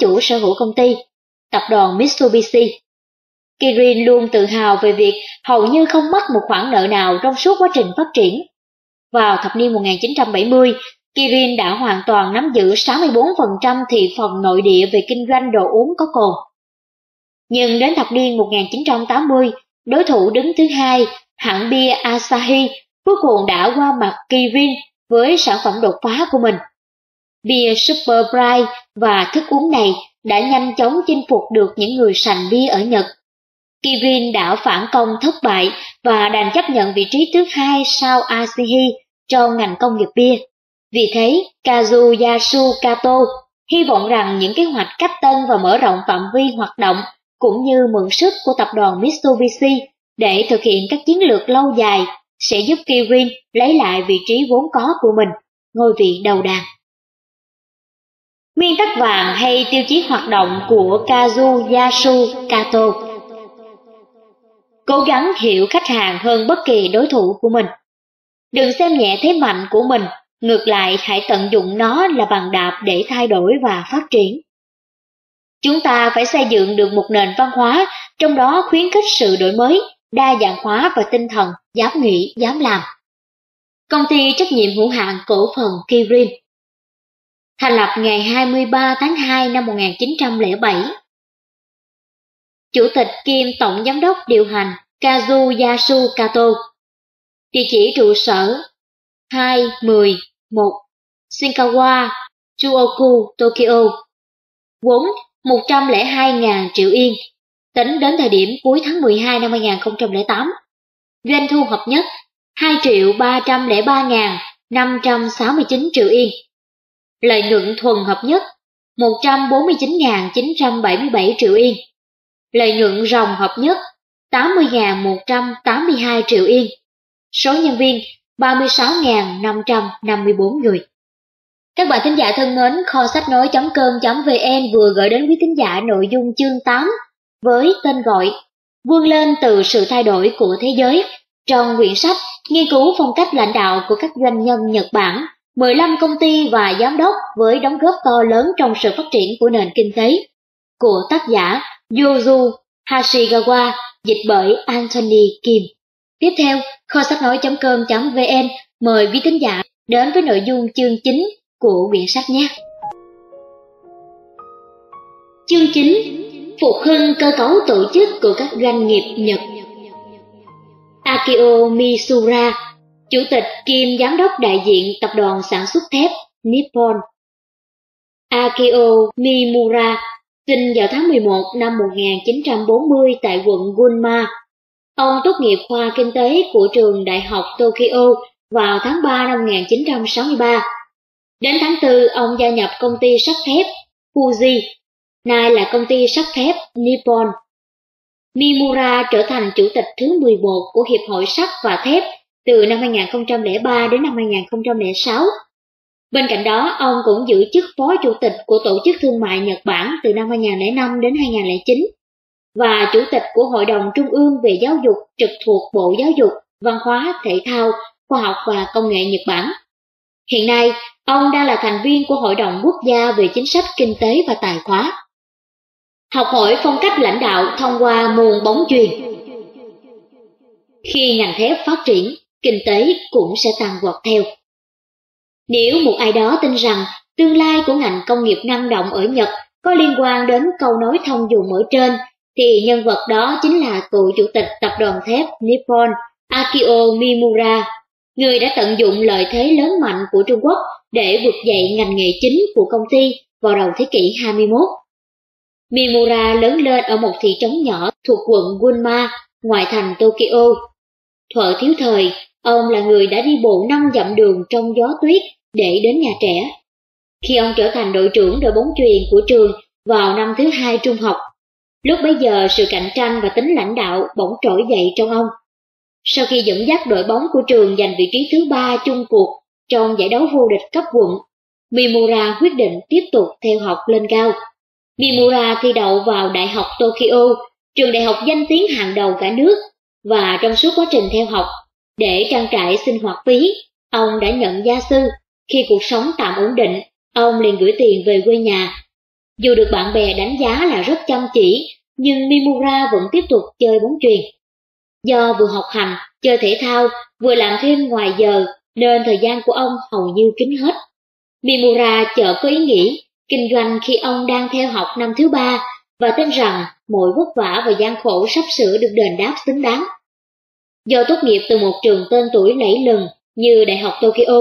chủ sở hữu công ty, tập đoàn Mitsubishi. Kirin luôn tự hào về việc hầu như không mắc một khoản nợ nào trong suốt quá trình phát triển. Vào thập niên 1970, Kirin đã hoàn toàn nắm giữ 64% thị phần nội địa về kinh doanh đồ uống có cồn. Nhưng đến thập niên 1980, đối thủ đứng thứ hai, hãng bia Asahi, cuối cùng đã qua mặt Kirin với sản phẩm đột phá của mình. Bia Super Bright và thức uống này đã nhanh chóng chinh phục được những người sành bia ở Nhật. Kirin đã phản công thất bại và đành chấp nhận vị trí thứ hai sau Asahi trong ngành công nghiệp bia. Vì thế, Kazuyasu Kato hy vọng rằng những kế hoạch cách tân và mở rộng phạm vi hoạt động cũng như mượn sức của tập đoàn Mitsubishi để thực hiện các chiến lược lâu dài sẽ giúp Kirin lấy lại vị trí vốn có của mình, ngôi vị đầu đàn. Nguyên tắc vàng hay tiêu chí hoạt động của Kazuyasu Kato Cố gắng hiểu khách hàng hơn bất kỳ đối thủ của mình. Đừng xem nhẹ thế mạnh của mình, ngược lại hãy tận dụng nó là bằng đạp để thay đổi và phát triển. Chúng ta phải xây dựng được một nền văn hóa, trong đó khuyến khích sự đổi mới, đa dạng hóa và tinh thần dám nghĩ, dám làm. Công ty trách nhiệm hữu hạn cổ phần Kirin Thành lập ngày 23 tháng 2 năm 1907 Chủ tịch kiêm Tổng Giám đốc điều hành Kazuyasu Kato Địa chỉ trụ sở 210 1 Shinkawa, Chuoku, Tokyo Vốn 102.000 triệu yên tính đến thời điểm cuối tháng 12 năm 2008. Doanh thu hợp nhất 2 triệu 303.569 triệu yên. Lợi nhuận thuần hợp nhất 149.977 triệu yên. Lợi nhuận ròng hợp nhất 80.182 triệu yên. Số nhân viên 36.554 người. Các bạn thính giả thân mến, kho sách nói.com.vn vừa gửi đến quý thính giả nội dung chương 8 với tên gọi Vươn lên từ sự thay đổi của thế giới trong quyển sách nghiên cứu phong cách lãnh đạo của các doanh nhân Nhật Bản, 15 công ty và giám đốc với đóng góp to lớn trong sự phát triển của nền kinh tế của tác giả Yoju Hashigawa, dịch bởi Anthony Kim. Tiếp theo, kho sách nói.com.vn mời quý thính giả đến với nội dung chương chính của quyển sách nhé. Chương 9 Phục hưng cơ cấu tổ chức của các doanh nghiệp Nhật Akio Misura, Chủ tịch kiêm Giám đốc đại diện Tập đoàn Sản xuất thép Nippon Akio Mimura sinh vào tháng 11 năm 1940 tại quận Gunma. Ông tốt nghiệp khoa kinh tế của trường Đại học Tokyo vào tháng 3 năm 1963 Đến tháng 4, ông gia nhập công ty sắt thép Fuji, nay là công ty sắt thép Nippon. Mimura trở thành chủ tịch thứ 11 của Hiệp hội sắt và thép từ năm 2003 đến năm 2006. Bên cạnh đó, ông cũng giữ chức phó chủ tịch của Tổ chức Thương mại Nhật Bản từ năm 2005 đến 2009 và chủ tịch của Hội đồng Trung ương về giáo dục trực thuộc Bộ Giáo dục, Văn hóa, Thể thao, Khoa học và Công nghệ Nhật Bản. Hiện nay, ông đang là thành viên của Hội đồng Quốc gia về chính sách kinh tế và tài khóa. Học hỏi phong cách lãnh đạo thông qua môn bóng truyền. Khi ngành thép phát triển, kinh tế cũng sẽ tăng vọt theo. Nếu một ai đó tin rằng tương lai của ngành công nghiệp năng động ở Nhật có liên quan đến câu nói thông dụng ở trên, thì nhân vật đó chính là cựu chủ tịch tập đoàn thép Nippon Akio Mimura người đã tận dụng lợi thế lớn mạnh của Trung Quốc để vực dậy ngành nghề chính của công ty vào đầu thế kỷ 21. Mimura lớn lên ở một thị trấn nhỏ thuộc quận Gunma, ngoại thành Tokyo. Thuở thiếu thời, ông là người đã đi bộ năm dặm đường trong gió tuyết để đến nhà trẻ. Khi ông trở thành đội trưởng đội bóng chuyền của trường vào năm thứ hai trung học, lúc bấy giờ sự cạnh tranh và tính lãnh đạo bỗng trỗi dậy trong ông. Sau khi dẫn dắt đội bóng của trường giành vị trí thứ ba chung cuộc trong giải đấu vô địch cấp quận, Mimura quyết định tiếp tục theo học lên cao. Mimura thi đậu vào Đại học Tokyo, trường đại học danh tiếng hàng đầu cả nước, và trong suốt quá trình theo học, để trang trải sinh hoạt phí, ông đã nhận gia sư. Khi cuộc sống tạm ổn định, ông liền gửi tiền về quê nhà. Dù được bạn bè đánh giá là rất chăm chỉ, nhưng Mimura vẫn tiếp tục chơi bóng chuyền. Do vừa học hành, chơi thể thao, vừa làm thêm ngoài giờ, nên thời gian của ông hầu như kín hết. Mimura chợt có ý nghĩ kinh doanh khi ông đang theo học năm thứ ba và tin rằng mọi vất vả và gian khổ sắp sửa được đền đáp xứng đáng. Do tốt nghiệp từ một trường tên tuổi lẫy lừng như Đại học Tokyo,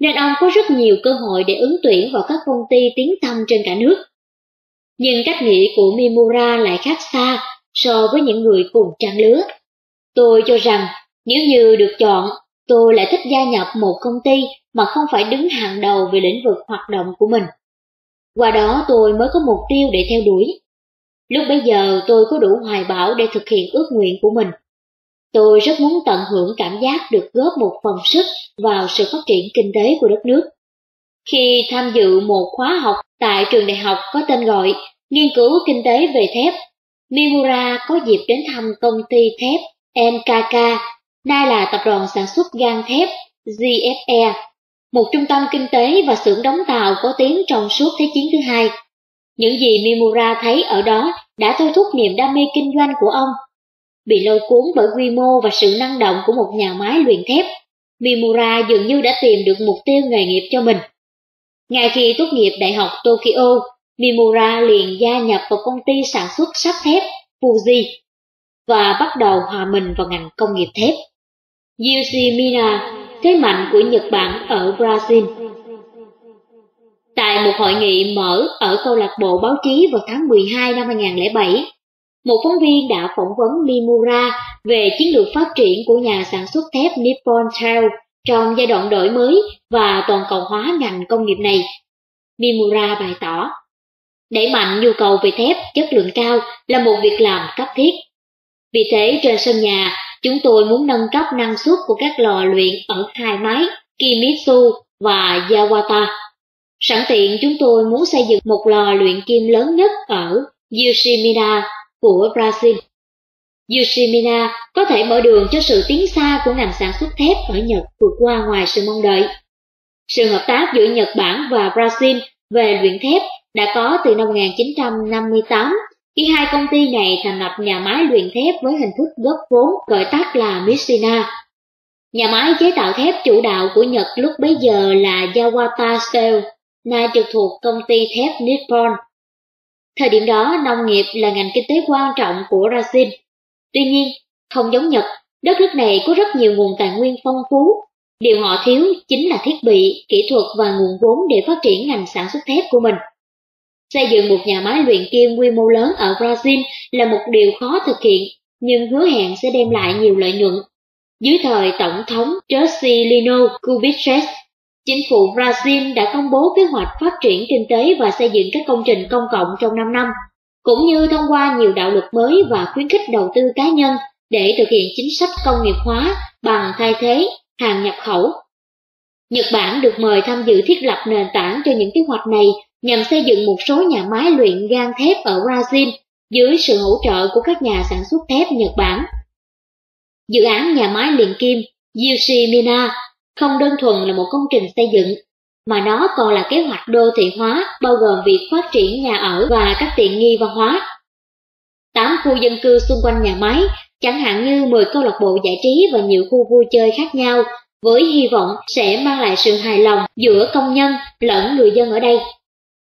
nên ông có rất nhiều cơ hội để ứng tuyển vào các công ty tiếng tăm trên cả nước. Nhưng cách nghĩ của Mimura lại khác xa so với những người cùng trang lứa. Tôi cho rằng nếu như được chọn, tôi lại thích gia nhập một công ty mà không phải đứng hàng đầu về lĩnh vực hoạt động của mình. Qua đó tôi mới có mục tiêu để theo đuổi. Lúc bây giờ tôi có đủ hoài bão để thực hiện ước nguyện của mình. Tôi rất muốn tận hưởng cảm giác được góp một phần sức vào sự phát triển kinh tế của đất nước. Khi tham dự một khóa học tại trường đại học có tên gọi Nghiên cứu Kinh tế về thép, Mimura có dịp đến thăm công ty thép NKK, nay là tập đoàn sản xuất gang thép GFE, một trung tâm kinh tế và xưởng đóng tàu có tiếng trong suốt Thế chiến thứ hai. Những gì Mimura thấy ở đó đã thôi thúc niềm đam mê kinh doanh của ông. Bị lôi cuốn bởi quy mô và sự năng động của một nhà máy luyện thép, Mimura dường như đã tìm được mục tiêu nghề nghiệp cho mình. Ngay khi tốt nghiệp Đại học Tokyo, Mimura liền gia nhập vào công ty sản xuất sắt thép Fuji và bắt đầu hòa mình vào ngành công nghiệp thép. Yuji thế mạnh của Nhật Bản ở Brazil. Tại một hội nghị mở ở câu lạc bộ báo chí vào tháng 12 năm 2007, một phóng viên đã phỏng vấn Mimura về chiến lược phát triển của nhà sản xuất thép Nippon Steel trong giai đoạn đổi mới và toàn cầu hóa ngành công nghiệp này. Mimura bày tỏ, đẩy mạnh nhu cầu về thép chất lượng cao là một việc làm cấp thiết. Vì thế trên sân nhà, chúng tôi muốn nâng cấp năng suất của các lò luyện ở hai máy Kimitsu và Yawata. Sẵn tiện chúng tôi muốn xây dựng một lò luyện kim lớn nhất ở Yoshimida của Brazil. Yoshimina có thể mở đường cho sự tiến xa của ngành sản xuất thép ở Nhật vượt qua ngoài sự mong đợi. Sự hợp tác giữa Nhật Bản và Brazil về luyện thép đã có từ năm 1958 khi hai công ty này thành lập nhà máy luyện thép với hình thức góp vốn gọi tắt là Mishina. Nhà máy chế tạo thép chủ đạo của Nhật lúc bấy giờ là Yawata Steel, nay trực thuộc công ty thép Nippon. Thời điểm đó, nông nghiệp là ngành kinh tế quan trọng của Brazil. Tuy nhiên, không giống Nhật, đất nước này có rất nhiều nguồn tài nguyên phong phú. Điều họ thiếu chính là thiết bị, kỹ thuật và nguồn vốn để phát triển ngành sản xuất thép của mình. Xây dựng một nhà máy luyện kim quy mô lớn ở Brazil là một điều khó thực hiện, nhưng hứa hẹn sẽ đem lại nhiều lợi nhuận. Dưới thời Tổng thống Juscelino Kubitschek, chính phủ Brazil đã công bố kế hoạch phát triển kinh tế và xây dựng các công trình công cộng trong 5 năm, cũng như thông qua nhiều đạo luật mới và khuyến khích đầu tư cá nhân để thực hiện chính sách công nghiệp hóa bằng thay thế hàng nhập khẩu. Nhật Bản được mời tham dự thiết lập nền tảng cho những kế hoạch này nhằm xây dựng một số nhà máy luyện gan thép ở Brazil dưới sự hỗ trợ của các nhà sản xuất thép Nhật Bản. Dự án nhà máy luyện kim Yoshimina không đơn thuần là một công trình xây dựng, mà nó còn là kế hoạch đô thị hóa bao gồm việc phát triển nhà ở và các tiện nghi văn hóa. Tám khu dân cư xung quanh nhà máy, chẳng hạn như 10 câu lạc bộ giải trí và nhiều khu vui chơi khác nhau, với hy vọng sẽ mang lại sự hài lòng giữa công nhân lẫn người dân ở đây.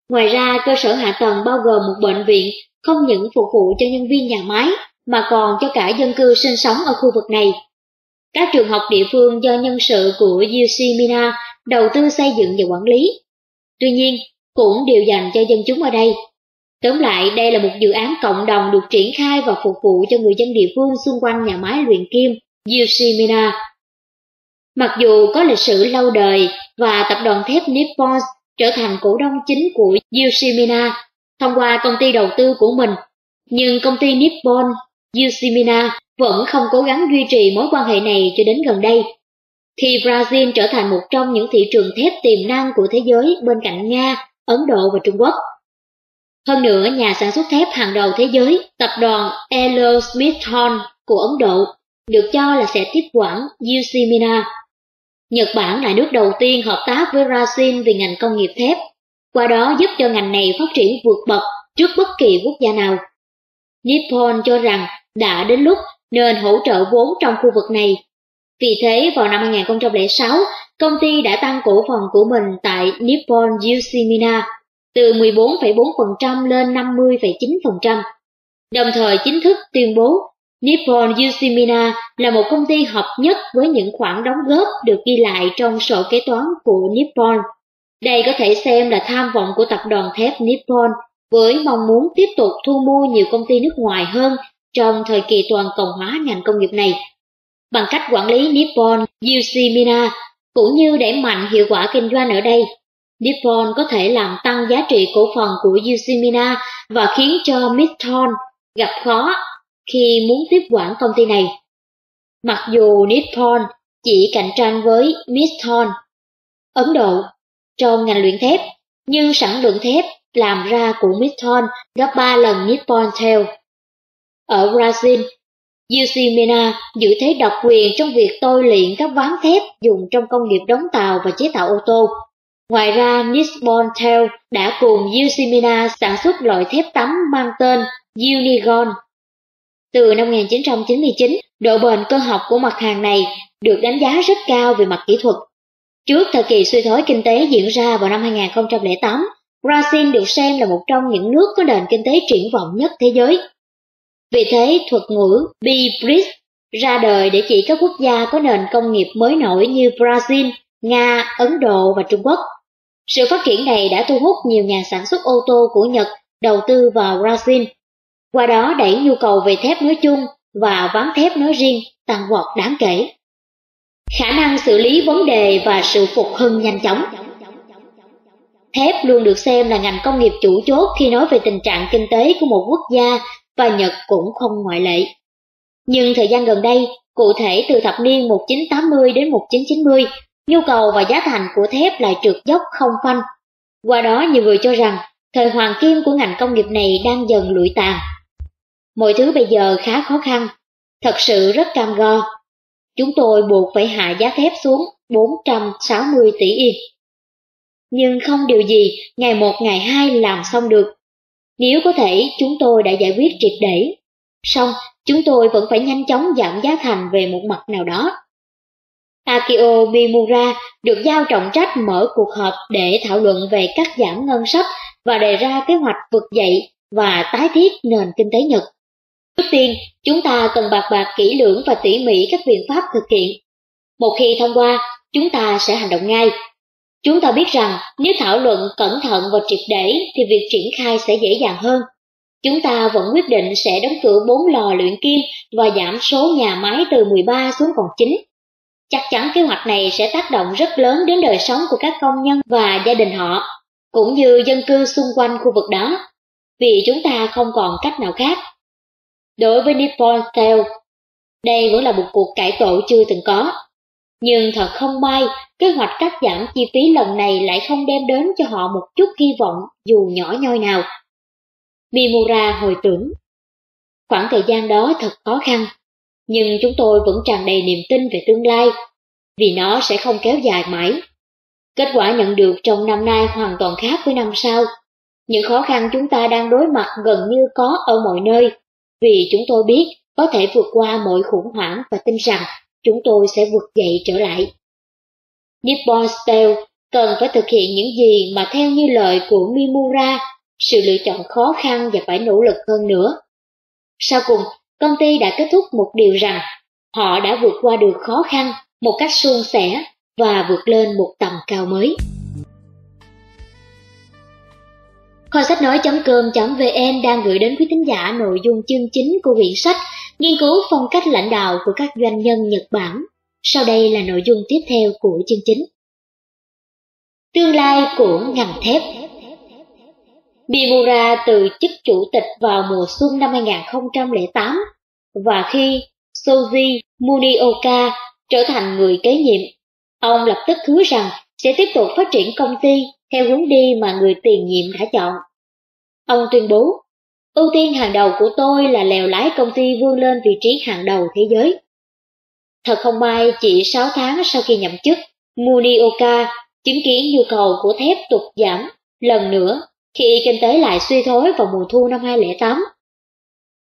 Ngoài ra, cơ sở hạ tầng bao gồm một bệnh viện không những phục vụ cho nhân viên nhà máy, mà còn cho cả dân cư sinh sống ở khu vực này. Các trường học địa phương do nhân sự của Yoshimina đầu tư xây dựng và quản lý. Tuy nhiên, cũng đều dành cho dân chúng ở đây. Tóm lại, đây là một dự án cộng đồng được triển khai và phục vụ cho người dân địa phương xung quanh nhà máy luyện kim Yoshimina. Mặc dù có lịch sử lâu đời và tập đoàn thép Nippon trở thành cổ đông chính của Yoshimina thông qua công ty đầu tư của mình, nhưng công ty Nippon Yoshimina vẫn không cố gắng duy trì mối quan hệ này cho đến gần đây. Khi Brazil trở thành một trong những thị trường thép tiềm năng của thế giới bên cạnh Nga, Ấn Độ và Trung Quốc. Hơn nữa, nhà sản xuất thép hàng đầu thế giới, tập đoàn Aerosmithon của Ấn Độ, được cho là sẽ tiếp quản Yoshimina Nhật Bản là nước đầu tiên hợp tác với Brazil về ngành công nghiệp thép. qua đó giúp cho ngành này phát triển vượt bậc trước bất kỳ quốc gia nào. Nippon cho rằng đã đến lúc nên hỗ trợ vốn trong khu vực này. Vì thế, vào năm 2006, công ty đã tăng cổ phần của mình tại Nippon Yusimina từ 14,4% lên 50,9%. Đồng thời chính thức tuyên bố Nippon Yusimina là một công ty hợp nhất với những khoản đóng góp được ghi lại trong sổ kế toán của Nippon. Đây có thể xem là tham vọng của tập đoàn thép Nippon với mong muốn tiếp tục thu mua nhiều công ty nước ngoài hơn trong thời kỳ toàn cầu hóa ngành công nghiệp này. Bằng cách quản lý Nippon Yoshimina cũng như đẩy mạnh hiệu quả kinh doanh ở đây, Nippon có thể làm tăng giá trị cổ phần của Yoshimina và khiến cho Midtown gặp khó khi muốn tiếp quản công ty này. Mặc dù Nippon chỉ cạnh tranh với Midtown, Ấn Độ trong ngành luyện thép, nhưng sản lượng thép làm ra của Midtown gấp 3 lần Nippon Steel. Ở Brazil, Yusimena giữ thế độc quyền trong việc tôi luyện các ván thép dùng trong công nghiệp đóng tàu và chế tạo ô tô. Ngoài ra, Nippon Steel đã cùng Yusimena sản xuất loại thép tấm mang tên Unigon. Từ năm 1999, độ bền cơ học của mặt hàng này được đánh giá rất cao về mặt kỹ thuật. Trước thời kỳ suy thoái kinh tế diễn ra vào năm 2008, Brazil được xem là một trong những nước có nền kinh tế triển vọng nhất thế giới. Vì thế, thuật ngữ B-BRICS ra đời để chỉ các quốc gia có nền công nghiệp mới nổi như Brazil, Nga, Ấn Độ và Trung Quốc. Sự phát triển này đã thu hút nhiều nhà sản xuất ô tô của Nhật đầu tư vào Brazil, qua đó đẩy nhu cầu về thép nói chung và ván thép nói riêng tăng vọt đáng kể. Khả năng xử lý vấn đề và sự phục hưng nhanh chóng Thép luôn được xem là ngành công nghiệp chủ chốt khi nói về tình trạng kinh tế của một quốc gia và Nhật cũng không ngoại lệ. Nhưng thời gian gần đây, cụ thể từ thập niên 1980 đến 1990, nhu cầu và giá thành của thép lại trượt dốc không phanh. Qua đó nhiều người cho rằng thời hoàng kim của ngành công nghiệp này đang dần lụi tàn. Mọi thứ bây giờ khá khó khăn, thật sự rất cam go. Chúng tôi buộc phải hạ giá thép xuống 460 tỷ yên nhưng không điều gì ngày một ngày hai làm xong được. Nếu có thể chúng tôi đã giải quyết triệt để, xong chúng tôi vẫn phải nhanh chóng giảm giá thành về một mặt nào đó. Akio Mimura được giao trọng trách mở cuộc họp để thảo luận về cắt giảm ngân sách và đề ra kế hoạch vực dậy và tái thiết nền kinh tế Nhật. Trước tiên, chúng ta cần bạc bạc kỹ lưỡng và tỉ mỉ các biện pháp thực hiện. Một khi thông qua, chúng ta sẽ hành động ngay Chúng ta biết rằng nếu thảo luận cẩn thận và triệt để thì việc triển khai sẽ dễ dàng hơn. Chúng ta vẫn quyết định sẽ đóng cửa 4 lò luyện kim và giảm số nhà máy từ 13 xuống còn 9. Chắc chắn kế hoạch này sẽ tác động rất lớn đến đời sống của các công nhân và gia đình họ, cũng như dân cư xung quanh khu vực đó, vì chúng ta không còn cách nào khác. Đối với Nippon Steel, đây vẫn là một cuộc cải tổ chưa từng có. Nhưng thật không may, kế hoạch cắt giảm chi phí lần này lại không đem đến cho họ một chút hy vọng dù nhỏ nhoi nào. Mimura hồi tưởng. Khoảng thời gian đó thật khó khăn, nhưng chúng tôi vẫn tràn đầy niềm tin về tương lai, vì nó sẽ không kéo dài mãi. Kết quả nhận được trong năm nay hoàn toàn khác với năm sau. Những khó khăn chúng ta đang đối mặt gần như có ở mọi nơi, vì chúng tôi biết có thể vượt qua mọi khủng hoảng và tin rằng chúng tôi sẽ vượt dậy trở lại. Nippon Steel cần phải thực hiện những gì mà theo như lời của Mimura, sự lựa chọn khó khăn và phải nỗ lực hơn nữa. Sau cùng, công ty đã kết thúc một điều rằng họ đã vượt qua được khó khăn một cách suôn sẻ và vượt lên một tầm cao mới. Kho sách nói.com.vn đang gửi đến quý thính giả nội dung chương chính của quyển sách Nghiên cứu phong cách lãnh đạo của các doanh nhân Nhật Bản. Sau đây là nội dung tiếp theo của chương chính. Tương lai của ngành thép Bimura từ chức chủ tịch vào mùa xuân năm 2008 và khi Soji Munioka trở thành người kế nhiệm, ông lập tức hứa rằng sẽ tiếp tục phát triển công ty theo hướng đi mà người tiền nhiệm đã chọn. Ông tuyên bố, ưu tiên hàng đầu của tôi là lèo lái công ty vươn lên vị trí hàng đầu thế giới. Thật không may chỉ 6 tháng sau khi nhậm chức, Munioka chứng kiến nhu cầu của thép tụt giảm lần nữa khi kinh tế lại suy thoái vào mùa thu năm 2008.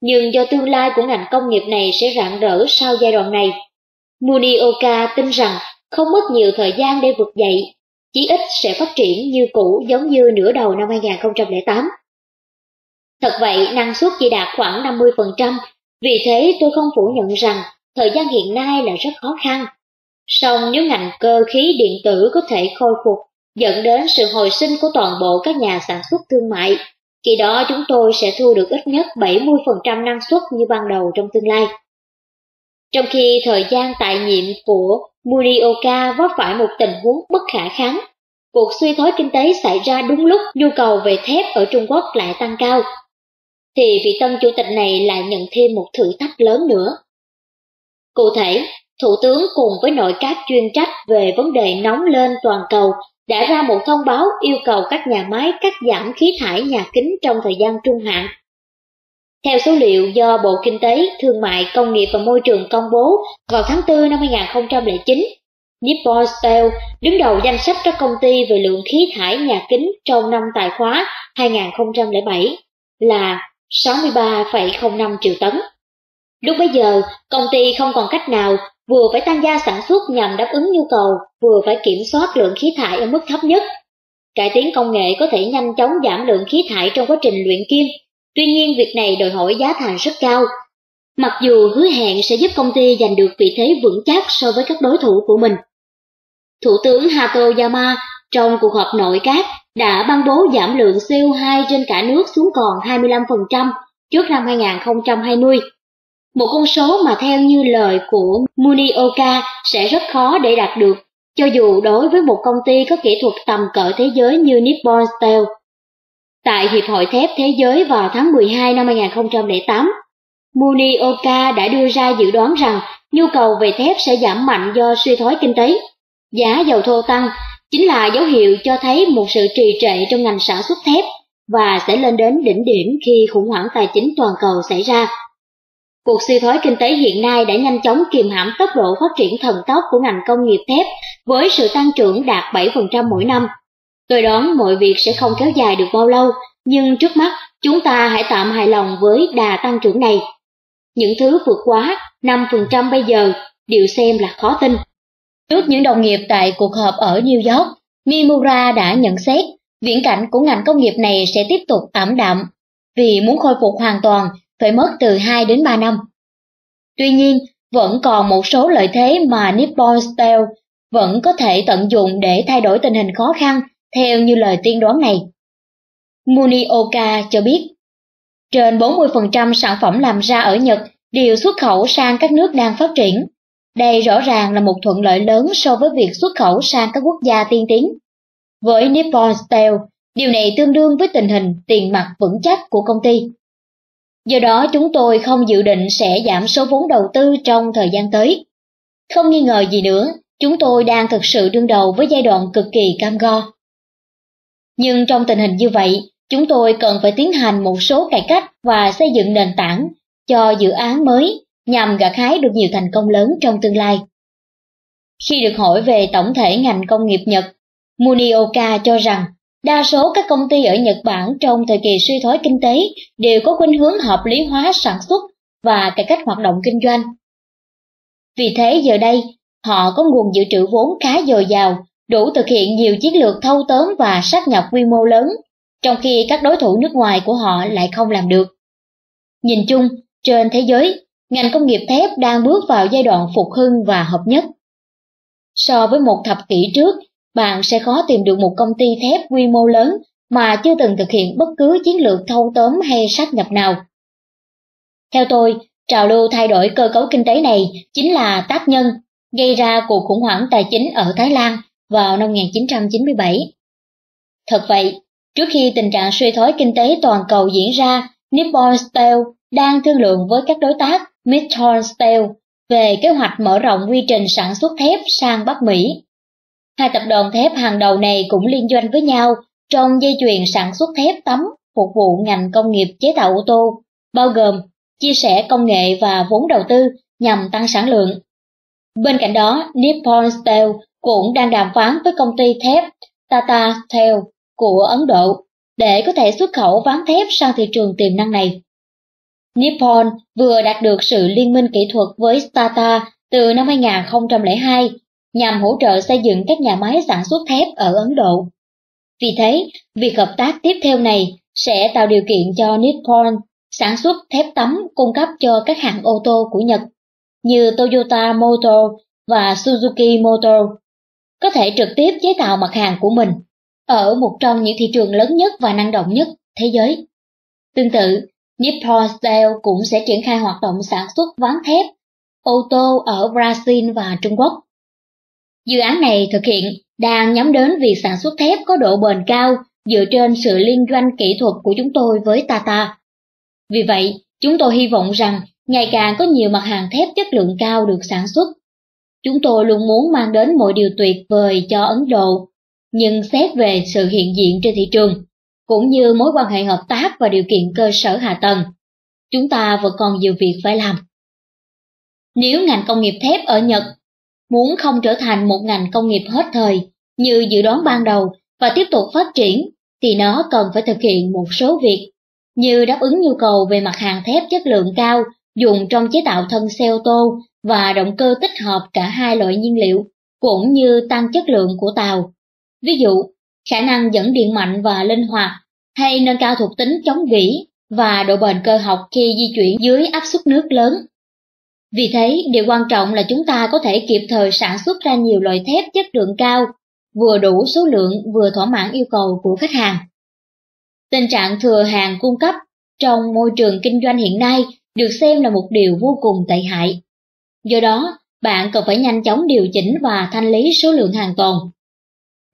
Nhưng do tương lai của ngành công nghiệp này sẽ rạng rỡ sau giai đoạn này, Munioka tin rằng không mất nhiều thời gian để vực dậy, chí ít sẽ phát triển như cũ giống như nửa đầu năm 2008. Thật vậy, năng suất chỉ đạt khoảng 50%, vì thế tôi không phủ nhận rằng thời gian hiện nay là rất khó khăn. Song nếu ngành cơ khí điện tử có thể khôi phục, dẫn đến sự hồi sinh của toàn bộ các nhà sản xuất thương mại, khi đó chúng tôi sẽ thu được ít nhất 70% năng suất như ban đầu trong tương lai. Trong khi thời gian tại nhiệm của Murioka vấp phải một tình huống bất khả kháng, cuộc suy thoái kinh tế xảy ra đúng lúc nhu cầu về thép ở Trung Quốc lại tăng cao, thì vị tân chủ tịch này lại nhận thêm một thử thách lớn nữa. Cụ thể, Thủ tướng cùng với nội các chuyên trách về vấn đề nóng lên toàn cầu đã ra một thông báo yêu cầu các nhà máy cắt giảm khí thải nhà kính trong thời gian trung hạn. Theo số liệu do Bộ Kinh tế, Thương mại, Công nghiệp và Môi trường công bố vào tháng 4 năm 2009, Nippon Steel đứng đầu danh sách các công ty về lượng khí thải nhà kính trong năm tài khóa 2007 là 63,05 triệu tấn. Lúc bấy giờ, công ty không còn cách nào vừa phải tăng gia sản xuất nhằm đáp ứng nhu cầu, vừa phải kiểm soát lượng khí thải ở mức thấp nhất. Cải tiến công nghệ có thể nhanh chóng giảm lượng khí thải trong quá trình luyện kim, tuy nhiên việc này đòi hỏi giá thành rất cao. Mặc dù hứa hẹn sẽ giúp công ty giành được vị thế vững chắc so với các đối thủ của mình. Thủ tướng Hato Yama trong cuộc họp nội các đã ban bố giảm lượng CO2 trên cả nước xuống còn 25% trước năm 2020 một con số mà theo như lời của Munioka sẽ rất khó để đạt được, cho dù đối với một công ty có kỹ thuật tầm cỡ thế giới như Nippon Steel. Tại Hiệp hội Thép Thế giới vào tháng 12 năm 2008, Munioka đã đưa ra dự đoán rằng nhu cầu về thép sẽ giảm mạnh do suy thoái kinh tế. Giá dầu thô tăng chính là dấu hiệu cho thấy một sự trì trệ trong ngành sản xuất thép và sẽ lên đến đỉnh điểm khi khủng hoảng tài chính toàn cầu xảy ra. Cuộc suy thoái kinh tế hiện nay đã nhanh chóng kiềm hãm tốc độ phát triển thần tốc của ngành công nghiệp thép với sự tăng trưởng đạt 7% mỗi năm. Tôi đoán mọi việc sẽ không kéo dài được bao lâu, nhưng trước mắt chúng ta hãy tạm hài lòng với đà tăng trưởng này. Những thứ vượt quá 5% bây giờ đều xem là khó tin. Trước những đồng nghiệp tại cuộc họp ở New York, Mimura đã nhận xét viễn cảnh của ngành công nghiệp này sẽ tiếp tục ảm đạm vì muốn khôi phục hoàn toàn phải mất từ 2 đến 3 năm. Tuy nhiên, vẫn còn một số lợi thế mà Nippon Steel vẫn có thể tận dụng để thay đổi tình hình khó khăn theo như lời tiên đoán này. Munioka cho biết, trên 40% sản phẩm làm ra ở Nhật đều xuất khẩu sang các nước đang phát triển. Đây rõ ràng là một thuận lợi lớn so với việc xuất khẩu sang các quốc gia tiên tiến. Với Nippon Steel, điều này tương đương với tình hình tiền mặt vững chắc của công ty. Do đó chúng tôi không dự định sẽ giảm số vốn đầu tư trong thời gian tới. Không nghi ngờ gì nữa, chúng tôi đang thực sự đương đầu với giai đoạn cực kỳ cam go. Nhưng trong tình hình như vậy, chúng tôi cần phải tiến hành một số cải cách và xây dựng nền tảng cho dự án mới nhằm gặt hái được nhiều thành công lớn trong tương lai. Khi được hỏi về tổng thể ngành công nghiệp Nhật, Munioka cho rằng Đa số các công ty ở Nhật Bản trong thời kỳ suy thoái kinh tế đều có khuynh hướng hợp lý hóa sản xuất và cải cách hoạt động kinh doanh. Vì thế giờ đây, họ có nguồn dự trữ vốn khá dồi dào, đủ thực hiện nhiều chiến lược thâu tóm và sát nhập quy mô lớn, trong khi các đối thủ nước ngoài của họ lại không làm được. Nhìn chung, trên thế giới, ngành công nghiệp thép đang bước vào giai đoạn phục hưng và hợp nhất. So với một thập kỷ trước, bạn sẽ khó tìm được một công ty thép quy mô lớn mà chưa từng thực hiện bất cứ chiến lược thâu tóm hay sát nhập nào. Theo tôi, trào lưu thay đổi cơ cấu kinh tế này chính là tác nhân gây ra cuộc khủng hoảng tài chính ở Thái Lan vào năm 1997. Thật vậy, trước khi tình trạng suy thoái kinh tế toàn cầu diễn ra, Nippon Steel đang thương lượng với các đối tác Midtown Steel về kế hoạch mở rộng quy trình sản xuất thép sang Bắc Mỹ. Hai tập đoàn thép hàng đầu này cũng liên doanh với nhau trong dây chuyền sản xuất thép tấm phục vụ ngành công nghiệp chế tạo ô tô, bao gồm chia sẻ công nghệ và vốn đầu tư nhằm tăng sản lượng. Bên cạnh đó, Nippon Steel cũng đang đàm phán với công ty thép Tata Steel của Ấn Độ để có thể xuất khẩu ván thép sang thị trường tiềm năng này. Nippon vừa đạt được sự liên minh kỹ thuật với Tata từ năm 2002 nhằm hỗ trợ xây dựng các nhà máy sản xuất thép ở Ấn Độ. Vì thế, việc hợp tác tiếp theo này sẽ tạo điều kiện cho Nippon sản xuất thép tấm cung cấp cho các hãng ô tô của Nhật như Toyota Motor và Suzuki Motor có thể trực tiếp chế tạo mặt hàng của mình ở một trong những thị trường lớn nhất và năng động nhất thế giới. Tương tự, Nippon Steel cũng sẽ triển khai hoạt động sản xuất ván thép, ô tô ở Brazil và Trung Quốc. Dự án này thực hiện đang nhắm đến việc sản xuất thép có độ bền cao dựa trên sự liên doanh kỹ thuật của chúng tôi với Tata. Vì vậy, chúng tôi hy vọng rằng ngày càng có nhiều mặt hàng thép chất lượng cao được sản xuất. Chúng tôi luôn muốn mang đến mọi điều tuyệt vời cho Ấn Độ, nhưng xét về sự hiện diện trên thị trường, cũng như mối quan hệ hợp tác và điều kiện cơ sở hạ tầng, chúng ta vẫn còn nhiều việc phải làm. Nếu ngành công nghiệp thép ở Nhật muốn không trở thành một ngành công nghiệp hết thời như dự đoán ban đầu và tiếp tục phát triển, thì nó cần phải thực hiện một số việc, như đáp ứng nhu cầu về mặt hàng thép chất lượng cao dùng trong chế tạo thân xe ô tô và động cơ tích hợp cả hai loại nhiên liệu, cũng như tăng chất lượng của tàu. Ví dụ, khả năng dẫn điện mạnh và linh hoạt, hay nâng cao thuộc tính chống gỉ và độ bền cơ học khi di chuyển dưới áp suất nước lớn. Vì thế, điều quan trọng là chúng ta có thể kịp thời sản xuất ra nhiều loại thép chất lượng cao, vừa đủ số lượng vừa thỏa mãn yêu cầu của khách hàng. Tình trạng thừa hàng cung cấp trong môi trường kinh doanh hiện nay được xem là một điều vô cùng tệ hại. Do đó, bạn cần phải nhanh chóng điều chỉnh và thanh lý số lượng hàng tồn.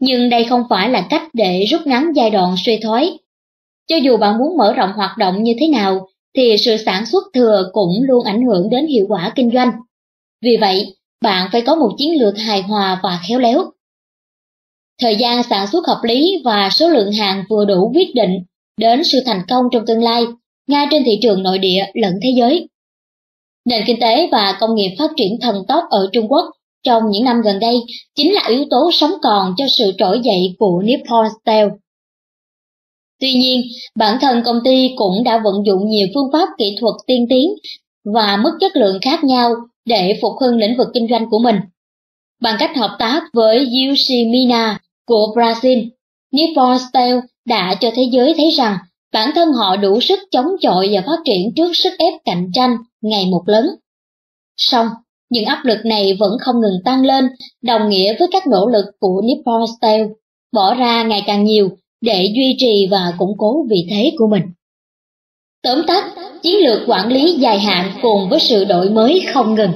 Nhưng đây không phải là cách để rút ngắn giai đoạn suy thoái. Cho dù bạn muốn mở rộng hoạt động như thế nào, thì sự sản xuất thừa cũng luôn ảnh hưởng đến hiệu quả kinh doanh. Vì vậy, bạn phải có một chiến lược hài hòa và khéo léo. Thời gian sản xuất hợp lý và số lượng hàng vừa đủ quyết định đến sự thành công trong tương lai ngay trên thị trường nội địa lẫn thế giới. Nền kinh tế và công nghiệp phát triển thần tốc ở Trung Quốc trong những năm gần đây chính là yếu tố sống còn cho sự trỗi dậy của Nippon Steel. Tuy nhiên, bản thân công ty cũng đã vận dụng nhiều phương pháp kỹ thuật tiên tiến và mức chất lượng khác nhau để phục hưng lĩnh vực kinh doanh của mình. Bằng cách hợp tác với Ushimina của Brazil, Nippon Steel đã cho thế giới thấy rằng bản thân họ đủ sức chống chọi và phát triển trước sức ép cạnh tranh ngày một lớn. Song, những áp lực này vẫn không ngừng tăng lên, đồng nghĩa với các nỗ lực của Nippon Steel bỏ ra ngày càng nhiều để duy trì và củng cố vị thế của mình. Tóm tắt, chiến lược quản lý dài hạn cùng với sự đổi mới không ngừng.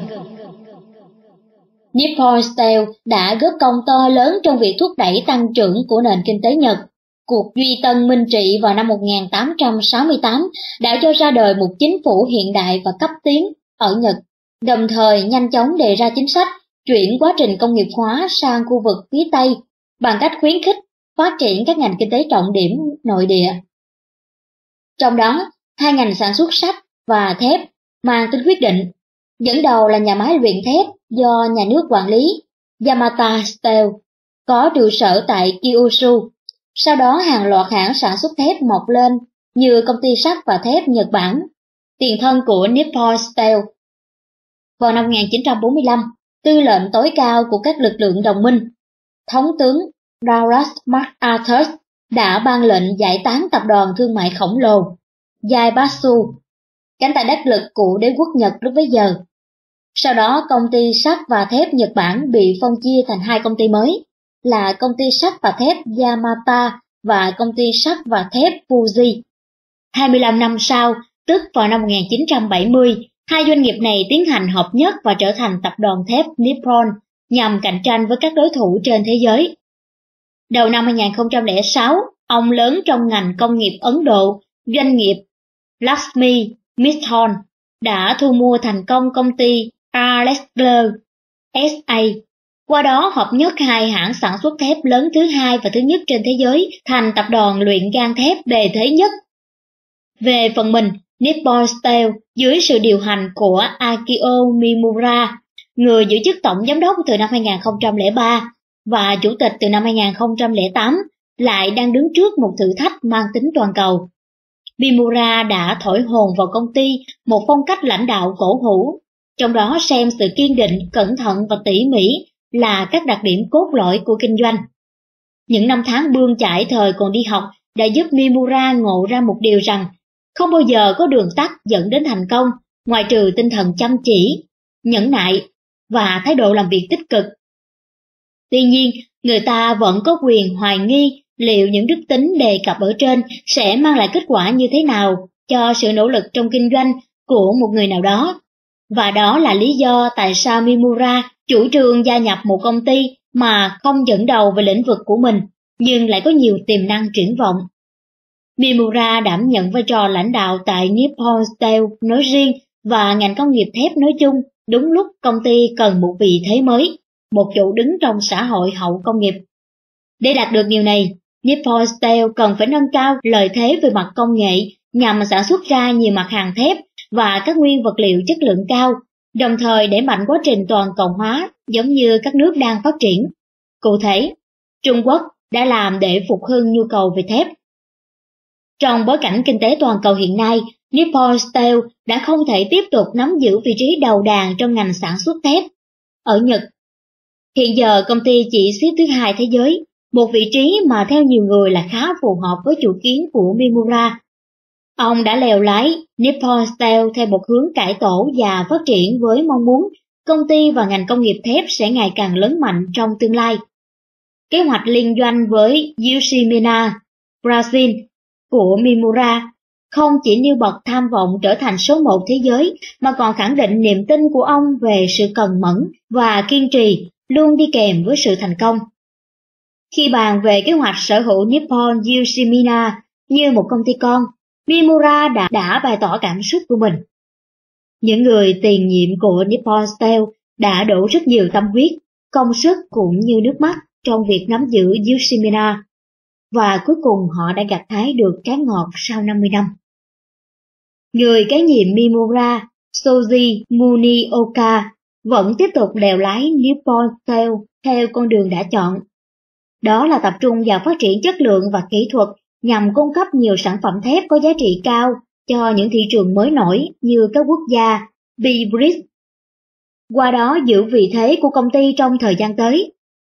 Nippon Steel đã góp công to lớn trong việc thúc đẩy tăng trưởng của nền kinh tế Nhật Cuộc Duy Tân Minh Trị vào năm 1868 đã cho ra đời một chính phủ hiện đại và cấp tiến ở Nhật, đồng thời nhanh chóng đề ra chính sách chuyển quá trình công nghiệp hóa sang khu vực phía Tây bằng cách khuyến khích phát triển các ngành kinh tế trọng điểm nội địa. Trong đó, hai ngành sản xuất sắt và thép mang tính quyết định. Dẫn đầu là nhà máy luyện thép do nhà nước quản lý Yamata Steel, có trụ sở tại Kyushu, sau đó hàng loạt hãng sản xuất thép mọc lên như công ty sắt và thép Nhật Bản, tiền thân của Nippon Steel. Vào năm 1945, tư lệnh tối cao của các lực lượng đồng minh, Thống tướng Douglas MacArthur đã ban lệnh giải tán tập đoàn thương mại khổng lồ Yaebatsu, cánh tay đắc lực của đế quốc Nhật lúc bấy giờ. Sau đó công ty sắt và thép Nhật Bản bị phân chia thành hai công ty mới, là công ty sắt và thép Yamata và công ty sắt và thép Fuji. 25 năm sau, tức vào năm 1970, hai doanh nghiệp này tiến hành hợp nhất và trở thành tập đoàn thép Nippon nhằm cạnh tranh với các đối thủ trên thế giới. Đầu năm 2006, ông lớn trong ngành công nghiệp Ấn Độ, doanh nghiệp Lakshmi Mittal đã thu mua thành công công ty Alexler SA qua đó hợp nhất hai hãng sản xuất thép lớn thứ hai và thứ nhất trên thế giới thành tập đoàn luyện gan thép bề thế nhất. Về phần mình, Nippon Steel dưới sự điều hành của Akio Mimura, người giữ chức tổng giám đốc từ năm 2003 và chủ tịch từ năm 2008, lại đang đứng trước một thử thách mang tính toàn cầu. Mimura đã thổi hồn vào công ty một phong cách lãnh đạo cổ hủ, trong đó xem sự kiên định, cẩn thận và tỉ mỉ là các đặc điểm cốt lõi của kinh doanh. Những năm tháng bươn chải thời còn đi học đã giúp Mimura ngộ ra một điều rằng không bao giờ có đường tắt dẫn đến thành công ngoài trừ tinh thần chăm chỉ, nhẫn nại và thái độ làm việc tích cực. Tuy nhiên, người ta vẫn có quyền hoài nghi liệu những đức tính đề cập ở trên sẽ mang lại kết quả như thế nào cho sự nỗ lực trong kinh doanh của một người nào đó. Và đó là lý do tại sao Mimura chủ trương gia nhập một công ty mà không dẫn đầu về lĩnh vực của mình, nhưng lại có nhiều tiềm năng triển vọng. Mimura đảm nhận vai trò lãnh đạo tại Nippon Steel nói riêng và ngành công nghiệp thép nói chung đúng lúc công ty cần một vị thế mới, một chỗ đứng trong xã hội hậu công nghiệp. Để đạt được điều này, Nippon Steel cần phải nâng cao lợi thế về mặt công nghệ nhằm sản xuất ra nhiều mặt hàng thép và các nguyên vật liệu chất lượng cao, đồng thời đẩy mạnh quá trình toàn cầu hóa giống như các nước đang phát triển. Cụ thể, Trung Quốc đã làm để phục hưng nhu cầu về thép. Trong bối cảnh kinh tế toàn cầu hiện nay, Nippon Steel đã không thể tiếp tục nắm giữ vị trí đầu đàn trong ngành sản xuất thép. Ở Nhật, hiện giờ công ty chỉ xếp thứ hai thế giới, một vị trí mà theo nhiều người là khá phù hợp với chủ kiến của Mimura. Ông đã lèo lái Nippon Steel theo một hướng cải tổ và phát triển với mong muốn công ty và ngành công nghiệp thép sẽ ngày càng lớn mạnh trong tương lai. Kế hoạch liên doanh với Yoshimina, Brazil của Mimura không chỉ nêu bật tham vọng trở thành số một thế giới mà còn khẳng định niềm tin của ông về sự cần mẫn và kiên trì luôn đi kèm với sự thành công. Khi bàn về kế hoạch sở hữu Nippon Yoshimina như một công ty con, Mimura đã, đã bày tỏ cảm xúc của mình. Những người tiền nhiệm của Nippon Steel đã đổ rất nhiều tâm huyết, công sức cũng như nước mắt trong việc nắm giữ Yoshimina, và cuối cùng họ đã gặt hái được trái ngọt sau 50 năm. Người cái nhiệm Mimura, Soji Munioka, vẫn tiếp tục đèo lái Nippon Steel theo con đường đã chọn. Đó là tập trung vào phát triển chất lượng và kỹ thuật nhằm cung cấp nhiều sản phẩm thép có giá trị cao cho những thị trường mới nổi như các quốc gia B-BRICS. Qua đó giữ vị thế của công ty trong thời gian tới,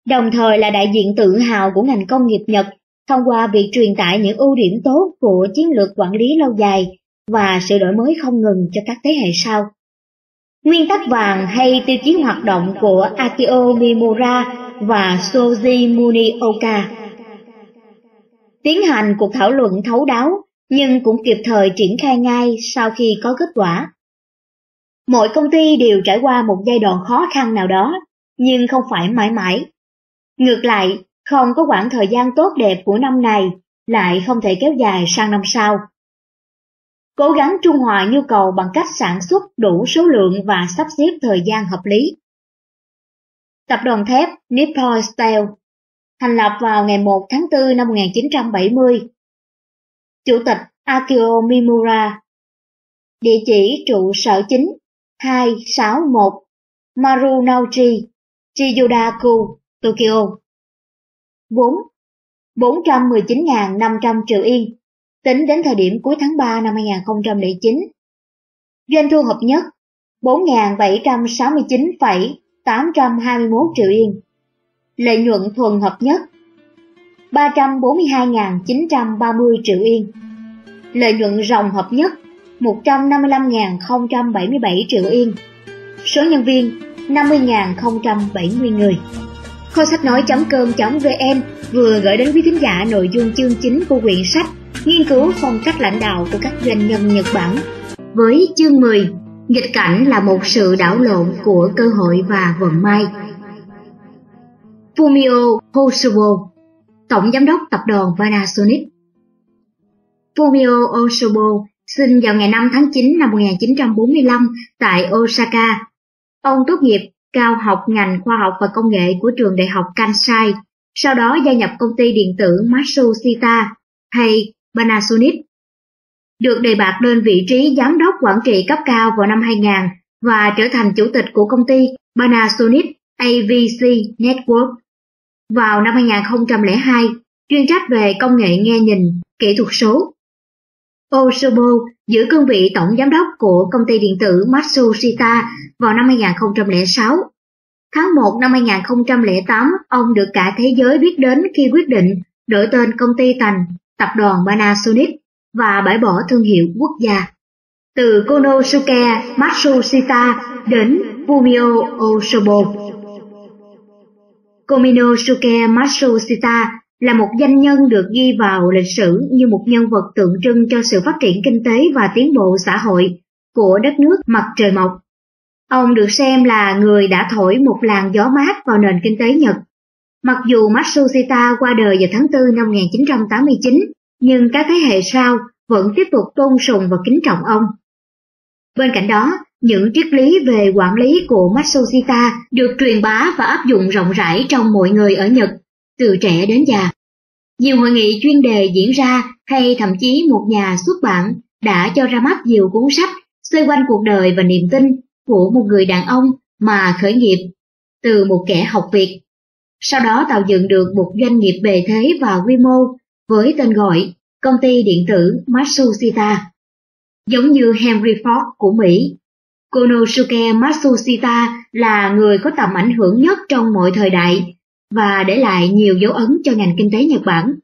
đồng thời là đại diện tự hào của ngành công nghiệp Nhật thông qua việc truyền tải những ưu điểm tốt của chiến lược quản lý lâu dài và sự đổi mới không ngừng cho các thế hệ sau. Nguyên tắc vàng hay tiêu chí hoạt động của Akio Mimura và Soji Munioka tiến hành cuộc thảo luận thấu đáo nhưng cũng kịp thời triển khai ngay sau khi có kết quả. Mỗi công ty đều trải qua một giai đoạn khó khăn nào đó, nhưng không phải mãi mãi. Ngược lại, không có khoảng thời gian tốt đẹp của năm này lại không thể kéo dài sang năm sau. Cố gắng trung hòa nhu cầu bằng cách sản xuất đủ số lượng và sắp xếp thời gian hợp lý. Tập đoàn thép Nippon Steel thành lập vào ngày 1 tháng 4 năm 1970. Chủ tịch Akio Mimura Địa chỉ trụ sở chính 261 Marunouchi, Chiyudaku, Tokyo 4. 419.500 triệu yên, tính đến thời điểm cuối tháng 3 năm 2009. Doanh thu hợp nhất 4.769,821 triệu yên. Lợi nhuận thuần hợp nhất 342.930 triệu yên. Lợi nhuận ròng hợp nhất 155.077 triệu yên. Số nhân viên 50.070 người. Kho sách nói.com.vn vừa gửi đến quý thính giả nội dung chương chính của quyển sách Nghiên cứu phong cách lãnh đạo của các doanh nhân Nhật Bản. Với chương 10, nghịch cảnh là một sự đảo lộn của cơ hội và vận may. Fumio Hosobo, Tổng Giám đốc Tập đoàn Panasonic Fumio Hosobo sinh vào ngày 5 tháng 9 năm 1945 tại Osaka. Ông tốt nghiệp cao học ngành khoa học và công nghệ của trường đại học Kansai, sau đó gia nhập công ty điện tử Matsushita hay Panasonic. Được đề bạt lên vị trí giám đốc quản trị cấp cao vào năm 2000 và trở thành chủ tịch của công ty Panasonic AVC Network. Vào năm 2002, chuyên trách về công nghệ nghe nhìn, kỹ thuật số. Osobo giữ cương vị tổng giám đốc của công ty điện tử Matsushita vào năm 2006. Tháng 1 năm 2008, ông được cả thế giới biết đến khi quyết định đổi tên công ty thành tập đoàn Panasonic và bãi bỏ thương hiệu quốc gia. Từ Konosuke Matsushita đến Fumio Osobo. Kominosuke Matsushita là một danh nhân được ghi vào lịch sử như một nhân vật tượng trưng cho sự phát triển kinh tế và tiến bộ xã hội của đất nước mặt trời mọc. Ông được xem là người đã thổi một làn gió mát vào nền kinh tế Nhật. Mặc dù Matsushita qua đời vào tháng 4 năm 1989, nhưng các thế hệ sau vẫn tiếp tục tôn sùng và kính trọng ông. Bên cạnh đó, những triết lý về quản lý của Matsushita được truyền bá và áp dụng rộng rãi trong mọi người ở Nhật, từ trẻ đến già. Nhiều hội nghị chuyên đề diễn ra hay thậm chí một nhà xuất bản đã cho ra mắt nhiều cuốn sách xoay quanh cuộc đời và niềm tin của một người đàn ông mà khởi nghiệp từ một kẻ học việc. Sau đó tạo dựng được một doanh nghiệp bề thế và quy mô với tên gọi Công ty Điện tử Matsushita. Giống như Henry Ford của Mỹ, Konosuke Matsushita là người có tầm ảnh hưởng nhất trong mọi thời đại và để lại nhiều dấu ấn cho ngành kinh tế Nhật Bản.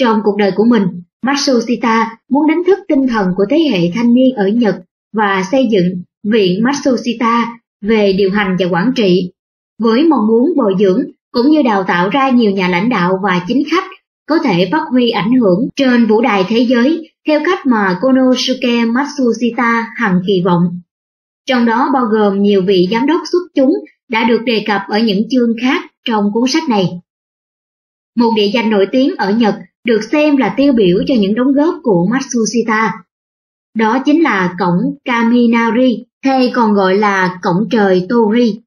Trong cuộc đời của mình, Matsushita muốn đánh thức tinh thần của thế hệ thanh niên ở Nhật và xây dựng Viện Matsushita về điều hành và quản trị, với mong muốn bồi dưỡng cũng như đào tạo ra nhiều nhà lãnh đạo và chính khách có thể phát huy ảnh hưởng trên vũ đài thế giới theo cách mà Konosuke Matsushita hằng kỳ vọng. Trong đó bao gồm nhiều vị giám đốc xuất chúng đã được đề cập ở những chương khác trong cuốn sách này. Một địa danh nổi tiếng ở Nhật được xem là tiêu biểu cho những đóng góp của Matsushita. Đó chính là cổng Kaminari, hay còn gọi là cổng trời Tori,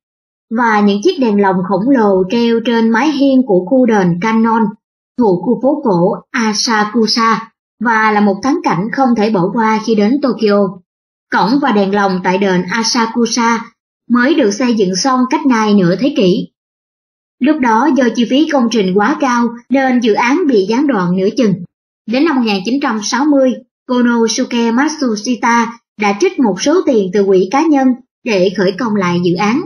và những chiếc đèn lồng khổng lồ treo trên mái hiên của khu đền Kanon, thuộc khu phố cổ Asakusa và là một thắng cảnh không thể bỏ qua khi đến Tokyo. Cổng và đèn lồng tại đền Asakusa mới được xây dựng xong cách nay nửa thế kỷ. Lúc đó do chi phí công trình quá cao nên dự án bị gián đoạn nửa chừng. Đến năm 1960, Konosuke Matsushita đã trích một số tiền từ quỹ cá nhân để khởi công lại dự án.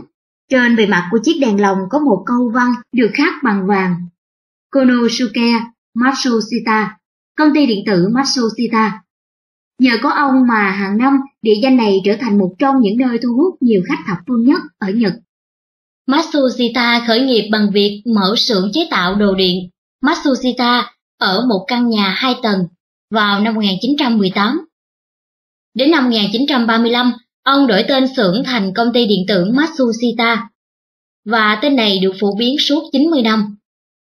Trên bề mặt của chiếc đèn lồng có một câu văn được khắc bằng vàng. Konosuke Matsushita, công ty điện tử Matsushita. Nhờ có ông mà hàng năm địa danh này trở thành một trong những nơi thu hút nhiều khách thập phương nhất ở Nhật. Matsushita khởi nghiệp bằng việc mở xưởng chế tạo đồ điện Matsushita ở một căn nhà hai tầng vào năm 1918. Đến năm 1935, ông đổi tên xưởng thành công ty điện tử Matsushita và tên này được phổ biến suốt 90 năm.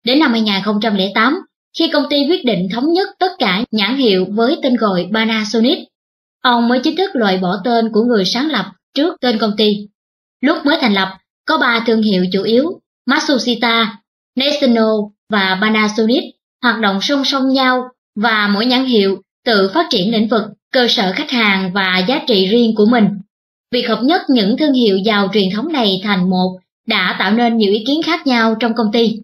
Đến năm 2008, khi công ty quyết định thống nhất tất cả nhãn hiệu với tên gọi Panasonic, ông mới chính thức loại bỏ tên của người sáng lập trước tên công ty. Lúc mới thành lập, có ba thương hiệu chủ yếu, Matsushita, National và Panasonic hoạt động song song nhau và mỗi nhãn hiệu tự phát triển lĩnh vực, cơ sở khách hàng và giá trị riêng của mình. Việc hợp nhất những thương hiệu giàu truyền thống này thành một đã tạo nên nhiều ý kiến khác nhau trong công ty.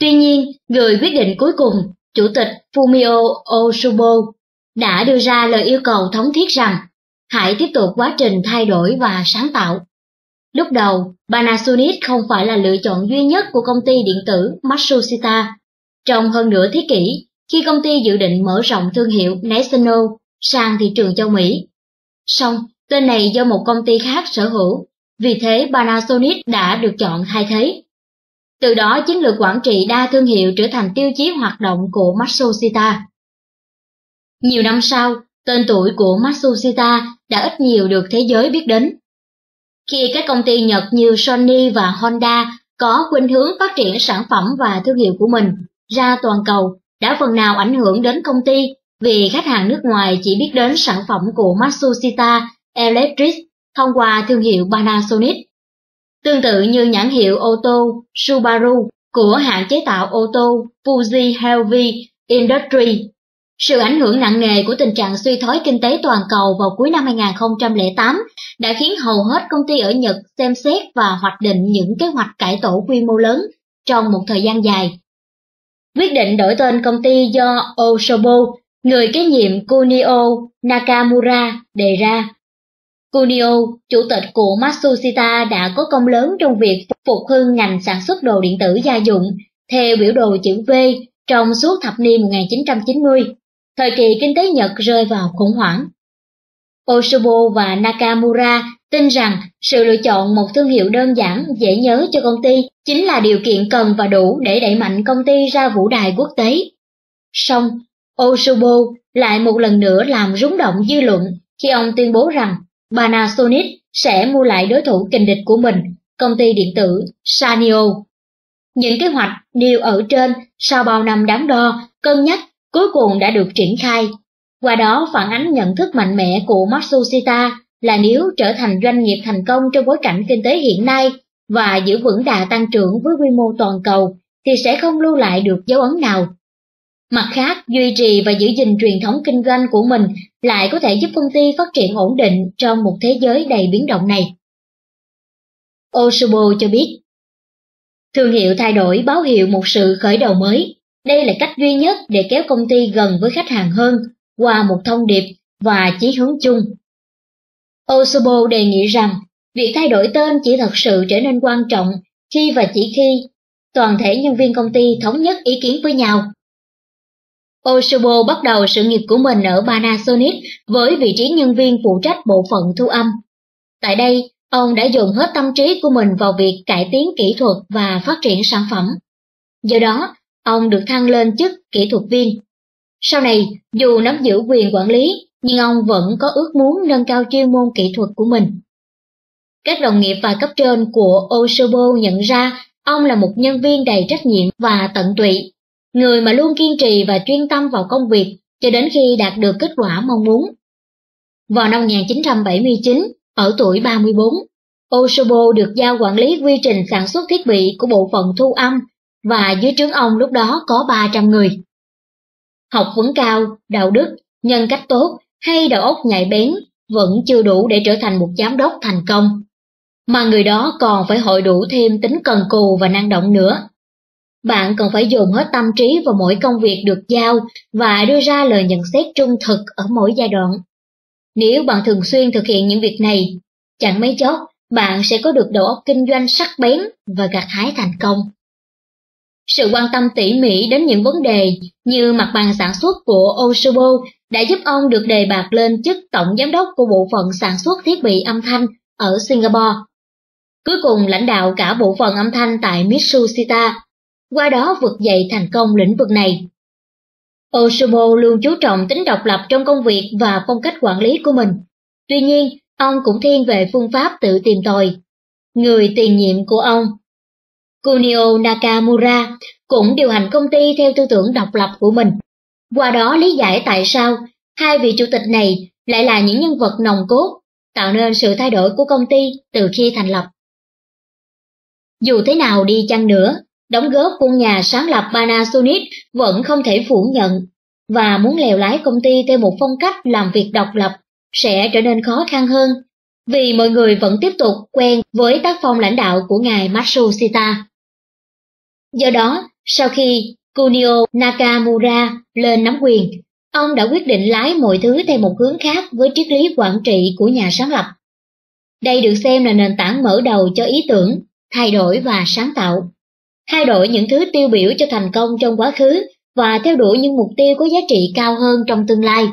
Tuy nhiên, người quyết định cuối cùng, Chủ tịch Fumio Osubo, đã đưa ra lời yêu cầu thống thiết rằng hãy tiếp tục quá trình thay đổi và sáng tạo. Lúc đầu, Panasonic không phải là lựa chọn duy nhất của công ty điện tử Matsushita. Trong hơn nửa thế kỷ, khi công ty dự định mở rộng thương hiệu National sang thị trường châu Mỹ. Song, tên này do một công ty khác sở hữu, vì thế Panasonic đã được chọn thay thế. Từ đó chiến lược quản trị đa thương hiệu trở thành tiêu chí hoạt động của Matsushita. Nhiều năm sau, tên tuổi của Matsushita đã ít nhiều được thế giới biết đến. Khi các công ty Nhật như Sony và Honda có khuynh hướng phát triển sản phẩm và thương hiệu của mình ra toàn cầu, đã phần nào ảnh hưởng đến công ty vì khách hàng nước ngoài chỉ biết đến sản phẩm của Matsushita Electric thông qua thương hiệu Panasonic. Tương tự như nhãn hiệu ô tô Subaru của hãng chế tạo ô tô Fuji Heavy Industry. Sự ảnh hưởng nặng nề của tình trạng suy thoái kinh tế toàn cầu vào cuối năm 2008 đã khiến hầu hết công ty ở Nhật xem xét và hoạch định những kế hoạch cải tổ quy mô lớn trong một thời gian dài. quyết định đổi tên công ty do Osobo, người kế nhiệm Kunio Nakamura, đề ra. Kunio, chủ tịch của Matsushita đã có công lớn trong việc phục hưng ngành sản xuất đồ điện tử gia dụng theo biểu đồ chữ V trong suốt thập niên 1990, thời kỳ kinh tế Nhật rơi vào khủng hoảng. Osobo và Nakamura tin rằng sự lựa chọn một thương hiệu đơn giản, dễ nhớ cho công ty chính là điều kiện cần và đủ để đẩy mạnh công ty ra vũ đài quốc tế. Song, Osobo lại một lần nữa làm rúng động dư luận khi ông tuyên bố rằng Panasonic sẽ mua lại đối thủ kình địch của mình, công ty điện tử Sanyo. Những kế hoạch nêu ở trên sau bao năm đắn đo, cân nhắc cuối cùng đã được triển khai. Qua đó phản ánh nhận thức mạnh mẽ của Matsushita là nếu trở thành doanh nghiệp thành công trong bối cảnh kinh tế hiện nay và giữ vững đà tăng trưởng với quy mô toàn cầu thì sẽ không lưu lại được dấu ấn nào. Mặt khác, duy trì và giữ gìn truyền thống kinh doanh của mình lại có thể giúp công ty phát triển ổn định trong một thế giới đầy biến động này. Osobo cho biết, Thương hiệu thay đổi báo hiệu một sự khởi đầu mới. Đây là cách duy nhất để kéo công ty gần với khách hàng hơn qua một thông điệp và chí hướng chung. Osobo đề nghị rằng việc thay đổi tên chỉ thật sự trở nên quan trọng khi và chỉ khi toàn thể nhân viên công ty thống nhất ý kiến với nhau. Osobo bắt đầu sự nghiệp của mình ở Panasonic với vị trí nhân viên phụ trách bộ phận thu âm. Tại đây, ông đã dồn hết tâm trí của mình vào việc cải tiến kỹ thuật và phát triển sản phẩm. Do đó, ông được thăng lên chức kỹ thuật viên. Sau này, dù nắm giữ quyền quản lý, nhưng ông vẫn có ước muốn nâng cao chuyên môn kỹ thuật của mình. Các đồng nghiệp và cấp trên của Osobo nhận ra ông là một nhân viên đầy trách nhiệm và tận tụy, người mà luôn kiên trì và chuyên tâm vào công việc cho đến khi đạt được kết quả mong muốn. Vào năm 1979, ở tuổi 34, Osobo được giao quản lý quy trình sản xuất thiết bị của bộ phận thu âm và dưới trướng ông lúc đó có 300 người. Học vấn cao, đạo đức, nhân cách tốt hay đầu óc nhạy bén vẫn chưa đủ để trở thành một giám đốc thành công. Mà người đó còn phải hội đủ thêm tính cần cù và năng động nữa. Bạn cần phải dồn hết tâm trí vào mỗi công việc được giao và đưa ra lời nhận xét trung thực ở mỗi giai đoạn. Nếu bạn thường xuyên thực hiện những việc này, chẳng mấy chốc bạn sẽ có được đầu óc kinh doanh sắc bén và gặt hái thành công. Sự quan tâm tỉ mỉ đến những vấn đề như mặt bằng sản xuất của Osobo đã giúp ông được đề bạt lên chức tổng giám đốc của bộ phận sản xuất thiết bị âm thanh ở Singapore. Cuối cùng lãnh đạo cả bộ phận âm thanh tại Mitsushita, qua đó vực dậy thành công lĩnh vực này. Osobo luôn chú trọng tính độc lập trong công việc và phong cách quản lý của mình. Tuy nhiên, ông cũng thiên về phương pháp tự tìm tòi. Người tiền nhiệm của ông, Kunio Nakamura, cũng điều hành công ty theo tư tưởng độc lập của mình. Qua đó lý giải tại sao hai vị chủ tịch này lại là những nhân vật nòng cốt, tạo nên sự thay đổi của công ty từ khi thành lập. Dù thế nào đi chăng nữa, đóng góp của nhà sáng lập Panasonic vẫn không thể phủ nhận, và muốn lèo lái công ty theo một phong cách làm việc độc lập sẽ trở nên khó khăn hơn, vì mọi người vẫn tiếp tục quen với tác phong lãnh đạo của ngài Matsushita. Do đó, sau khi Kunio Nakamura lên nắm quyền, ông đã quyết định lái mọi thứ theo một hướng khác với triết lý quản trị của nhà sáng lập. Đây được xem là nền tảng mở đầu cho ý tưởng, thay đổi và sáng tạo. Thay đổi những thứ tiêu biểu cho thành công trong quá khứ và theo đuổi những mục tiêu có giá trị cao hơn trong tương lai.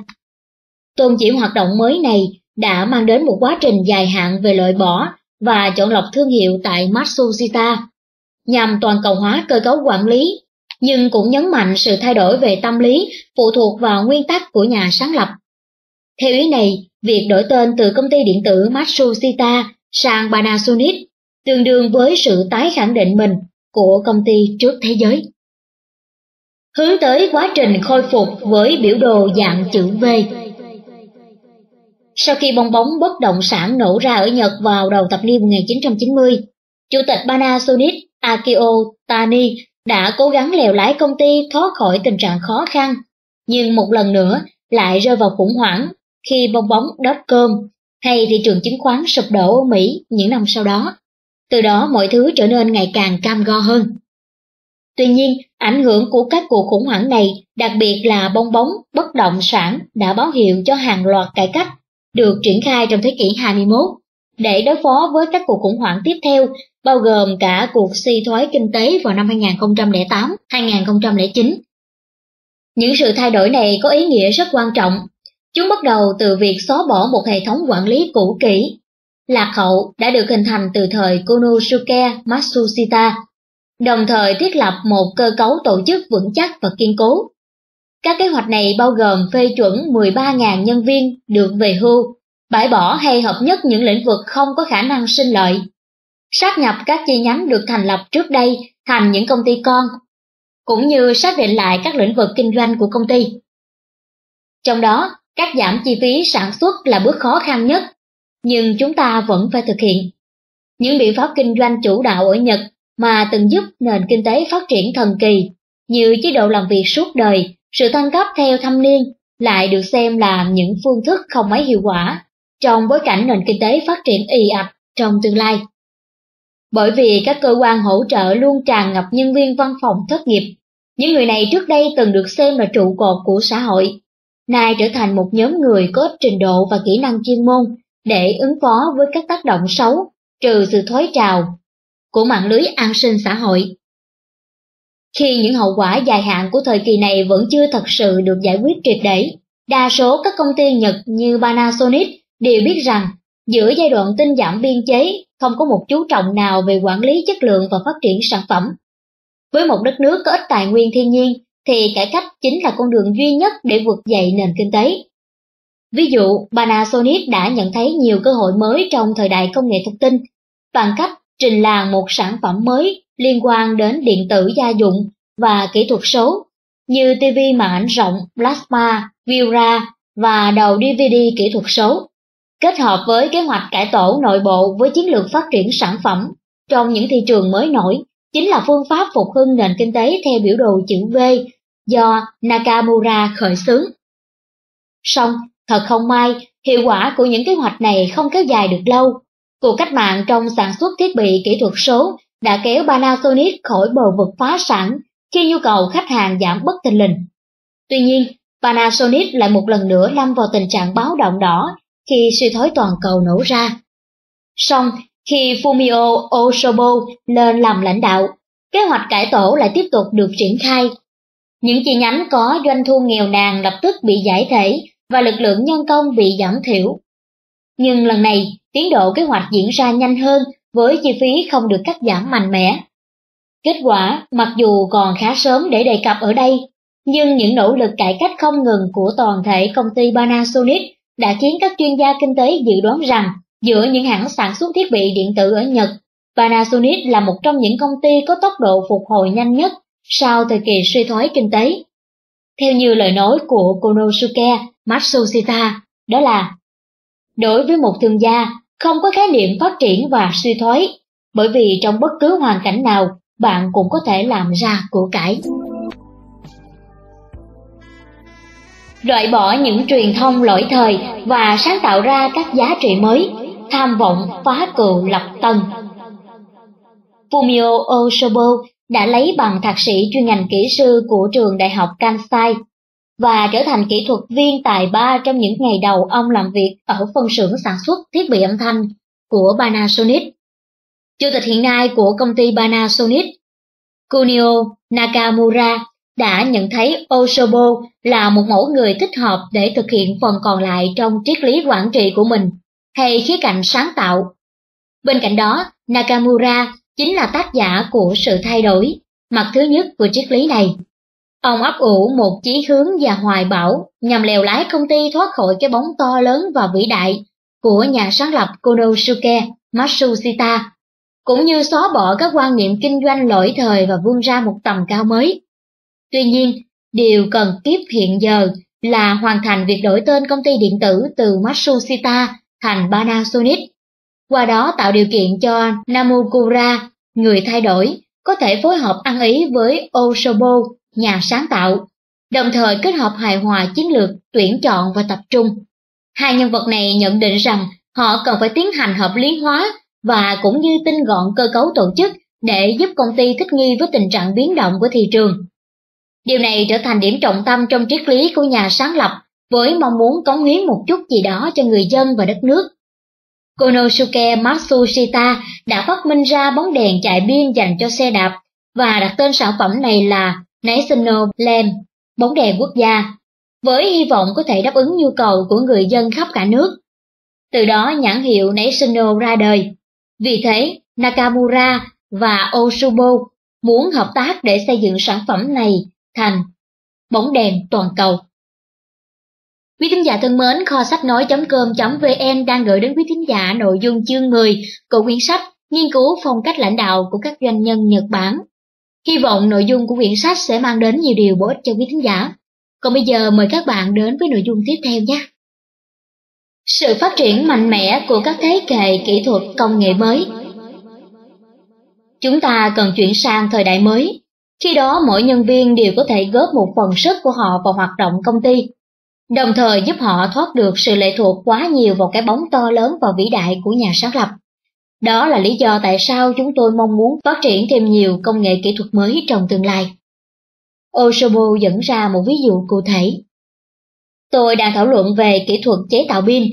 Tôn chỉ hoạt động mới này đã mang đến một quá trình dài hạn về loại bỏ và chọn lọc thương hiệu tại Matsushita, nhằm toàn cầu hóa cơ cấu quản lý, nhưng cũng nhấn mạnh sự thay đổi về tâm lý phụ thuộc vào nguyên tắc của nhà sáng lập. Theo ý này, việc đổi tên từ công ty điện tử Matsushita sang Panasonic tương đương với sự tái khẳng định mình của công ty trước thế giới. Hướng tới quá trình khôi phục với biểu đồ dạng chữ V. Sau khi bong bóng bất động sản nổ ra ở Nhật vào đầu thập niên 1990, Chủ tịch Panasonic Akio Tani đã cố gắng lèo lái công ty thoát khỏi tình trạng khó khăn, nhưng một lần nữa lại rơi vào khủng hoảng khi bong bóng .com hay thị trường chứng khoán sụp đổ ở Mỹ những năm sau đó. Từ đó mọi thứ trở nên ngày càng cam go hơn. Tuy nhiên, ảnh hưởng của các cuộc khủng hoảng này, đặc biệt là bong bóng, bất động sản đã báo hiệu cho hàng loạt cải cách được triển khai trong thế kỷ 21 để đối phó với các cuộc khủng hoảng tiếp theo, bao gồm cả cuộc suy thoái kinh tế vào năm 2008-2009. Những sự thay đổi này có ý nghĩa rất quan trọng. Chúng bắt đầu từ việc xóa bỏ một hệ thống quản lý cũ kỹ, lạc hậu đã được hình thành từ thời Konosuke Matsushita đồng thời thiết lập một cơ cấu tổ chức vững chắc và kiên cố. Các kế hoạch này bao gồm phê chuẩn 13.000 nhân viên được về hưu, bãi bỏ hay hợp nhất những lĩnh vực không có khả năng sinh lợi, sát nhập các chi nhánh được thành lập trước đây thành những công ty con, cũng như xác định lại các lĩnh vực kinh doanh của công ty. Trong đó, cắt giảm chi phí sản xuất là bước khó khăn nhất, nhưng chúng ta vẫn phải thực hiện. Những biện pháp kinh doanh chủ đạo ở Nhật mà từng giúp nền kinh tế phát triển thần kỳ, như chế độ làm việc suốt đời, sự thăng cấp theo thâm niên, lại được xem là những phương thức không mấy hiệu quả trong bối cảnh nền kinh tế phát triển y ạch trong tương lai. Bởi vì các cơ quan hỗ trợ luôn tràn ngập nhân viên văn phòng thất nghiệp, những người này trước đây từng được xem là trụ cột của xã hội, nay trở thành một nhóm người có trình độ và kỹ năng chuyên môn để ứng phó với các tác động xấu, trừ sự thối trào của mạng lưới an sinh xã hội. Khi những hậu quả dài hạn của thời kỳ này vẫn chưa thật sự được giải quyết triệt để, đa số các công ty Nhật như Panasonic đều biết rằng giữa giai đoạn tinh giảm biên chế không có một chú trọng nào về quản lý chất lượng và phát triển sản phẩm. Với một đất nước có ít tài nguyên thiên nhiên thì cải cách chính là con đường duy nhất để vượt dậy nền kinh tế. Ví dụ, Panasonic đã nhận thấy nhiều cơ hội mới trong thời đại công nghệ thông tin bằng cách trình làng một sản phẩm mới liên quan đến điện tử gia dụng và kỹ thuật số, như TV màn ảnh rộng, plasma, Vira và đầu DVD kỹ thuật số, kết hợp với kế hoạch cải tổ nội bộ với chiến lược phát triển sản phẩm trong những thị trường mới nổi, chính là phương pháp phục hưng nền kinh tế theo biểu đồ chữ V do Nakamura khởi xướng. Song, thật không may, hiệu quả của những kế hoạch này không kéo dài được lâu, Cuộc cách mạng trong sản xuất thiết bị kỹ thuật số đã kéo Panasonic khỏi bờ vực phá sản khi nhu cầu khách hàng giảm bất thình lình. Tuy nhiên, Panasonic lại một lần nữa lâm vào tình trạng báo động đỏ khi suy thoái toàn cầu nổ ra. Song, khi Fumio Osobo lên làm lãnh đạo, kế hoạch cải tổ lại tiếp tục được triển khai. Những chi nhánh có doanh thu nghèo nàn lập tức bị giải thể và lực lượng nhân công bị giảm thiểu. Nhưng lần này, tiến độ kế hoạch diễn ra nhanh hơn với chi phí không được cắt giảm mạnh mẽ. Kết quả, mặc dù còn khá sớm để đề cập ở đây, nhưng những nỗ lực cải cách không ngừng của toàn thể công ty Panasonic đã khiến các chuyên gia kinh tế dự đoán rằng giữa những hãng sản xuất thiết bị điện tử ở Nhật, Panasonic là một trong những công ty có tốc độ phục hồi nhanh nhất sau thời kỳ suy thoái kinh tế. Theo như lời nói của Konosuke Matsushita, đó là Đối với một thương gia, không có khái niệm phát triển và suy thoái, bởi vì trong bất cứ hoàn cảnh nào, bạn cũng có thể làm ra của cải. Loại bỏ những truyền thông lỗi thời và sáng tạo ra các giá trị mới, tham vọng phá cựu lập tân. Fumio Osobo đã lấy bằng thạc sĩ chuyên ngành kỹ sư của trường đại học Kansai và trở thành kỹ thuật viên tài ba trong những ngày đầu ông làm việc ở phân xưởng sản xuất thiết bị âm thanh của Panasonic. Chủ tịch hiện nay của công ty Panasonic, Kunio Nakamura, đã nhận thấy Osobo là một mẫu người thích hợp để thực hiện phần còn lại trong triết lý quản trị của mình, hay khía cạnh sáng tạo. Bên cạnh đó, Nakamura chính là tác giả của sự thay đổi, mặt thứ nhất của triết lý này. Ông ấp ủ một chí hướng và hoài bão nhằm lèo lái công ty thoát khỏi cái bóng to lớn và vĩ đại của nhà sáng lập Konosuke Matsushita, cũng như xóa bỏ các quan niệm kinh doanh lỗi thời và vươn ra một tầm cao mới. Tuy nhiên, điều cần kiếp hiện giờ là hoàn thành việc đổi tên công ty điện tử từ Matsushita thành Panasonic, qua đó tạo điều kiện cho Namukura, người thay đổi, có thể phối hợp ăn ý với Osobo nhà sáng tạo, đồng thời kết hợp hài hòa chiến lược, tuyển chọn và tập trung. Hai nhân vật này nhận định rằng họ cần phải tiến hành hợp lý hóa và cũng như tinh gọn cơ cấu tổ chức để giúp công ty thích nghi với tình trạng biến động của thị trường. Điều này trở thành điểm trọng tâm trong triết lý của nhà sáng lập với mong muốn cống hiến một chút gì đó cho người dân và đất nước. Konosuke Matsushita đã phát minh ra bóng đèn chạy pin dành cho xe đạp và đặt tên sản phẩm này là National Lamp, bóng đèn quốc gia, với hy vọng có thể đáp ứng nhu cầu của người dân khắp cả nước. Từ đó nhãn hiệu National ra đời. Vì thế, Nakamura và Osubo muốn hợp tác để xây dựng sản phẩm này thành bóng đèn toàn cầu. Quý thính giả thân mến, kho sách nói.com.vn đang gửi đến quý thính giả nội dung chương 10 của quyển sách Nghiên cứu phong cách lãnh đạo của các doanh nhân Nhật Bản. Hy vọng nội dung của quyển sách sẽ mang đến nhiều điều bổ ích cho quý thính giả. Còn bây giờ mời các bạn đến với nội dung tiếp theo nhé. Sự phát triển mạnh mẽ của các thế hệ kỹ thuật công nghệ mới Chúng ta cần chuyển sang thời đại mới, khi đó mỗi nhân viên đều có thể góp một phần sức của họ vào hoạt động công ty, đồng thời giúp họ thoát được sự lệ thuộc quá nhiều vào cái bóng to lớn và vĩ đại của nhà sáng lập. Đó là lý do tại sao chúng tôi mong muốn phát triển thêm nhiều công nghệ kỹ thuật mới trong tương lai. Osobo dẫn ra một ví dụ cụ thể. Tôi đang thảo luận về kỹ thuật chế tạo pin,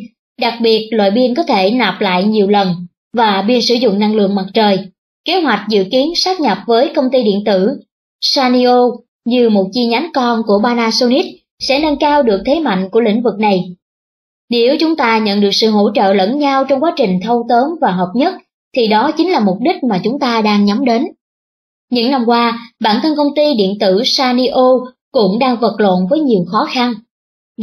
đặc biệt loại pin có thể nạp lại nhiều lần và pin sử dụng năng lượng mặt trời. Kế hoạch dự kiến sát nhập với công ty điện tử Sanio như một chi nhánh con của Panasonic sẽ nâng cao được thế mạnh của lĩnh vực này. Nếu chúng ta nhận được sự hỗ trợ lẫn nhau trong quá trình thâu tóm và hợp nhất, thì đó chính là mục đích mà chúng ta đang nhắm đến. Những năm qua, bản thân công ty điện tử Sanio cũng đang vật lộn với nhiều khó khăn.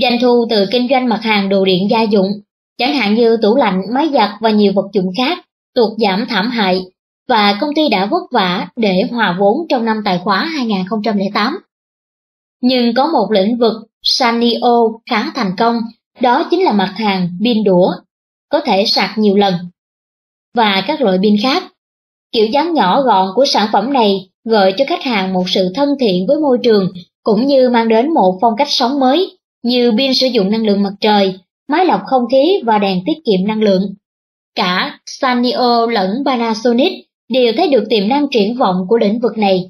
Doanh thu từ kinh doanh mặt hàng đồ điện gia dụng, chẳng hạn như tủ lạnh, máy giặt và nhiều vật dụng khác, tuột giảm thảm hại, và công ty đã vất vả để hòa vốn trong năm tài khóa 2008. Nhưng có một lĩnh vực Sanio khá thành công, đó chính là mặt hàng pin đũa, có thể sạc nhiều lần. Và các loại pin khác. Kiểu dáng nhỏ gọn của sản phẩm này gợi cho khách hàng một sự thân thiện với môi trường cũng như mang đến một phong cách sống mới như pin sử dụng năng lượng mặt trời, máy lọc không khí và đèn tiết kiệm năng lượng. Cả Sanyo lẫn Panasonic đều thấy được tiềm năng triển vọng của lĩnh vực này.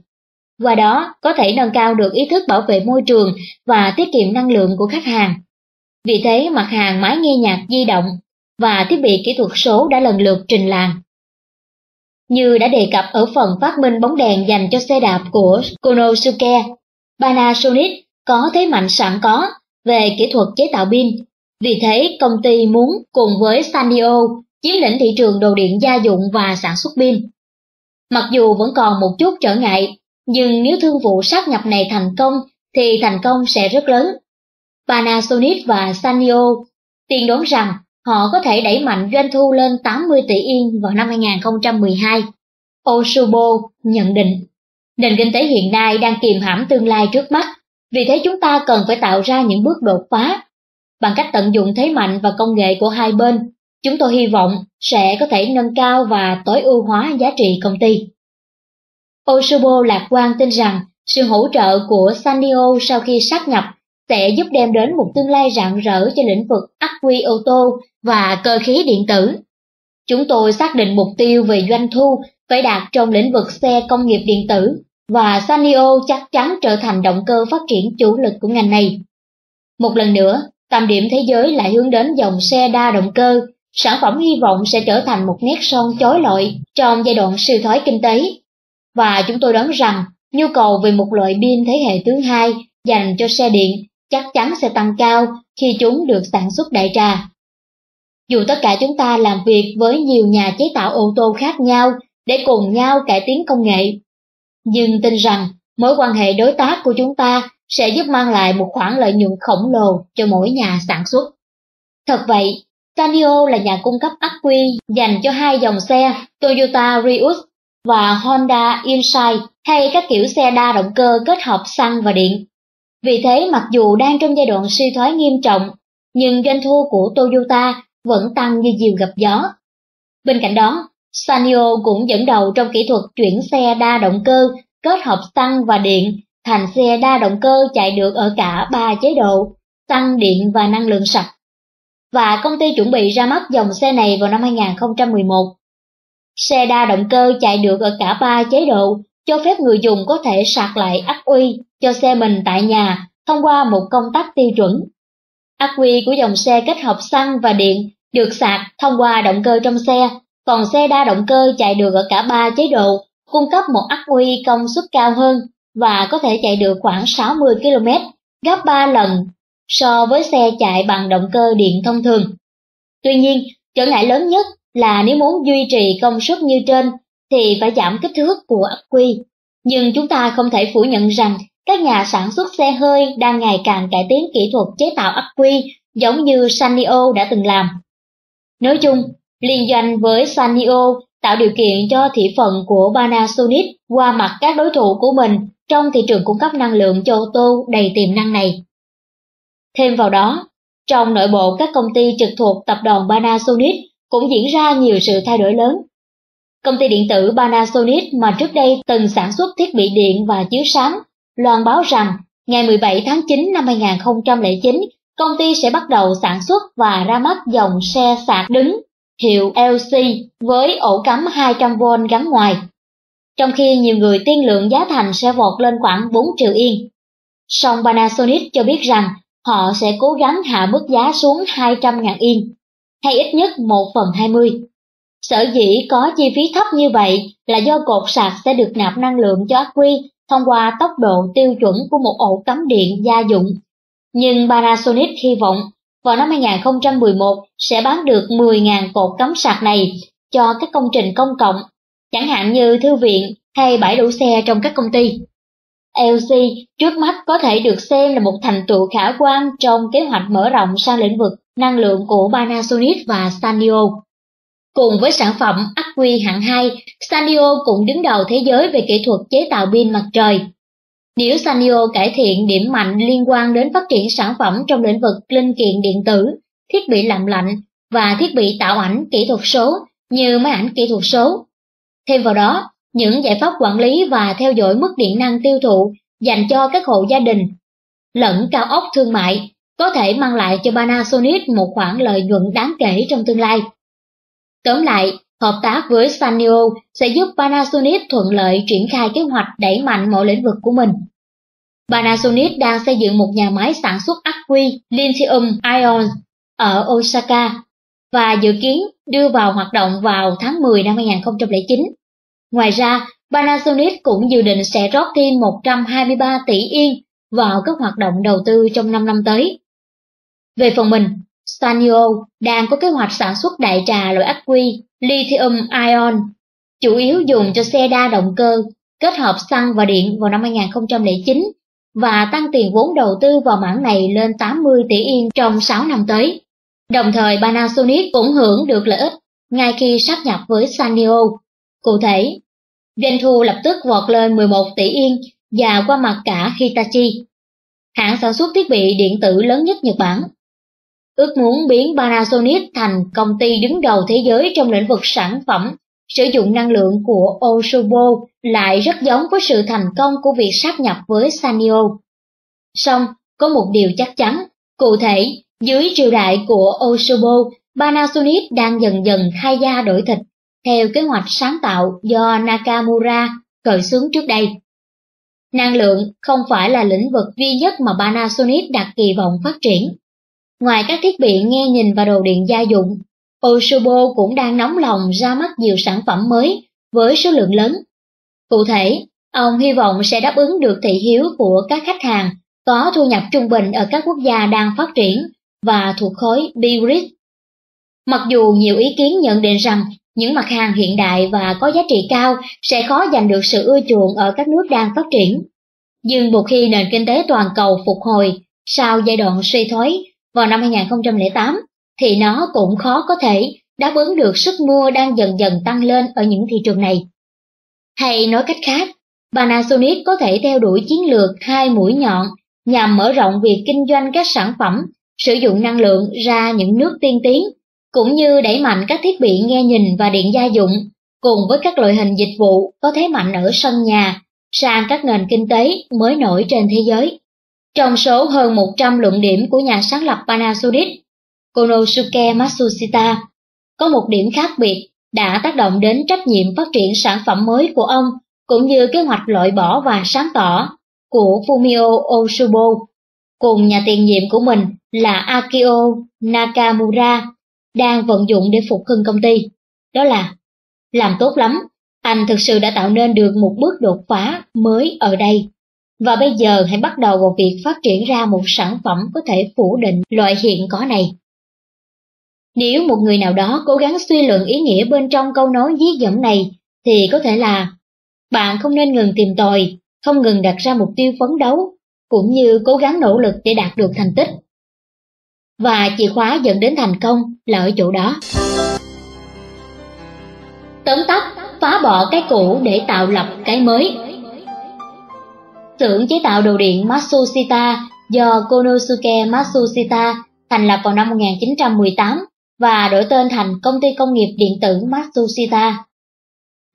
Qua đó có thể nâng cao được ý thức bảo vệ môi trường và tiết kiệm năng lượng của khách hàng. Vì thế mặt hàng máy nghe nhạc di động và thiết bị kỹ thuật số đã lần lượt trình làng. Như đã đề cập ở phần phát minh bóng đèn dành cho xe đạp của Konosuke, Panasonic có thế mạnh sẵn có về kỹ thuật chế tạo pin. Vì thế, công ty muốn cùng với Sanio chiếm lĩnh thị trường đồ điện gia dụng và sản xuất pin. Mặc dù vẫn còn một chút trở ngại, nhưng nếu thương vụ sát nhập này thành công thì thành công sẽ rất lớn. Panasonic và Sanyo tiên đoán rằng họ có thể đẩy mạnh doanh thu lên 80 tỷ yên vào năm 2012. Osubo nhận định, nền kinh tế hiện nay đang kìm hãm tương lai trước mắt, vì thế chúng ta cần phải tạo ra những bước đột phá. Bằng cách tận dụng thế mạnh và công nghệ của hai bên, chúng tôi hy vọng sẽ có thể nâng cao và tối ưu hóa giá trị công ty. Osobo lạc quan tin rằng sự hỗ trợ của Sanio sau khi sát nhập sẽ giúp đem đến một tương lai rạng rỡ cho lĩnh vực ắc quy ô tô và cơ khí điện tử. Chúng tôi xác định mục tiêu về doanh thu phải đạt trong lĩnh vực xe công nghiệp điện tử và Sanio chắc chắn trở thành động cơ phát triển chủ lực của ngành này. Một lần nữa, tầm điểm thế giới lại hướng đến dòng xe đa động cơ, sản phẩm hy vọng sẽ trở thành một nét son chói lọi trong giai đoạn suy thoái kinh tế. Và chúng tôi đoán rằng nhu cầu về một loại pin thế hệ thứ hai dành cho xe điện chắc chắn sẽ tăng cao khi chúng được sản xuất đại trà. Dù tất cả chúng ta làm việc với nhiều nhà chế tạo ô tô khác nhau để cùng nhau cải tiến công nghệ, nhưng tin rằng mối quan hệ đối tác của chúng ta sẽ giúp mang lại một khoản lợi nhuận khổng lồ cho mỗi nhà sản xuất. Thật vậy, Sanyo là nhà cung cấp ắc quy dành cho hai dòng xe Toyota Prius và Honda Insight hay các kiểu xe đa động cơ kết hợp xăng và điện. Vì thế mặc dù đang trong giai đoạn suy thoái nghiêm trọng, nhưng doanh thu của Toyota vẫn tăng như diều gặp gió. Bên cạnh đó, Sanyo cũng dẫn đầu trong kỹ thuật chuyển xe đa động cơ kết hợp xăng và điện thành xe đa động cơ chạy được ở cả ba chế độ, xăng, điện và năng lượng sạch. Và công ty chuẩn bị ra mắt dòng xe này vào năm 2011. Xe đa động cơ chạy được ở cả ba chế độ, cho phép người dùng có thể sạc lại ắc quy cho xe mình tại nhà thông qua một công tắc tiêu chuẩn. Ắc quy của dòng xe kết hợp xăng và điện được sạc thông qua động cơ trong xe, còn xe đa động cơ chạy được ở cả ba chế độ, cung cấp một ắc quy công suất cao hơn và có thể chạy được khoảng 60 km, gấp 3 lần so với xe chạy bằng động cơ điện thông thường. Tuy nhiên, trở ngại lớn nhất là nếu muốn duy trì công suất như trên thì phải giảm kích thước của ắc quy. Nhưng chúng ta không thể phủ nhận rằng các nhà sản xuất xe hơi đang ngày càng cải tiến kỹ thuật chế tạo ắc quy giống như Sanyo đã từng làm. Nói chung, liên doanh với Sanyo tạo điều kiện cho thị phần của Panasonic qua mặt các đối thủ của mình trong thị trường cung cấp năng lượng cho ô tô đầy tiềm năng này. Thêm vào đó, trong nội bộ các công ty trực thuộc tập đoàn Panasonic cũng diễn ra nhiều sự thay đổi lớn. Công ty điện tử Panasonic mà trước đây từng sản xuất thiết bị điện và chiếu sáng, loan báo rằng ngày 17 tháng 9 năm 2009, công ty sẽ bắt đầu sản xuất và ra mắt dòng xe sạc đứng hiệu LC với ổ cắm 200V gắn ngoài. Trong khi nhiều người tiên lượng giá thành sẽ vọt lên khoảng 4 triệu yên. Song Panasonic cho biết rằng họ sẽ cố gắng hạ mức giá xuống 200.000 yên, hay ít nhất 1 phần 20. Sở dĩ có chi phí thấp như vậy là do cột sạc sẽ được nạp năng lượng cho ắc quy thông qua tốc độ tiêu chuẩn của một ổ cắm điện gia dụng. Nhưng Panasonic hy vọng vào năm 2011 sẽ bán được 10.000 cột cắm sạc này cho các công trình công cộng, chẳng hạn như thư viện hay bãi đổ xe trong các công ty. LC trước mắt có thể được xem là một thành tựu khả quan trong kế hoạch mở rộng sang lĩnh vực năng lượng của Panasonic và Sanyo. Cùng với sản phẩm ắc quy hạng 2, Sanyo cũng đứng đầu thế giới về kỹ thuật chế tạo pin mặt trời. Nếu Sanyo cải thiện điểm mạnh liên quan đến phát triển sản phẩm trong lĩnh vực linh kiện điện tử, thiết bị làm lạnh và thiết bị tạo ảnh kỹ thuật số như máy ảnh kỹ thuật số. Thêm vào đó, những giải pháp quản lý và theo dõi mức điện năng tiêu thụ dành cho các hộ gia đình lẫn cao ốc thương mại có thể mang lại cho Panasonic một khoản lợi nhuận đáng kể trong tương lai. Tóm lại, hợp tác với Sanyo sẽ giúp Panasonic thuận lợi triển khai kế hoạch đẩy mạnh mọi lĩnh vực của mình. Panasonic đang xây dựng một nhà máy sản xuất ắc quy lithium ion ở Osaka và dự kiến đưa vào hoạt động vào tháng 10 năm 2009. Ngoài ra, Panasonic cũng dự định sẽ rót thêm 123 tỷ yên vào các hoạt động đầu tư trong 5 năm tới. Về phần mình, Sanyo đang có kế hoạch sản xuất đại trà loại ắc quy lithium ion, chủ yếu dùng cho xe đa động cơ, kết hợp xăng và điện vào năm 2009 và tăng tiền vốn đầu tư vào mảng này lên 80 tỷ yên trong 6 năm tới. Đồng thời Panasonic cũng hưởng được lợi ích ngay khi sáp nhập với Sanyo. Cụ thể, doanh thu lập tức vọt lên 11 tỷ yên và qua mặt cả Hitachi, hãng sản xuất thiết bị điện tử lớn nhất Nhật Bản. Ước muốn biến Panasonic thành công ty đứng đầu thế giới trong lĩnh vực sản phẩm sử dụng năng lượng của Osobo lại rất giống với sự thành công của việc sáp nhập với Sanyo. Song, có một điều chắc chắn, cụ thể, dưới triều đại của Osobo, Panasonic đang dần dần thay da đổi thịt, theo kế hoạch sáng tạo do Nakamura khởi xướng trước đây. Năng lượng không phải là lĩnh vực duy nhất mà Panasonic đặt kỳ vọng phát triển. Ngoài các thiết bị nghe nhìn và đồ điện gia dụng, Osobo cũng đang nóng lòng ra mắt nhiều sản phẩm mới với số lượng lớn. Cụ thể, ông hy vọng sẽ đáp ứng được thị hiếu của các khách hàng có thu nhập trung bình ở các quốc gia đang phát triển và thuộc khối BRICS. Mặc dù nhiều ý kiến nhận định rằng những mặt hàng hiện đại và có giá trị cao sẽ khó giành được sự ưa chuộng ở các nước đang phát triển. Nhưng một khi nền kinh tế toàn cầu phục hồi sau giai đoạn suy thoái vào năm 2008, thì nó cũng khó có thể đáp ứng được sức mua đang dần dần tăng lên ở những thị trường này. Hay nói cách khác, Panasonic có thể theo đuổi chiến lược hai mũi nhọn nhằm mở rộng việc kinh doanh các sản phẩm sử dụng năng lượng ra những nước tiên tiến, cũng như đẩy mạnh các thiết bị nghe nhìn và điện gia dụng, cùng với các loại hình dịch vụ có thế mạnh ở sân nhà, sang các nền kinh tế mới nổi trên thế giới. Trong số hơn 100 luận điểm của nhà sáng lập Panasonic, Konosuke Matsushita, có một điểm khác biệt đã tác động đến trách nhiệm phát triển sản phẩm mới của ông, cũng như kế hoạch loại bỏ và sáng tỏ của Fumio Osubo cùng nhà tiền nhiệm của mình là Akio Nakamura, đang vận dụng để phục hưng công ty. Đó là, làm tốt lắm, anh thực sự đã tạo nên được một bước đột phá mới ở đây. Và bây giờ hãy bắt đầu vào việc phát triển ra một sản phẩm có thể phủ định loại hiện có này. Nếu một người nào đó cố gắng suy luận ý nghĩa bên trong câu nói dí dẫn này, thì có thể là bạn không nên ngừng tìm tòi, không ngừng đặt ra mục tiêu phấn đấu, cũng như cố gắng nỗ lực để đạt được thành tích. Và chìa khóa dẫn đến thành công là ở chỗ đó. Tóm tắt, phá bỏ cái cũ để tạo lập cái mới. Xưởng chế tạo đồ điện Matsushita do Konosuke Matsushita thành lập vào năm 1918 và đổi tên thành Công ty Công nghiệp Điện tử Matsushita.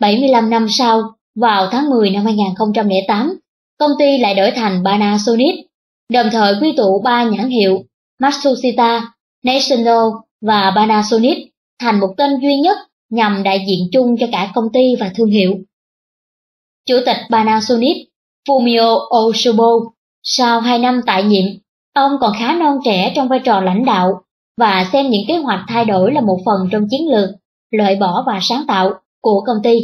75 năm sau, vào tháng 10 năm 2008, công ty lại đổi thành Panasonic, đồng thời quy tụ ba nhãn hiệu Matsushita, National và Panasonic thành một tên duy nhất nhằm đại diện chung cho cả công ty và thương hiệu. Chủ tịch Panasonic Fumio Oshubo sau 2 năm tại nhiệm, ông còn khá non trẻ trong vai trò lãnh đạo và xem những kế hoạch thay đổi là một phần trong chiến lược, loại bỏ và sáng tạo của công ty.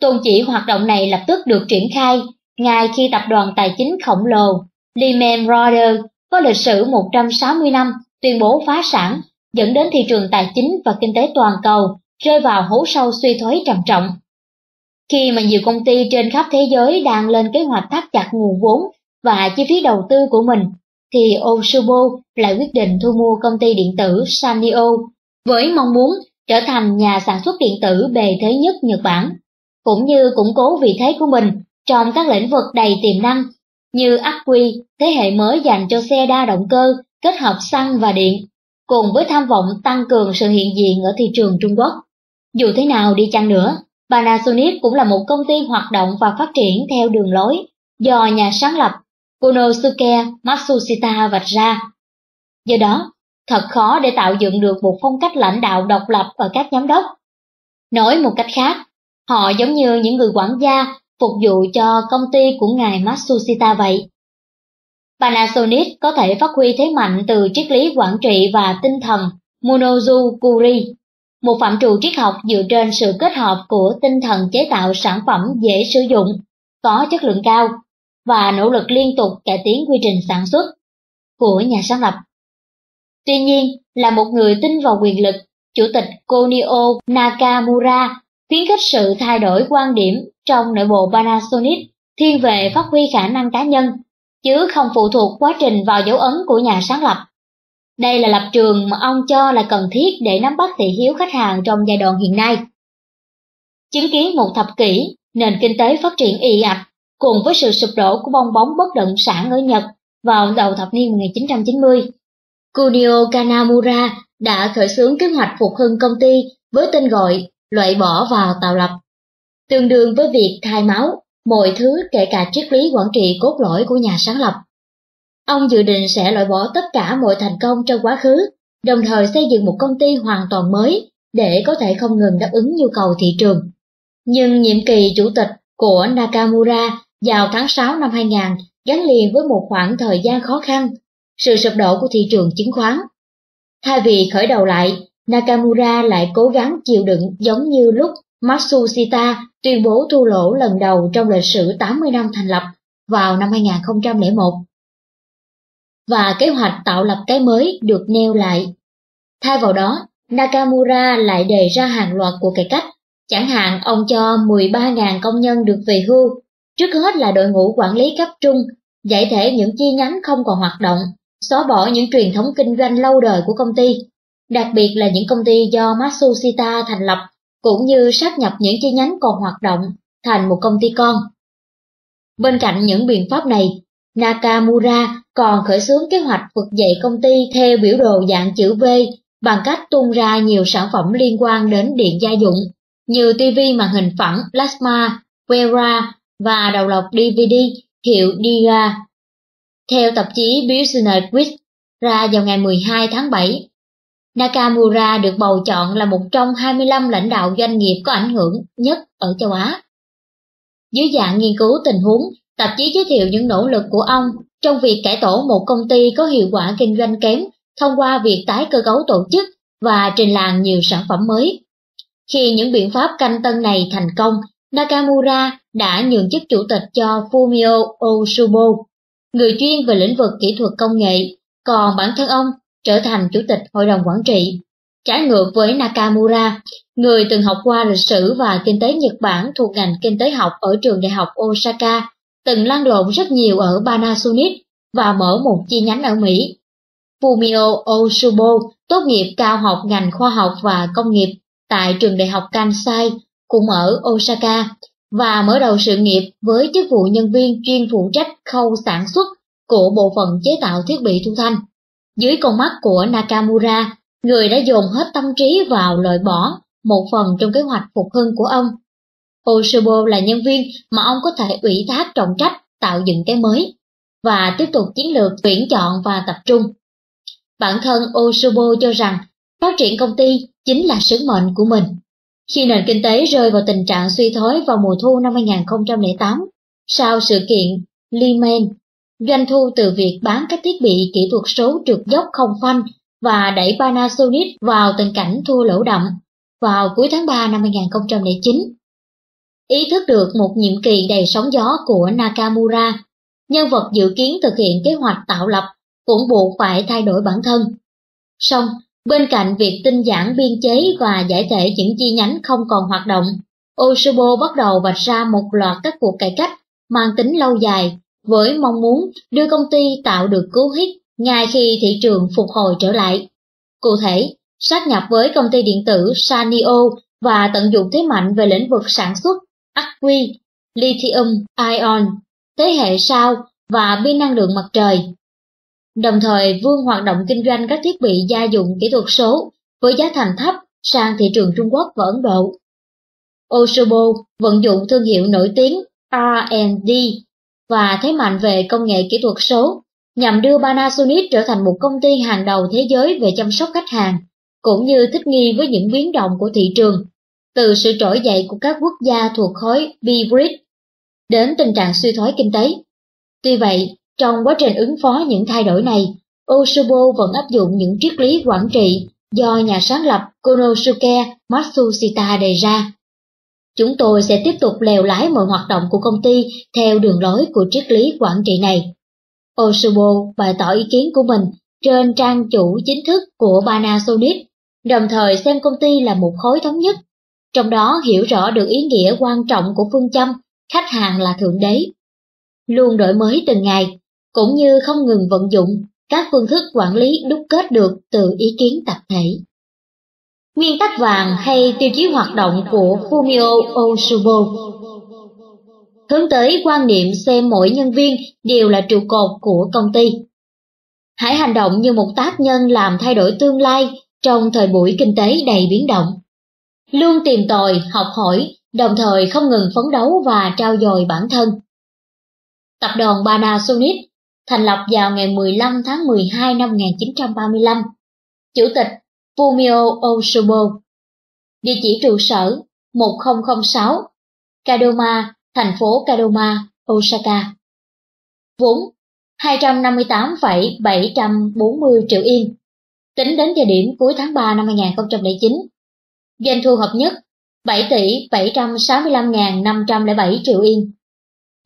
Tôn chỉ hoạt động này lập tức được triển khai ngay khi tập đoàn tài chính khổng lồ Lehman Brothers có lịch sử 160 năm tuyên bố phá sản, dẫn đến thị trường tài chính và kinh tế toàn cầu rơi vào hố sâu suy thoái trầm trọng. Khi mà nhiều công ty trên khắp thế giới đang lên kế hoạch thắt chặt nguồn vốn và chi phí đầu tư của mình, thì Osubo lại quyết định thu mua công ty điện tử Sanio với mong muốn trở thành nhà sản xuất điện tử bề thế nhất Nhật Bản, cũng như củng cố vị thế của mình trong các lĩnh vực đầy tiềm năng như ắc quy, thế hệ mới dành cho xe đa động cơ kết hợp xăng và điện, cùng với tham vọng tăng cường sự hiện diện ở thị trường Trung Quốc. Dù thế nào đi chăng nữa, Panasonic cũng là một công ty hoạt động và phát triển theo đường lối do nhà sáng lập Konosuke Matsushita vạch ra. Do đó, thật khó để tạo dựng được một phong cách lãnh đạo độc lập ở các giám đốc. Nói một cách khác, họ giống như những người quản gia phục vụ cho công ty của ngài Matsushita vậy. Panasonic có thể phát huy thế mạnh từ triết lý quản trị và tinh thần Monozu Kuri, một phạm trù triết học dựa trên sự kết hợp của tinh thần chế tạo sản phẩm dễ sử dụng, có chất lượng cao và nỗ lực liên tục cải tiến quy trình sản xuất của nhà sáng lập. Tuy nhiên, là một người tin vào quyền lực, Chủ tịch Konio Nakamura khuyến khích sự thay đổi quan điểm trong nội bộ Panasonic thiên về phát huy khả năng cá nhân, chứ không phụ thuộc quá trình vào dấu ấn của nhà sáng lập. Đây là lập trường mà ông cho là cần thiết để nắm bắt thị hiếu khách hàng trong giai đoạn hiện nay. Chứng kiến một thập kỷ, nền kinh tế phát triển y ạch cùng với sự sụp đổ của bong bóng bất động sản ở Nhật vào đầu thập niên 1990. Kunio Kanamura đã khởi xướng kế hoạch phục hưng công ty với tên gọi loại bỏ vào tạo lập, tương đương với việc thay máu mọi thứ kể cả triết lý quản trị cốt lõi của nhà sáng lập. Ông dự định sẽ loại bỏ tất cả mọi thành công trong quá khứ, đồng thời xây dựng một công ty hoàn toàn mới để có thể không ngừng đáp ứng nhu cầu thị trường. Nhưng nhiệm kỳ chủ tịch của Nakamura vào tháng 6 năm 2000 gắn liền với một khoảng thời gian khó khăn, sự sụp đổ của thị trường chứng khoán. Thay vì khởi đầu lại, Nakamura lại cố gắng chịu đựng giống như lúc Matsushita tuyên bố thua lỗ lần đầu trong lịch sử 80 năm thành lập vào năm 2001. Và kế hoạch tạo lập cái mới được nêu lại. Thay vào đó, Nakamura lại đề ra hàng loạt của cải cách, chẳng hạn ông cho 13.000 công nhân được về hưu Trước hết là đội ngũ quản lý cấp trung, giải thể những chi nhánh không còn hoạt động, xóa bỏ những truyền thống kinh doanh lâu đời của công ty, đặc biệt là những công ty do Matsushita thành lập, cũng như sát nhập những chi nhánh còn hoạt động thành một công ty con. Bên cạnh những biện pháp này, Nakamura còn khởi xướng kế hoạch vực dậy công ty theo biểu đồ dạng chữ V bằng cách tung ra nhiều sản phẩm liên quan đến điện gia dụng như TV màn hình phẳng plasma, Vera và đầu lọc DVD hiệu Diga. Theo tạp chí Business Week ra vào ngày 12 tháng 7, Nakamura được bầu chọn là một trong 25 lãnh đạo doanh nghiệp có ảnh hưởng nhất ở châu Á. Dưới dạng nghiên cứu tình huống, tạp chí giới thiệu những nỗ lực của ông trong việc cải tổ một công ty có hiệu quả kinh doanh kém thông qua việc tái cơ cấu tổ chức và trình làng nhiều sản phẩm mới. Khi những biện pháp canh tân này thành công, Nakamura đã nhường chức chủ tịch cho Fumio Osubo, người chuyên về lĩnh vực kỹ thuật công nghệ, còn bản thân ông trở thành chủ tịch hội đồng quản trị. Trái ngược với Nakamura, người từng học qua lịch sử và kinh tế Nhật Bản thuộc ngành kinh tế học ở trường đại học Osaka, từng lăn lộn rất nhiều ở Panasonic và mở một chi nhánh ở Mỹ. Fumio Osubo tốt nghiệp cao học ngành khoa học và công nghiệp tại trường đại học Kansai, cũng ở Osaka, và mở đầu sự nghiệp với chức vụ nhân viên chuyên phụ trách khâu sản xuất của bộ phận chế tạo thiết bị thu thanh. Dưới con mắt của Nakamura, người đã dồn hết tâm trí vào loại bỏ một phần trong kế hoạch phục hưng của ông. Oshobo là nhân viên mà ông có thể ủy thác trọng trách tạo dựng cái mới và tiếp tục chiến lược tuyển chọn và tập trung. Bản thân Oshobo cho rằng phát triển công ty chính là sứ mệnh của mình. Khi nền kinh tế rơi vào tình trạng suy thoái vào mùa thu năm 2008, sau sự kiện Lehman, doanh thu từ việc bán các thiết bị kỹ thuật số trượt dốc không phanh và đẩy Panasonic vào tình cảnh thua lỗ đậm vào cuối tháng 3 năm 2009. Ý thức được một nhiệm kỳ đầy sóng gió của Nakamura, nhân vật dự kiến thực hiện kế hoạch tạo lập cũng buộc phải thay đổi bản thân. Song, bên cạnh việc tinh giản biên chế và giải thể những chi nhánh không còn hoạt động, Oshobo bắt đầu vạch ra một loạt các cuộc cải cách mang tính lâu dài với mong muốn đưa công ty tạo được cú hích ngay khi thị trường phục hồi trở lại. Cụ thể, sát nhập với công ty điện tử Sanio và tận dụng thế mạnh về lĩnh vực sản xuất, ắc quy, lithium ion, thế hệ sau và pin năng lượng mặt trời. Đồng thời vương hoạt động kinh doanh các thiết bị gia dụng kỹ thuật số với giá thành thấp sang thị trường Trung Quốc và Ấn Độ. Osobo vận dụng thương hiệu nổi tiếng R&D và thế mạnh về công nghệ kỹ thuật số nhằm đưa Panasonic trở thành một công ty hàng đầu thế giới về chăm sóc khách hàng, cũng như thích nghi với những biến động của thị trường, từ sự trỗi dậy của các quốc gia thuộc khối B-BRIC đến tình trạng suy thoái kinh tế. Tuy vậy, trong quá trình ứng phó những thay đổi này, Oshobo vẫn áp dụng những triết lý quản trị do nhà sáng lập Konosuke Matsushita đề ra. Chúng tôi sẽ tiếp tục lèo lái mọi hoạt động của công ty theo đường lối của triết lý quản trị này. Osubo bày tỏ ý kiến của mình trên trang chủ chính thức của Panasonic, đồng thời xem công ty là một khối thống nhất, trong đó hiểu rõ được ý nghĩa quan trọng của phương châm khách hàng là thượng đế. Luôn đổi mới từng ngày, cũng như không ngừng vận dụng các phương thức quản lý đúc kết được từ ý kiến tập thể. Nguyên tắc vàng hay tiêu chí hoạt động của Fumio Osubo hướng tới quan niệm xem mỗi nhân viên đều là trụ cột của công ty. Hãy hành động như một tác nhân làm thay đổi tương lai trong thời buổi kinh tế đầy biến động. Luôn tìm tòi, học hỏi, đồng thời không ngừng phấn đấu và trao dồi bản thân. Tập đoàn Panasonic thành lập vào ngày 15 tháng 12 năm 1935. Chủ tịch Fumio Oshobo. Địa chỉ trụ sở 1006 Kadoma, thành phố Kadoma, Osaka. Vốn 258,740 triệu yên, tính đến thời điểm cuối tháng 3 năm 2009. Doanh thu hợp nhất 7 tỷ 765.507 triệu yên.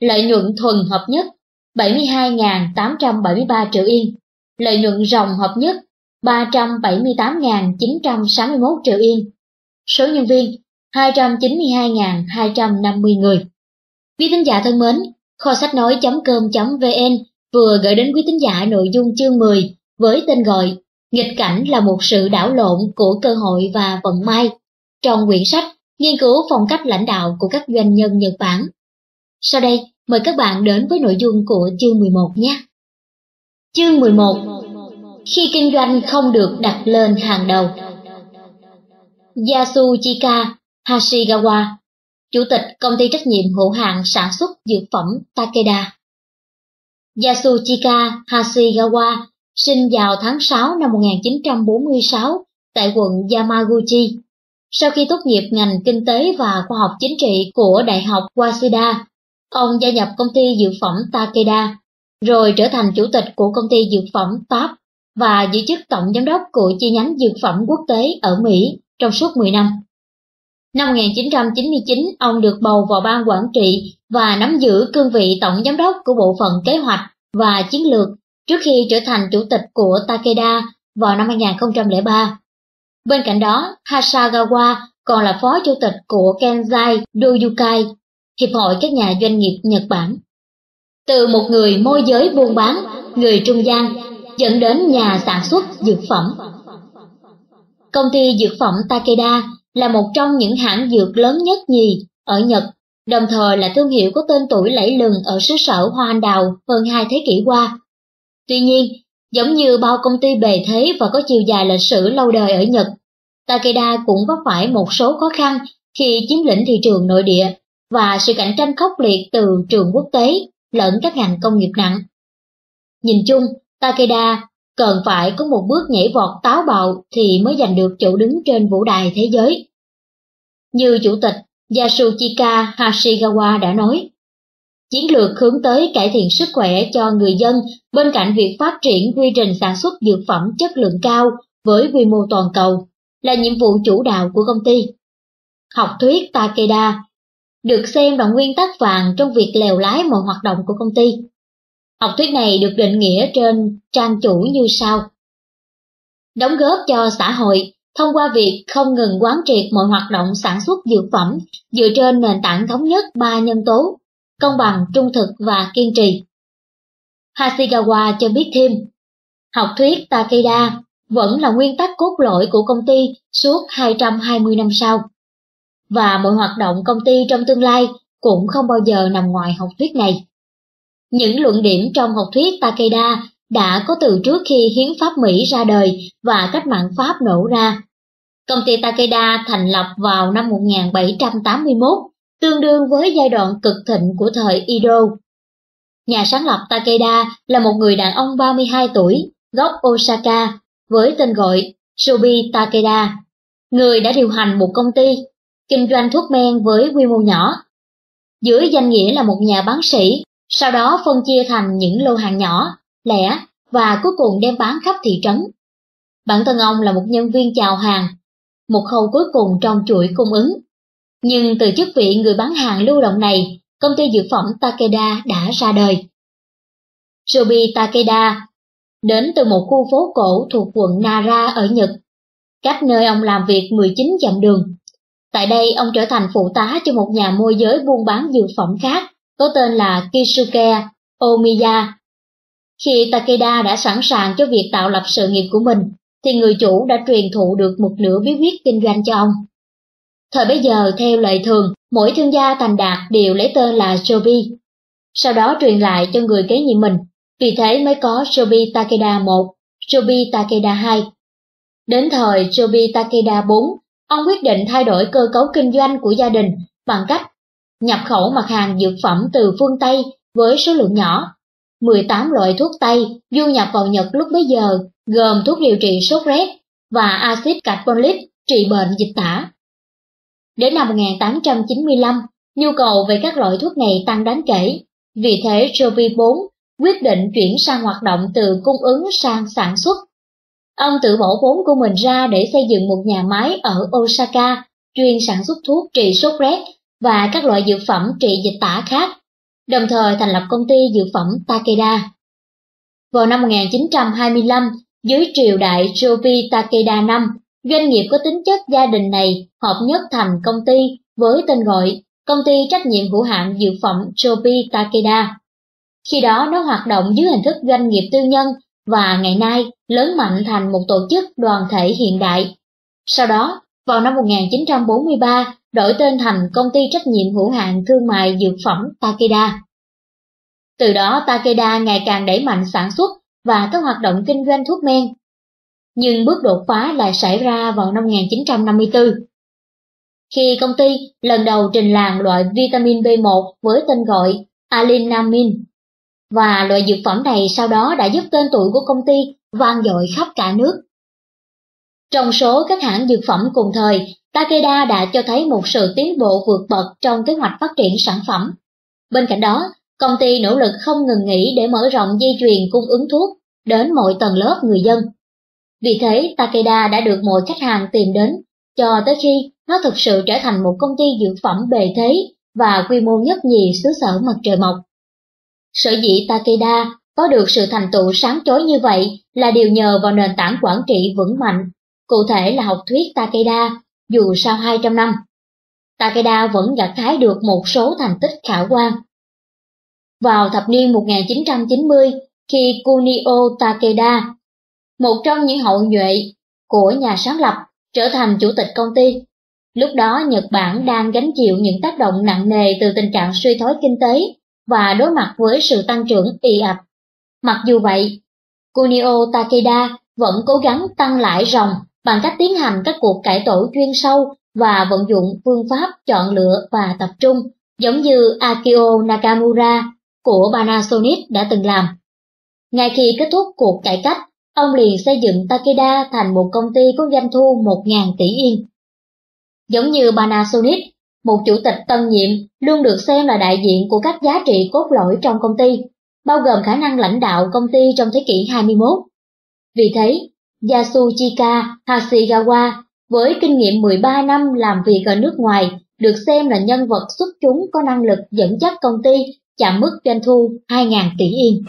Lợi nhuận thuần hợp nhất 72.873 triệu yên. Lợi nhuận ròng hợp nhất 378.961 triệu yên. Số nhân viên 292.250 người. Quý thính giả thân mến, kho sách nói.com.vn vừa gửi đến quý thính giả nội dung chương 10 với tên gọi Nghịch cảnh là một sự đảo lộn của cơ hội và vận may trong quyển sách Nghiên cứu phong cách lãnh đạo của các doanh nhân Nhật Bản. Sau đây, mời các bạn đến với nội dung của chương 11 nhé. Chương 11 khi kinh doanh không được đặt lên hàng đầu Yasuchika Hashigawa Chủ tịch công ty trách nhiệm hữu hạn sản xuất dược phẩm Takeda. Yasuchika Hashigawa sinh vào tháng 6 năm 1946 tại quận Yamaguchi. Sau khi tốt nghiệp ngành kinh tế và khoa học chính trị của Đại học Waseda, ông gia nhập công ty dược phẩm Takeda, rồi trở thành chủ tịch của công ty dược phẩm Pháp và giữ chức tổng giám đốc của chi nhánh dược phẩm quốc tế ở Mỹ trong suốt 10 năm. Năm 1999, ông được bầu vào ban quản trị và nắm giữ cương vị tổng giám đốc của bộ phận kế hoạch và chiến lược trước khi trở thành chủ tịch của Takeda vào năm 2003. Bên cạnh đó, Hasagawa còn là phó chủ tịch của Kenzai Doyukai, Hiệp hội các nhà doanh nghiệp Nhật Bản. Từ một người môi giới buôn bán, người trung gian, dẫn đến nhà sản xuất dược phẩm. Công ty dược phẩm Takeda là một trong những hãng dược lớn nhất nhì ở Nhật, đồng thời là thương hiệu có tên tuổi lẫy lừng ở xứ sở hoa anh đào hơn hai thế kỷ qua. Tuy nhiên, giống như bao công ty bề thế và có chiều dài lịch sử lâu đời ở Nhật, Takeda cũng vấp phải một số khó khăn khi chiếm lĩnh thị trường nội địa và sự cạnh tranh khốc liệt từ trường quốc tế lẫn các ngành công nghiệp nặng. Nhìn chung, Takeda cần phải có một bước nhảy vọt táo bạo thì mới giành được chỗ đứng trên vũ đài thế giới. Như Chủ tịch Yasuchika Hashigawa đã nói, chiến lược hướng tới cải thiện sức khỏe cho người dân bên cạnh việc phát triển quy trình sản xuất dược phẩm chất lượng cao với quy mô toàn cầu là nhiệm vụ chủ đạo của công ty. Học thuyết Takeda được xem là nguyên tắc vàng trong việc lèo lái mọi hoạt động của công ty. Học thuyết này được định nghĩa trên trang chủ như sau. Đóng góp cho xã hội thông qua việc không ngừng quán triệt mọi hoạt động sản xuất dược phẩm dựa trên nền tảng thống nhất ba nhân tố, công bằng, trung thực và kiên trì. Hashigawa cho biết thêm, học thuyết Takeda vẫn là nguyên tắc cốt lõi của công ty suốt 220 năm sau. Và mọi hoạt động công ty trong tương lai cũng không bao giờ nằm ngoài học thuyết này. Những luận điểm trong học thuyết Takeda đã có từ trước khi hiến pháp Mỹ ra đời và cách mạng Pháp nổ ra. Công ty Takeda thành lập vào năm 1781, tương đương với giai đoạn cực thịnh của thời Edo. Nhà sáng lập Takeda là một người đàn ông 32 tuổi, gốc Osaka, với tên gọi Shobi Takeda, người đã điều hành một công ty kinh doanh thuốc men với quy mô nhỏ. Dưới danh nghĩa là một nhà bán sĩ, sau đó phân chia thành những lô hàng nhỏ, lẻ và cuối cùng đem bán khắp thị trấn. Bản thân ông là một nhân viên chào hàng, một khâu cuối cùng trong chuỗi cung ứng. Nhưng từ chức vị người bán hàng lưu động này, công ty dược phẩm Takeda đã ra đời. Shobi Takeda đến từ một khu phố cổ thuộc quận Nara ở Nhật, cách nơi ông làm việc 19 dặm đường. Tại đây ông trở thành phụ tá cho một nhà môi giới buôn bán dược phẩm khác có tên là Kisuke Omiya. Khi Takeda đã sẵn sàng cho việc tạo lập sự nghiệp của mình, thì người chủ đã truyền thụ được một nửa bí quyết kinh doanh cho ông. Thời bấy giờ, theo lệ thường, mỗi thương gia thành đạt đều lấy tên là Shobi. Sau đó truyền lại cho người kế nhiệm mình, vì thế mới có Shobi Takeda 1, Shobi Takeda 2. Đến thời Shobi Takeda 4, ông quyết định thay đổi cơ cấu kinh doanh của gia đình bằng cách nhập khẩu mặt hàng dược phẩm từ phương Tây với số lượng nhỏ. 18 loại thuốc Tây du nhập vào Nhật lúc bấy giờ gồm thuốc điều trị sốt rét và axit carbonic trị bệnh dịch tả. Đến năm 1895, nhu cầu về các loại thuốc này tăng đáng kể, vì thế Jovi4 quyết định chuyển sang hoạt động từ cung ứng sang sản xuất. Ông tự bỏ vốn của mình ra để xây dựng một nhà máy ở Osaka chuyên sản xuất thuốc trị sốt rét và các loại dược phẩm trị dịch tả khác, đồng thời thành lập công ty dược phẩm Takeda. Vào năm 1925, dưới triều đại Jovi Takeda V, doanh nghiệp có tính chất gia đình này hợp nhất thành công ty với tên gọi Công ty trách nhiệm hữu hạn dược phẩm Jovi Takeda. Khi đó nó hoạt động dưới hình thức doanh nghiệp tư nhân và ngày nay lớn mạnh thành một tổ chức đoàn thể hiện đại. Sau đó, vào năm 1943, đổi tên thành Công ty trách nhiệm hữu hạn thương mại dược phẩm Takeda. Từ đó Takeda ngày càng đẩy mạnh sản xuất và các hoạt động kinh doanh thuốc men. Nhưng bước đột phá lại xảy ra vào năm 1954. Khi công ty lần đầu trình làng loại vitamin B1 với tên gọi alinamin, và loại dược phẩm này sau đó đã giúp tên tuổi của công ty vang dội khắp cả nước. Trong số các hãng dược phẩm cùng thời, Takeda đã cho thấy một sự tiến bộ vượt bậc trong kế hoạch phát triển sản phẩm. Bên cạnh đó, công ty nỗ lực không ngừng nghỉ để mở rộng dây chuyền cung ứng thuốc đến mọi tầng lớp người dân. Vì thế, Takeda đã được mọi khách hàng tìm đến, cho tới khi nó thực sự trở thành một công ty dược phẩm bề thế và quy mô nhất nhì xứ sở mặt trời mọc. Sở dĩ Takeda có được sự thành tựu sáng chói như vậy là điều nhờ vào nền tảng quản trị vững mạnh, cụ thể là học thuyết Takeda, dù sau 200 năm. Takeda vẫn gặt hái được một số thành tích khả quan. Vào thập niên 1990, khi Kunio Takeda, một trong những hậu nhuệ của nhà sáng lập, trở thành chủ tịch công ty, lúc đó Nhật Bản đang gánh chịu những tác động nặng nề từ tình trạng suy thoái kinh tế và đối mặt với sự tăng trưởng y ạch. Mặc dù vậy, Kunio Takeda vẫn cố gắng tăng lãi ròng bằng cách tiến hành các cuộc cải tổ chuyên sâu và vận dụng phương pháp chọn lựa và tập trung, giống như Akio Nakamura của Panasonic đã từng làm. Ngay khi kết thúc cuộc cải cách, ông liền xây dựng Takeda thành một công ty có doanh thu 1.000 tỷ yên. Giống như Panasonic, một chủ tịch tân nhiệm luôn được xem là đại diện của các giá trị cốt lõi trong công ty, bao gồm khả năng lãnh đạo công ty trong thế kỷ 21. Vì thế, Yasuchika Hashigawa với kinh nghiệm 13 năm làm việc ở nước ngoài được xem là nhân vật xuất chúng có năng lực dẫn dắt công ty chạm mức doanh thu 2.000 tỷ yên.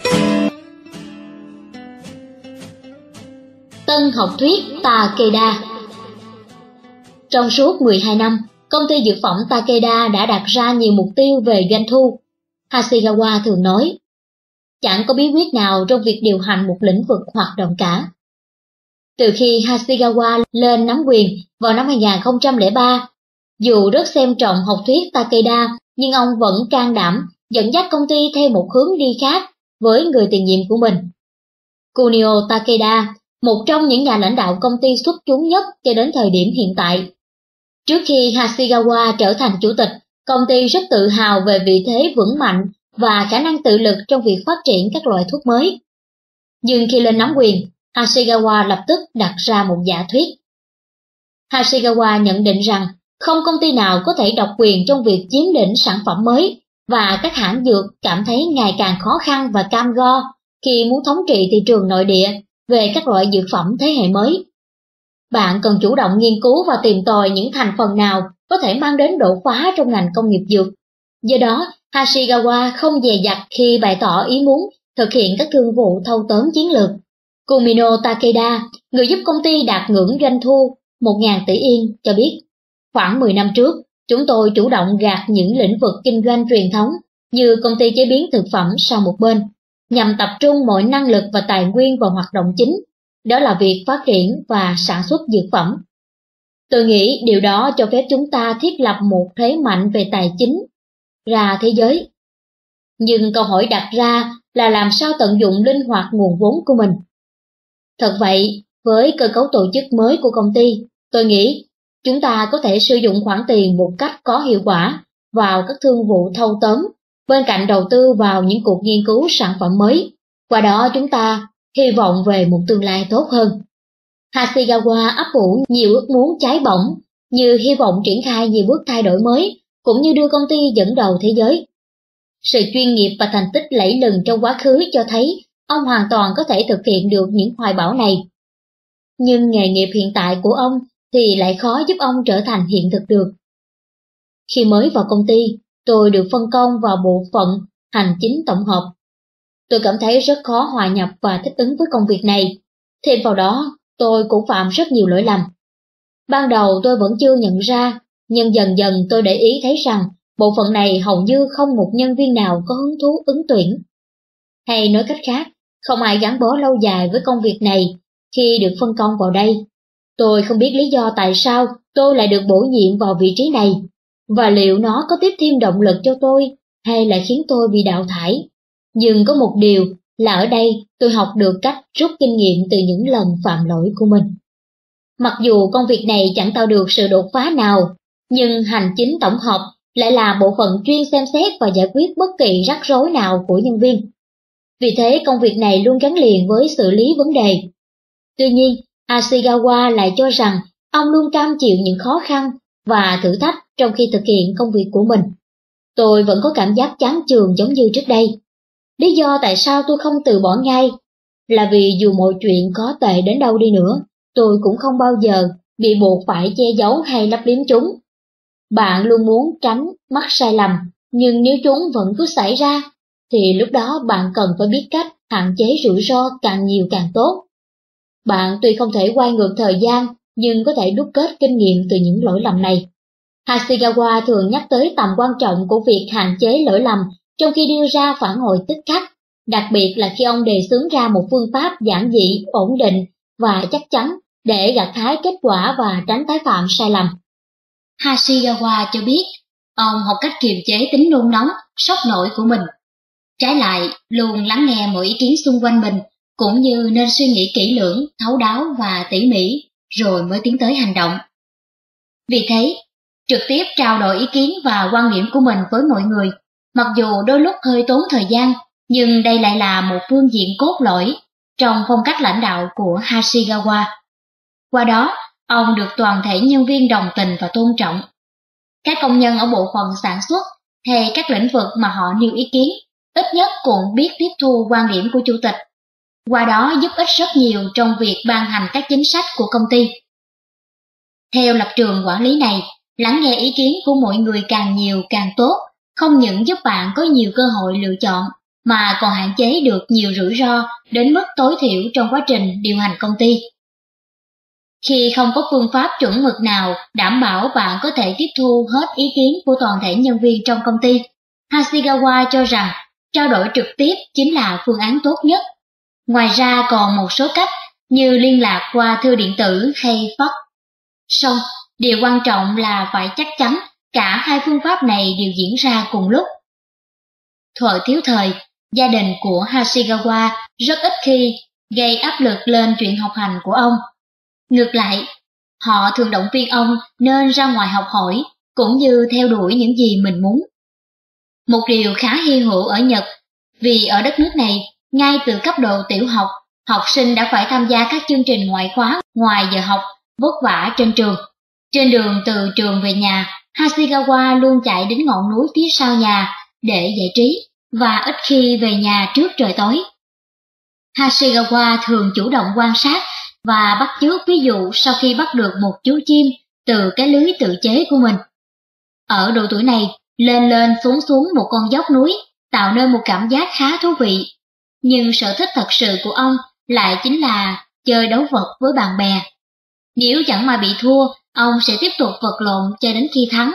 Tân học thuyết Takeda Trong suốt 12 năm, công ty dược phẩm Takeda đã đặt ra nhiều mục tiêu về doanh thu. Hashigawa thường nói, chẳng có bí quyết nào trong việc điều hành một lĩnh vực hoạt động cả. Từ khi Hashigawa lên nắm quyền vào năm 2003, dù rất xem trọng học thuyết Takeda, nhưng ông vẫn can đảm dẫn dắt công ty theo một hướng đi khác với người tiền nhiệm của mình. Kunio Takeda, một trong những nhà lãnh đạo công ty xuất chúng nhất cho đến thời điểm hiện tại. Trước khi Hashigawa trở thành chủ tịch, công ty rất tự hào về vị thế vững mạnh và khả năng tự lực trong việc phát triển các loại thuốc mới. Nhưng khi lên nắm quyền, Hashigawa lập tức đặt ra một giả thuyết. Hashigawa nhận định rằng không công ty nào có thể độc quyền trong việc chiếm lĩnh sản phẩm mới và các hãng dược cảm thấy ngày càng khó khăn và cam go khi muốn thống trị thị trường nội địa về các loại dược phẩm thế hệ mới. Bạn cần chủ động nghiên cứu và tìm tòi những thành phần nào có thể mang đến đột phá trong ngành công nghiệp dược. Do đó, Hashigawa không dè dặt khi bày tỏ ý muốn thực hiện các thương vụ thâu tóm chiến lược. Kumino Takeda, người giúp công ty đạt ngưỡng doanh thu 1.000 tỷ yên, cho biết, khoảng 10 năm trước, chúng tôi chủ động gạt những lĩnh vực kinh doanh truyền thống như công ty chế biến thực phẩm sang một bên, nhằm tập trung mọi năng lực và tài nguyên vào hoạt động chính, đó là việc phát triển và sản xuất dược phẩm. Tôi nghĩ điều đó cho phép chúng ta thiết lập một thế mạnh về tài chính ra thế giới. Nhưng câu hỏi đặt ra là làm sao tận dụng linh hoạt nguồn vốn của mình. Thật vậy, với cơ cấu tổ chức mới của công ty, tôi nghĩ chúng ta có thể sử dụng khoản tiền một cách có hiệu quả vào các thương vụ thâu tóm, bên cạnh đầu tư vào những cuộc nghiên cứu sản phẩm mới. Qua đó chúng ta hy vọng về một tương lai tốt hơn. hasegawa ấp ủ nhiều ước muốn cháy bỏng, như hy vọng triển khai nhiều bước thay đổi mới, cũng như đưa công ty dẫn đầu thế giới. Sự chuyên nghiệp và thành tích lẫy lừng trong quá khứ cho thấy ông hoàn toàn có thể thực hiện được những hoài bão này. Nhưng nghề nghiệp hiện tại của ông thì lại khó giúp ông trở thành hiện thực được. Khi mới vào công ty, tôi được phân công vào bộ phận hành chính tổng hợp. Tôi cảm thấy rất khó hòa nhập và thích ứng với công việc này. Thêm vào đó, tôi cũng phạm rất nhiều lỗi lầm. Ban đầu tôi vẫn chưa nhận ra, nhưng dần dần tôi để ý thấy rằng bộ phận này hầu như không một nhân viên nào có hứng thú ứng tuyển. Hay nói cách khác, không ai gắn bó lâu dài với công việc này khi được phân công vào đây. Tôi không biết lý do tại sao tôi lại được bổ nhiệm vào vị trí này, và liệu nó có tiếp thêm động lực cho tôi hay là khiến tôi bị đào thải. Nhưng có một điều là ở đây tôi học được cách rút kinh nghiệm từ những lần phạm lỗi của mình. Mặc dù công việc này chẳng tạo được sự đột phá nào, nhưng hành chính tổng hợp lại là bộ phận chuyên xem xét và giải quyết bất kỳ rắc rối nào của nhân viên. Vì thế công việc này luôn gắn liền với xử lý vấn đề. Tuy nhiên, Ashigawa lại cho rằng ông luôn cam chịu những khó khăn và thử thách trong khi thực hiện công việc của mình. Tôi vẫn có cảm giác chán chường giống như trước đây. Lý do tại sao tôi không từ bỏ ngay là vì dù mọi chuyện có tệ đến đâu đi nữa, tôi cũng không bao giờ bị buộc phải che giấu hay lấp liếm chúng. Bạn luôn muốn tránh mắc sai lầm, nhưng nếu chúng vẫn cứ xảy ra, thì lúc đó bạn cần phải biết cách hạn chế rủi ro càng nhiều càng tốt. Bạn tuy không thể quay ngược thời gian, nhưng có thể đúc kết kinh nghiệm từ những lỗi lầm này. Hashigawa thường nhắc tới tầm quan trọng của việc hạn chế lỗi lầm trong khi đưa ra phản hồi tích khắc, đặc biệt là khi ông đề xướng ra một phương pháp giản dị, ổn định và chắc chắn để gặt hái kết quả và tránh tái phạm sai lầm. Hashigawa cho biết, ông học cách kiềm chế tính nôn nóng, sốc nổi của mình. Trái lại, luôn lắng nghe mọi ý kiến xung quanh mình, cũng như nên suy nghĩ kỹ lưỡng, thấu đáo và tỉ mỉ, rồi mới tiến tới hành động. Vì thế, trực tiếp trao đổi ý kiến và quan điểm của mình với mọi người, mặc dù đôi lúc hơi tốn thời gian, nhưng đây lại là một phương diện cốt lõi trong phong cách lãnh đạo của Hashigawa. Qua đó, ông được toàn thể nhân viên đồng tình và tôn trọng. Các công nhân ở bộ phận sản xuất hay các lĩnh vực mà họ nêu ý kiến, ít nhất cũng biết tiếp thu quan điểm của chủ tịch. Qua đó giúp ích rất nhiều trong việc ban hành các chính sách của công ty. Theo lập trường quản lý này, lắng nghe ý kiến của mọi người càng nhiều càng tốt, không những giúp bạn có nhiều cơ hội lựa chọn, mà còn hạn chế được nhiều rủi ro đến mức tối thiểu trong quá trình điều hành công ty. Khi không có phương pháp chuẩn mực nào đảm bảo bạn có thể tiếp thu hết ý kiến của toàn thể nhân viên trong công ty, Hashigawa cho rằng trao đổi trực tiếp chính là phương án tốt nhất. Ngoài ra còn một số cách như liên lạc qua thư điện tử hay fax. Song, điều quan trọng là phải chắc chắn cả hai phương pháp này đều diễn ra cùng lúc. Thuở thiếu thời, gia đình của Hashigawa rất ít khi gây áp lực lên chuyện học hành của ông Ngược lại, họ thường động viên ông nên ra ngoài học hỏi, cũng như theo đuổi những gì mình muốn. Một điều khá hy hữu ở Nhật, vì ở đất nước này, ngay từ cấp độ tiểu học, học sinh đã phải tham gia các chương trình ngoại khóa ngoài giờ học, vất vả trên trường. Trên đường từ trường về nhà, Hashigawa luôn chạy đến ngọn núi phía sau nhà để giải trí và ít khi về nhà trước trời tối. Hashigawa thường chủ động quan sát và bắt chước ví dụ sau khi bắt được một chú chim từ cái lưới tự chế của mình. Ở độ tuổi này, lên lên xuống xuống một con dốc núi tạo nên một cảm giác khá thú vị. Nhưng sở thích thật sự của ông lại chính là chơi đấu vật với bạn bè. Nếu chẳng mà bị thua, ông sẽ tiếp tục vật lộn cho đến khi thắng.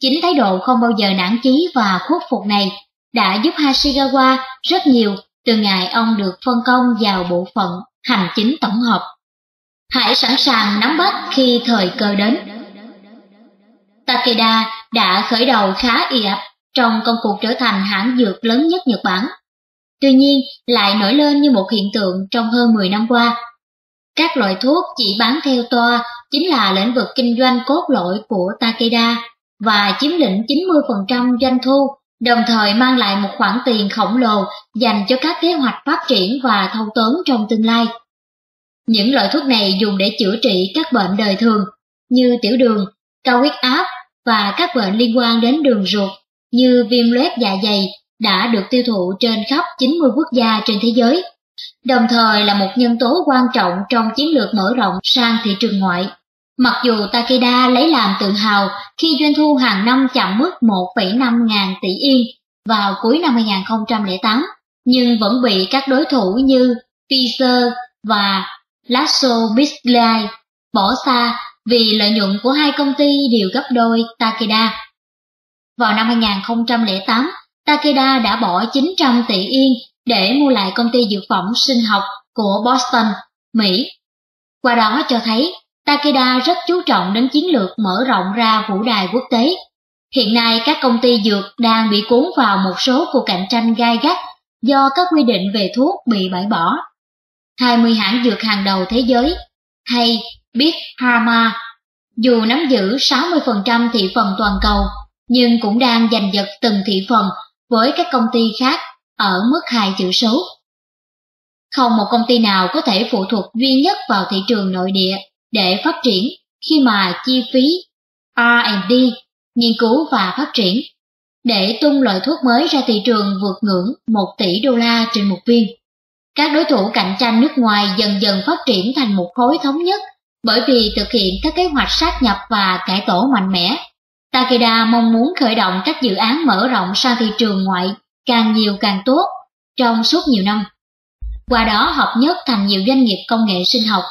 Chính thái độ không bao giờ nản chí và khuất phục này đã giúp Hashigawa rất nhiều từ ngày ông được phân công vào bộ phận hành chính tổng hợp. Hãy sẵn sàng nắm bắt khi thời cơ đến. Takeda đã khởi đầu khá y ạch trong công cuộc trở thành hãng dược lớn nhất Nhật Bản. Tuy nhiên, lại nổi lên như một hiện tượng trong hơn 10 năm qua. Các loại thuốc chỉ bán theo toa chính là lĩnh vực kinh doanh cốt lõi của Takeda và chiếm lĩnh 90% doanh thu, đồng thời mang lại một khoản tiền khổng lồ dành cho các kế hoạch phát triển và thâu tóm trong tương lai. Những loại thuốc này dùng để chữa trị các bệnh đời thường như tiểu đường, cao huyết áp và các bệnh liên quan đến đường ruột như viêm loét dạ dày đã được tiêu thụ trên khắp 90 quốc gia trên thế giới, đồng thời là một nhân tố quan trọng trong chiến lược mở rộng sang thị trường ngoại. Mặc dù Takeda lấy làm tự hào khi doanh thu hàng năm chạm mức 1,5 ngàn tỷ yên vào cuối năm 2008, nhưng vẫn bị các đối thủ như Pfizer và Lasso Bisglai bỏ xa vì lợi nhuận của hai công ty đều gấp đôi Takeda. Vào năm 2008, Takeda đã bỏ 900 tỷ yên để mua lại công ty dược phẩm sinh học của Boston, Mỹ. Qua đó cho thấy Takeda rất chú trọng đến chiến lược mở rộng ra vũ đài quốc tế. Hiện nay các công ty dược đang bị cuốn vào một số cuộc cạnh tranh gai gắt do các quy định về thuốc bị bãi bỏ 20 hãng dược hàng đầu thế giới, hay Big Pharma, dù nắm giữ 60% thị phần toàn cầu, nhưng cũng đang giành giật từng thị phần với các công ty khác ở mức hai chữ số. Không một công ty nào có thể phụ thuộc duy nhất vào thị trường nội địa để phát triển khi mà chi phí R&D, nghiên cứu và phát triển, để tung loại thuốc mới ra thị trường vượt ngưỡng 1 tỷ đô la trên một viên. Các đối thủ cạnh tranh nước ngoài dần dần phát triển thành một khối thống nhất bởi vì thực hiện các kế hoạch sát nhập và cải tổ mạnh mẽ. Takeda mong muốn khởi động các dự án mở rộng sang thị trường ngoại càng nhiều càng tốt trong suốt nhiều năm. Qua đó hợp nhất thành nhiều doanh nghiệp công nghệ sinh học.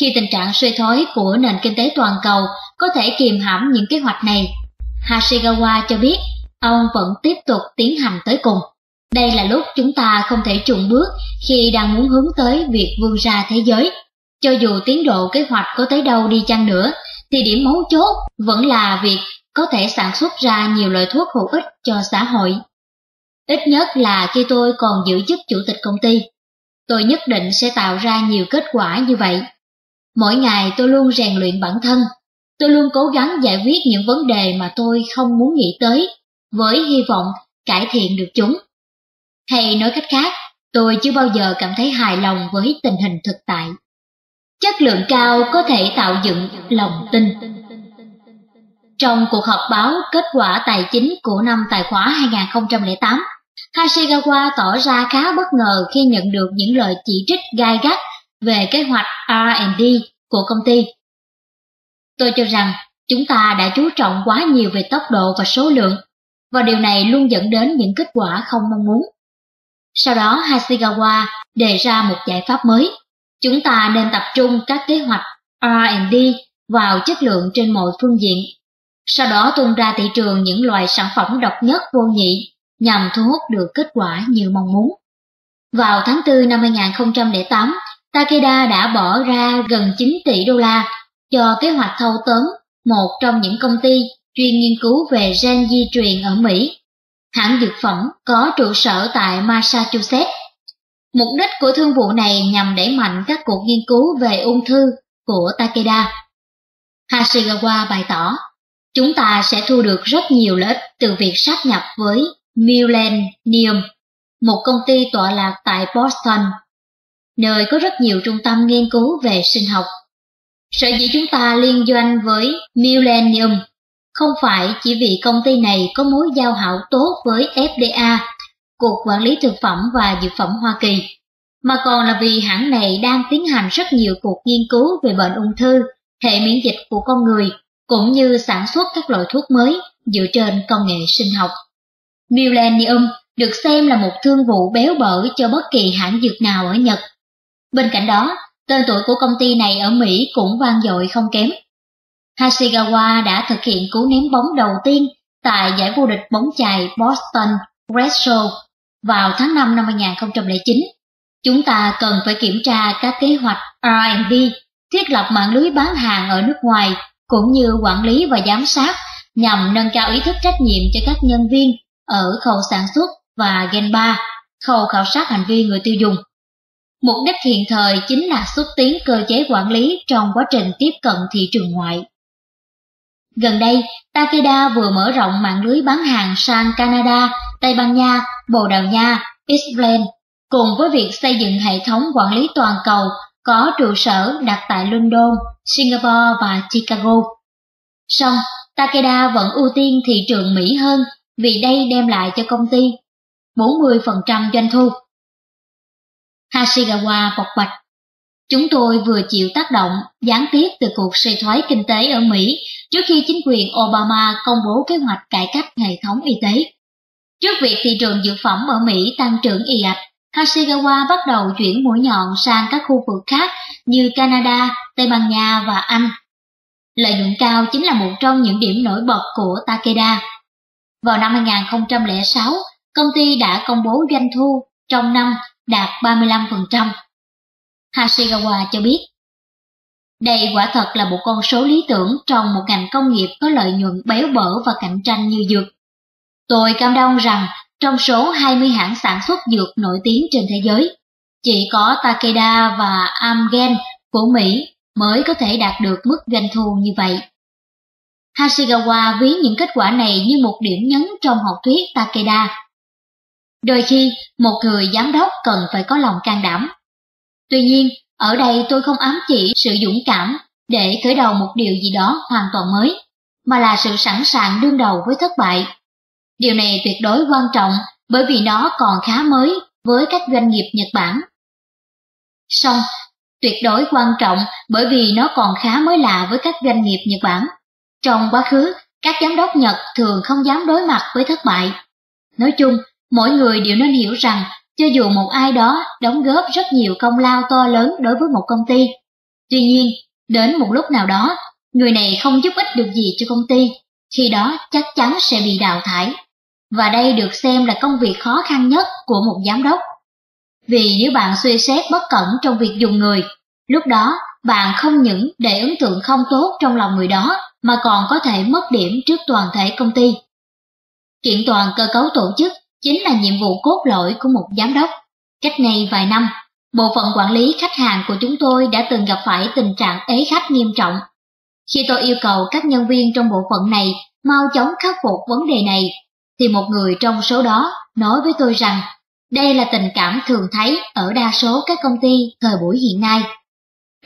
Khi tình trạng suy thoái của nền kinh tế toàn cầu có thể kiềm hãm những kế hoạch này, Hashigawa cho biết ông vẫn tiếp tục tiến hành tới cùng. Đây là lúc chúng ta không thể trùng bước khi đang muốn hướng tới việc vươn ra thế giới. Cho dù tiến độ kế hoạch có tới đâu đi chăng nữa, thì điểm mấu chốt vẫn là việc có thể sản xuất ra nhiều loại thuốc hữu ích cho xã hội. Ít nhất là khi tôi còn giữ chức chủ tịch công ty, tôi nhất định sẽ tạo ra nhiều kết quả như vậy. Mỗi ngày tôi luôn rèn luyện bản thân, tôi luôn cố gắng giải quyết những vấn đề mà tôi không muốn nghĩ tới, với hy vọng cải thiện được chúng. Hay nói cách khác, tôi chưa bao giờ cảm thấy hài lòng với tình hình thực tại. Chất lượng cao có thể tạo dựng lòng tin. Trong cuộc họp báo kết quả tài chính của năm tài khoá 2008, Hashigawa tỏ ra khá bất ngờ khi nhận được những lời chỉ trích gai gắt về kế hoạch R&D của công ty. Tôi cho rằng chúng ta đã chú trọng quá nhiều về tốc độ và số lượng, và điều này luôn dẫn đến những kết quả không mong muốn. Sau đó Hashigawa đề ra một giải pháp mới. Chúng ta nên tập trung các kế hoạch R&D vào chất lượng trên mọi phương diện. Sau đó tung ra thị trường những loại sản phẩm độc nhất vô nhị nhằm thu hút được kết quả như mong muốn. Vào tháng 4 năm 2008, Takeda đã bỏ ra gần 9 tỷ đô la cho kế hoạch thâu tóm một trong những công ty chuyên nghiên cứu về gen di truyền ở Mỹ. Hãng dược phẩm có trụ sở tại Massachusetts. Mục đích của thương vụ này nhằm đẩy mạnh các cuộc nghiên cứu về ung thư của Takeda. Hashigawa bày tỏ, chúng ta sẽ thu được rất nhiều lợi ích từ việc sát nhập với Millennium, một công ty tọa lạc tại Boston, nơi có rất nhiều trung tâm nghiên cứu về sinh học. Sở dĩ chúng ta liên doanh với Millennium không phải chỉ vì công ty này có mối giao hảo tốt với FDA, Cục Quản lý Thực phẩm và Dược phẩm Hoa Kỳ, mà còn là vì hãng này đang tiến hành rất nhiều cuộc nghiên cứu về bệnh ung thư, hệ miễn dịch của con người, cũng như sản xuất các loại thuốc mới dựa trên công nghệ sinh học. Millennium được xem là một thương vụ béo bở cho bất kỳ hãng dược nào ở Nhật. Bên cạnh đó, tên tuổi của công ty này ở Mỹ cũng vang dội không kém. Hashigawa đã thực hiện cú ném bóng đầu tiên tại giải vô địch bóng chày Boston Red Show vào tháng 5 năm 2009. Chúng ta cần phải kiểm tra các kế hoạch R&D, thiết lập mạng lưới bán hàng ở nước ngoài, cũng như quản lý và giám sát nhằm nâng cao ý thức trách nhiệm cho các nhân viên ở khâu sản xuất và Gen 3, khâu khảo sát hành vi người tiêu dùng. Mục đích hiện thời chính là xúc tiến cơ chế quản lý trong quá trình tiếp cận thị trường ngoại. Gần đây, Takeda vừa mở rộng mạng lưới bán hàng sang Canada, Tây Ban Nha, Bồ Đào Nha, Israel, cùng với việc xây dựng hệ thống quản lý toàn cầu có trụ sở đặt tại London, Singapore và Chicago. Song, Takeda vẫn ưu tiên thị trường Mỹ hơn vì đây đem lại cho công ty 40% doanh thu. Hashigawa bộc bạch Chúng tôi vừa chịu tác động gián tiếp từ cuộc suy thoái kinh tế ở Mỹ trước khi chính quyền Obama công bố kế hoạch cải cách hệ thống y tế. Trước việc thị trường dược phẩm ở Mỹ tăng trưởng y ạch, Hashigawa bắt đầu chuyển mũi nhọn sang các khu vực khác như Canada, Tây Ban Nha và Anh. Lợi nhuận cao chính là một trong những điểm nổi bật của Takeda. Vào năm 2006, công ty đã công bố doanh thu trong năm đạt 35%. Hashigawa cho biết, đây quả thật là một con số lý tưởng trong một ngành công nghiệp có lợi nhuận béo bở và cạnh tranh như dược. Tôi cam đoan rằng trong số 20 hãng sản xuất dược nổi tiếng trên thế giới, chỉ có Takeda và Amgen của Mỹ mới có thể đạt được mức doanh thu như vậy. Hashigawa ví những kết quả này như một điểm nhấn trong học thuyết Takeda. Đôi khi, một người giám đốc cần phải có lòng can đảm. Tuy nhiên, ở đây tôi không ám chỉ sự dũng cảm để khởi đầu một điều gì đó hoàn toàn mới, mà là sự sẵn sàng đương đầu với thất bại. Điều này tuyệt đối quan trọng bởi vì nó còn khá mới với các doanh nghiệp Nhật Bản. Song, tuyệt đối quan trọng bởi vì nó còn khá mới lạ với các doanh nghiệp Nhật Bản. Trong quá khứ, các giám đốc Nhật thường không dám đối mặt với thất bại. Nói chung, mỗi người đều nên hiểu rằng cho dù một ai đó đóng góp rất nhiều công lao to lớn đối với một công ty. Tuy nhiên, đến một lúc nào đó, người này không giúp ích được gì cho công ty, khi đó chắc chắn sẽ bị đào thải. Và đây được xem là công việc khó khăn nhất của một giám đốc. Vì nếu bạn suy xét bất cẩn trong việc dùng người, lúc đó bạn không những để ấn tượng không tốt trong lòng người đó mà còn có thể mất điểm trước toàn thể công ty. Kiện toàn cơ cấu tổ chức chính là nhiệm vụ cốt lõi của một giám đốc. Cách này vài năm, bộ phận quản lý khách hàng của chúng tôi đã từng gặp phải tình trạng ế khách nghiêm trọng. Khi tôi yêu cầu các nhân viên trong bộ phận này mau chóng khắc phục vấn đề này, thì một người trong số đó nói với tôi rằng đây là tình cảm thường thấy ở đa số các công ty thời buổi hiện nay.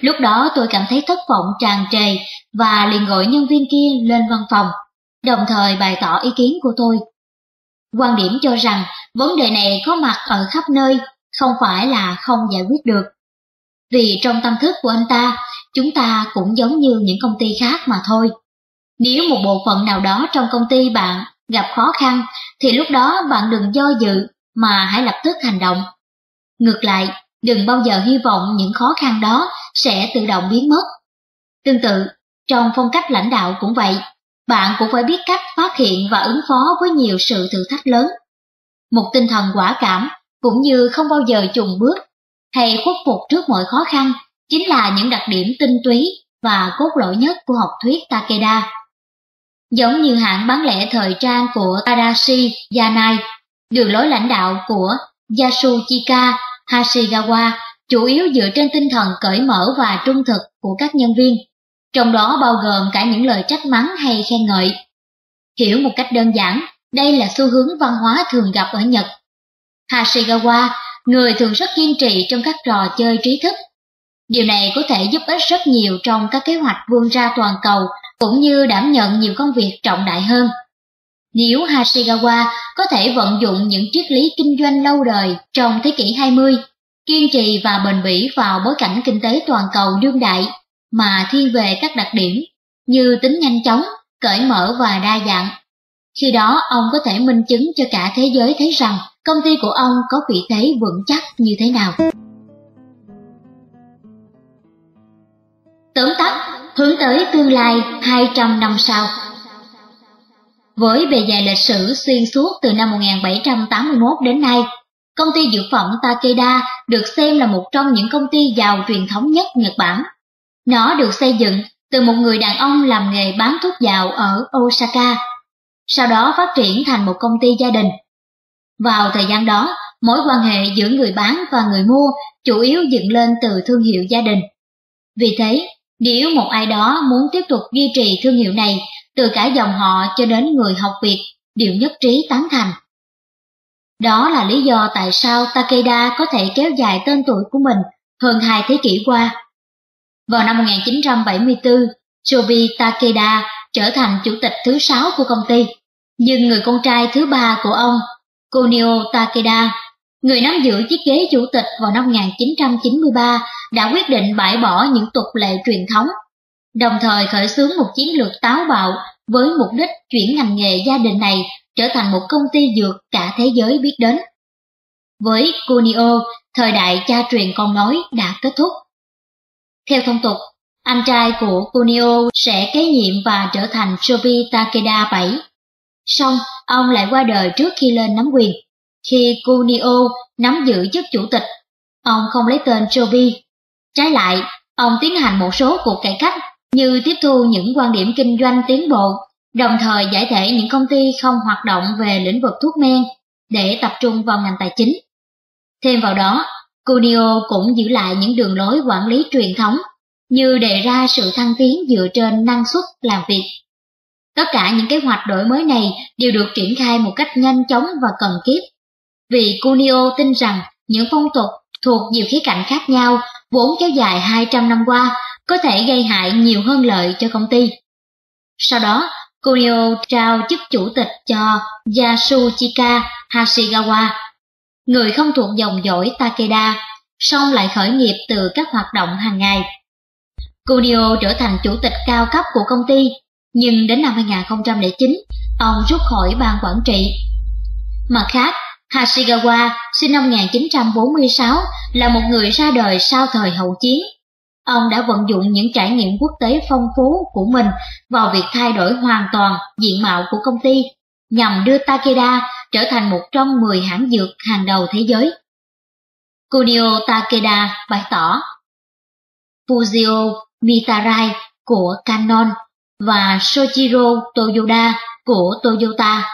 Lúc đó tôi cảm thấy thất vọng tràn trề và liền gọi nhân viên kia lên văn phòng, đồng thời bày tỏ ý kiến của tôi. Quan điểm cho rằng vấn đề này có mặt ở khắp nơi, không phải là không giải quyết được. Vì trong tâm thức của anh ta, chúng ta cũng giống như những công ty khác mà thôi. Nếu một bộ phận nào đó trong công ty bạn gặp khó khăn, thì lúc đó bạn đừng do dự mà hãy lập tức hành động. Ngược lại, đừng bao giờ hy vọng những khó khăn đó sẽ tự động biến mất. Tương tự, trong phong cách lãnh đạo cũng vậy, bạn cũng phải biết cách phát hiện và ứng phó với nhiều sự thử thách lớn. Một tinh thần quả cảm cũng như không bao giờ chùn bước hay khuất phục trước mọi khó khăn chính là những đặc điểm tinh túy và cốt lõi nhất của học thuyết Takeda. Giống như hãng bán lẻ thời trang của Tadashi Yanai, đường lối lãnh đạo của Yasuchika Hashigawa chủ yếu dựa trên tinh thần cởi mở và trung thực của các nhân viên trong đó bao gồm cả những lời trách mắng hay khen ngợi. Hiểu một cách đơn giản, đây là xu hướng văn hóa thường gặp ở Nhật. Hashigawa, người thường rất kiên trì trong các trò chơi trí thức. Điều này có thể giúp ích rất nhiều trong các kế hoạch vươn ra toàn cầu cũng như đảm nhận nhiều công việc trọng đại hơn. Nếu Hashigawa có thể vận dụng những triết lý kinh doanh lâu đời trong thế kỷ 20, kiên trì và bền bỉ vào bối cảnh kinh tế toàn cầu đương đại mà thiên về các đặc điểm như tính nhanh chóng, cởi mở và đa dạng. Khi đó ông có thể minh chứng cho cả thế giới thấy rằng công ty của ông có vị thế vững chắc như thế nào. Tóm tắt, hướng tới tương lai 200 năm sau. Với bề dày lịch sử xuyên suốt từ năm 1781 đến nay, công ty dược phẩm Takeda được xem là một trong những công ty giàu truyền thống nhất Nhật Bản nó được xây dựng từ một người đàn ông làm nghề bán thuốc dạo ở Osaka, sau đó phát triển thành một công ty gia đình. Vào thời gian đó, mối quan hệ giữa người bán và người mua chủ yếu dựng lên từ thương hiệu gia đình. Vì thế, nếu một ai đó muốn tiếp tục duy trì thương hiệu này, từ cả dòng họ cho đến người học việc đều nhất trí tán thành. Đó là lý do tại sao Takeda có thể kéo dài tên tuổi của mình hơn hai thế kỷ qua. Vào năm 1974, Shobi Takeda trở thành chủ tịch thứ sáu của công ty, nhưng người con trai thứ ba của ông, Kunio Takeda, người nắm giữ chiếc ghế chủ tịch vào năm 1993, đã quyết định bãi bỏ những tục lệ truyền thống, đồng thời khởi xướng một chiến lược táo bạo với mục đích chuyển ngành nghề gia đình này trở thành một công ty dược cả thế giới biết đến. Với Kunio, thời đại cha truyền con nói đã kết thúc. Theo thông tục, anh trai của Kunio sẽ kế nhiệm và trở thành Shobi Takeda 7. Song, ông lại qua đời trước khi lên nắm quyền. Khi Kunio nắm giữ chức chủ tịch, ông không lấy tên Shobi. Trái lại, ông tiến hành một số cuộc cải cách như tiếp thu những quan điểm kinh doanh tiến bộ, đồng thời giải thể những công ty không hoạt động về lĩnh vực thuốc men để tập trung vào ngành tài chính. Thêm vào đó, Cuneo cũng giữ lại những đường lối quản lý truyền thống như đề ra sự thăng tiến dựa trên năng suất làm việc. Tất cả những kế hoạch đổi mới này đều được triển khai một cách nhanh chóng và cần kiếp. vì Cuneo tin rằng những phong tục thuộc nhiều khía cạnh khác nhau vốn kéo dài 200 năm qua có thể gây hại nhiều hơn lợi cho công ty. Sau đó, Cuneo trao chức chủ tịch cho Yasuchika Hashigawa, người không thuộc dòng dõi Takeda, song lại khởi nghiệp từ các hoạt động hàng ngày. Kunio trở thành chủ tịch cao cấp của công ty, nhưng đến năm 2009, ông rút khỏi ban quản trị. Mặt khác, Hashigawa sinh năm 1946 là một người ra đời sau thời hậu chiến. Ông đã vận dụng những trải nghiệm quốc tế phong phú của mình vào việc thay đổi hoàn toàn diện mạo của công ty nhằm đưa Takeda trở thành một trong 10 hãng dược hàng đầu thế giới. Kunio Takeda bày tỏ Fujio Mitarai của Canon và Soichiro Toyoda của Toyota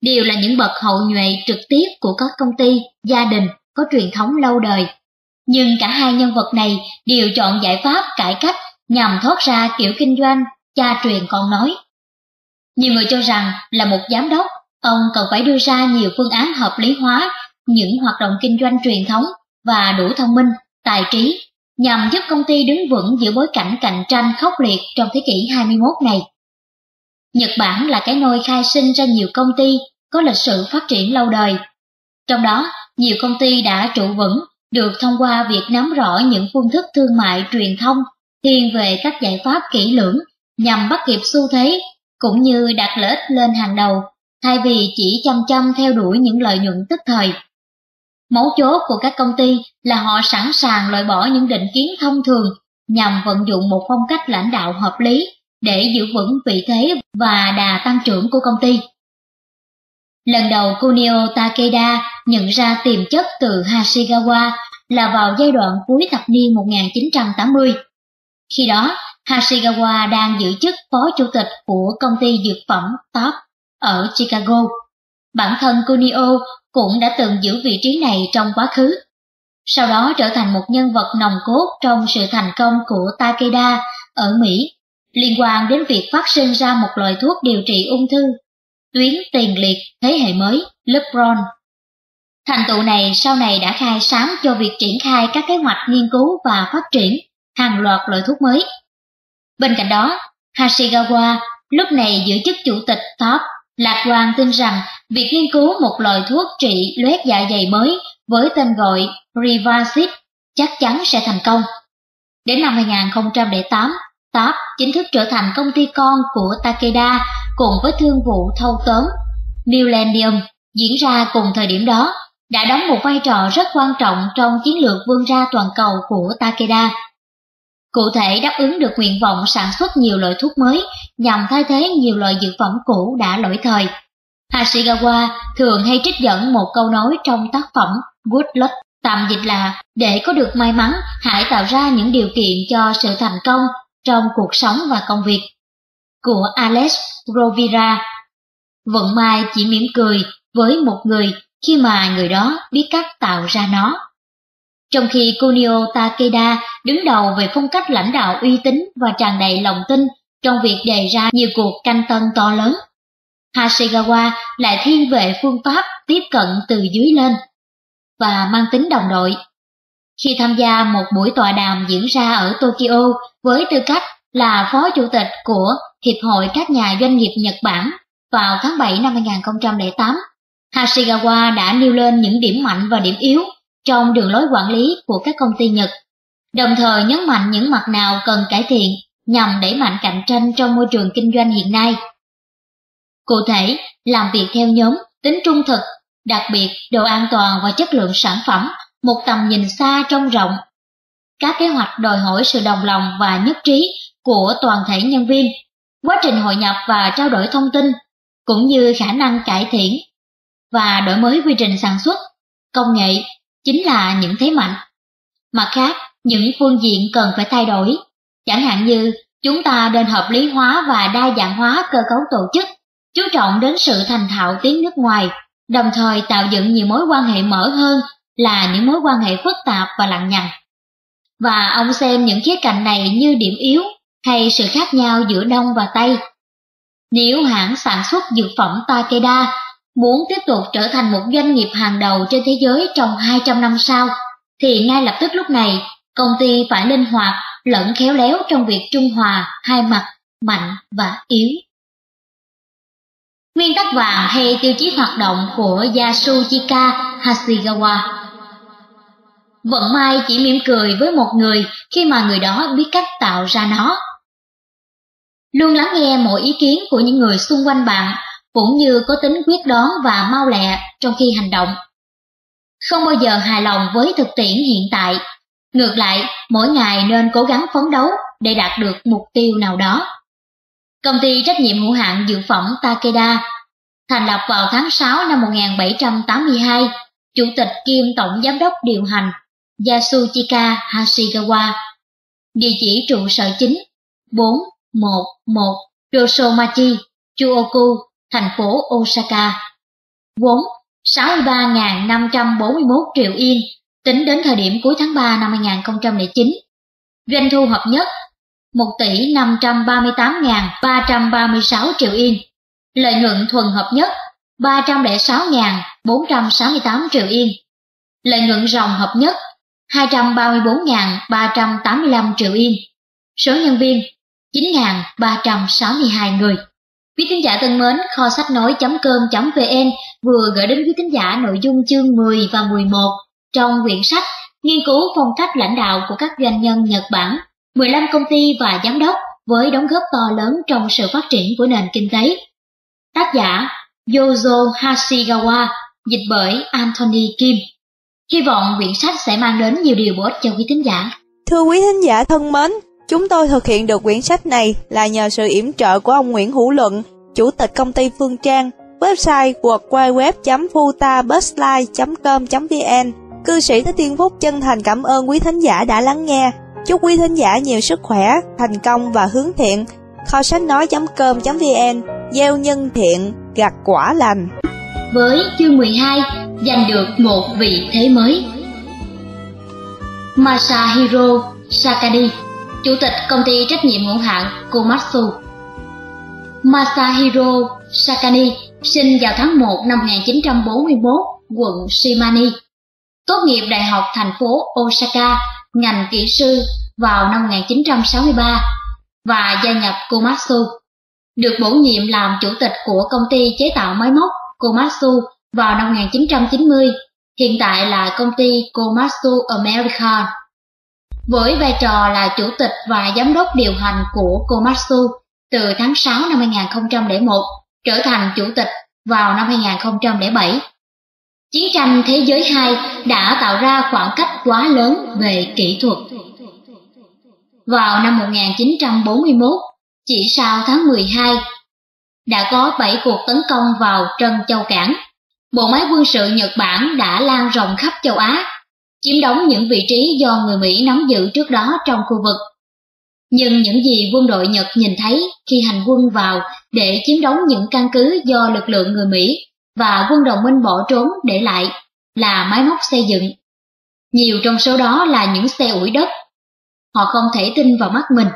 đều là những bậc hậu nhuệ trực tiếp của các công ty, gia đình có truyền thống lâu đời. Nhưng cả hai nhân vật này đều chọn giải pháp cải cách nhằm thoát ra kiểu kinh doanh cha truyền con nói. Nhiều người cho rằng là một giám đốc, ông cần phải đưa ra nhiều phương án hợp lý hóa những hoạt động kinh doanh truyền thống và đủ thông minh, tài trí, nhằm giúp công ty đứng vững giữa bối cảnh cạnh tranh khốc liệt trong thế kỷ 21 này. Nhật Bản là cái nôi khai sinh ra nhiều công ty có lịch sử phát triển lâu đời. Trong đó, nhiều công ty đã trụ vững được thông qua việc nắm rõ những phương thức thương mại truyền thông thiên về các giải pháp kỹ lưỡng nhằm bắt kịp xu thế cũng như đặt lợi ích lên hàng đầu thay vì chỉ chăm chăm theo đuổi những lợi nhuận tức thời. Mấu chốt của các công ty là họ sẵn sàng loại bỏ những định kiến thông thường nhằm vận dụng một phong cách lãnh đạo hợp lý để giữ vững vị thế và đà tăng trưởng của công ty. Lần đầu Kunio Takeda nhận ra tiềm chất từ Hashigawa là vào giai đoạn cuối thập niên 1980. Khi đó, Hashigawa đang giữ chức phó chủ tịch của công ty dược phẩm Top ở Chicago. Bản thân Kunio cũng đã từng giữ vị trí này trong quá khứ. Sau đó trở thành một nhân vật nòng cốt trong sự thành công của Takeda ở Mỹ, liên quan đến việc phát sinh ra một loại thuốc điều trị ung thư tuyến tiền liệt thế hệ mới, LeBron. Thành tựu này sau này đã khai sáng cho việc triển khai các kế hoạch nghiên cứu và phát triển hàng loạt loại thuốc mới. Bên cạnh đó, Hashigawa lúc này giữ chức chủ tịch top lạc quan tin rằng việc nghiên cứu một loại thuốc trị loét dạ dày mới với tên gọi Rivasit chắc chắn sẽ thành công. Đến năm 2008, TAP chính thức trở thành công ty con của Takeda cùng với thương vụ thâu tóm Millennium diễn ra cùng thời điểm đó đã đóng một vai trò rất quan trọng trong chiến lược vươn ra toàn cầu của Takeda. Cụ thể đáp ứng được nguyện vọng sản xuất nhiều loại thuốc mới nhằm thay thế nhiều loại dược phẩm cũ đã lỗi thời. Hashigawa thường hay trích dẫn một câu nói trong tác phẩm Good Luck, tạm dịch là để có được may mắn, hãy tạo ra những điều kiện cho sự thành công trong cuộc sống và công việc của Alex Rovira. Vận may chỉ mỉm cười với một người khi mà người đó biết cách tạo ra nó. Trong khi Kunio Takeda đứng đầu về phong cách lãnh đạo uy tín và tràn đầy lòng tin trong việc đề ra nhiều cuộc tranh tân to lớn, Hashigawa lại thiên về phương pháp tiếp cận từ dưới lên và mang tính đồng đội. Khi tham gia một buổi tọa đàm diễn ra ở Tokyo với tư cách là phó chủ tịch của Hiệp hội các nhà doanh nghiệp Nhật Bản vào tháng 7 năm 2008, Hashigawa đã nêu lên những điểm mạnh và điểm yếu trong đường lối quản lý của các công ty Nhật, đồng thời nhấn mạnh những mặt nào cần cải thiện nhằm đẩy mạnh cạnh tranh trong môi trường kinh doanh hiện nay. Cụ thể, làm việc theo nhóm, tính trung thực, đặc biệt độ an toàn và chất lượng sản phẩm, một tầm nhìn xa trông rộng. Các kế hoạch đòi hỏi sự đồng lòng và nhất trí của toàn thể nhân viên, quá trình hội nhập và trao đổi thông tin, cũng như khả năng cải thiện và đổi mới quy trình sản xuất, công nghệ chính là những thế mạnh. Mặt khác, những phương diện cần phải thay đổi, chẳng hạn như chúng ta nên hợp lý hóa và đa dạng hóa cơ cấu tổ chức, chú trọng đến sự thành thạo tiếng nước ngoài, đồng thời tạo dựng nhiều mối quan hệ mở hơn là những mối quan hệ phức tạp và lằng nhằng. Và ông xem những khía cạnh này như điểm yếu hay sự khác nhau giữa Đông và Tây. Nếu hãng sản xuất dược phẩm Takeda muốn tiếp tục trở thành một doanh nghiệp hàng đầu trên thế giới trong 200 năm sau, thì ngay lập tức lúc này, công ty phải linh hoạt lẫn khéo léo trong việc trung hòa hai mặt mạnh và yếu. Nguyên tắc vàng hay tiêu chí hoạt động của Yasuchika Hashigawa Vận may chỉ mỉm cười với một người khi mà người đó biết cách tạo ra nó. Luôn lắng nghe mọi ý kiến của những người xung quanh bạn, cũng như có tính quyết đoán và mau lẹ trong khi hành động. Không bao giờ hài lòng với thực tiễn hiện tại. Ngược lại, mỗi ngày nên cố gắng phấn đấu để đạt được mục tiêu nào đó. Công ty trách nhiệm hữu hạn dược phẩm Takeda thành lập vào tháng 6 năm 1782, chủ tịch kiêm tổng giám đốc điều hành Yasuchika Hashigawa. Địa chỉ trụ sở chính 411 Rosomachi, Chuoku, thành phố Osaka. Vốn 63.541 triệu yên tính đến thời điểm cuối tháng 3 năm 2009. Doanh thu hợp nhất 1 tỷ 538.336 triệu yên. Lợi nhuận thuần hợp nhất 306.468 triệu yên. Lợi nhuận ròng hợp nhất 234.385 triệu yên. Số nhân viên 9.362 người. Quý thính giả thân mến, kho sách nói.com.vn vừa gửi đến quý thính giả nội dung chương 10 và 11 trong quyển sách Nghiên cứu phong cách lãnh đạo của các doanh nhân Nhật Bản, 15 công ty và giám đốc với đóng góp to lớn trong sự phát triển của nền kinh tế. Tác giả Yozo Hashigawa, dịch bởi Anthony Kim. Hy vọng quyển sách sẽ mang đến nhiều điều bổ ích cho quý thính giả. Thưa quý thính giả thân mến, chúng tôi thực hiện được quyển sách này là nhờ sự yểm trợ của ông Nguyễn Hữu Luận, chủ tịch công ty Phương Trang, website www.futabusline.com.vn. Cư sĩ Thích Thiên Phúc chân thành cảm ơn quý thính giả đã lắng nghe. Chúc quý thính giả nhiều sức khỏe, thành công và hướng thiện. Kho sách nói.com.vn Gieo nhân thiện, gặt quả lành. Với chương 12, giành được một vị thế mới. Masahiro Sakadi, chủ tịch công ty trách nhiệm hữu hạn Komatsu. Masahiro Sakani sinh vào tháng 1 năm 1941, quận Shimane. Tốt nghiệp Đại học thành phố Osaka, ngành kỹ sư vào năm 1963 và gia nhập Komatsu. Được bổ nhiệm làm chủ tịch của công ty chế tạo máy móc Komatsu vào năm 1990, hiện tại là công ty Komatsu America. Với vai trò là chủ tịch và giám đốc điều hành của Komatsu từ tháng 6 năm 2001 trở thành chủ tịch vào năm 2007. Chiến tranh Thế giới II đã tạo ra khoảng cách quá lớn về kỹ thuật. Vào năm 1941, chỉ sau tháng 12, đã có 7 cuộc tấn công vào Trân Châu Cảng. Bộ máy quân sự Nhật Bản đã lan rộng khắp châu Á, chiếm đóng những vị trí do người Mỹ nắm giữ trước đó trong khu vực. Nhưng những gì quân đội Nhật nhìn thấy khi hành quân vào để chiếm đóng những căn cứ do lực lượng người Mỹ và quân đồng minh bỏ trốn để lại là máy móc xây dựng. Nhiều trong số đó là những xe ủi đất. Họ không thể tin vào mắt mình.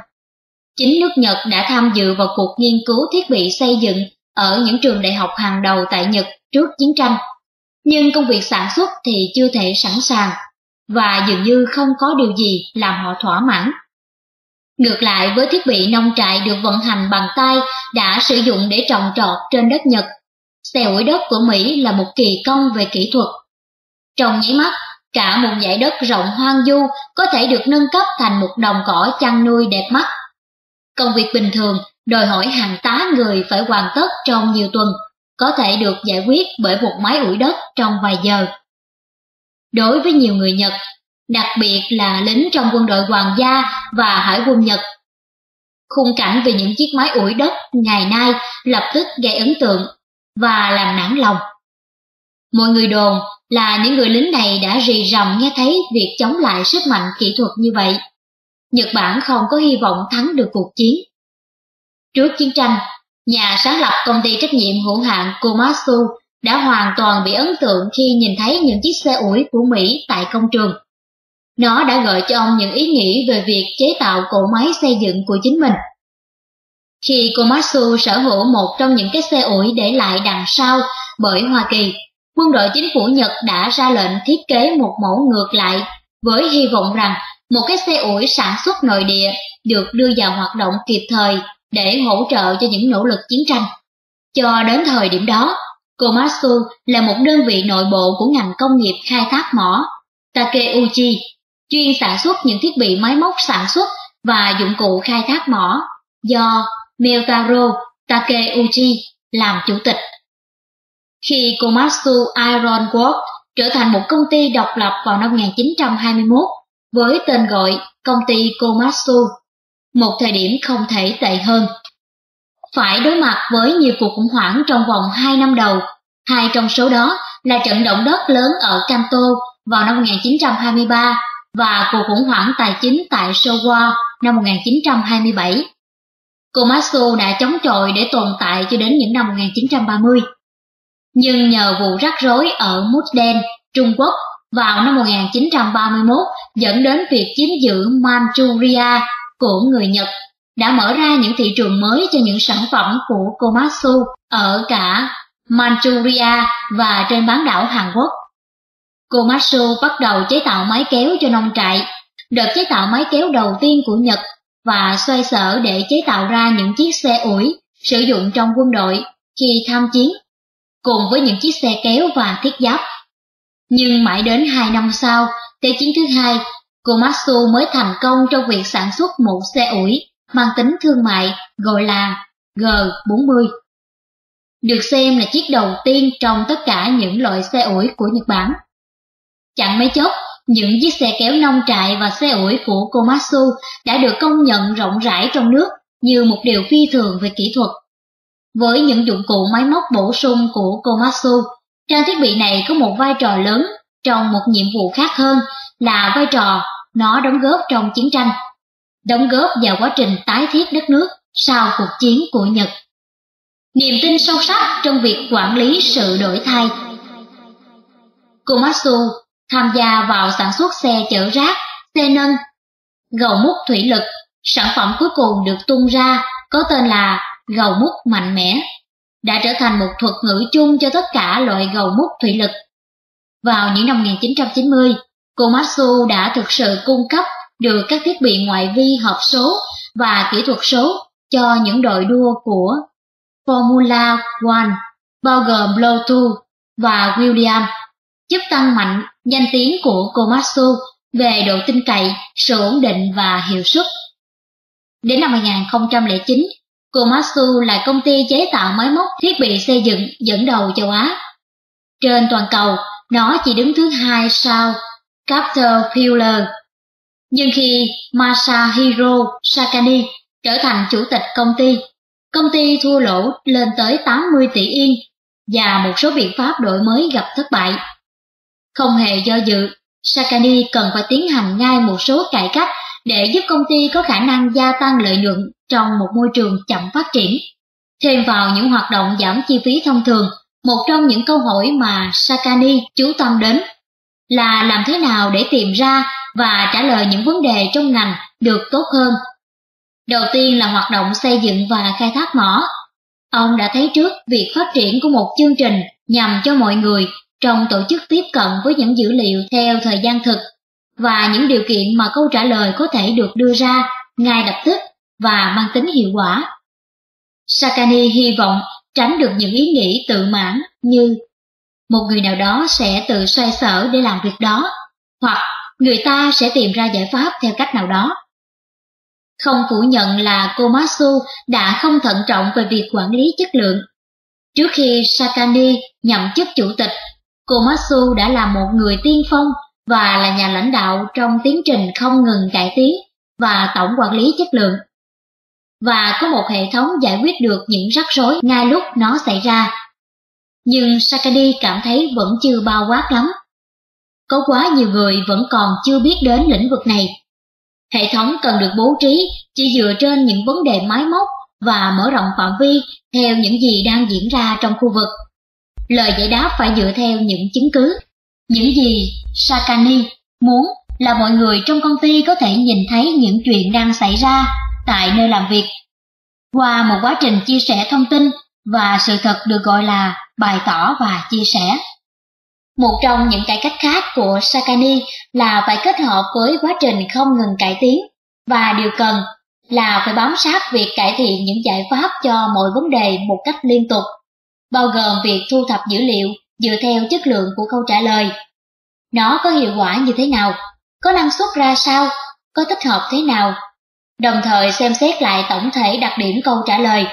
Chính nước Nhật đã tham dự vào cuộc nghiên cứu thiết bị xây dựng ở những trường đại học hàng đầu tại Nhật trước chiến tranh. Nhưng công việc sản xuất thì chưa thể sẵn sàng, và dường như không có điều gì làm họ thỏa mãn. Ngược lại với thiết bị nông trại được vận hành bằng tay đã sử dụng để trồng trọt trên đất Nhật, xe ủi đất của Mỹ là một kỳ công về kỹ thuật. Trong nháy mắt, cả một dải đất rộng hoang du có thể được nâng cấp thành một đồng cỏ chăn nuôi đẹp mắt. Công việc bình thường đòi hỏi hàng tá người phải hoàn tất trong nhiều tuần, có thể được giải quyết bởi một máy ủi đất trong vài giờ. Đối với nhiều người Nhật, đặc biệt là lính trong quân đội hoàng gia và hải quân Nhật. Khung cảnh về những chiếc máy ủi đất ngày nay lập tức gây ấn tượng và làm nản lòng. Mọi người đồn là những người lính này đã rì rầm nghe thấy việc chống lại sức mạnh kỹ thuật như vậy. Nhật Bản không có hy vọng thắng được cuộc chiến. Trước chiến tranh, nhà sáng lập công ty trách nhiệm hữu hạn Komatsu đã hoàn toàn bị ấn tượng khi nhìn thấy những chiếc xe ủi của Mỹ tại công trường. Nó đã gợi cho ông những ý nghĩ về việc chế tạo cỗ máy xây dựng của chính mình. Khi Komatsu sở hữu một trong những cái xe ủi để lại đằng sau bởi Hoa Kỳ, quân đội chính phủ Nhật đã ra lệnh thiết kế một mẫu ngược lại với hy vọng rằng một cái xe ủi sản xuất nội địa được đưa vào hoạt động kịp thời để hỗ trợ cho những nỗ lực chiến tranh. Cho đến thời điểm đó, Komatsu là một đơn vị nội bộ của ngành công nghiệp khai thác mỏ Takeuchi, chuyên sản xuất những thiết bị máy móc sản xuất và dụng cụ khai thác mỏ do Meotaro Takeuchi làm chủ tịch. Khi Komatsu Iron Works trở thành một công ty độc lập vào năm 1921 với tên gọi công ty Komatsu, một thời điểm không thể tệ hơn. Phải đối mặt với nhiều cuộc khủng hoảng trong vòng 2 năm đầu, hai trong số đó là trận động đất lớn ở Kanto vào năm 1923 và cuộc khủng hoảng tài chính tại Showa năm 1927. Komatsu đã chống chọi để tồn tại cho đến những năm 1930. Nhưng nhờ vụ rắc rối ở Mukden, Trung Quốc vào năm 1931 dẫn đến việc chiếm giữ Manchuria của người Nhật đã mở ra những thị trường mới cho những sản phẩm của Komatsu ở cả Manchuria và trên bán đảo Hàn Quốc. Komatsu bắt đầu chế tạo máy kéo cho nông trại, đợt chế tạo máy kéo đầu tiên của Nhật và xoay sở để chế tạo ra những chiếc xe ủi sử dụng trong quân đội khi tham chiến, cùng với những chiếc xe kéo và thiết giáp. Nhưng mãi đến hai năm sau, Thế chiến thứ hai, Komatsu mới thành công trong việc sản xuất một xe ủi mang tính thương mại gọi là G40. Được xem là chiếc đầu tiên trong tất cả những loại xe ủi của Nhật Bản. Chẳng mấy chốc, những chiếc xe kéo nông trại và xe ủi của Komatsu đã được công nhận rộng rãi trong nước như một điều phi thường về kỹ thuật. Với những dụng cụ máy móc bổ sung của Komatsu, trang thiết bị này có một vai trò lớn trong một nhiệm vụ khác hơn là vai trò nó đóng góp trong chiến tranh, đóng góp vào quá trình tái thiết đất nước sau cuộc chiến của Nhật. Niềm tin sâu sắc trong việc quản lý sự đổi thay Komatsu tham gia vào sản xuất xe chở rác, xe nâng, gầu mút thủy lực. Sản phẩm cuối cùng được tung ra có tên là gầu mút mạnh mẽ, đã trở thành một thuật ngữ chung cho tất cả loại gầu mút thủy lực. Vào những năm 1990, Komatsu đã thực sự cung cấp được các thiết bị ngoại vi hợp số và kỹ thuật số cho những đội đua của Formula One, bao gồm Lotus và Williams, giúp tăng mạnh danh tiếng của Komatsu về độ tin cậy, sự ổn định và hiệu suất. Đến năm 2009, Komatsu là công ty chế tạo máy móc thiết bị xây dựng dẫn đầu châu Á. Trên toàn cầu, nó chỉ đứng thứ hai sau Caterpillar. Nhưng khi Masahiro Sakani trở thành chủ tịch công ty, công ty thua lỗ lên tới 80 tỷ yên và một số biện pháp đổi mới gặp thất bại. Không hề do dự, Sakani cần phải tiến hành ngay một số cải cách để giúp công ty có khả năng gia tăng lợi nhuận trong một môi trường chậm phát triển. Thêm vào những hoạt động giảm chi phí thông thường, một trong những câu hỏi mà Sakani chú tâm đến là làm thế nào để tìm ra và trả lời những vấn đề trong ngành được tốt hơn. Đầu tiên là hoạt động xây dựng và khai thác mỏ. Ông đã thấy trước việc phát triển của một chương trình nhằm cho mọi người trong tổ chức tiếp cận với những dữ liệu theo thời gian thực và những điều kiện mà câu trả lời có thể được đưa ra ngay lập tức và mang tính hiệu quả. Sakani hy vọng tránh được những ý nghĩ tự mãn như một người nào đó sẽ tự xoay sở để làm việc đó, hoặc người ta sẽ tìm ra giải pháp theo cách nào đó. Không phủ nhận là Komatsu đã không thận trọng về việc quản lý chất lượng. Trước khi Sakani nhậm chức chủ tịch, Komatsu đã là một người tiên phong và là nhà lãnh đạo trong tiến trình không ngừng cải tiến và tổng quản lý chất lượng. Và có một hệ thống giải quyết được những rắc rối ngay lúc nó xảy ra. Nhưng Sakadi cảm thấy vẫn chưa bao quát lắm. Có quá nhiều người vẫn còn chưa biết đến lĩnh vực này. Hệ thống cần được bố trí chỉ dựa trên những vấn đề máy móc và mở rộng phạm vi theo những gì đang diễn ra trong khu vực. Lời giải đáp phải dựa theo những chứng cứ. Những gì Sakani muốn là mọi người trong công ty có thể nhìn thấy những chuyện đang xảy ra tại nơi làm việc. Qua một quá trình chia sẻ thông tin và sự thật được gọi là bày tỏ và chia sẻ. Một trong những cải cách khác của Sakani là phải kết hợp với quá trình không ngừng cải tiến, và điều cần là phải bám sát việc cải thiện những giải pháp cho mọi vấn đề một cách liên tục, bao gồm việc thu thập dữ liệu dựa theo chất lượng của câu trả lời. Nó có hiệu quả như thế nào? Có năng suất ra sao? Có tích hợp thế nào? Đồng thời xem xét lại tổng thể đặc điểm câu trả lời,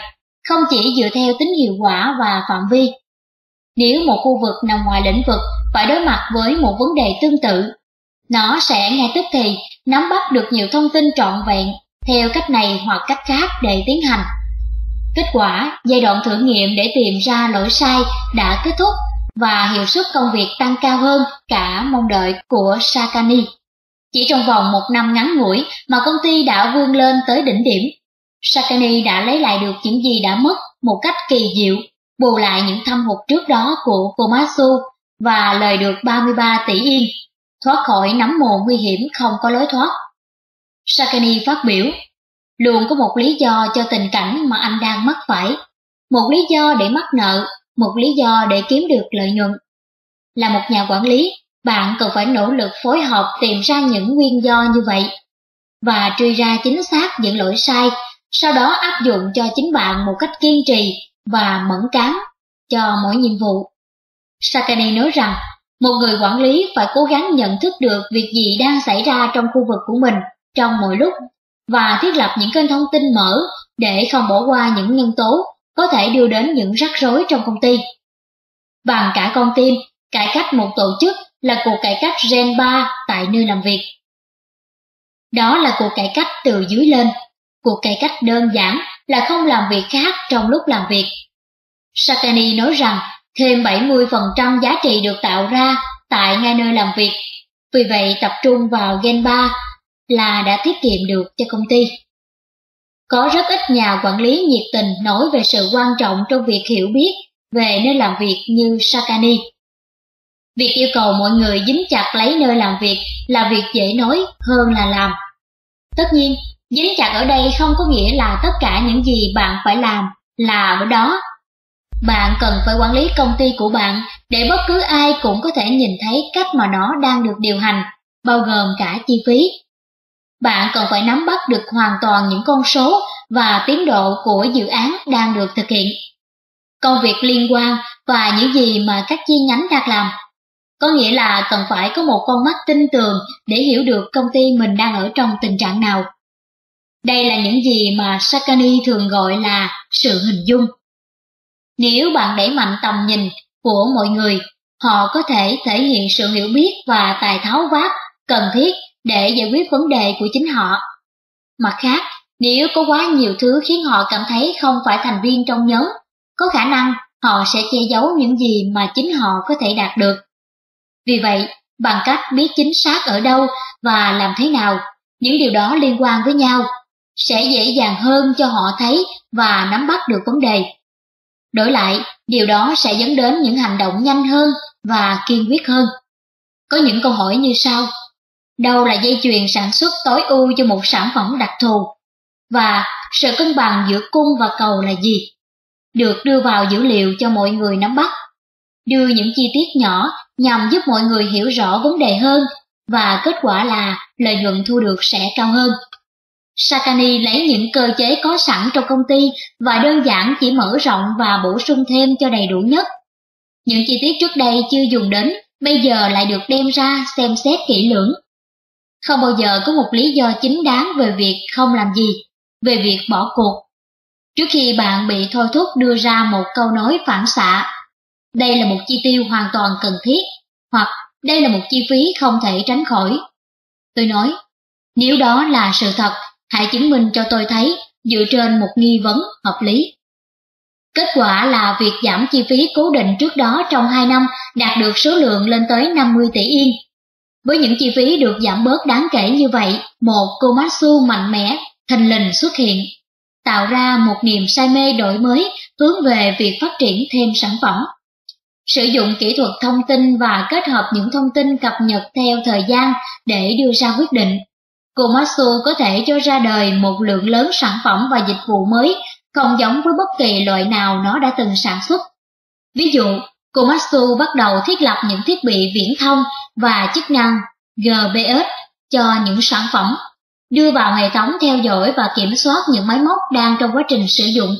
không chỉ dựa theo tính hiệu quả và phạm vi. Nếu một khu vực nằm ngoài lĩnh vực phải đối mặt với một vấn đề tương tự, nó sẽ ngay tức thì nắm bắt được nhiều thông tin trọn vẹn theo cách này hoặc cách khác để tiến hành. Kết quả, giai đoạn thử nghiệm để tìm ra lỗi sai đã kết thúc và hiệu suất công việc tăng cao hơn cả mong đợi của Sakani. Chỉ trong vòng một năm ngắn ngủi mà công ty đã vươn lên tới đỉnh điểm. Sakani đã lấy lại được những gì đã mất một cách kỳ diệu, bù lại những thâm hụt trước đó của Komatsu và lời được 33 tỷ yên, thoát khỏi nắm mồ nguy hiểm không có lối thoát. Sakani phát biểu, luôn có một lý do cho tình cảnh mà anh đang mắc phải, một lý do để mắc nợ, một lý do để kiếm được lợi nhuận. Là một nhà quản lý, bạn cần phải nỗ lực phối hợp tìm ra những nguyên do như vậy và truy ra chính xác những lỗi sai, sau đó áp dụng cho chính bạn một cách kiên trì và mẫn cán cho mỗi nhiệm vụ. Sakane nói rằng, một người quản lý phải cố gắng nhận thức được việc gì đang xảy ra trong khu vực của mình trong mọi lúc và thiết lập những kênh thông tin mở để không bỏ qua những nhân tố có thể đưa đến những rắc rối trong công ty. Bằng cả con tim, cải cách một tổ chức là cuộc cải cách Gen 3 tại nơi làm việc. Đó là cuộc cải cách từ dưới lên. Cuộc cải cách đơn giản là không làm việc khác trong lúc làm việc. Sakani nói rằng thêm 70% giá trị được tạo ra tại ngay nơi làm việc. Vì vậy tập trung vào Gen 3 là đã tiết kiệm được cho công ty. Có rất ít nhà quản lý nhiệt tình nói về sự quan trọng trong việc hiểu biết về nơi làm việc như Sakani. Việc yêu cầu mọi người dính chặt lấy nơi làm việc là việc dễ nói hơn là làm. Tất nhiên, dính chặt ở đây không có nghĩa là tất cả những gì bạn phải làm là ở đó. Bạn cần phải quản lý công ty của bạn để bất cứ ai cũng có thể nhìn thấy cách mà nó đang được điều hành, bao gồm cả chi phí. Bạn cần phải nắm bắt được hoàn toàn những con số và tiến độ của dự án đang được thực hiện. Công việc liên quan và những gì mà các chi nhánh đang làm có nghĩa là cần phải có một con mắt tinh tường để hiểu được công ty mình đang ở trong tình trạng nào. Đây là những gì mà Sakani thường gọi là sự hình dung. Nếu bạn đẩy mạnh tầm nhìn của mọi người, họ có thể thể hiện sự hiểu biết và tài tháo vát cần thiết để giải quyết vấn đề của chính họ. Mặt khác, nếu có quá nhiều thứ khiến họ cảm thấy không phải thành viên trong nhóm, có khả năng họ sẽ che giấu những gì mà chính họ có thể đạt được. Vì vậy, bằng cách biết chính xác ở đâu và làm thế nào, những điều đó liên quan với nhau, sẽ dễ dàng hơn cho họ thấy và nắm bắt được vấn đề. Đổi lại, điều đó sẽ dẫn đến những hành động nhanh hơn và kiên quyết hơn. Có những câu hỏi như sau. Đâu là dây chuyền sản xuất tối ưu cho một sản phẩm đặc thù? Và sự cân bằng giữa cung và cầu là gì? Được đưa vào dữ liệu cho mọi người nắm bắt. Đưa những chi tiết nhỏ nhằm giúp mọi người hiểu rõ vấn đề hơn và kết quả là lợi nhuận thu được sẽ cao hơn. Sakani lấy những cơ chế có sẵn trong công ty và đơn giản chỉ mở rộng và bổ sung thêm cho đầy đủ nhất. Những chi tiết trước đây chưa dùng đến, bây giờ lại được đem ra xem xét kỹ lưỡng. Không bao giờ có một lý do chính đáng về việc không làm gì, về việc bỏ cuộc. Trước khi bạn bị thôi thúc đưa ra một câu nói phản xạ đây là một chi tiêu hoàn toàn cần thiết, hoặc đây là một chi phí không thể tránh khỏi. Tôi nói, nếu đó là sự thật, hãy chứng minh cho tôi thấy dựa trên một nghi vấn hợp lý. Kết quả là việc giảm chi phí cố định trước đó trong 2 năm đạt được số lượng lên tới 50 tỷ yên. Với những chi phí được giảm bớt đáng kể như vậy, một Komatsu mạnh mẽ, thành lình xuất hiện, tạo ra một niềm say mê đổi mới hướng về việc phát triển thêm sản phẩm. Sử dụng kỹ thuật thông tin và kết hợp những thông tin cập nhật theo thời gian để đưa ra quyết định. Komatsu có thể cho ra đời một lượng lớn sản phẩm và dịch vụ mới, không giống với bất kỳ loại nào nó đã từng sản xuất. Ví dụ, Komatsu bắt đầu thiết lập những thiết bị viễn thông và chức năng GPS cho những sản phẩm, đưa vào hệ thống theo dõi và kiểm soát những máy móc đang trong quá trình sử dụng.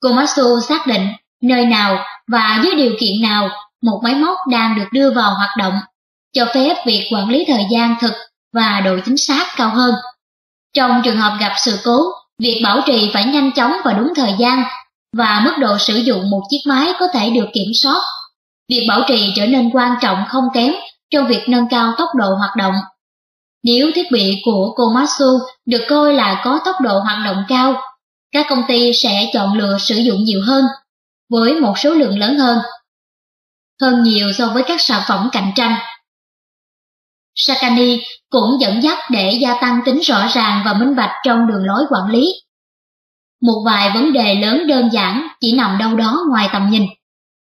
Komatsu xác định nơi nào và dưới điều kiện nào một máy móc đang được đưa vào hoạt động, cho phép việc quản lý thời gian thực và độ chính xác cao hơn. Trong trường hợp gặp sự cố, việc bảo trì phải nhanh chóng và đúng thời gian, và mức độ sử dụng một chiếc máy có thể được kiểm soát. Việc bảo trì trở nên quan trọng không kém trong việc nâng cao tốc độ hoạt động. Nếu thiết bị của Komatsu được coi là có tốc độ hoạt động cao, các công ty sẽ chọn lựa sử dụng nhiều hơn, với một số lượng lớn hơn, hơn nhiều so với các sản phẩm cạnh tranh. Sakani cũng dẫn dắt để gia tăng tính rõ ràng và minh bạch trong đường lối quản lý. Một vài vấn đề lớn đơn giản chỉ nằm đâu đó ngoài tầm nhìn.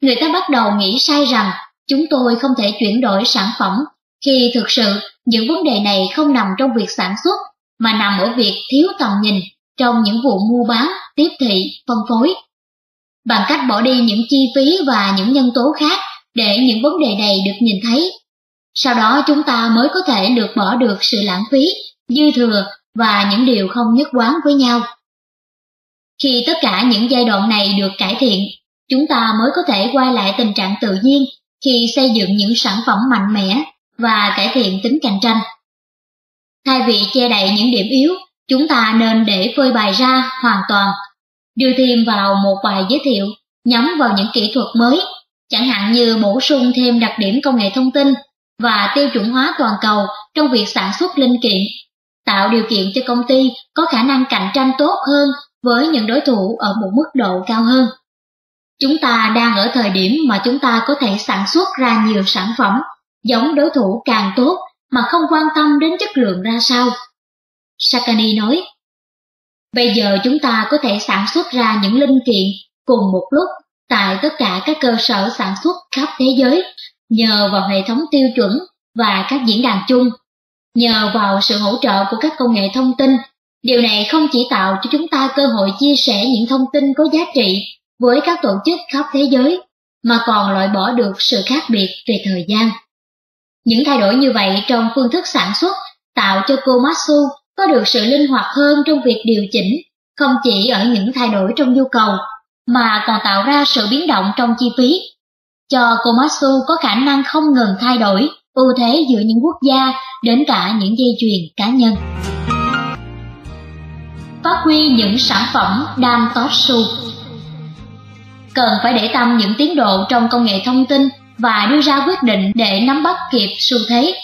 Người ta bắt đầu nghĩ sai rằng chúng tôi không thể chuyển đổi sản phẩm khi thực sự những vấn đề này không nằm trong việc sản xuất mà nằm ở việc thiếu tầm nhìn trong những vụ mua bán, tiếp thị, phân phối. Bằng cách bỏ đi những chi phí và những nhân tố khác để những vấn đề này được nhìn thấy sau đó chúng ta mới có thể được bỏ được sự lãng phí, dư thừa và những điều không nhất quán với nhau. Khi tất cả những giai đoạn này được cải thiện, chúng ta mới có thể quay lại tình trạng tự nhiên khi xây dựng những sản phẩm mạnh mẽ và cải thiện tính cạnh tranh. Thay vì che đậy những điểm yếu, chúng ta nên để phơi bày ra hoàn toàn, đưa thêm vào một bài giới thiệu nhắm vào những kỹ thuật mới, chẳng hạn như bổ sung thêm đặc điểm công nghệ thông tin và tiêu chuẩn hóa toàn cầu trong việc sản xuất linh kiện, tạo điều kiện cho công ty có khả năng cạnh tranh tốt hơn với những đối thủ ở một mức độ cao hơn. Chúng ta đang ở thời điểm mà chúng ta có thể sản xuất ra nhiều sản phẩm giống đối thủ càng tốt mà không quan tâm đến chất lượng ra sao. Sakani nói, Bây giờ chúng ta có thể sản xuất ra những linh kiện cùng một lúc tại tất cả các cơ sở sản xuất khắp thế giới nhờ vào hệ thống tiêu chuẩn và các diễn đàn chung, nhờ vào sự hỗ trợ của các công nghệ thông tin. Điều này không chỉ tạo cho chúng ta cơ hội chia sẻ những thông tin có giá trị với các tổ chức khắp thế giới, mà còn loại bỏ được sự khác biệt về thời gian. Những thay đổi như vậy trong phương thức sản xuất tạo cho Komatsu có được sự linh hoạt hơn trong việc điều chỉnh, không chỉ ở những thay đổi trong nhu cầu, mà còn tạo ra sự biến động trong chi phí cho Komatsu có khả năng không ngừng thay đổi ưu thế giữa những quốc gia đến cả những dây chuyền cá nhân. Phát huy những sản phẩm đan Totsu Cần phải để tâm những tiến độ trong công nghệ thông tin và đưa ra quyết định để nắm bắt kịp xu thế.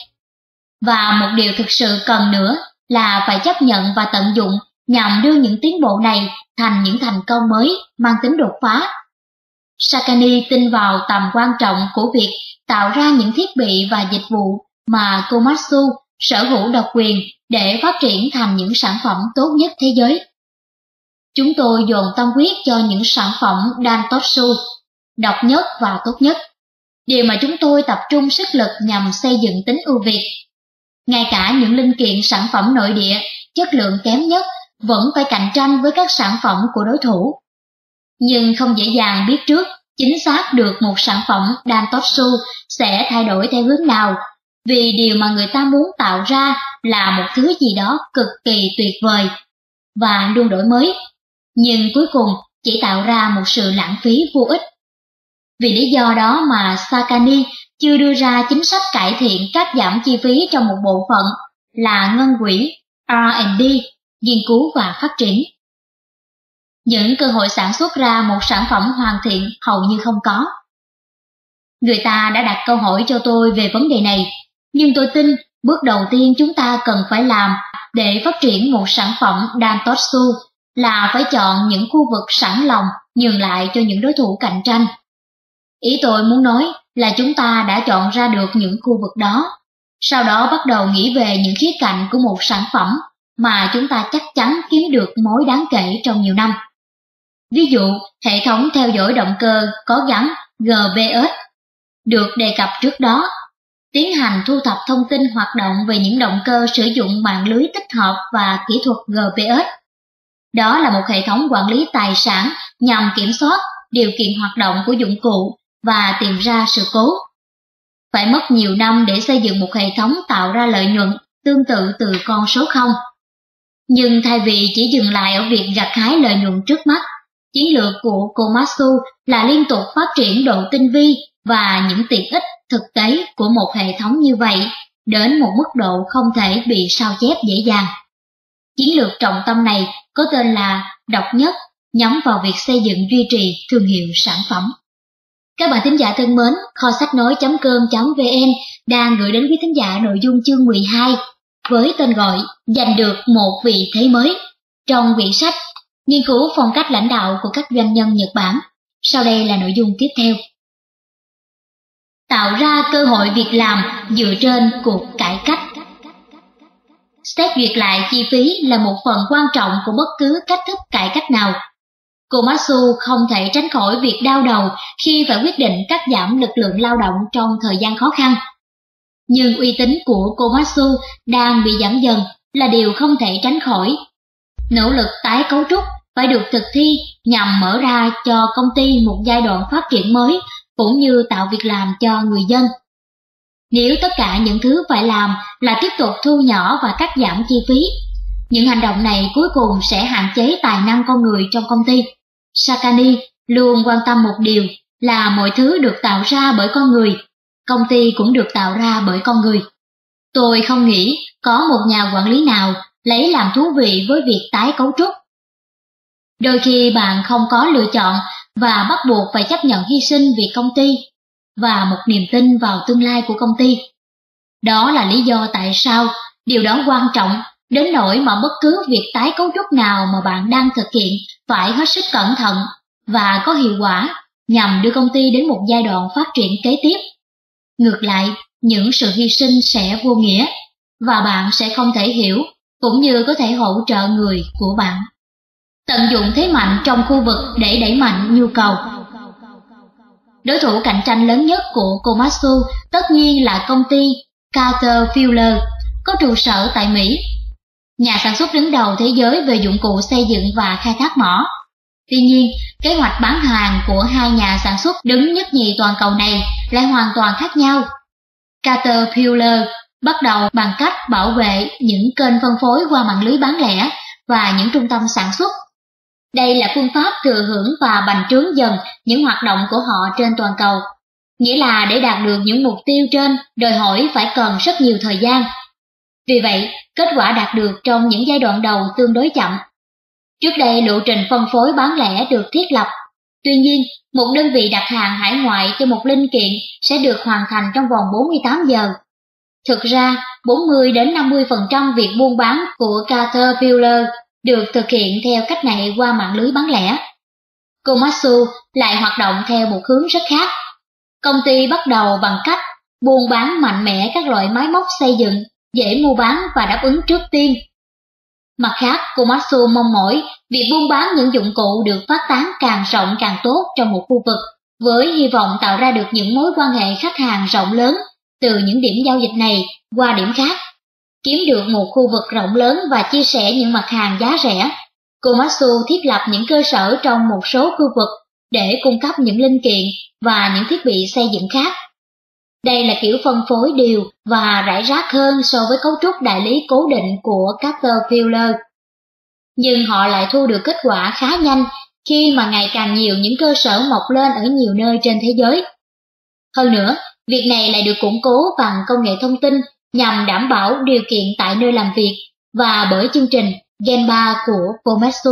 Và một điều thực sự cần nữa là phải chấp nhận và tận dụng nhằm đưa những tiến bộ này thành những thành công mới mang tính đột phá Sakani tin vào tầm quan trọng của việc tạo ra những thiết bị và dịch vụ mà Komatsu sở hữu độc quyền để phát triển thành những sản phẩm tốt nhất thế giới. Chúng tôi dồn tâm huyết cho những sản phẩm Dantotsu, độc nhất và tốt nhất, điều mà chúng tôi tập trung sức lực nhằm xây dựng tính ưu việt. Ngay cả những linh kiện sản phẩm nội địa chất lượng kém nhất vẫn phải cạnh tranh với các sản phẩm của đối thủ nhưng không dễ dàng biết trước chính xác được một sản phẩm Dantotsu sẽ thay đổi theo hướng nào, vì điều mà người ta muốn tạo ra là một thứ gì đó cực kỳ tuyệt vời và luôn đổi mới, nhưng cuối cùng chỉ tạo ra một sự lãng phí vô ích. Vì lý do đó mà Sakani chưa đưa ra chính sách cải thiện cắt giảm chi phí trong một bộ phận là ngân quỹ R&D, nghiên cứu và phát triển. Những cơ hội sản xuất ra một sản phẩm hoàn thiện hầu như không có. Người ta đã đặt câu hỏi cho tôi về vấn đề này, nhưng tôi tin bước đầu tiên chúng ta cần phải làm để phát triển một sản phẩm Dantotsu là phải chọn những khu vực sẵn lòng nhường lại cho những đối thủ cạnh tranh. Ý tôi muốn nói là chúng ta đã chọn ra được những khu vực đó, sau đó bắt đầu nghĩ về những khía cạnh của một sản phẩm mà chúng ta chắc chắn kiếm được mối đáng kể trong nhiều năm. Ví dụ, hệ thống theo dõi động cơ có gắn GPS được đề cập trước đó, tiến hành thu thập thông tin hoạt động về những động cơ sử dụng mạng lưới tích hợp và kỹ thuật GPS. Đó là một hệ thống quản lý tài sản nhằm kiểm soát điều kiện hoạt động của dụng cụ và tìm ra sự cố. Phải mất nhiều năm để xây dựng một hệ thống tạo ra lợi nhuận tương tự từ con số 0. Nhưng thay vì chỉ dừng lại ở việc gặt hái lợi nhuận trước mắt, chiến lược của Komatsu là liên tục phát triển độ tinh vi và những tiện ích thực tế của một hệ thống như vậy đến một mức độ không thể bị sao chép dễ dàng. Chiến lược trọng tâm này có tên là độc nhất, nhắm vào việc xây dựng duy trì thương hiệu sản phẩm. Các bạn thính giả thân mến, kho sách nói.com.vn đang gửi đến quý thính giả nội dung chương 12 với tên gọi Giành được một vị thế mới trong quyển sách Nghiên cứu phong cách lãnh đạo của các doanh nhân Nhật Bản. Sau đây là nội dung tiếp theo. Tạo ra cơ hội việc làm dựa trên cuộc cải cách. Xét duyệt lại chi phí là một phần quan trọng của bất cứ cách thức cải cách nào. Komatsu không thể tránh khỏi việc đau đầu khi phải quyết định cắt giảm lực lượng lao động trong thời gian khó khăn. Nhưng uy tín của Komatsu đang bị giảm dần là điều không thể tránh khỏi. Nỗ lực tái cấu trúc phải được thực thi nhằm mở ra cho công ty một giai đoạn phát triển mới cũng như tạo việc làm cho người dân. Nếu tất cả những thứ phải làm là tiếp tục thu nhỏ và cắt giảm chi phí, những hành động này cuối cùng sẽ hạn chế tài năng con người trong công ty. Sakani luôn quan tâm một điều là mọi thứ được tạo ra bởi con người, công ty cũng được tạo ra bởi con người. Tôi không nghĩ có một nhà quản lý nào lấy làm thú vị với việc tái cấu trúc. Đôi khi bạn không có lựa chọn và bắt buộc phải chấp nhận hy sinh vì công ty và một niềm tin vào tương lai của công ty. Đó là lý do tại sao điều đó quan trọng đến nỗi mà bất cứ việc tái cấu trúc nào mà bạn đang thực hiện phải hết sức cẩn thận và có hiệu quả nhằm đưa công ty đến một giai đoạn phát triển kế tiếp. Ngược lại, những sự hy sinh sẽ vô nghĩa và bạn sẽ không thể hiểu cũng như có thể hỗ trợ người của bạn. Tận dụng thế mạnh trong khu vực để đẩy mạnh nhu cầu. Đối thủ cạnh tranh lớn nhất của Komatsu tất nhiên là công ty Caterpillar, có trụ sở tại Mỹ. Nhà sản xuất đứng đầu thế giới về dụng cụ xây dựng và khai thác mỏ. Tuy nhiên, kế hoạch bán hàng của hai nhà sản xuất đứng nhất nhì toàn cầu này lại hoàn toàn khác nhau. Caterpillar bắt đầu bằng cách bảo vệ những kênh phân phối qua mạng lưới bán lẻ và những trung tâm sản xuất đây là phương pháp thừa hưởng và bành trướng dần những hoạt động của họ trên toàn cầu. Nghĩa là để đạt được những mục tiêu trên, đòi hỏi phải cần rất nhiều thời gian. Vì vậy, kết quả đạt được trong những giai đoạn đầu tương đối chậm. Trước đây lộ trình phân phối bán lẻ được thiết lập. Tuy nhiên, một đơn vị đặt hàng hải ngoại cho một linh kiện sẽ được hoàn thành trong vòng 48 giờ. Thực ra, 40 đến 50% việc buôn bán của Caterpillar được thực hiện theo cách này qua mạng lưới bán lẻ. Komatsu lại hoạt động theo một hướng rất khác. Công ty bắt đầu bằng cách buôn bán mạnh mẽ các loại máy móc xây dựng, dễ mua bán và đáp ứng trước tiên. Mặt khác, Komatsu mong mỏi việc buôn bán những dụng cụ được phát tán càng rộng càng tốt trong một khu vực, với hy vọng tạo ra được những mối quan hệ khách hàng rộng lớn từ những điểm giao dịch này qua điểm khác. Kiếm được một khu vực rộng lớn và chia sẻ những mặt hàng giá rẻ, Komatsu thiết lập những cơ sở trong một số khu vực để cung cấp những linh kiện và những thiết bị xây dựng khác. Đây là kiểu phân phối đều và rải rác hơn so với cấu trúc đại lý cố định của Caterpillar. Nhưng họ lại thu được kết quả khá nhanh khi mà ngày càng nhiều những cơ sở mọc lên ở nhiều nơi trên thế giới. Hơn nữa, việc này lại được củng cố bằng công nghệ thông tin nhằm đảm bảo điều kiện tại nơi làm việc và bởi chương trình Genba của Komatsu.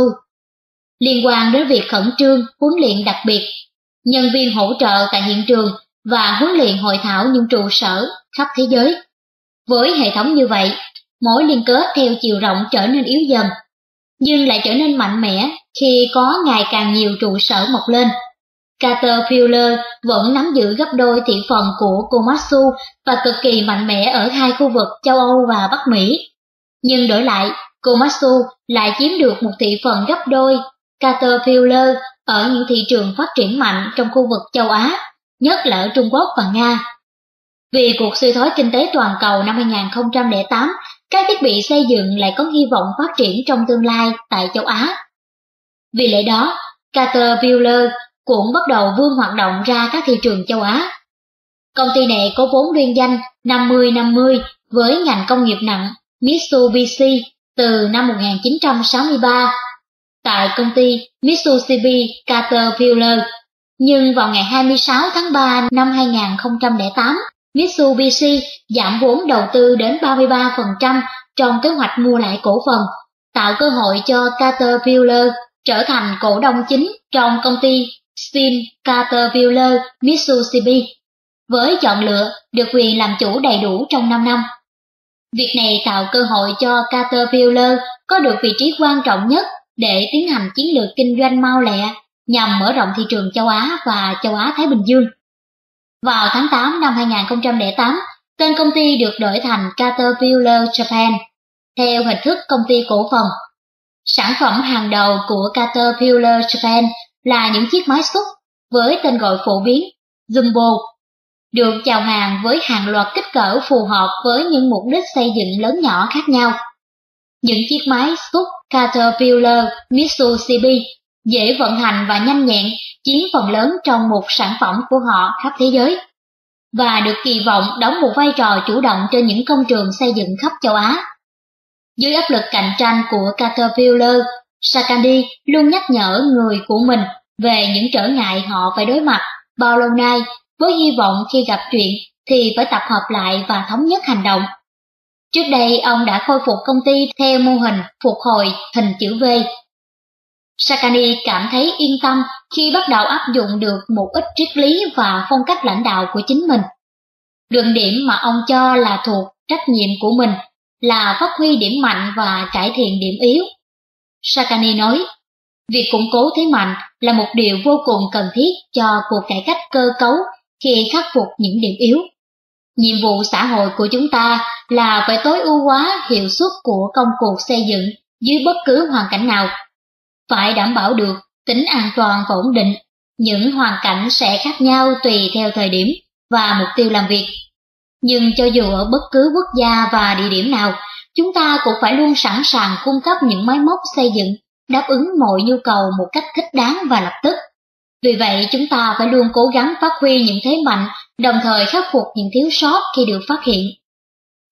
Liên quan đến việc khẩn trương huấn luyện đặc biệt, nhân viên hỗ trợ tại hiện trường và huấn luyện hội thảo những trụ sở khắp thế giới. Với hệ thống như vậy, mối liên kết theo chiều rộng trở nên yếu dần, nhưng lại trở nên mạnh mẽ khi có ngày càng nhiều trụ sở mọc lên. Caterpillar vẫn nắm giữ gấp đôi thị phần của Komatsu và cực kỳ mạnh mẽ ở hai khu vực châu Âu và Bắc Mỹ. Nhưng đổi lại, Komatsu lại chiếm được một thị phần gấp đôi Caterpillar ở những thị trường phát triển mạnh trong khu vực châu Á, nhất là ở Trung Quốc và Nga. Vì cuộc suy thoái kinh tế toàn cầu năm 2008, các thiết bị xây dựng lại có hy vọng phát triển trong tương lai tại châu Á. Vì lẽ đó, Caterpillar cũng bắt đầu vươn hoạt động ra các thị trường châu Á. Công ty này có vốn liên danh 50-50 với ngành công nghiệp nặng Mitsubishi từ năm 1963 tại công ty Mitsubishi Caterpillar. Nhưng vào ngày 26 tháng 3 năm 2008, Mitsubishi giảm vốn đầu tư đến 33% trong kế hoạch mua lại cổ phần, tạo cơ hội cho Caterpillar trở thành cổ đông chính trong công ty Steam Caterpillar Mitsubishi, với chọn lựa được quyền làm chủ đầy đủ trong 5 năm. Việc này tạo cơ hội cho Caterpillar có được vị trí quan trọng nhất để tiến hành chiến lược kinh doanh mau lẹ nhằm mở rộng thị trường châu Á và châu Á-Thái Bình Dương. Vào tháng 8 năm 2008, tên công ty được đổi thành Caterpillar Japan, theo hình thức công ty cổ phần. Sản phẩm hàng đầu của Caterpillar Japan là những chiếc máy xúc với tên gọi phổ biến Jumbo, được chào hàng với hàng loạt kích cỡ phù hợp với những mục đích xây dựng lớn nhỏ khác nhau. Những chiếc máy xúc Caterpillar Mitsubishi dễ vận hành và nhanh nhẹn chiếm phần lớn trong một sản phẩm của họ khắp thế giới và được kỳ vọng đóng một vai trò chủ động trên những công trường xây dựng khắp châu Á. Dưới áp lực cạnh tranh của Caterpillar, Sakandi luôn nhắc nhở người của mình về những trở ngại họ phải đối mặt bao lâu nay, với hy vọng khi gặp chuyện thì phải tập hợp lại và thống nhất hành động. Trước đây, ông đã khôi phục công ty theo mô hình phục hồi hình chữ V. Sakani cảm thấy yên tâm khi bắt đầu áp dụng được một ít triết lý và phong cách lãnh đạo của chính mình. Luận điểm mà ông cho là thuộc trách nhiệm của mình là phát huy điểm mạnh và cải thiện điểm yếu. Sakani nói, việc củng cố thế mạnh là một điều vô cùng cần thiết cho cuộc cải cách cơ cấu khi khắc phục những điểm yếu. Nhiệm vụ xã hội của chúng ta là phải tối ưu hóa hiệu suất của công cuộc xây dựng dưới bất cứ hoàn cảnh nào. Phải đảm bảo được tính an toàn và ổn định, những hoàn cảnh sẽ khác nhau tùy theo thời điểm và mục tiêu làm việc. Nhưng cho dù ở bất cứ quốc gia và địa điểm nào, chúng ta cũng phải luôn sẵn sàng cung cấp những máy móc xây dựng đáp ứng mọi nhu cầu một cách thích đáng và lập tức. Vì vậy chúng ta phải luôn cố gắng phát huy những thế mạnh, đồng thời khắc phục những thiếu sót khi được phát hiện.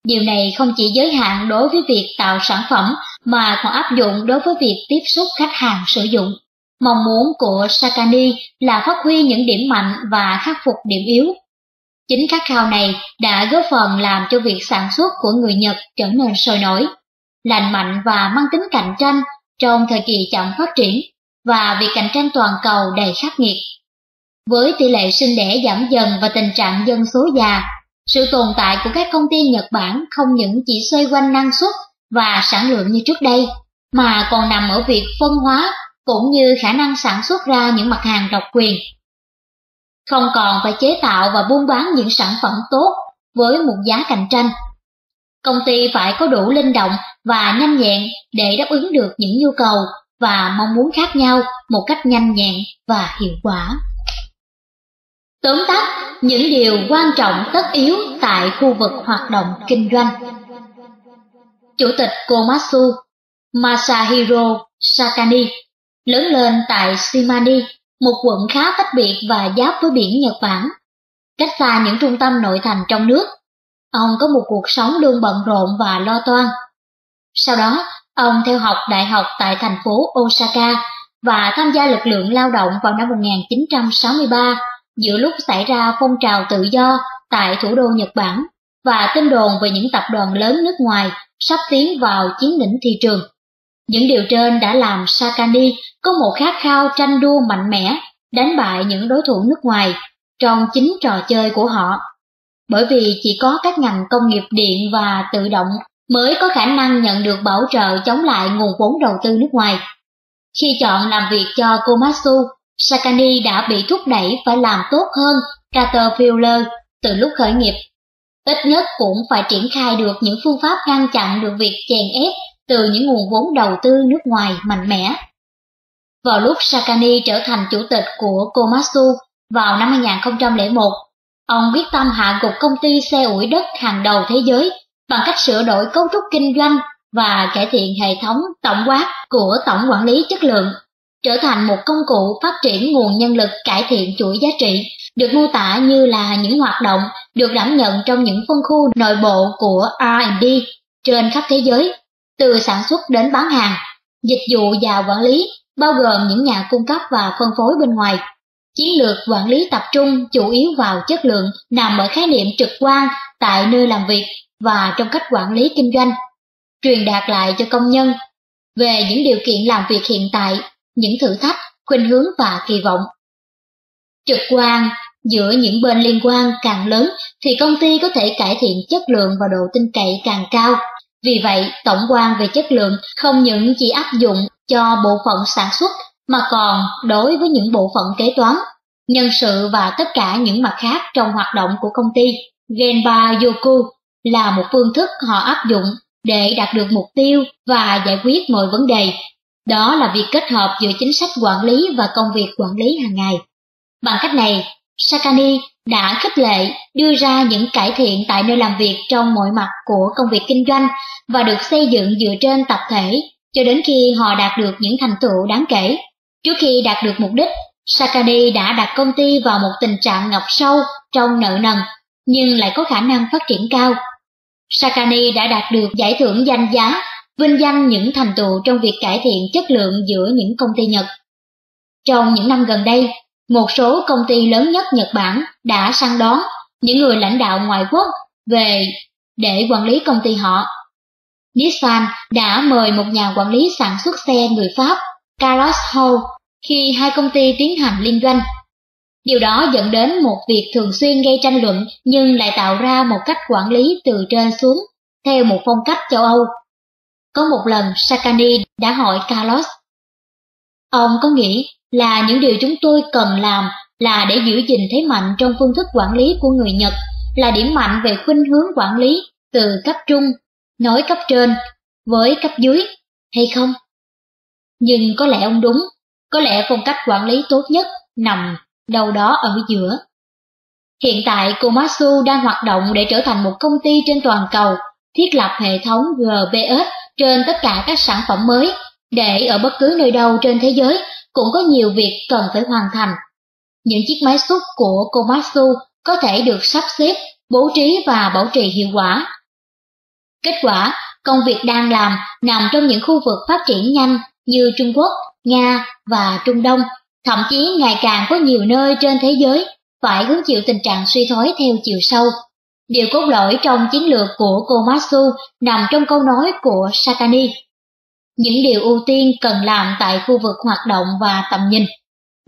Điều này không chỉ giới hạn đối với việc tạo sản phẩm mà còn áp dụng đối với việc tiếp xúc khách hàng sử dụng. Mong muốn của Sakani là phát huy những điểm mạnh và khắc phục điểm yếu. Chính khát khao này đã góp phần làm cho việc sản xuất của người Nhật trở nên sôi nổi, lành mạnh và mang tính cạnh tranh trong thời kỳ chậm phát triển và việc cạnh tranh toàn cầu đầy khắc nghiệt. Với tỷ lệ sinh đẻ giảm dần và tình trạng dân số già, sự tồn tại của các công ty Nhật Bản không những chỉ xoay quanh năng suất và sản lượng như trước đây, mà còn nằm ở việc phân hóa cũng như khả năng sản xuất ra những mặt hàng độc quyền. Không còn phải chế tạo và buôn bán những sản phẩm tốt với một giá cạnh tranh. Công ty phải có đủ linh động và nhanh nhẹn để đáp ứng được những nhu cầu và mong muốn khác nhau một cách nhanh nhẹn và hiệu quả. Tóm tắt, những điều quan trọng tất yếu tại khu vực hoạt động kinh doanh. Chủ tịch Komatsu Masahiro Sakani lớn lên tại Shimane một quận khá tách biệt và giáp với biển Nhật Bản, cách xa những trung tâm nội thành trong nước. Ông có một cuộc sống luôn bận rộn và lo toan. Sau đó, Ông theo học đại học tại thành phố Osaka và tham gia lực lượng lao động vào năm 1963 giữa lúc xảy ra phong trào tự do tại thủ đô Nhật Bản và tin đồn về những tập đoàn lớn nước ngoài sắp tiến vào chiến lĩnh thị trường. Những điều trên đã làm Sakani có một khát khao tranh đua mạnh mẽ, đánh bại những đối thủ nước ngoài trong chính trò chơi của họ. Bởi vì chỉ có các ngành công nghiệp điện và tự động mới có khả năng nhận được bảo trợ chống lại nguồn vốn đầu tư nước ngoài. Khi chọn làm việc cho Komatsu, Sakani đã bị thúc đẩy phải làm tốt hơn Caterpillar từ lúc khởi nghiệp. Ít nhất cũng phải triển khai được những phương pháp ngăn chặn được việc chèn ép từ những nguồn vốn đầu tư nước ngoài mạnh mẽ. Vào lúc Sakani trở thành chủ tịch của Komatsu vào năm 2001, ông quyết tâm hạ gục công ty xe ủi đất hàng đầu thế giới bằng cách sửa đổi cấu trúc kinh doanh và cải thiện hệ thống tổng quát của tổng quản lý chất lượng. trở thành một công cụ phát triển nguồn nhân lực cải thiện chuỗi giá trị, được mô tả như là những hoạt động được đảm nhận trong những phân khu nội bộ của R&D trên khắp thế giới, từ sản xuất đến bán hàng, dịch vụ và quản lý, bao gồm những nhà cung cấp và phân phối bên ngoài. Chiến lược quản lý tập trung chủ yếu vào chất lượng nằm ở khái niệm trực quan tại nơi làm việc và trong cách quản lý kinh doanh, truyền đạt lại cho công nhân về những điều kiện làm việc hiện tại, những thử thách, khuynh hướng và kỳ vọng. Trực quan giữa những bên liên quan càng lớn thì công ty có thể cải thiện chất lượng và độ tin cậy càng cao. Vì vậy, tổng quan về chất lượng không những chỉ áp dụng cho bộ phận sản xuất mà còn đối với những bộ phận kế toán, nhân sự và tất cả những mặt khác trong hoạt động của công ty. Genba Yoku là một phương thức họ áp dụng để đạt được mục tiêu và giải quyết mọi vấn đề. Đó là việc kết hợp giữa chính sách quản lý và công việc quản lý hàng ngày. Bằng cách này, Sakani đã khích lệ đưa ra những cải thiện tại nơi làm việc trong mọi mặt của công việc kinh doanh và được xây dựng dựa trên tập thể cho đến khi họ đạt được những thành tựu đáng kể. Trước khi đạt được mục đích, Sakani đã đặt công ty vào một tình trạng ngập sâu trong nợ nần, nhưng lại có khả năng phát triển cao. Sakani đã đạt được giải thưởng danh giá, vinh danh những thành tựu trong việc cải thiện chất lượng giữa những công ty Nhật. Trong những năm gần đây, một số công ty lớn nhất Nhật Bản đã săn đón những người lãnh đạo ngoại quốc về để quản lý công ty họ. Nissan đã mời một nhà quản lý sản xuất xe người Pháp, Carlos Hall, khi hai công ty tiến hành liên doanh. Điều đó dẫn đến một việc thường xuyên gây tranh luận nhưng lại tạo ra một cách quản lý từ trên xuống, theo một phong cách châu Âu. Có một lần Sakani đã hỏi Carlos, Ông có nghĩ là những điều chúng tôi cần làm là để giữ gìn thế mạnh trong phương thức quản lý của người Nhật, là điểm mạnh về khuynh hướng quản lý từ cấp trung, nói cấp trên, với cấp dưới, hay không? Nhưng có lẽ ông đúng, có lẽ phong cách quản lý tốt nhất nằm đâu đó ở giữa. Hiện tại Komatsu đang hoạt động để trở thành một công ty trên toàn cầu, thiết lập hệ thống GPS trên tất cả các sản phẩm mới, để ở bất cứ nơi đâu trên thế giới cũng có nhiều việc cần phải hoàn thành. Những chiếc máy xúc của Komatsu có thể được sắp xếp, bố trí và bảo trì hiệu quả. Kết quả, công việc đang làm nằm trong những khu vực phát triển nhanh như Trung Quốc, Nga và Trung Đông, thậm chí ngày càng có nhiều nơi trên thế giới phải hứng chịu tình trạng suy thoái theo chiều sâu. Điều cốt lõi trong chiến lược của Komatsu nằm trong câu nói của Sakani những điều ưu tiên cần làm tại khu vực hoạt động và tầm nhìn.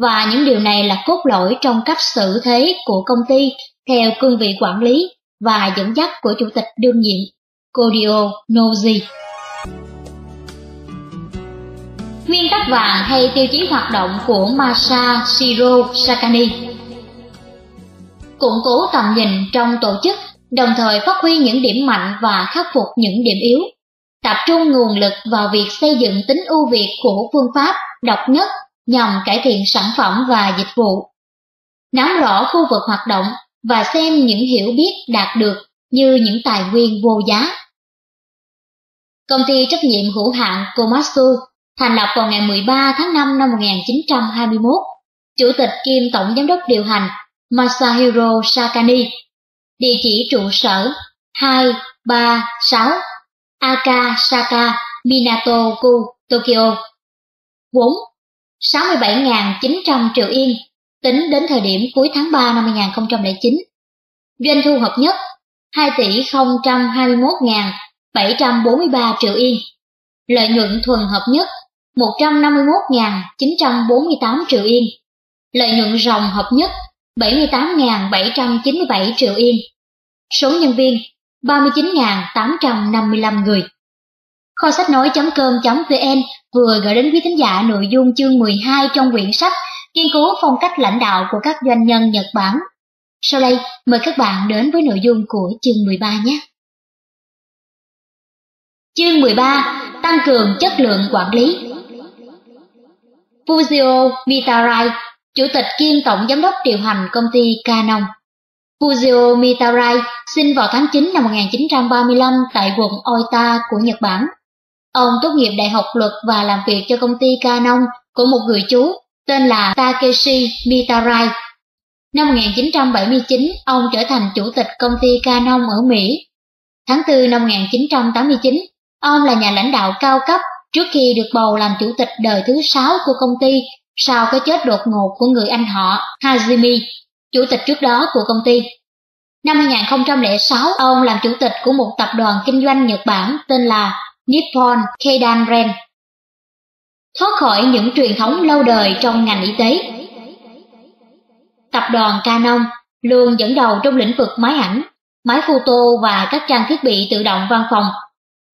Và những điều này là cốt lõi trong cách xử thế của công ty theo cương vị quản lý và dẫn dắt của chủ tịch đương nhiệm Kodio Noji. Nguyên tắc vàng hay tiêu chí hoạt động của Masashiro Sakani Củng cố tầm nhìn trong tổ chức, đồng thời phát huy những điểm mạnh và khắc phục những điểm yếu tập trung nguồn lực vào việc xây dựng tính ưu việt của phương pháp độc nhất nhằm cải thiện sản phẩm và dịch vụ. Nắm rõ khu vực hoạt động và xem những hiểu biết đạt được như những tài nguyên vô giá. Công ty trách nhiệm hữu hạn Komatsu thành lập vào ngày 13 tháng 5 năm 1921. Chủ tịch kiêm tổng giám đốc điều hành Masahiro Sakani. Địa chỉ trụ sở 236 Akasaka Minato-ku, Tokyo. Vốn 67.900 triệu yên, tính đến thời điểm cuối tháng 3 năm 2009. Doanh thu hợp nhất 2 tỷ 021.743 triệu yên. Lợi nhuận thuần hợp nhất 151.948 triệu yên. Lợi nhuận ròng hợp nhất 78.797 triệu yên. Số nhân viên 39.855 người. Kho sách nói.com.vn vừa gửi đến quý thính giả nội dung chương 12 trong quyển sách Kiên cố phong cách lãnh đạo của các doanh nhân Nhật Bản. Sau đây, mời các bạn đến với nội dung của chương 13 nhé. Chương 13. Tăng cường chất lượng quản lý Fujio Mitarai, Chủ tịch kiêm Tổng Giám đốc điều hành công ty Canon Fujio Mitarai sinh vào tháng 9 năm 1935 tại quận Oita của Nhật Bản. Ông tốt nghiệp Đại học Luật và làm việc cho công ty Canon của một người chú tên là Takeshi Mitarai. Năm 1979, ông trở thành chủ tịch công ty Canon ở Mỹ. Tháng 4 năm 1989, ông là nhà lãnh đạo cao cấp trước khi được bầu làm chủ tịch đời thứ sáu của công ty sau cái chết đột ngột của người anh họ Hajime, chủ tịch trước đó của công ty. Năm 2006, ông làm chủ tịch của một tập đoàn kinh doanh Nhật Bản tên là Nippon Keidan Ren. Thoát khỏi những truyền thống lâu đời trong ngành y tế. Tập đoàn Canon luôn dẫn đầu trong lĩnh vực máy ảnh, máy photo và các trang thiết bị tự động văn phòng.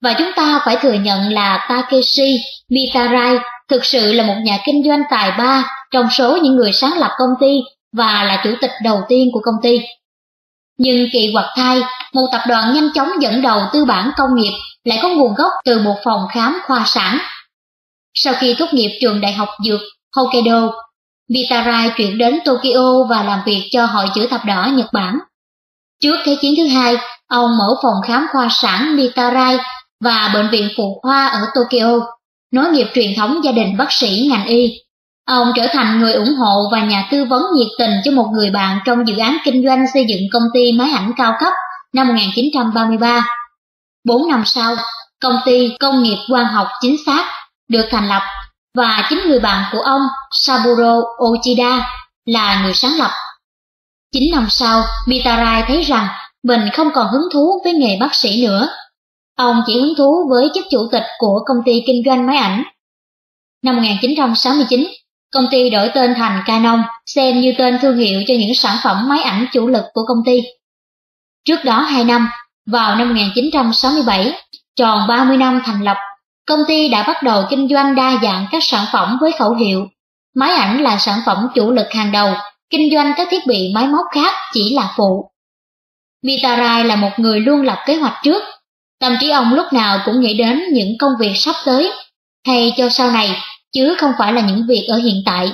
Và chúng ta phải thừa nhận là Takeshi Mitarai thực sự là một nhà kinh doanh tài ba trong số những người sáng lập công ty và là chủ tịch đầu tiên của công ty. Nhưng kỳ quặc thay, một tập đoàn nhanh chóng dẫn đầu tư bản công nghiệp lại có nguồn gốc từ một phòng khám khoa sản. Sau khi tốt nghiệp trường đại học dược Hokkaido, Mitarai chuyển đến Tokyo và làm việc cho Hội chữ thập đỏ Nhật Bản. Trước Thế chiến thứ hai, ông mở phòng khám khoa sản Mitarai và bệnh viện phụ khoa ở Tokyo, nối nghiệp truyền thống gia đình bác sĩ ngành y. Ông trở thành người ủng hộ và nhà tư vấn nhiệt tình cho một người bạn trong dự án kinh doanh xây dựng công ty máy ảnh cao cấp năm 1933. Bốn năm sau, công ty công nghiệp quan học chính xác được thành lập và chính người bạn của ông Saburo Ochida là người sáng lập. Chín năm sau, Mitarai thấy rằng mình không còn hứng thú với nghề bác sĩ nữa. Ông chỉ hứng thú với chức chủ tịch của công ty kinh doanh máy ảnh. Năm 1969, công ty đổi tên thành Canon, xem như tên thương hiệu cho những sản phẩm máy ảnh chủ lực của công ty. Trước đó 2 năm, vào năm 1967, tròn 30 năm thành lập, công ty đã bắt đầu kinh doanh đa dạng các sản phẩm với khẩu hiệu Máy ảnh là sản phẩm chủ lực hàng đầu, kinh doanh các thiết bị máy móc khác chỉ là phụ. Mitarai là một người luôn lập kế hoạch trước, tâm trí ông lúc nào cũng nghĩ đến những công việc sắp tới, hay cho sau này, chứ không phải là những việc ở hiện tại.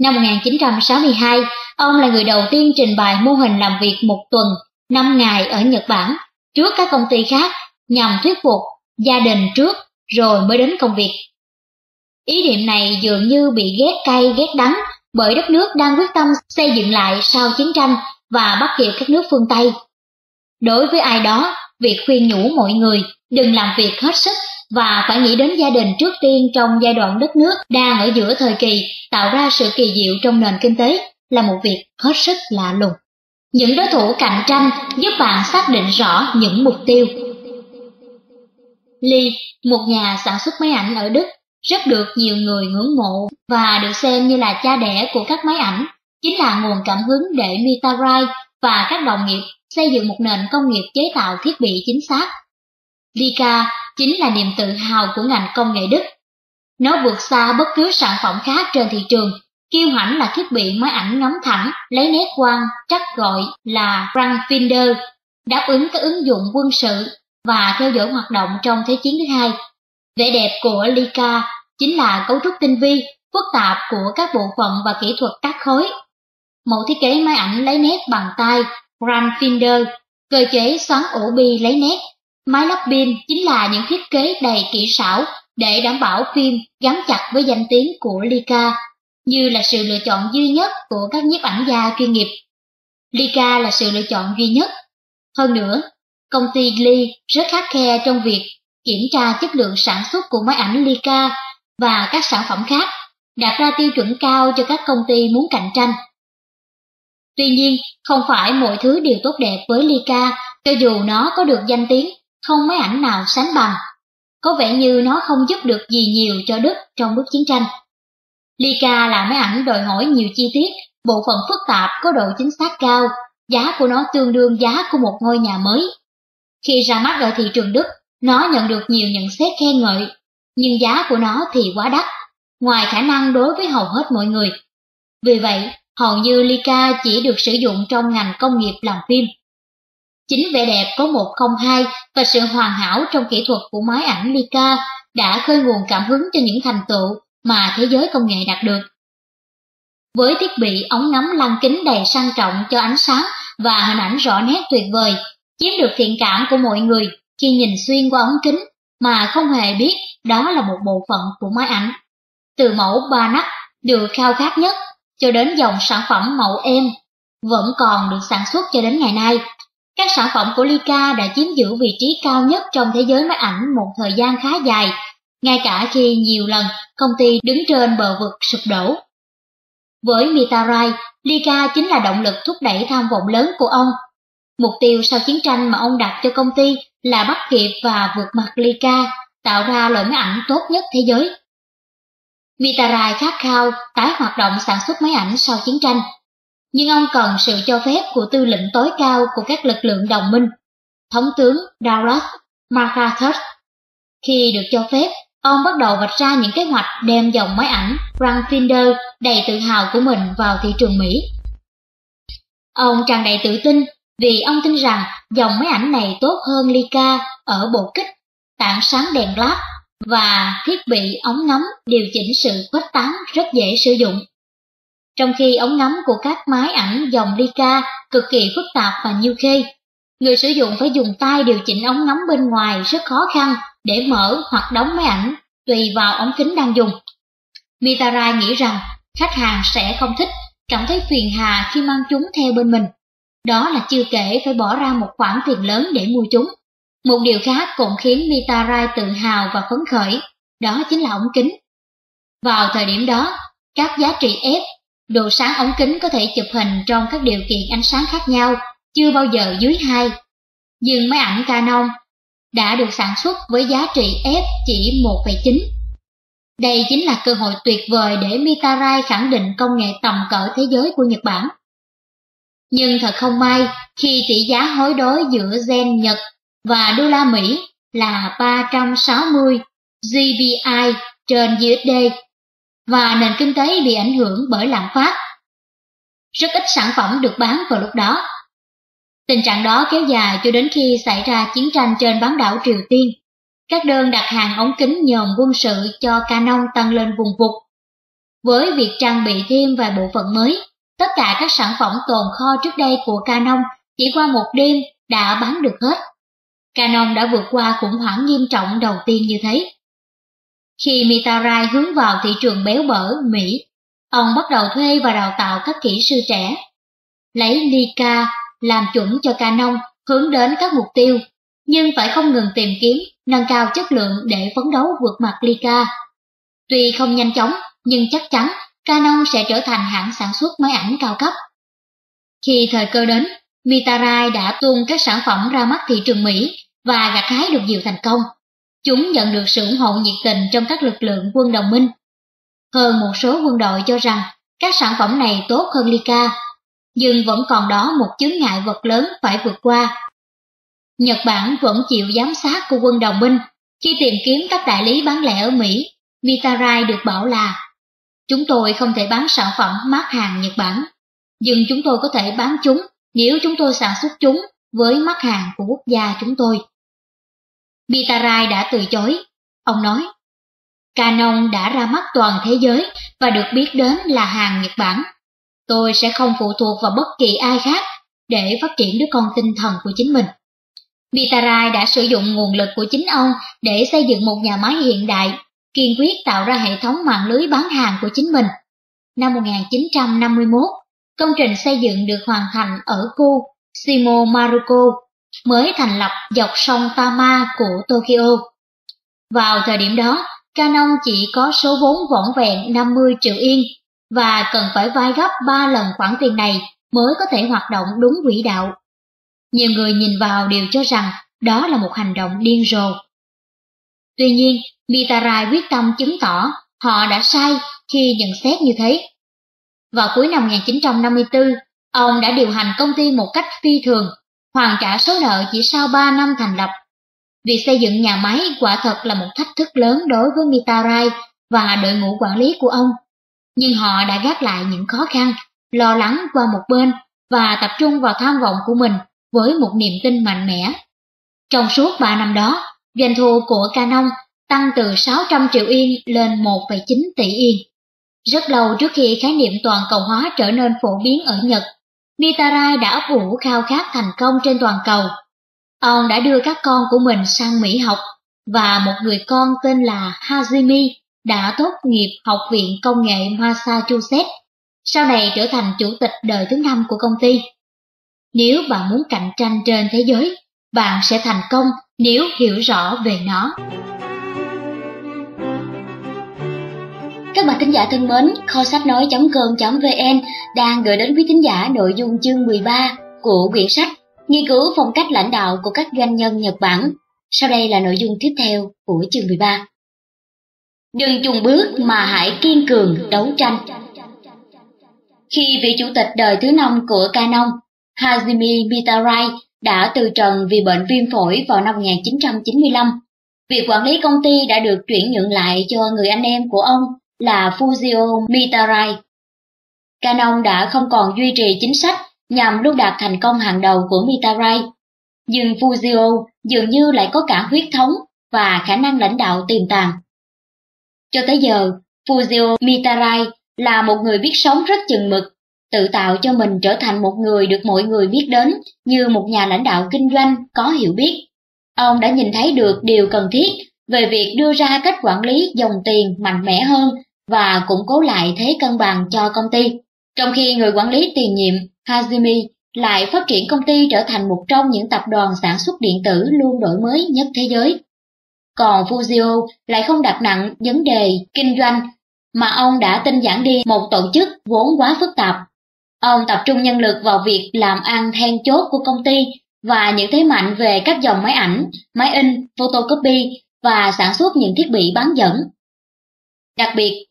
Năm 1962, ông là người đầu tiên trình bày mô hình làm việc một tuần, 5 ngày ở Nhật Bản, trước các công ty khác, nhằm thuyết phục gia đình trước, rồi mới đến công việc. Ý niệm này dường như bị ghét cay ghét đắng bởi đất nước đang quyết tâm xây dựng lại sau chiến tranh và bắt kịp các nước phương Tây. Đối với ai đó, việc khuyên nhủ mọi người đừng làm việc hết sức và phải nghĩ đến gia đình trước tiên trong giai đoạn đất nước đang ở giữa thời kỳ tạo ra sự kỳ diệu trong nền kinh tế là một việc hết sức lạ lùng. Những đối thủ cạnh tranh giúp bạn xác định rõ những mục tiêu. Lee, một nhà sản xuất máy ảnh ở Đức, rất được nhiều người ngưỡng mộ và được xem như là cha đẻ của các máy ảnh, chính là nguồn cảm hứng để Mitarai và các đồng nghiệp xây dựng một nền công nghiệp chế tạo thiết bị chính xác. Leica chính là niềm tự hào của ngành công nghệ Đức. Nó vượt xa bất cứ sản phẩm khác trên thị trường, kiêu hãnh là thiết bị máy ảnh ngắm thẳng, lấy nét quang, chắc gọi là Finder, đáp ứng các ứng dụng quân sự và theo dõi hoạt động trong Thế chiến thứ hai. Vẻ đẹp của Leica chính là cấu trúc tinh vi, phức tạp của các bộ phận và kỹ thuật cắt khối. Mẫu thiết kế máy ảnh lấy nét bằng tay Grand Finder, cơ chế xoắn ổ bi lấy nét. Máy lắp pin chính là những thiết kế đầy kỹ xảo để đảm bảo phim gắn chặt với danh tiếng của Leica, như là sự lựa chọn duy nhất của các nhiếp ảnh gia chuyên nghiệp. Leica là sự lựa chọn duy nhất. Hơn nữa, công ty Lee rất khắc khe trong việc kiểm tra chất lượng sản xuất của máy ảnh Leica và các sản phẩm khác, đặt ra tiêu chuẩn cao cho các công ty muốn cạnh tranh. Tuy nhiên, không phải mọi thứ đều tốt đẹp với Leica, cho dù nó có được danh tiếng, không máy ảnh nào sánh bằng. Có vẻ như nó không giúp được gì nhiều cho Đức trong bước chiến tranh. Leica là máy ảnh đòi hỏi nhiều chi tiết, bộ phận phức tạp có độ chính xác cao, giá của nó tương đương giá của một ngôi nhà mới. Khi ra mắt ở thị trường Đức, nó nhận được nhiều nhận xét khen ngợi, nhưng giá của nó thì quá đắt, ngoài khả năng đối với hầu hết mọi người. Vì vậy, hầu như Leica chỉ được sử dụng trong ngành công nghiệp làm phim. Chính vẻ đẹp có một không hai và sự hoàn hảo trong kỹ thuật của máy ảnh Leica đã khơi nguồn cảm hứng cho những thành tựu mà thế giới công nghệ đạt được. Với thiết bị ống ngắm lăng kính đầy sang trọng cho ánh sáng và hình ảnh rõ nét tuyệt vời, chiếm được thiện cảm của mọi người khi nhìn xuyên qua ống kính mà không hề biết đó là một bộ phận của máy ảnh. từ mẫu ba nắp được khao khát nhất cho đến dòng sản phẩm mẫu êm vẫn còn được sản xuất cho đến ngày nay. Các sản phẩm của Leica đã chiếm giữ vị trí cao nhất trong thế giới máy ảnh một thời gian khá dài, ngay cả khi nhiều lần công ty đứng trên bờ vực sụp đổ. Với Mitarai, Leica chính là động lực thúc đẩy tham vọng lớn của ông. Mục tiêu sau chiến tranh mà ông đặt cho công ty là bắt kịp và vượt mặt Leica, tạo ra loại máy ảnh tốt nhất thế giới. Mitarai khát khao tái hoạt động sản xuất máy ảnh sau chiến tranh nhưng ông cần sự cho phép của tư lệnh tối cao của các lực lượng đồng minh, Thống tướng Douglas MacArthur. Khi được cho phép, ông bắt đầu vạch ra những kế hoạch đem dòng máy ảnh Ranfinder đầy tự hào của mình vào thị trường Mỹ. Ông tràn đầy tự tin vì ông tin rằng dòng máy ảnh này tốt hơn Leica ở bộ kích, tảng sáng đèn lát và thiết bị ống ngắm điều chỉnh sự khuếch tán rất dễ sử dụng. Trong khi ống ngắm của các máy ảnh dòng Leica cực kỳ phức tạp và nhiều khê, người sử dụng phải dùng tay điều chỉnh ống ngắm bên ngoài rất khó khăn để mở hoặc đóng máy ảnh tùy vào ống kính đang dùng. Mitarai nghĩ rằng khách hàng sẽ không thích, cảm thấy phiền hà khi mang chúng theo bên mình. Đó là chưa kể phải bỏ ra một khoản tiền lớn để mua chúng. Một điều khác cũng khiến Mitarai tự hào và phấn khởi, đó chính là ống kính. Vào thời điểm đó, các giá trị F Độ sáng ống kính có thể chụp hình trong các điều kiện ánh sáng khác nhau, chưa bao giờ dưới 2. Nhưng máy ảnh Canon đã được sản xuất với giá trị F chỉ 1,9. Đây chính là cơ hội tuyệt vời để Mitarai khẳng định công nghệ tầm cỡ thế giới của Nhật Bản. Nhưng thật không may khi tỷ giá hối đối giữa gen Nhật và đô la Mỹ là 360 GBI trên USD và nền kinh tế bị ảnh hưởng bởi lạm phát. Rất ít sản phẩm được bán vào lúc đó. Tình trạng đó kéo dài cho đến khi xảy ra chiến tranh trên bán đảo Triều Tiên. Các đơn đặt hàng ống kính nhòm quân sự cho Canon tăng lên vùng vụt. Với việc trang bị thêm vài bộ phận mới, tất cả các sản phẩm tồn kho trước đây của Canon chỉ qua một đêm đã bán được hết. Canon đã vượt qua khủng hoảng nghiêm trọng đầu tiên như thế. Khi Mitarai hướng vào thị trường béo bở Mỹ, ông bắt đầu thuê và đào tạo các kỹ sư trẻ. Lấy Leica làm chuẩn cho Canon hướng đến các mục tiêu, nhưng phải không ngừng tìm kiếm, nâng cao chất lượng để phấn đấu vượt mặt Leica. Tuy không nhanh chóng, nhưng chắc chắn Canon sẽ trở thành hãng sản xuất máy ảnh cao cấp. Khi thời cơ đến, Mitarai đã tung các sản phẩm ra mắt thị trường Mỹ và gặt hái được nhiều thành công. Chúng nhận được sự ủng hộ nhiệt tình trong các lực lượng quân đồng minh. Hơn một số quân đội cho rằng các sản phẩm này tốt hơn Leica, nhưng vẫn còn đó một chướng ngại vật lớn phải vượt qua. Nhật Bản vẫn chịu giám sát của quân đồng minh khi tìm kiếm các đại lý bán lẻ ở Mỹ. Vitarai được bảo là Chúng tôi không thể bán sản phẩm mát hàng Nhật Bản, nhưng chúng tôi có thể bán chúng nếu chúng tôi sản xuất chúng với mát hàng của quốc gia chúng tôi. Mitarai đã từ chối. Ông nói, Canon đã ra mắt toàn thế giới và được biết đến là hàng Nhật Bản. Tôi sẽ không phụ thuộc vào bất kỳ ai khác để phát triển đứa con tinh thần của chính mình. Mitarai đã sử dụng nguồn lực của chính ông để xây dựng một nhà máy hiện đại, kiên quyết tạo ra hệ thống mạng lưới bán hàng của chính mình. Năm 1951, công trình xây dựng được hoàn thành ở khu Shimo Maruko, mới thành lập dọc sông Tama của Tokyo. Vào thời điểm đó, Canon chỉ có số vốn vỏn vẹn 50 triệu yên và cần phải vay gấp 3 lần khoản tiền này mới có thể hoạt động đúng quỹ đạo. Nhiều người nhìn vào đều cho rằng đó là một hành động điên rồ. Tuy nhiên, Mitarai quyết tâm chứng tỏ họ đã sai khi nhận xét như thế. Vào cuối năm 1954, ông đã điều hành công ty một cách phi thường hoàn trả số nợ chỉ sau 3 năm thành lập. Việc xây dựng nhà máy quả thật là một thách thức lớn đối với Mitarai và đội ngũ quản lý của ông. Nhưng họ đã gác lại những khó khăn, lo lắng qua một bên và tập trung vào tham vọng của mình với một niềm tin mạnh mẽ. Trong suốt 3 năm đó, doanh thu của Canon tăng từ 600 triệu yên lên 1,9 tỷ yên. Rất lâu trước khi khái niệm toàn cầu hóa trở nên phổ biến ở Nhật, Mitarai đã vũ khao khát thành công trên toàn cầu. Ông đã đưa các con của mình sang Mỹ học, và một người con tên là Hajime đã tốt nghiệp Học viện Công nghệ Massachusetts, sau này trở thành chủ tịch đời thứ năm của công ty. Nếu bạn muốn cạnh tranh trên thế giới, bạn sẽ thành công nếu hiểu rõ về nó. Các bạn thính giả thân mến, kho sách nói.com.vn đang gửi đến quý thính giả nội dung chương 13 của quyển sách Nghiên cứu phong cách lãnh đạo của các doanh nhân Nhật Bản. Sau đây là nội dung tiếp theo của chương 13. Đừng chùng bước mà hãy kiên cường đấu tranh. Khi vị chủ tịch đời thứ năm của Canon, Hajime Mitarai đã từ trần vì bệnh viêm phổi vào năm 1995, việc quản lý công ty đã được chuyển nhượng lại cho người anh em của ông là Fujio Mitarai. Canon đã không còn duy trì chính sách nhằm luôn đạt thành công hàng đầu của Mitarai, nhưng Fujio dường như lại có cả huyết thống và khả năng lãnh đạo tiềm tàng. Cho tới giờ, Fujio Mitarai là một người biết sống rất chừng mực, tự tạo cho mình trở thành một người được mọi người biết đến như một nhà lãnh đạo kinh doanh có hiểu biết. Ông đã nhìn thấy được điều cần thiết về việc đưa ra cách quản lý dòng tiền mạnh mẽ hơn và củng cố lại thế cân bằng cho công ty. Trong khi người quản lý tiền nhiệm Hazimi lại phát triển công ty trở thành một trong những tập đoàn sản xuất điện tử luôn đổi mới nhất thế giới. Còn Fujio lại không đặt nặng vấn đề kinh doanh, mà ông đã tinh giản đi một tổ chức vốn quá phức tạp. Ông tập trung nhân lực vào việc làm ăn then chốt của công ty và những thế mạnh về các dòng máy ảnh, máy in, photocopy và sản xuất những thiết bị bán dẫn. Đặc biệt,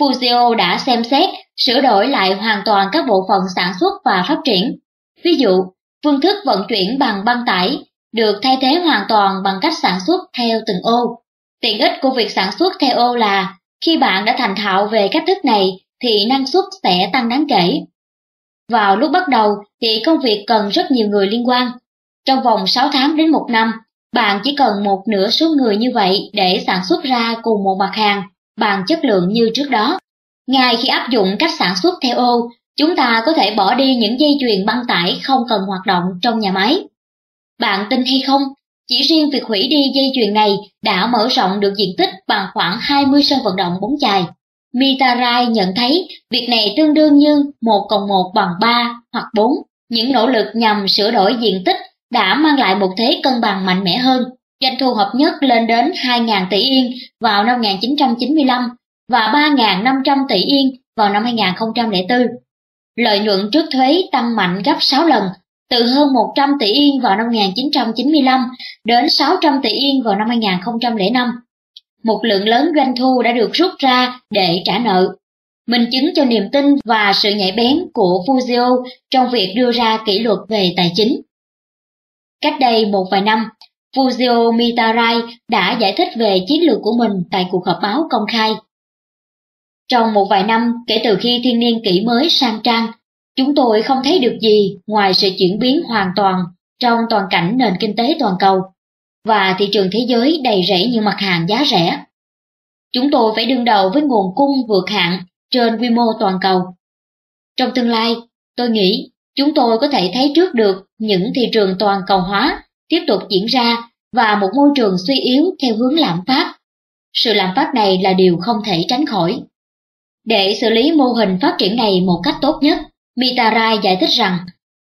Fujio đã xem xét sửa đổi lại hoàn toàn các bộ phận sản xuất và phát triển. Ví dụ, phương thức vận chuyển bằng băng tải được thay thế hoàn toàn bằng cách sản xuất theo từng ô. Tiện ích của việc sản xuất theo ô là khi bạn đã thành thạo về cách thức này thì năng suất sẽ tăng đáng kể. Vào lúc bắt đầu thì công việc cần rất nhiều người liên quan. Trong vòng 6 tháng đến 1 năm, bạn chỉ cần một nửa số người như vậy để sản xuất ra cùng một mặt hàng bằng chất lượng như trước đó. Ngay khi áp dụng cách sản xuất theo ô, chúng ta có thể bỏ đi những dây chuyền băng tải không cần hoạt động trong nhà máy. Bạn tin hay không, chỉ riêng việc hủy đi dây chuyền này đã mở rộng được diện tích bằng khoảng 20 sân vận động bóng chày. Mitarai nhận thấy việc này tương đương như 1 cộng 1 bằng 3 hoặc 4. Những nỗ lực nhằm sửa đổi diện tích đã mang lại một thế cân bằng mạnh mẽ hơn. Doanh thu hợp nhất lên đến 2.000 tỷ yên vào năm 1995 và 3.500 tỷ yên vào năm 2004. Lợi nhuận trước thuế tăng mạnh gấp 6 lần, từ hơn 100 tỷ yên vào năm 1995 đến 600 tỷ yên vào năm 2005. Một lượng lớn doanh thu đã được rút ra để trả nợ, minh chứng cho niềm tin và sự nhạy bén của Fujio trong việc đưa ra kỷ luật về tài chính. Cách đây một vài năm, Fujio Mitarai đã giải thích về chiến lược của mình tại cuộc họp báo công khai. Trong một vài năm kể từ khi thiên niên kỷ mới sang trang, chúng tôi không thấy được gì ngoài sự chuyển biến hoàn toàn trong toàn cảnh nền kinh tế toàn cầu và thị trường thế giới đầy rẫy những mặt hàng giá rẻ. Chúng tôi phải đương đầu với nguồn cung vượt hạn trên quy mô toàn cầu. Trong tương lai, tôi nghĩ chúng tôi có thể thấy trước được những thị trường toàn cầu hóa tiếp tục diễn ra và một môi trường suy yếu theo hướng lạm phát. Sự lạm phát này là điều không thể tránh khỏi. Để xử lý mô hình phát triển này một cách tốt nhất, Mitarai giải thích rằng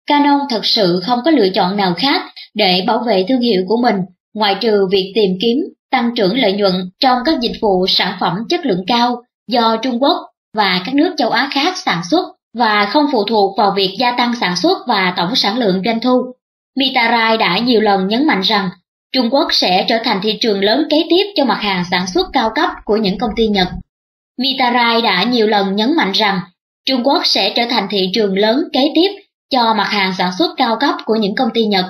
Canon thật sự không có lựa chọn nào khác để bảo vệ thương hiệu của mình ngoại trừ việc tìm kiếm tăng trưởng lợi nhuận trong các dịch vụ sản phẩm chất lượng cao do Trung Quốc và các nước châu Á khác sản xuất và không phụ thuộc vào việc gia tăng sản xuất và tổng sản lượng doanh thu. Mitarai đã nhiều lần nhấn mạnh rằng Trung Quốc sẽ trở thành thị trường lớn kế tiếp cho mặt hàng sản xuất cao cấp của những công ty Nhật. Mitarai đã nhiều lần nhấn mạnh rằng Trung Quốc sẽ trở thành thị trường lớn kế tiếp cho mặt hàng sản xuất cao cấp của những công ty Nhật.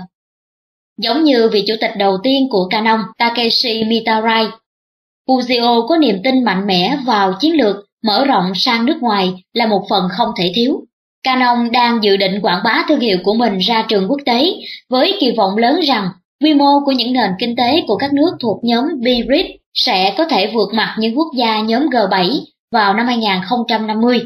Giống như vị chủ tịch đầu tiên của Canon Takeshi Mitarai, Fujio có niềm tin mạnh mẽ vào chiến lược mở rộng sang nước ngoài là một phần không thể thiếu. Canon đang dự định quảng bá thương hiệu của mình ra trường quốc tế với kỳ vọng lớn rằng quy mô của những nền kinh tế của các nước thuộc nhóm BRICS sẽ có thể vượt mặt những quốc gia nhóm G7 vào năm 2050.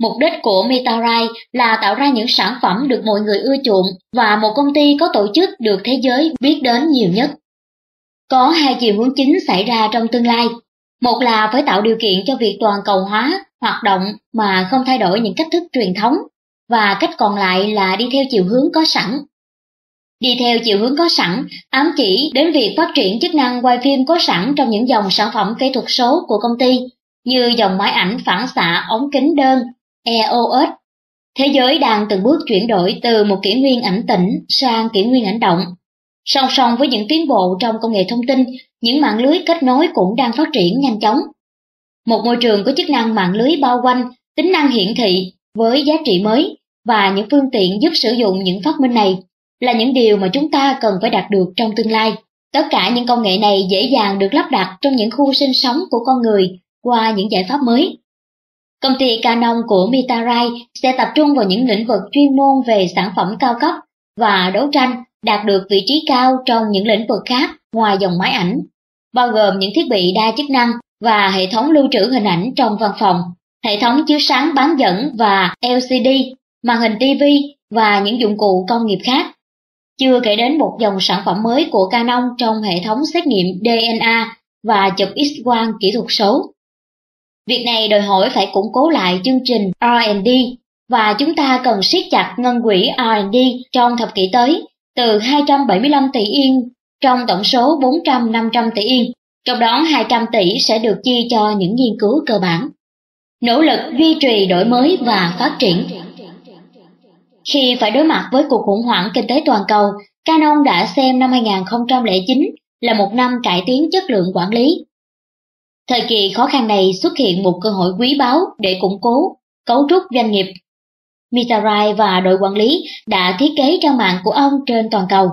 Mục đích của Metarai là tạo ra những sản phẩm được mọi người ưa chuộng và một công ty có tổ chức được thế giới biết đến nhiều nhất. Có hai chiều hướng chính xảy ra trong tương lai. Một là phải tạo điều kiện cho việc toàn cầu hóa, hoạt động mà không thay đổi những cách thức truyền thống, và cách còn lại là đi theo chiều hướng có sẵn. Đi theo chiều hướng có sẵn, ám chỉ đến việc phát triển chức năng quay phim có sẵn trong những dòng sản phẩm kỹ thuật số của công ty, như dòng máy ảnh phản xạ ống kính đơn, EOS. Thế giới đang từng bước chuyển đổi từ một kỷ nguyên ảnh tĩnh sang kỷ nguyên ảnh động. Song song với những tiến bộ trong công nghệ thông tin, những mạng lưới kết nối cũng đang phát triển nhanh chóng. Một môi trường có chức năng mạng lưới bao quanh, tính năng hiển thị với giá trị mới và những phương tiện giúp sử dụng những phát minh này là những điều mà chúng ta cần phải đạt được trong tương lai. Tất cả những công nghệ này dễ dàng được lắp đặt trong những khu sinh sống của con người qua những giải pháp mới. Công ty Canon của Mitarai sẽ tập trung vào những lĩnh vực chuyên môn về sản phẩm cao cấp và đấu tranh đạt được vị trí cao trong những lĩnh vực khác ngoài dòng máy ảnh, bao gồm những thiết bị đa chức năng và hệ thống lưu trữ hình ảnh trong văn phòng, hệ thống chiếu sáng bán dẫn và LCD, màn hình TV và những dụng cụ công nghiệp khác. Chưa kể đến một dòng sản phẩm mới của Canon trong hệ thống xét nghiệm DNA và chụp X-quang kỹ thuật số. Việc này đòi hỏi phải củng cố lại chương trình R&D và chúng ta cần siết chặt ngân quỹ R&D trong thập kỷ tới từ 275 tỷ yên trong tổng số 400-500 tỷ yên, trong đó 200 tỷ sẽ được chi cho những nghiên cứu cơ bản. Nỗ lực duy trì đổi mới và phát triển Khi phải đối mặt với cuộc khủng hoảng kinh tế toàn cầu, Canon đã xem năm 2009 là một năm cải tiến chất lượng quản lý. Thời kỳ khó khăn này xuất hiện một cơ hội quý báu để củng cố, cấu trúc doanh nghiệp Mitarai và đội quản lý đã thiết kế trang mạng của ông trên toàn cầu.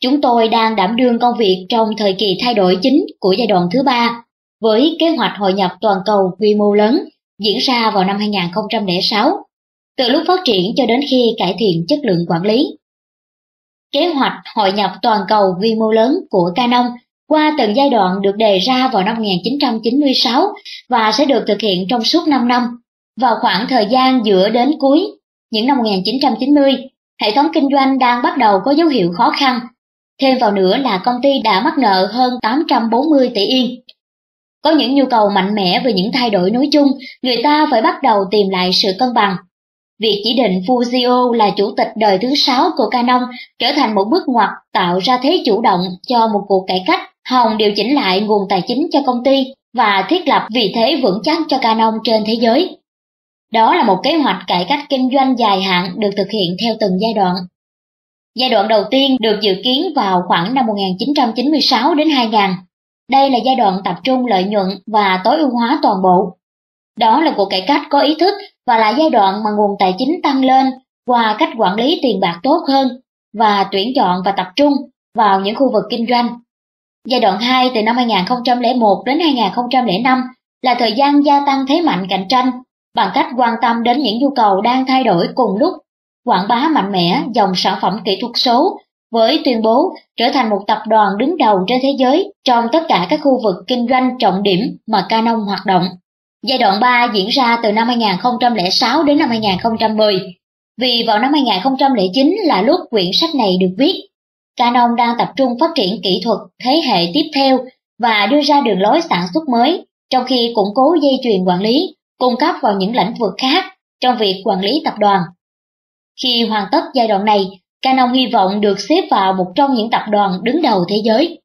Chúng tôi đang đảm đương công việc trong thời kỳ thay đổi chính của giai đoạn thứ ba, với kế hoạch hội nhập toàn cầu quy mô lớn diễn ra vào năm 2006, từ lúc phát triển cho đến khi cải thiện chất lượng quản lý. Kế hoạch hội nhập toàn cầu quy mô lớn của Canon qua từng giai đoạn được đề ra vào năm 1996 và sẽ được thực hiện trong suốt 5 năm vào khoảng thời gian giữa đến cuối những năm 1990, hệ thống kinh doanh đang bắt đầu có dấu hiệu khó khăn. Thêm vào nữa là công ty đã mắc nợ hơn 840 tỷ yên. Có những nhu cầu mạnh mẽ về những thay đổi nói chung, người ta phải bắt đầu tìm lại sự cân bằng. Việc chỉ định Fujio là chủ tịch đời thứ sáu của Canon trở thành một bước ngoặt tạo ra thế chủ động cho một cuộc cải cách hòng điều chỉnh lại nguồn tài chính cho công ty và thiết lập vị thế vững chắc cho Canon trên thế giới. Đó là một kế hoạch cải cách kinh doanh dài hạn được thực hiện theo từng giai đoạn. Giai đoạn đầu tiên được dự kiến vào khoảng năm 1996 đến 2000. Đây là giai đoạn tập trung lợi nhuận và tối ưu hóa toàn bộ. Đó là cuộc cải cách có ý thức và là giai đoạn mà nguồn tài chính tăng lên qua cách quản lý tiền bạc tốt hơn và tuyển chọn và tập trung vào những khu vực kinh doanh. Giai đoạn 2 từ năm 2001 đến 2005 là thời gian gia tăng thế mạnh cạnh tranh bằng cách quan tâm đến những nhu cầu đang thay đổi cùng lúc, quảng bá mạnh mẽ dòng sản phẩm kỹ thuật số với tuyên bố trở thành một tập đoàn đứng đầu trên thế giới trong tất cả các khu vực kinh doanh trọng điểm mà Canon hoạt động. Giai đoạn 3 diễn ra từ năm 2006 đến năm 2010, vì vào năm 2009 là lúc quyển sách này được viết. Canon đang tập trung phát triển kỹ thuật thế hệ tiếp theo và đưa ra đường lối sản xuất mới, trong khi củng cố dây chuyền quản lý cung cấp vào những lĩnh vực khác trong việc quản lý tập đoàn. Khi hoàn tất giai đoạn này, Canon hy vọng được xếp vào một trong những tập đoàn đứng đầu thế giới.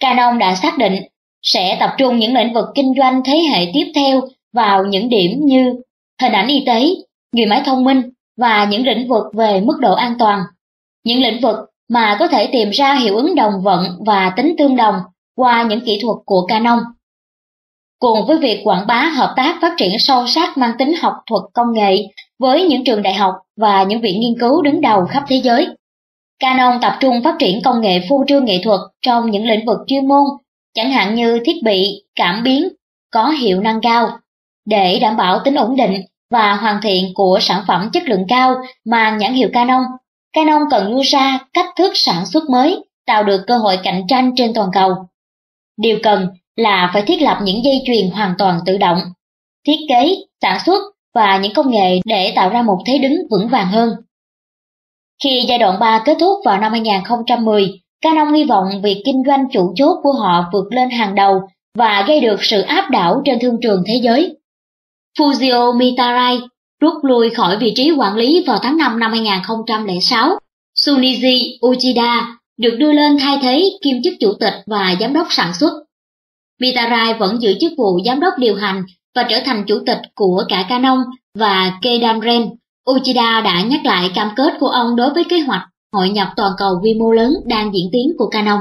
Canon đã xác định sẽ tập trung những lĩnh vực kinh doanh thế hệ tiếp theo vào những điểm như hình ảnh y tế, người máy thông minh và những lĩnh vực về mức độ an toàn. Những lĩnh vực mà có thể tìm ra hiệu ứng đồng vận và tính tương đồng qua những kỹ thuật của Canon cùng với việc quảng bá hợp tác phát triển sâu sắc mang tính học thuật công nghệ với những trường đại học và những viện nghiên cứu đứng đầu khắp thế giới. Canon tập trung phát triển công nghệ phô trương nghệ thuật trong những lĩnh vực chuyên môn, chẳng hạn như thiết bị, cảm biến, có hiệu năng cao, để đảm bảo tính ổn định và hoàn thiện của sản phẩm chất lượng cao mang nhãn hiệu Canon. Canon cần đưa ra cách thức sản xuất mới, tạo được cơ hội cạnh tranh trên toàn cầu. Điều cần là phải thiết lập những dây chuyền hoàn toàn tự động, thiết kế, sản xuất và những công nghệ để tạo ra một thế đứng vững vàng hơn. Khi giai đoạn 3 kết thúc vào năm 2010, Canon hy vọng việc kinh doanh chủ chốt của họ vượt lên hàng đầu và gây được sự áp đảo trên thương trường thế giới. Fujio Mitarai rút lui khỏi vị trí quản lý vào tháng 5 năm 2006. Sunichi Uchida được đưa lên thay thế kiêm chức chủ tịch và giám đốc sản xuất. Mitarai vẫn giữ chức vụ giám đốc điều hành và trở thành chủ tịch của cả Canon và Keidanren. Uchida đã nhắc lại cam kết của ông đối với kế hoạch hội nhập toàn cầu quy mô lớn đang diễn tiến của Canon.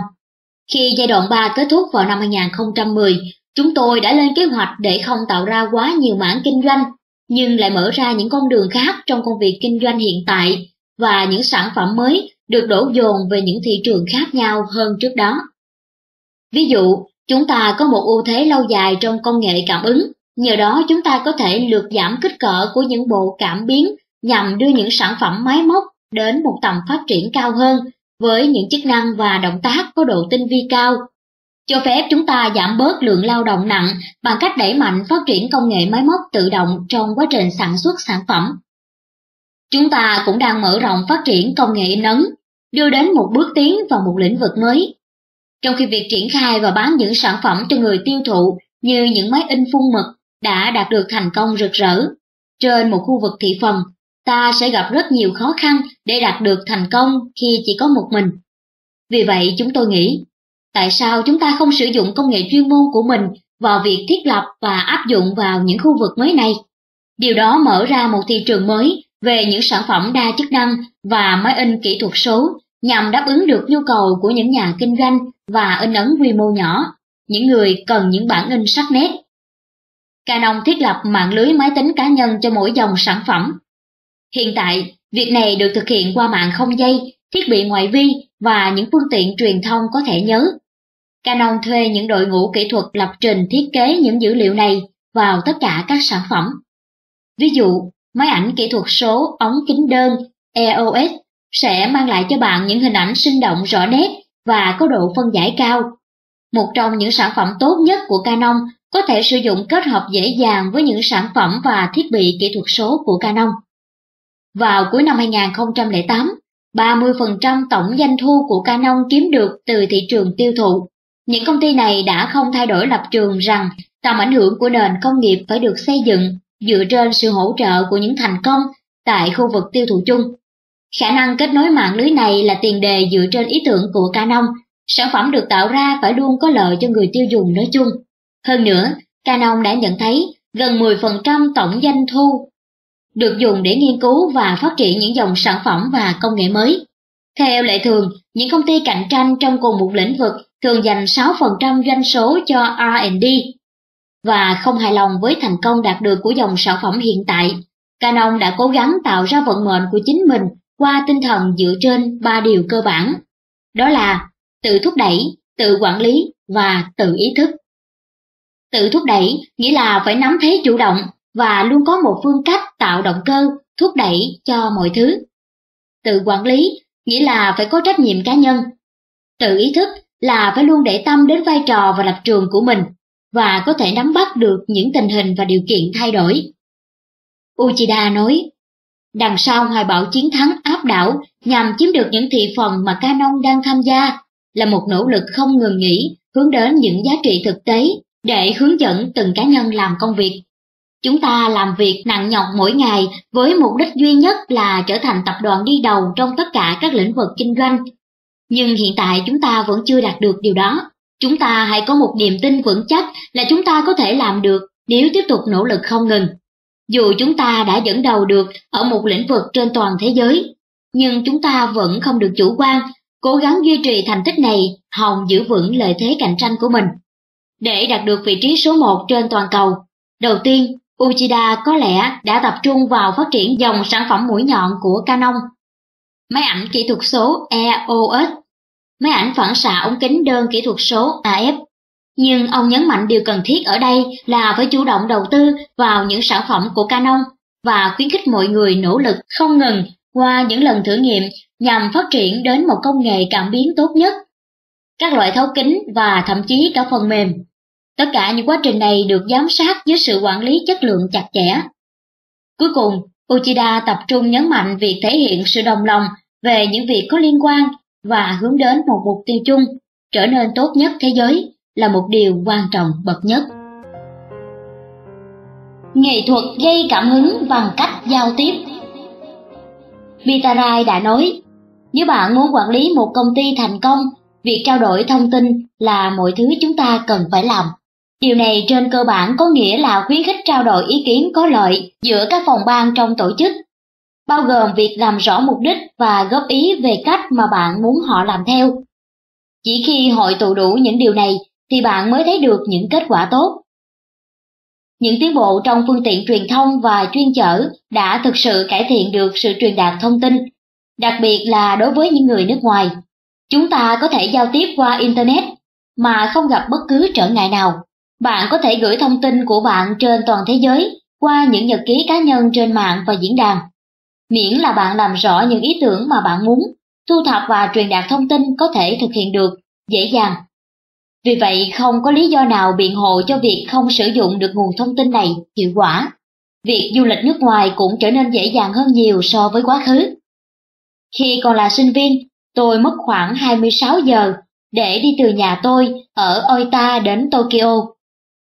Khi giai đoạn 3 kết thúc vào năm 2010, chúng tôi đã lên kế hoạch để không tạo ra quá nhiều mảng kinh doanh, nhưng lại mở ra những con đường khác trong công việc kinh doanh hiện tại và những sản phẩm mới được đổ dồn về những thị trường khác nhau hơn trước đó. Ví dụ, chúng ta có một ưu thế lâu dài trong công nghệ cảm ứng, nhờ đó chúng ta có thể lược giảm kích cỡ của những bộ cảm biến nhằm đưa những sản phẩm máy móc đến một tầm phát triển cao hơn với những chức năng và động tác có độ tinh vi cao, cho phép chúng ta giảm bớt lượng lao động nặng bằng cách đẩy mạnh phát triển công nghệ máy móc tự động trong quá trình sản xuất sản phẩm. Chúng ta cũng đang mở rộng phát triển công nghệ in ấn, đưa đến một bước tiến vào một lĩnh vực mới. Trong khi việc triển khai và bán những sản phẩm cho người tiêu thụ như những máy in phun mực đã đạt được thành công rực rỡ, trên một khu vực thị phần ta sẽ gặp rất nhiều khó khăn để đạt được thành công khi chỉ có một mình. Vì vậy chúng tôi nghĩ, tại sao chúng ta không sử dụng công nghệ chuyên môn của mình vào việc thiết lập và áp dụng vào những khu vực mới này? Điều đó mở ra một thị trường mới về những sản phẩm đa chức năng và máy in kỹ thuật số nhằm đáp ứng được nhu cầu của những nhà kinh doanh và in ấn quy mô nhỏ, những người cần những bản in sắc nét. Canon thiết lập mạng lưới máy tính cá nhân cho mỗi dòng sản phẩm Hiện tại, việc này được thực hiện qua mạng không dây, thiết bị ngoại vi và những phương tiện truyền thông có thể nhớ. Canon thuê những đội ngũ kỹ thuật lập trình thiết kế những dữ liệu này vào tất cả các sản phẩm. Ví dụ, máy ảnh kỹ thuật số ống kính đơn EOS sẽ mang lại cho bạn những hình ảnh sinh động rõ nét và có độ phân giải cao. Một trong những sản phẩm tốt nhất của Canon có thể sử dụng kết hợp dễ dàng với những sản phẩm và thiết bị kỹ thuật số của Canon. Vào cuối năm 2008, 30% tổng doanh thu của Canon kiếm được từ thị trường tiêu thụ. Những công ty này đã không thay đổi lập trường rằng tầm ảnh hưởng của nền công nghiệp phải được xây dựng dựa trên sự hỗ trợ của những thành công tại khu vực tiêu thụ chung. Khả năng kết nối mạng lưới này là tiền đề dựa trên ý tưởng của Canon, sản phẩm được tạo ra phải luôn có lợi cho người tiêu dùng nói chung. Hơn nữa, Canon đã nhận thấy gần 10% tổng doanh thu được dùng để nghiên cứu và phát triển những dòng sản phẩm và công nghệ mới. Theo lệ thường, những công ty cạnh tranh trong cùng một lĩnh vực thường dành 6% doanh số cho R&D và không hài lòng với thành công đạt được của dòng sản phẩm hiện tại. Canon đã cố gắng tạo ra vận mệnh của chính mình qua tinh thần dựa trên ba điều cơ bản. Đó là tự thúc đẩy, tự quản lý và tự ý thức. Tự thúc đẩy nghĩa là phải nắm thế chủ động, và luôn có một phương cách tạo động cơ, thúc đẩy cho mọi thứ. Tự quản lý nghĩa là phải có trách nhiệm cá nhân. Tự ý thức là phải luôn để tâm đến vai trò và lập trường của mình và có thể nắm bắt được những tình hình và điều kiện thay đổi. Uchida nói, đằng sau hoài bão chiến thắng áp đảo nhằm chiếm được những thị phần mà Canon đang tham gia là một nỗ lực không ngừng nghỉ hướng đến những giá trị thực tế để hướng dẫn từng cá nhân làm công việc. Chúng ta làm việc nặng nhọc mỗi ngày với mục đích duy nhất là trở thành tập đoàn đi đầu trong tất cả các lĩnh vực kinh doanh. Nhưng hiện tại chúng ta vẫn chưa đạt được điều đó. Chúng ta hãy có một niềm tin vững chắc là chúng ta có thể làm được nếu tiếp tục nỗ lực không ngừng. Dù chúng ta đã dẫn đầu được ở một lĩnh vực trên toàn thế giới, nhưng chúng ta vẫn không được chủ quan, cố gắng duy trì thành tích này hòng giữ vững lợi thế cạnh tranh của mình. Để đạt được vị trí số 1 trên toàn cầu, đầu tiên Uchida có lẽ đã tập trung vào phát triển dòng sản phẩm mũi nhọn của Canon. Máy ảnh kỹ thuật số EOS, máy ảnh phản xạ ống kính đơn kỹ thuật số AF. Nhưng ông nhấn mạnh điều cần thiết ở đây là phải chủ động đầu tư vào những sản phẩm của Canon và khuyến khích mọi người nỗ lực không ngừng qua những lần thử nghiệm nhằm phát triển đến một công nghệ cảm biến tốt nhất. Các loại thấu kính và thậm chí cả phần mềm Tất cả những quá trình này được giám sát dưới sự quản lý chất lượng chặt chẽ. Cuối cùng, Uchida tập trung nhấn mạnh việc thể hiện sự đồng lòng về những việc có liên quan và hướng đến một mục tiêu chung, trở nên tốt nhất thế giới là một điều quan trọng bậc nhất. Nghệ thuật gây cảm hứng bằng cách giao tiếp Mitarai đã nói, nếu bạn muốn quản lý một công ty thành công, việc trao đổi thông tin là mọi thứ chúng ta cần phải làm. Điều này trên cơ bản có nghĩa là khuyến khích trao đổi ý kiến có lợi giữa các phòng ban trong tổ chức, bao gồm việc làm rõ mục đích và góp ý về cách mà bạn muốn họ làm theo. Chỉ khi hội tụ đủ những điều này thì bạn mới thấy được những kết quả tốt. Những tiến bộ trong phương tiện truyền thông và chuyên chở đã thực sự cải thiện được sự truyền đạt thông tin, đặc biệt là đối với những người nước ngoài. Chúng ta có thể giao tiếp qua Internet mà không gặp bất cứ trở ngại nào. Bạn có thể gửi thông tin của bạn trên toàn thế giới qua những nhật ký cá nhân trên mạng và diễn đàn. Miễn là bạn làm rõ những ý tưởng mà bạn muốn, thu thập và truyền đạt thông tin có thể thực hiện được dễ dàng vì vậy không có lý do nào biện hộ cho việc không sử dụng được nguồn thông tin này hiệu quả. Việc du lịch nước ngoài cũng trở nên dễ dàng hơn nhiều so với quá khứ. Khi còn là sinh viên, tôi mất khoảng 26 giờ để đi từ nhà tôi ở Oita đến Tokyo.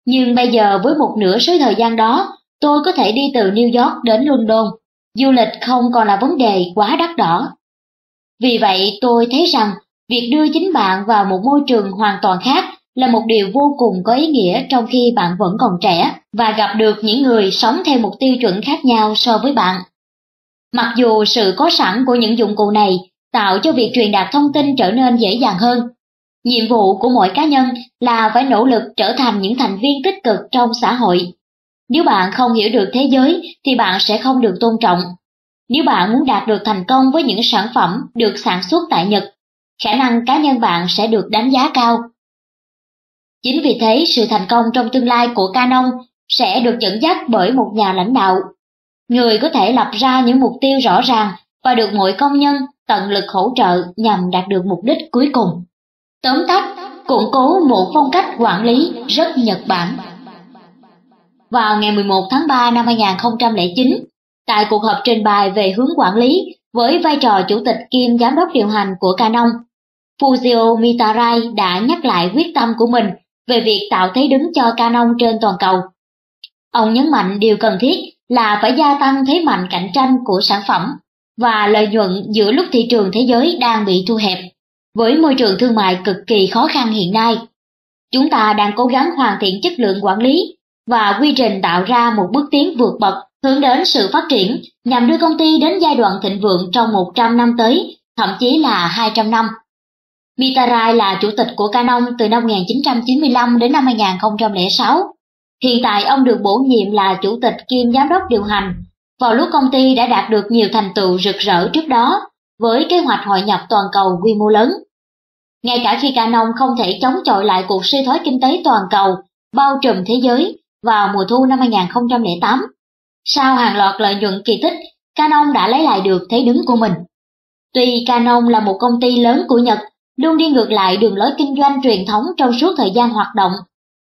Nhưng bây giờ với một nửa số thời gian đó, tôi có thể đi từ New York đến London. Du lịch không còn là vấn đề quá đắt đỏ. Vì vậy tôi thấy rằng Việc đưa chính bạn vào một môi trường hoàn toàn khác là một điều vô cùng có ý nghĩa trong khi bạn vẫn còn trẻ và gặp được những người sống theo một tiêu chuẩn khác nhau so với bạn. Mặc dù sự có sẵn của những dụng cụ này tạo cho việc truyền đạt thông tin trở nên dễ dàng hơn, nhiệm vụ của mỗi cá nhân là phải nỗ lực trở thành những thành viên tích cực trong xã hội. Nếu bạn không hiểu được thế giới thì bạn sẽ không được tôn trọng. Nếu bạn muốn đạt được thành công với những sản phẩm được sản xuất tại Nhật khả năng cá nhân bạn sẽ được đánh giá cao. Chính vì thế sự thành công trong tương lai của Canon sẽ được dẫn dắt bởi một nhà lãnh đạo. Người có thể lập ra những mục tiêu rõ ràng và được mọi công nhân tận lực hỗ trợ nhằm đạt được mục đích cuối cùng. Tóm tắt, củng cố một phong cách quản lý rất Nhật Bản. Vào ngày 11 tháng 3 năm 2009, tại cuộc họp trình bày về hướng quản lý với vai trò chủ tịch kiêm giám đốc điều hành của Canon, Fujio Mitarai đã nhắc lại quyết tâm của mình về việc tạo thế đứng cho Canon trên toàn cầu. Ông nhấn mạnh điều cần thiết là phải gia tăng thế mạnh cạnh tranh của sản phẩm và lợi nhuận giữa lúc thị trường thế giới đang bị thu hẹp. Với môi trường thương mại cực kỳ khó khăn hiện nay, chúng ta đang cố gắng hoàn thiện chất lượng quản lý và quy trình tạo ra một bước tiến vượt bậc hướng đến sự phát triển nhằm đưa công ty đến giai đoạn thịnh vượng trong 100 năm tới, thậm chí là 200 năm. Mitarai là chủ tịch của Canon từ năm 1995 đến năm 2006. Hiện tại ông được bổ nhiệm là chủ tịch kiêm giám đốc điều hành, vào lúc công ty đã đạt được nhiều thành tựu rực rỡ trước đó với kế hoạch hội nhập toàn cầu quy mô lớn. Ngay cả khi Canon không thể chống chọi lại cuộc suy thoái kinh tế toàn cầu bao trùm thế giới vào mùa thu năm 2008, sau hàng loạt lợi nhuận kỳ tích, Canon đã lấy lại được thế đứng của mình. Tuy Canon là một công ty lớn của Nhật luôn đi ngược lại đường lối kinh doanh truyền thống trong suốt thời gian hoạt động,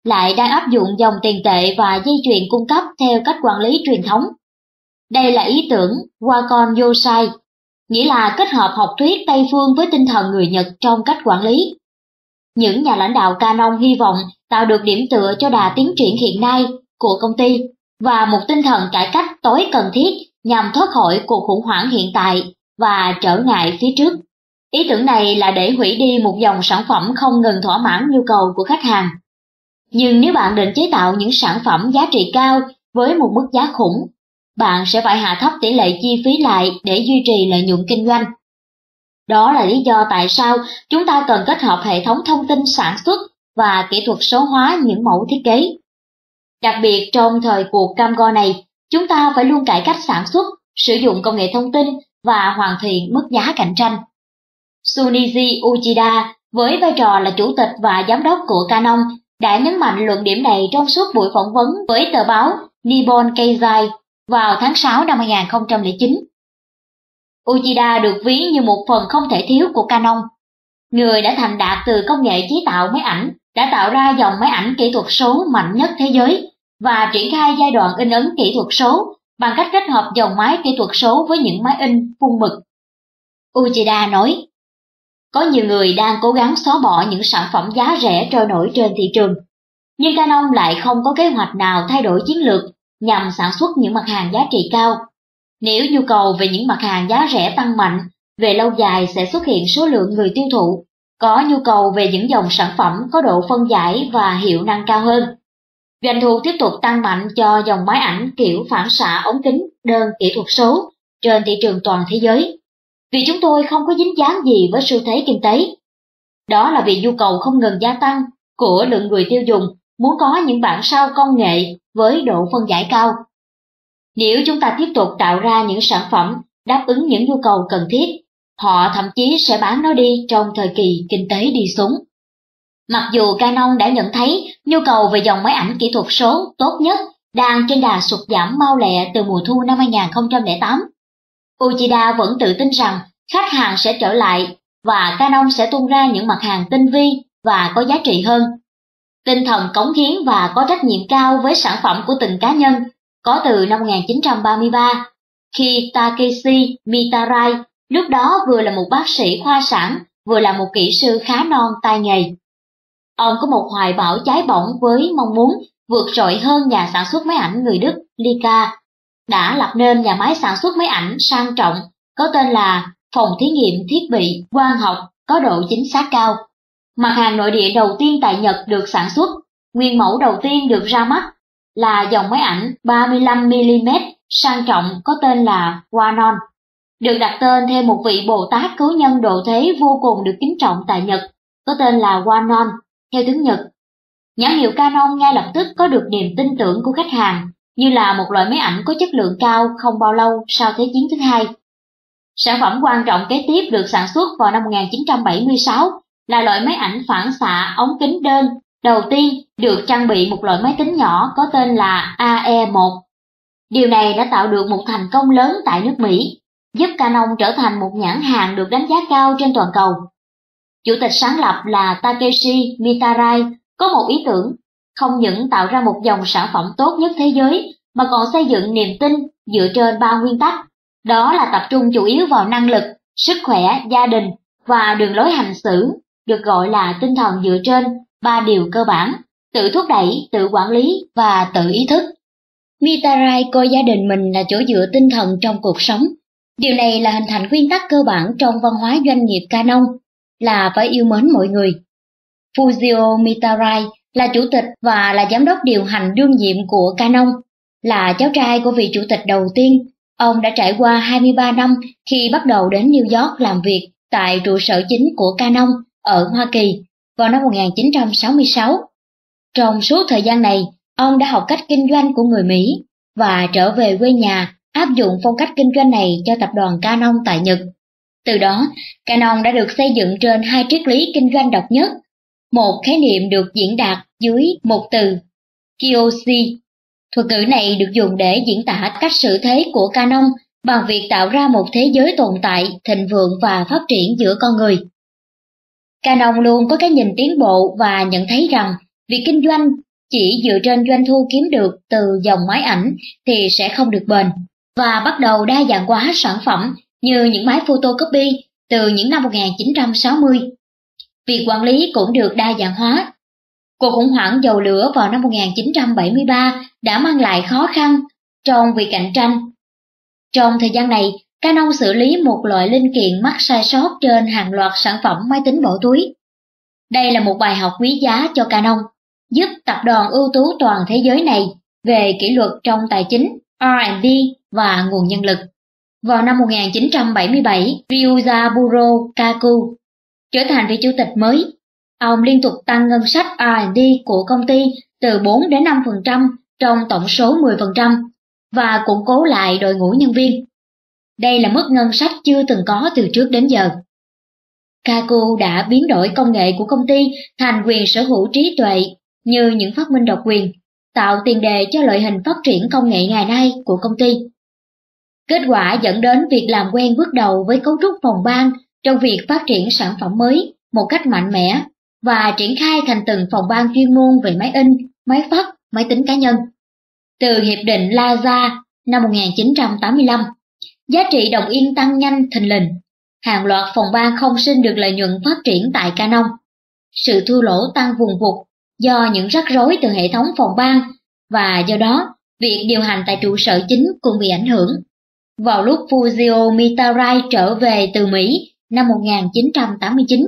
lại đang áp dụng dòng tiền tệ và dây chuyền cung cấp theo cách quản lý truyền thống. Đây là ý tưởng Wakon Yosai, nghĩa là kết hợp học thuyết Tây phương với tinh thần người Nhật trong cách quản lý. Những nhà lãnh đạo Canon hy vọng tạo được điểm tựa cho đà tiến triển hiện nay của công ty và một tinh thần cải cách tối cần thiết nhằm thoát khỏi cuộc khủng hoảng hiện tại và trở ngại phía trước. Ý tưởng này là để hủy đi một dòng sản phẩm không ngừng thỏa mãn nhu cầu của khách hàng. Nhưng nếu bạn định chế tạo những sản phẩm giá trị cao với một mức giá khủng, bạn sẽ phải hạ thấp tỷ lệ chi phí lại để duy trì lợi nhuận kinh doanh. Đó là lý do tại sao chúng ta cần kết hợp hệ thống thông tin sản xuất và kỹ thuật số hóa những mẫu thiết kế. Đặc biệt trong thời cuộc cam go này, chúng ta phải luôn cải cách sản xuất, sử dụng công nghệ thông tin và hoàn thiện mức giá cạnh tranh. Sunichi Uchida với vai trò là chủ tịch và giám đốc của Canon đã nhấn mạnh luận điểm này trong suốt buổi phỏng vấn với tờ báo Nippon Keizai vào tháng 6 năm 2009. Uchida được ví như một phần không thể thiếu của Canon. Người đã thành đạt từ công nghệ chế tạo máy ảnh đã tạo ra dòng máy ảnh kỹ thuật số mạnh nhất thế giới và triển khai giai đoạn in ấn kỹ thuật số bằng cách kết hợp dòng máy kỹ thuật số với những máy in phun mực. Uchida nói, có nhiều người đang cố gắng xóa bỏ những sản phẩm giá rẻ trôi nổi trên thị trường. Nhưng Canon lại không có kế hoạch nào thay đổi chiến lược nhằm sản xuất những mặt hàng giá trị cao. Nếu nhu cầu về những mặt hàng giá rẻ tăng mạnh, về lâu dài sẽ xuất hiện số lượng người tiêu thụ, có nhu cầu về những dòng sản phẩm có độ phân giải và hiệu năng cao hơn. Doanh thu tiếp tục tăng mạnh cho dòng máy ảnh kiểu phản xạ ống kính đơn kỹ thuật số trên thị trường toàn thế giới. Vì chúng tôi không có dính dáng gì với xu thế kinh tế. Đó là vì nhu cầu không ngừng gia tăng của lượng người tiêu dùng muốn có những bản sao công nghệ với độ phân giải cao. Nếu chúng ta tiếp tục tạo ra những sản phẩm đáp ứng những nhu cầu cần thiết, họ thậm chí sẽ bán nó đi trong thời kỳ kinh tế đi xuống. Mặc dù Canon đã nhận thấy nhu cầu về dòng máy ảnh kỹ thuật số tốt nhất đang trên đà sụt giảm mau lẹ từ mùa thu năm 2008, Uchida vẫn tự tin rằng khách hàng sẽ trở lại và Canon sẽ tung ra những mặt hàng tinh vi và có giá trị hơn. Tinh thần cống hiến và có trách nhiệm cao với sản phẩm của từng cá nhân có từ năm 1933, khi Takeshi Mitarai lúc đó vừa là một bác sĩ khoa sản, vừa là một kỹ sư khá non tay nghề. Ông có một hoài bão cháy bỏng với mong muốn vượt trội hơn nhà sản xuất máy ảnh người Đức Leica, đã lập nên nhà máy sản xuất máy ảnh sang trọng có tên là Phòng Thí nghiệm Thiết bị Quang học có độ chính xác cao. Mặt hàng nội địa đầu tiên tại Nhật được sản xuất, nguyên mẫu đầu tiên được ra mắt là dòng máy ảnh 35mm sang trọng có tên là Wanon, được đặt tên theo một vị Bồ Tát cứu nhân độ thế vô cùng được kính trọng tại Nhật, có tên là Wanon, theo tiếng Nhật. Nhãn hiệu Canon ngay lập tức có được niềm tin tưởng của khách hàng, như là một loại máy ảnh có chất lượng cao không bao lâu sau Thế chiến thứ hai. Sản phẩm quan trọng kế tiếp được sản xuất vào năm 1976 là loại máy ảnh phản xạ ống kính đơn đầu tiên được trang bị một loại máy tính nhỏ có tên là AE1. Điều này đã tạo được một thành công lớn tại nước Mỹ, giúp Canon trở thành một nhãn hàng được đánh giá cao trên toàn cầu. Chủ tịch sáng lập là Takeshi Mitarai có một ý tưởng, không những tạo ra một dòng sản phẩm tốt nhất thế giới, mà còn xây dựng niềm tin dựa trên ba nguyên tắc. Đó là tập trung chủ yếu vào năng lực, sức khỏe, gia đình và đường lối hành xử, được gọi là tinh thần dựa trên ba điều cơ bản, tự thúc đẩy, tự quản lý và tự ý thức. Mitarai coi gia đình mình là chỗ dựa tinh thần trong cuộc sống. Điều này là hình thành nguyên tắc cơ bản trong văn hóa doanh nghiệp Canon, là phải yêu mến mọi người. Fujio Mitarai là chủ tịch và là giám đốc điều hành đương nhiệm của Canon, là cháu trai của vị chủ tịch đầu tiên. Ông đã trải qua 23 năm khi bắt đầu đến New York làm việc tại trụ sở chính của Canon ở Hoa Kỳ vào năm 1966. Trong suốt thời gian này, ông đã học cách kinh doanh của người Mỹ và trở về quê nhà áp dụng phong cách kinh doanh này cho tập đoàn Canon tại Nhật. Từ đó, Canon đã được xây dựng trên hai triết lý kinh doanh độc nhất. Một khái niệm được diễn đạt dưới một từ, Kiyoshi. Thuật ngữ này được dùng để diễn tả cách sự thế của Canon bằng việc tạo ra một thế giới tồn tại, thịnh vượng và phát triển giữa con người. Canon luôn có cái nhìn tiến bộ và nhận thấy rằng việc kinh doanh chỉ dựa trên doanh thu kiếm được từ dòng máy ảnh thì sẽ không được bền, và bắt đầu đa dạng hóa sản phẩm như những máy photocopy từ những năm 1960. Việc quản lý cũng được đa dạng hóa. Cuộc khủng hoảng dầu lửa vào năm 1973 đã mang lại khó khăn trong việc cạnh tranh. Trong thời gian này, Canon xử lý một loại linh kiện mắc sai sót trên hàng loạt sản phẩm máy tính bỏ túi. Đây là một bài học quý giá cho Canon, giúp tập đoàn ưu tú toàn thế giới này về kỷ luật trong tài chính, R&D và nguồn nhân lực. Vào năm 1977, Ryuzaburo Kaku trở thành vị chủ tịch mới. Ông liên tục tăng ngân sách R&D của công ty từ 4 đến 5% trong tổng số 10% và củng cố lại đội ngũ nhân viên. Đây là mức ngân sách chưa từng có từ trước đến giờ. Kaku đã biến đổi công nghệ của công ty thành quyền sở hữu trí tuệ như những phát minh độc quyền, tạo tiền đề cho loại hình phát triển công nghệ ngày nay của công ty. Kết quả dẫn đến việc làm quen bước đầu với cấu trúc phòng ban trong việc phát triển sản phẩm mới một cách mạnh mẽ và triển khai thành từng phòng ban chuyên môn về máy in, máy phát, máy tính cá nhân. Từ Hiệp định Laza năm 1985, giá trị đồng yên tăng nhanh thình lình. hàng loạt phòng ban không sinh được lợi nhuận phát triển tại Canon. Sự thua lỗ tăng vùng vụt do những rắc rối từ hệ thống phòng ban và do đó việc điều hành tại trụ sở chính cũng bị ảnh hưởng. Vào lúc Fujio Mitarai trở về từ Mỹ năm 1989,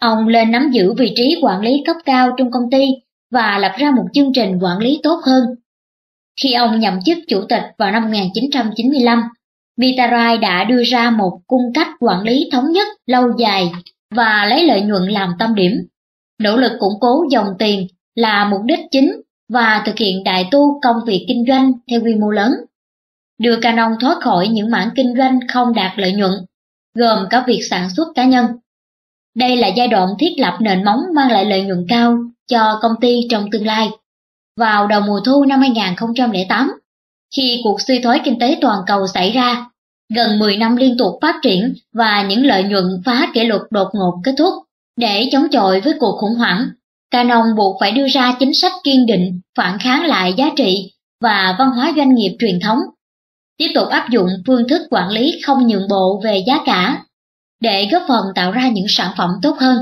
ông lên nắm giữ vị trí quản lý cấp cao trong công ty và lập ra một chương trình quản lý tốt hơn. Khi ông nhậm chức chủ tịch vào năm 1995, Mitarai đã đưa ra một cung cách quản lý thống nhất lâu dài và lấy lợi nhuận làm tâm điểm. Nỗ lực củng cố dòng tiền là mục đích chính và thực hiện đại tu công việc kinh doanh theo quy mô lớn. Đưa Canon thoát khỏi những mảng kinh doanh không đạt lợi nhuận, gồm cả việc sản xuất cá nhân. Đây là giai đoạn thiết lập nền móng mang lại lợi nhuận cao cho công ty trong tương lai. Vào đầu mùa thu năm 2008, khi cuộc suy thoái kinh tế toàn cầu xảy ra, gần 10 năm liên tục phát triển và những lợi nhuận phá kỷ lục đột ngột kết thúc. Để chống chọi với cuộc khủng hoảng, Canon buộc phải đưa ra chính sách kiên định, phản kháng lại giá trị và văn hóa doanh nghiệp truyền thống. Tiếp tục áp dụng phương thức quản lý không nhượng bộ về giá cả, để góp phần tạo ra những sản phẩm tốt hơn.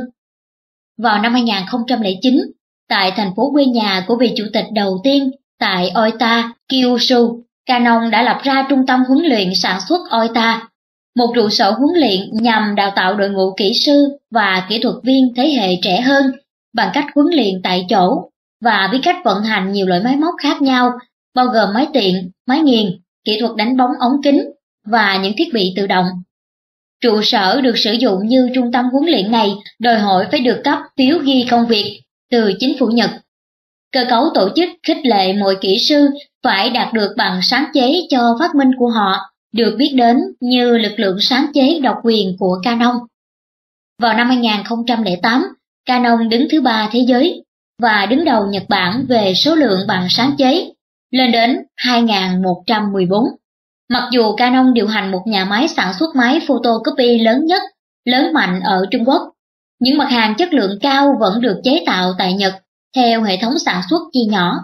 Vào năm 2009, tại thành phố quê nhà của vị chủ tịch đầu tiên tại Oita, Kyushu, Canon đã lập ra trung tâm huấn luyện sản xuất Oita, một trụ sở huấn luyện nhằm đào tạo đội ngũ kỹ sư và kỹ thuật viên thế hệ trẻ hơn bằng cách huấn luyện tại chỗ và biết cách vận hành nhiều loại máy móc khác nhau, bao gồm máy tiện, máy nghiền, kỹ thuật đánh bóng ống kính và những thiết bị tự động. Trụ sở được sử dụng như trung tâm huấn luyện này đòi hỏi phải được cấp phiếu ghi công việc từ chính phủ Nhật. Cơ cấu tổ chức khích lệ mọi kỹ sư phải đạt được bằng sáng chế cho phát minh của họ, được biết đến như lực lượng sáng chế độc quyền của Canon. Vào năm 2008, Canon đứng thứ ba thế giới và đứng đầu Nhật Bản về số lượng bằng sáng chế, lên đến 2.114. Mặc dù Canon điều hành một nhà máy sản xuất máy photocopy lớn nhất, lớn mạnh ở Trung Quốc, những mặt hàng chất lượng cao vẫn được chế tạo tại Nhật theo hệ thống sản xuất chia nhỏ.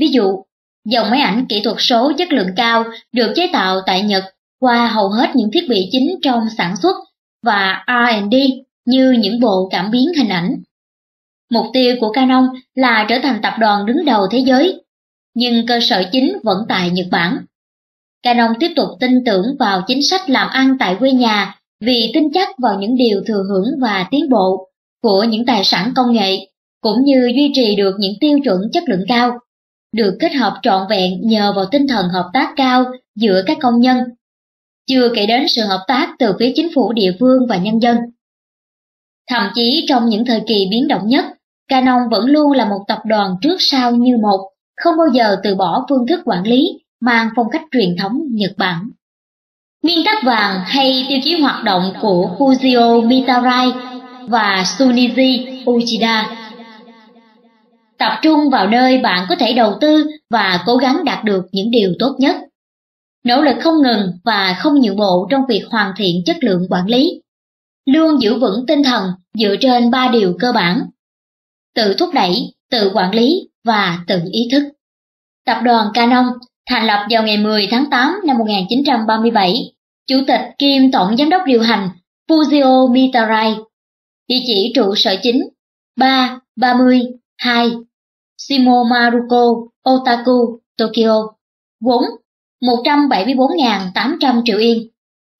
Ví dụ, dòng máy ảnh kỹ thuật số chất lượng cao được chế tạo tại Nhật qua hầu hết những thiết bị chính trong sản xuất và R&D như những bộ cảm biến hình ảnh. Mục tiêu của Canon là trở thành tập đoàn đứng đầu thế giới, nhưng cơ sở chính vẫn tại Nhật Bản. Canon tiếp tục tin tưởng vào chính sách làm ăn tại quê nhà vì tin chắc vào những điều thừa hưởng và tiến bộ của những tài sản công nghệ, cũng như duy trì được những tiêu chuẩn chất lượng cao, được kết hợp trọn vẹn nhờ vào tinh thần hợp tác cao giữa các công nhân, chưa kể đến sự hợp tác từ phía chính phủ địa phương và nhân dân. Thậm chí trong những thời kỳ biến động nhất, Canon vẫn luôn là một tập đoàn trước sau như một, không bao giờ từ bỏ phương thức quản lý mang phong cách truyền thống Nhật Bản. Nguyên tắc vàng hay tiêu chí hoạt động của Fujio Mitarai và Shunichi Uchida Tập trung vào nơi bạn có thể đầu tư và cố gắng đạt được những điều tốt nhất. Nỗ lực không ngừng và không nhượng bộ trong việc hoàn thiện chất lượng quản lý. Luôn giữ vững tinh thần dựa trên ba điều cơ bản. Tự thúc đẩy, tự quản lý và tự ý thức. Tập đoàn Canon thành lập vào ngày 10 tháng 8 năm 1937, Chủ tịch kiêm Tổng Giám đốc điều hành Fujio Mitarai, địa chỉ trụ sở chính 3, 30, 2, Shimomaruko, Otaku, Tokyo, vốn 174.800 triệu yên.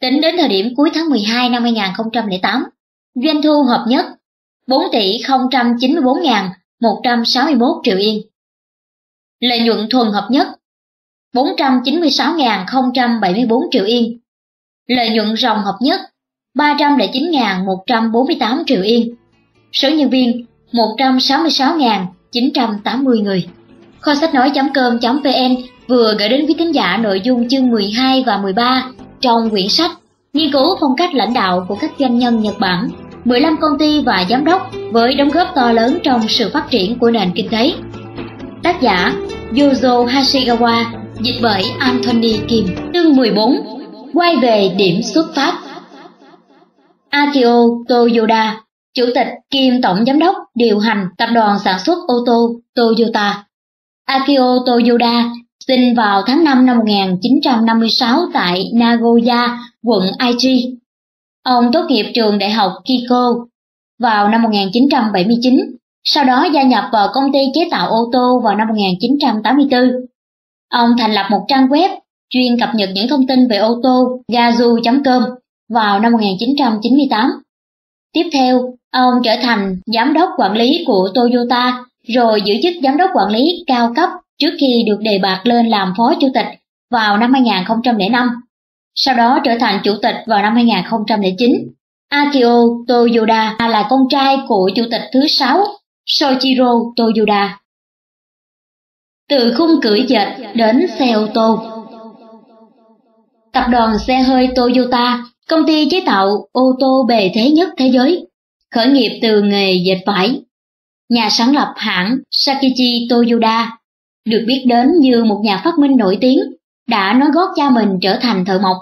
Tính đến thời điểm cuối tháng 12 năm 2008, doanh thu hợp nhất 4 tỷ 161 triệu yên. Lợi nhuận thuần hợp nhất 496.074 triệu yên. Lợi nhuận ròng hợp nhất 309.148 triệu yên. Số nhân viên 166.980 người. Kho sách nói.com.vn vừa gửi đến quý thính giả nội dung chương 12 và 13 trong quyển sách Nghiên cứu phong cách lãnh đạo của các doanh nhân Nhật Bản, 15 công ty và giám đốc với đóng góp to lớn trong sự phát triển của nền kinh tế. Tác giả Yuzo Hashigawa Dịch bởi Anthony Kim Chương 14 Quay về điểm xuất phát Akio Toyoda Chủ tịch kiêm Tổng Giám đốc điều hành tập đoàn sản xuất ô tô Toyota Akio Toyoda sinh vào tháng 5 năm 1956 tại Nagoya, quận Aichi. Ông tốt nghiệp trường đại học Kiko vào năm 1979, sau đó gia nhập vào công ty chế tạo ô tô vào năm 1984. Ông thành lập một trang web chuyên cập nhật những thông tin về ô tô gazu.com vào năm 1998. Tiếp theo, ông trở thành giám đốc quản lý của Toyota, rồi giữ chức giám đốc quản lý cao cấp trước khi được đề bạt lên làm phó chủ tịch vào năm 2005. Sau đó trở thành chủ tịch vào năm 2009. Akio Toyoda là con trai của chủ tịch thứ 6 Soichiro Toyoda. Từ khung cưỡi dệt đến xe ô tô Tập đoàn xe hơi Toyota, công ty chế tạo ô tô bề thế nhất thế giới, khởi nghiệp từ nghề dệt vải. Nhà sáng lập hãng Sakichi Toyoda, được biết đến như một nhà phát minh nổi tiếng, đã nói gót cha mình trở thành thợ mộc.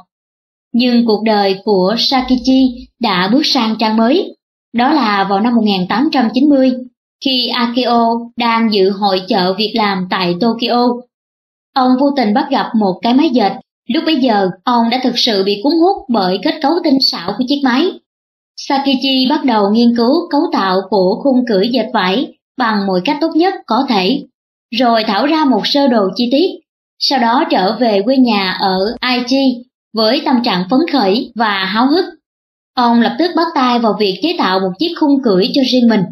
Nhưng cuộc đời của Sakichi đã bước sang trang mới, đó là vào năm 1890, khi Akio đang dự hội chợ việc làm tại Tokyo. Ông vô tình bắt gặp một cái máy dệt Lúc bấy giờ, ông đã thực sự bị cuốn hút bởi kết cấu tinh xảo của chiếc máy. Sakichi bắt đầu nghiên cứu cấu tạo của khung cửi dệt vải bằng mọi cách tốt nhất có thể, rồi thảo ra một sơ đồ chi tiết, sau đó trở về quê nhà ở IG với tâm trạng phấn khởi và háo hức. Ông lập tức bắt tay vào việc chế tạo một chiếc khung cưỡi cho riêng mình.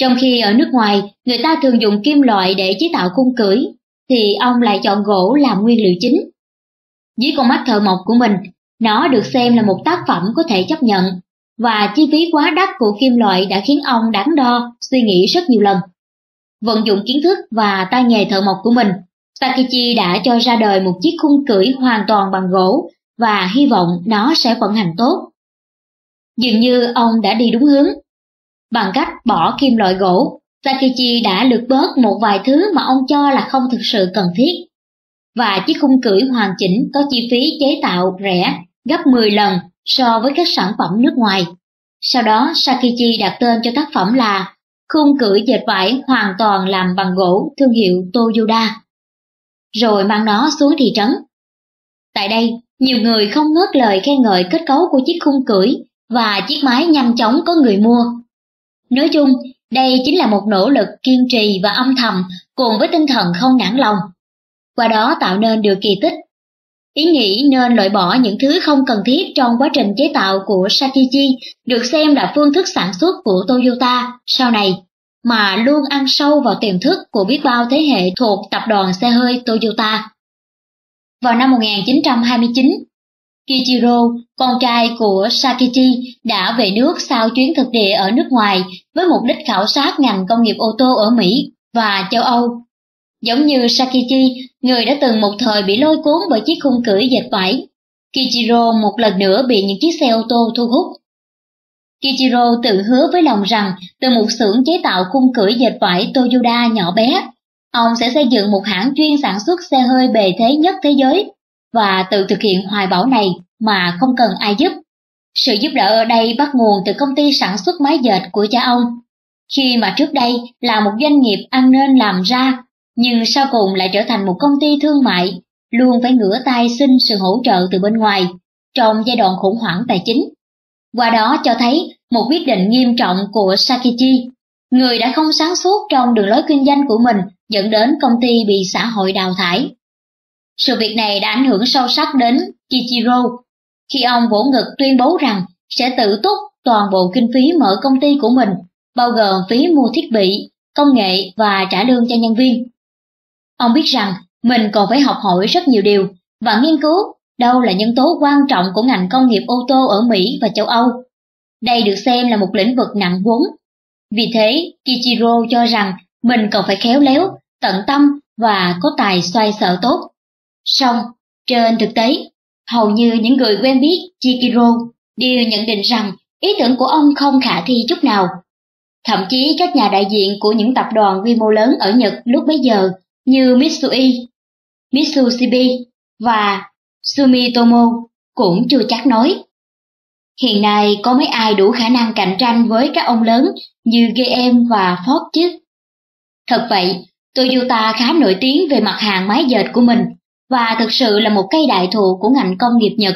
Trong khi ở nước ngoài, người ta thường dùng kim loại để chế tạo khung cưỡi, thì ông lại chọn gỗ làm nguyên liệu chính. Dưới con mắt thợ mộc của mình, nó được xem là một tác phẩm có thể chấp nhận, và chi phí quá đắt của kim loại đã khiến ông đắn đo, suy nghĩ rất nhiều lần. Vận dụng kiến thức và tay nghề thợ mộc của mình, Takichi đã cho ra đời một chiếc khung cưỡi hoàn toàn bằng gỗ và hy vọng nó sẽ vận hành tốt. Dường như ông đã đi đúng hướng. Bằng cách bỏ kim loại gỗ, Takichi đã lược bớt một vài thứ mà ông cho là không thực sự cần thiết và chiếc khung cưỡi hoàn chỉnh có chi phí chế tạo rẻ gấp 10 lần so với các sản phẩm nước ngoài. Sau đó Sakichi đặt tên cho tác phẩm là khung cưỡi dệt vải hoàn toàn làm bằng gỗ thương hiệu Toyoda. Rồi mang nó xuống thị trấn. Tại đây, nhiều người không ngớt lời khen ngợi kết cấu của chiếc khung cưỡi và chiếc máy nhanh chóng có người mua. Nói chung, đây chính là một nỗ lực kiên trì và âm thầm cùng với tinh thần không nản lòng qua đó tạo nên được kỳ tích. Ý nghĩ nên loại bỏ những thứ không cần thiết trong quá trình chế tạo của Sakichi được xem là phương thức sản xuất của Toyota sau này, mà luôn ăn sâu vào tiềm thức của biết bao thế hệ thuộc tập đoàn xe hơi Toyota. Vào năm 1929, Kichiro, con trai của Sakichi, đã về nước sau chuyến thực địa ở nước ngoài với mục đích khảo sát ngành công nghiệp ô tô ở Mỹ và châu Âu Giống như Sakichi, người đã từng một thời bị lôi cuốn bởi chiếc khung cửi dệt vải, Kichiro một lần nữa bị những chiếc xe ô tô thu hút. Kichiro tự hứa với lòng rằng từ một xưởng chế tạo khung cửi dệt vải Toyoda nhỏ bé, ông sẽ xây dựng một hãng chuyên sản xuất xe hơi bề thế nhất thế giới và tự thực hiện hoài bão này mà không cần ai giúp. Sự giúp đỡ ở đây bắt nguồn từ công ty sản xuất máy dệt của cha ông, khi mà trước đây là một doanh nghiệp ăn nên làm ra nhưng sau cùng lại trở thành một công ty thương mại, luôn phải ngửa tay xin sự hỗ trợ từ bên ngoài trong giai đoạn khủng hoảng tài chính. Qua đó cho thấy một quyết định nghiêm trọng của Sakichi, người đã không sáng suốt trong đường lối kinh doanh của mình dẫn đến công ty bị xã hội đào thải. Sự việc này đã ảnh hưởng sâu sắc đến Kichiro khi ông vỗ ngực tuyên bố rằng sẽ tự túc toàn bộ kinh phí mở công ty của mình, bao gồm phí mua thiết bị, công nghệ và trả lương cho nhân viên. Ông biết rằng mình còn phải học hỏi rất nhiều điều và nghiên cứu đâu là nhân tố quan trọng của ngành công nghiệp ô tô ở Mỹ và châu Âu. Đây được xem là một lĩnh vực nặng vốn. Vì thế, Kichiro cho rằng mình cần phải khéo léo, tận tâm và có tài xoay sở tốt. Song, trên thực tế, hầu như những người quen biết Chikiro đều nhận định rằng ý tưởng của ông không khả thi chút nào. Thậm chí các nhà đại diện của những tập đoàn quy mô lớn ở Nhật lúc bấy giờ như Mitsui, Mitsubishi và Sumitomo cũng chưa chắc nói. Hiện nay có mấy ai đủ khả năng cạnh tranh với các ông lớn như GM và Ford chứ? Thật vậy, Toyota khá nổi tiếng về mặt hàng máy dệt của mình và thực sự là một cây đại thụ của ngành công nghiệp Nhật.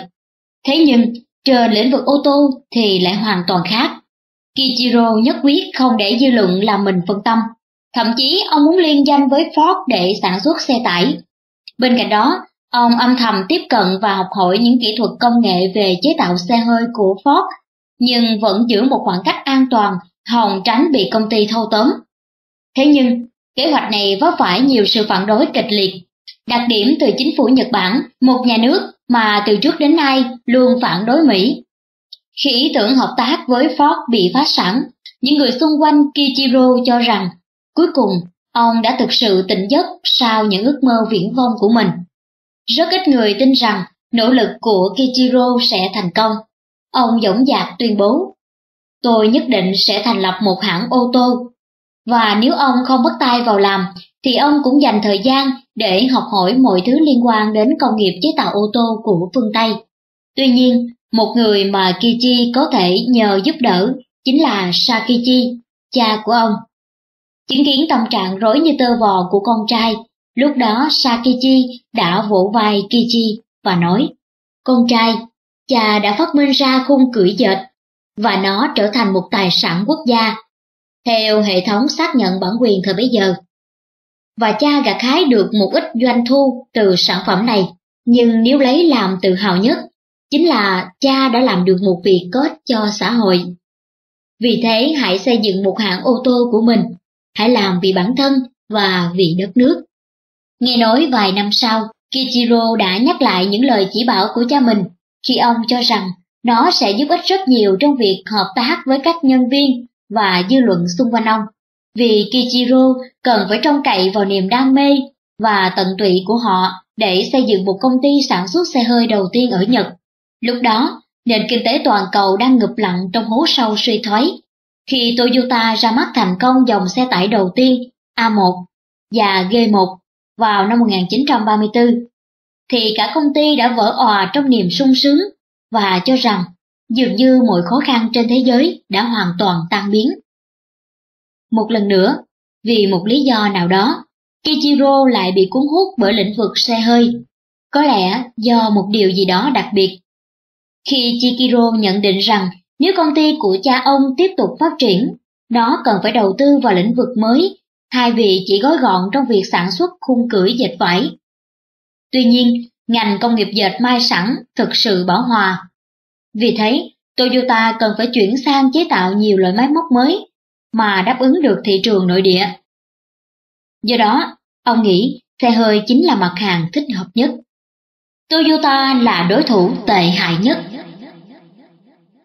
Thế nhưng, trên lĩnh vực ô tô thì lại hoàn toàn khác. Kichiro nhất quyết không để dư luận làm mình phân tâm. Thậm chí ông muốn liên danh với Ford để sản xuất xe tải. Bên cạnh đó, ông âm thầm tiếp cận và học hỏi những kỹ thuật công nghệ về chế tạo xe hơi của Ford, nhưng vẫn giữ một khoảng cách an toàn, hòng tránh bị công ty thâu tóm. Thế nhưng, kế hoạch này vấp phải nhiều sự phản đối kịch liệt. Đặc điểm từ chính phủ Nhật Bản, một nhà nước mà từ trước đến nay luôn phản đối Mỹ. Khi ý tưởng hợp tác với Ford bị phá sản, những người xung quanh Kichiro cho rằng cuối cùng ông đã thực sự tỉnh giấc sau những ước mơ viễn vông của mình. Rất ít người tin rằng nỗ lực của Kichiro sẽ thành công. Ông dõng dạc tuyên bố, tôi nhất định sẽ thành lập một hãng ô tô. Và nếu ông không bắt tay vào làm, thì ông cũng dành thời gian để học hỏi mọi thứ liên quan đến công nghiệp chế tạo ô tô của phương Tây. Tuy nhiên, một người mà Kichi có thể nhờ giúp đỡ chính là Sakichi, cha của ông. Chứng kiến tâm trạng rối như tơ vò của con trai, lúc đó Sakichi đã vỗ vai Kichi và nói, Con trai, cha đã phát minh ra khung cưỡi dệt, và nó trở thành một tài sản quốc gia, theo hệ thống xác nhận bản quyền thời bấy giờ. Và cha gặt hái được một ít doanh thu từ sản phẩm này, nhưng nếu lấy làm tự hào nhất chính là cha đã làm được một việc có ích cho xã hội. Vì thế hãy xây dựng một hãng ô tô của mình, hãy làm vì bản thân và vì đất nước. Nghe nói vài năm sau, Kichiro đã nhắc lại những lời chỉ bảo của cha mình khi ông cho rằng nó sẽ giúp ích rất nhiều trong việc hợp tác với các nhân viên và dư luận xung quanh ông. Vì Kichiro cần phải trông cậy vào niềm đam mê và tận tụy của họ để xây dựng một công ty sản xuất xe hơi đầu tiên ở Nhật. Lúc đó, nền kinh tế toàn cầu đang ngập lặng trong hố sâu suy thoái. Khi Toyota ra mắt thành công dòng xe tải đầu tiên A1 và G1 vào năm 1934, thì cả công ty đã vỡ òa trong niềm sung sướng và cho rằng dường như mọi khó khăn trên thế giới đã hoàn toàn tan biến. Một lần nữa, vì một lý do nào đó, Kichiro lại bị cuốn hút bởi lĩnh vực xe hơi, có lẽ do một điều gì đó đặc biệt. Khi Chikiro nhận định rằng nếu công ty của cha ông tiếp tục phát triển, nó cần phải đầu tư vào lĩnh vực mới, thay vì chỉ gói gọn trong việc sản xuất khung cưỡi dệt vải. Tuy nhiên, ngành công nghiệp dệt may sẵn thực sự bảo hòa. Vì thế, Toyota cần phải chuyển sang chế tạo nhiều loại máy móc mới mà đáp ứng được thị trường nội địa. Do đó, ông nghĩ xe hơi chính là mặt hàng thích hợp nhất. Toyota là đối thủ tệ hại nhất.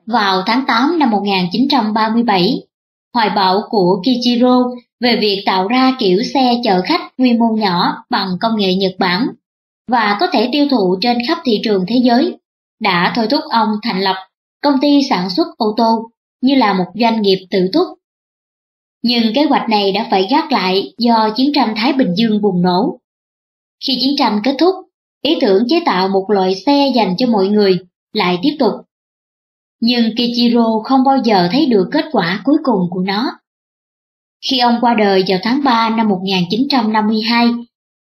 Vào tháng 8 năm 1937, hoài bão của Kichiro về việc tạo ra kiểu xe chở khách quy mô nhỏ bằng công nghệ Nhật Bản và có thể tiêu thụ trên khắp thị trường thế giới, đã thôi thúc ông thành lập công ty sản xuất ô tô như là một doanh nghiệp tự túc. Nhưng kế hoạch này đã phải gác lại do chiến tranh Thái Bình Dương bùng nổ. Khi chiến tranh kết thúc, ý tưởng chế tạo một loại xe dành cho mọi người lại tiếp tục. Nhưng Kichiro không bao giờ thấy được kết quả cuối cùng của nó. Khi ông qua đời vào tháng 3 năm 1952,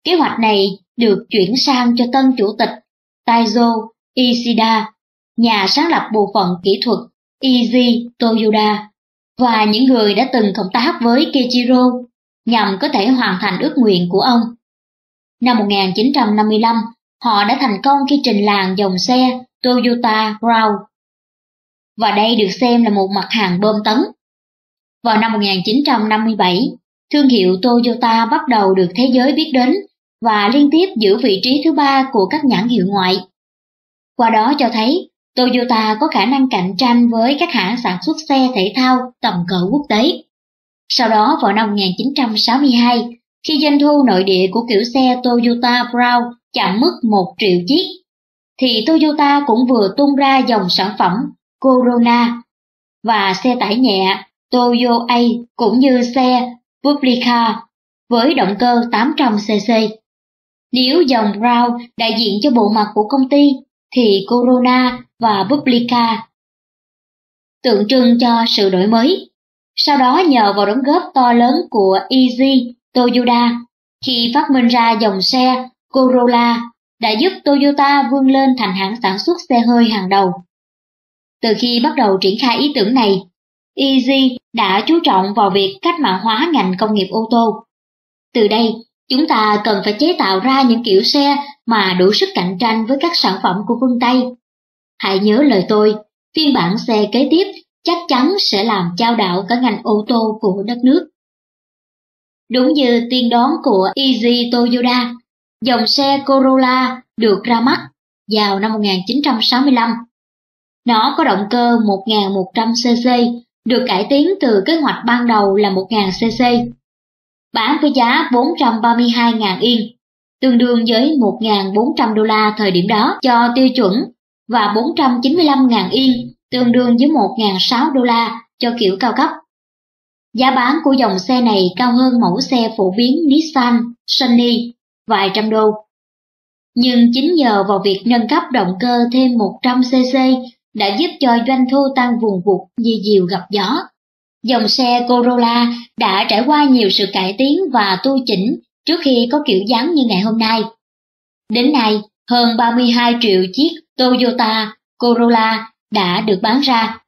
kế hoạch này được chuyển sang cho tân chủ tịch Taizo Ishida, nhà sáng lập bộ phận kỹ thuật Easy Toyoda, và những người đã từng cộng tác với Keiichiro nhằm có thể hoàn thành ước nguyện của ông. Năm 1955, họ đã thành công khi trình làng dòng xe Toyota Crown. Và đây được xem là một mặt hàng bơm tấn. Vào năm 1957, thương hiệu Toyota bắt đầu được thế giới biết đến và liên tiếp giữ vị trí thứ ba của các nhãn hiệu ngoại. Qua đó cho thấy Toyota có khả năng cạnh tranh với các hãng sản xuất xe thể thao tầm cỡ quốc tế. Sau đó vào năm 1962, khi doanh thu nội địa của kiểu xe Toyota Brown chạm mức 1 triệu chiếc, thì Toyota cũng vừa tung ra dòng sản phẩm Corona và xe tải nhẹ Toyota cũng như xe Publica với động cơ 800cc. Nếu dòng Brown đại diện cho bộ mặt của công ty thì Corona và Publica tượng trưng cho sự đổi mới. Sau đó nhờ vào đóng góp to lớn của Easy Toyota, khi phát minh ra dòng xe Corolla đã giúp Toyota vươn lên thành hãng sản xuất xe hơi hàng đầu. Từ khi bắt đầu triển khai ý tưởng này, Easy đã chú trọng vào việc cách mạng hóa ngành công nghiệp ô tô. Từ đây, chúng ta cần phải chế tạo ra những kiểu xe mà đủ sức cạnh tranh với các sản phẩm của phương Tây. Hãy nhớ lời tôi, phiên bản xe kế tiếp chắc chắn sẽ làm trao đảo cả ngành ô tô của đất nước. Đúng như tiên đoán của Easy Toyota, dòng xe Corolla được ra mắt vào năm 1965. Nó có động cơ 1.100cc, được cải tiến từ kế hoạch ban đầu là 1.000cc. Bán với giá 432.000 yên, tương đương với 1.400 đô la thời điểm đó cho tiêu chuẩn và 495.000 yên, tương đương với 1.600 đô la cho kiểu cao cấp. Giá bán của dòng xe này cao hơn mẫu xe phổ biến Nissan Sunny vài trăm đô. Nhưng chính nhờ vào việc nâng cấp động cơ thêm 100cc đã giúp cho doanh thu tăng vùng vụt như diều gặp gió. Dòng xe Corolla đã trải qua nhiều sự cải tiến và tu chỉnh trước khi có kiểu dáng như ngày hôm nay. Đến nay, hơn 32 triệu chiếc Toyota Corolla đã được bán ra.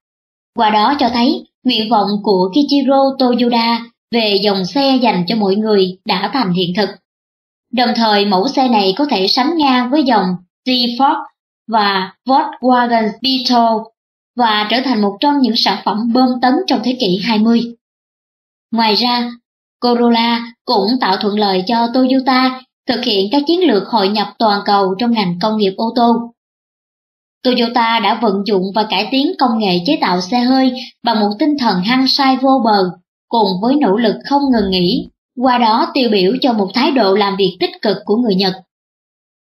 Qua đó cho thấy nguyện vọng của Kichiro Toyoda về dòng xe dành cho mọi người đã thành hiện thực. Đồng thời mẫu xe này có thể sánh ngang với dòng T-Ford và Volkswagen Beetle và trở thành một trong những sản phẩm bơm tấn trong thế kỷ 20. Ngoài ra, Corolla cũng tạo thuận lợi cho Toyota thực hiện các chiến lược hội nhập toàn cầu trong ngành công nghiệp ô tô. Toyota đã vận dụng và cải tiến công nghệ chế tạo xe hơi bằng một tinh thần hăng say vô bờ, cùng với nỗ lực không ngừng nghỉ, qua đó tiêu biểu cho một thái độ làm việc tích cực của người Nhật.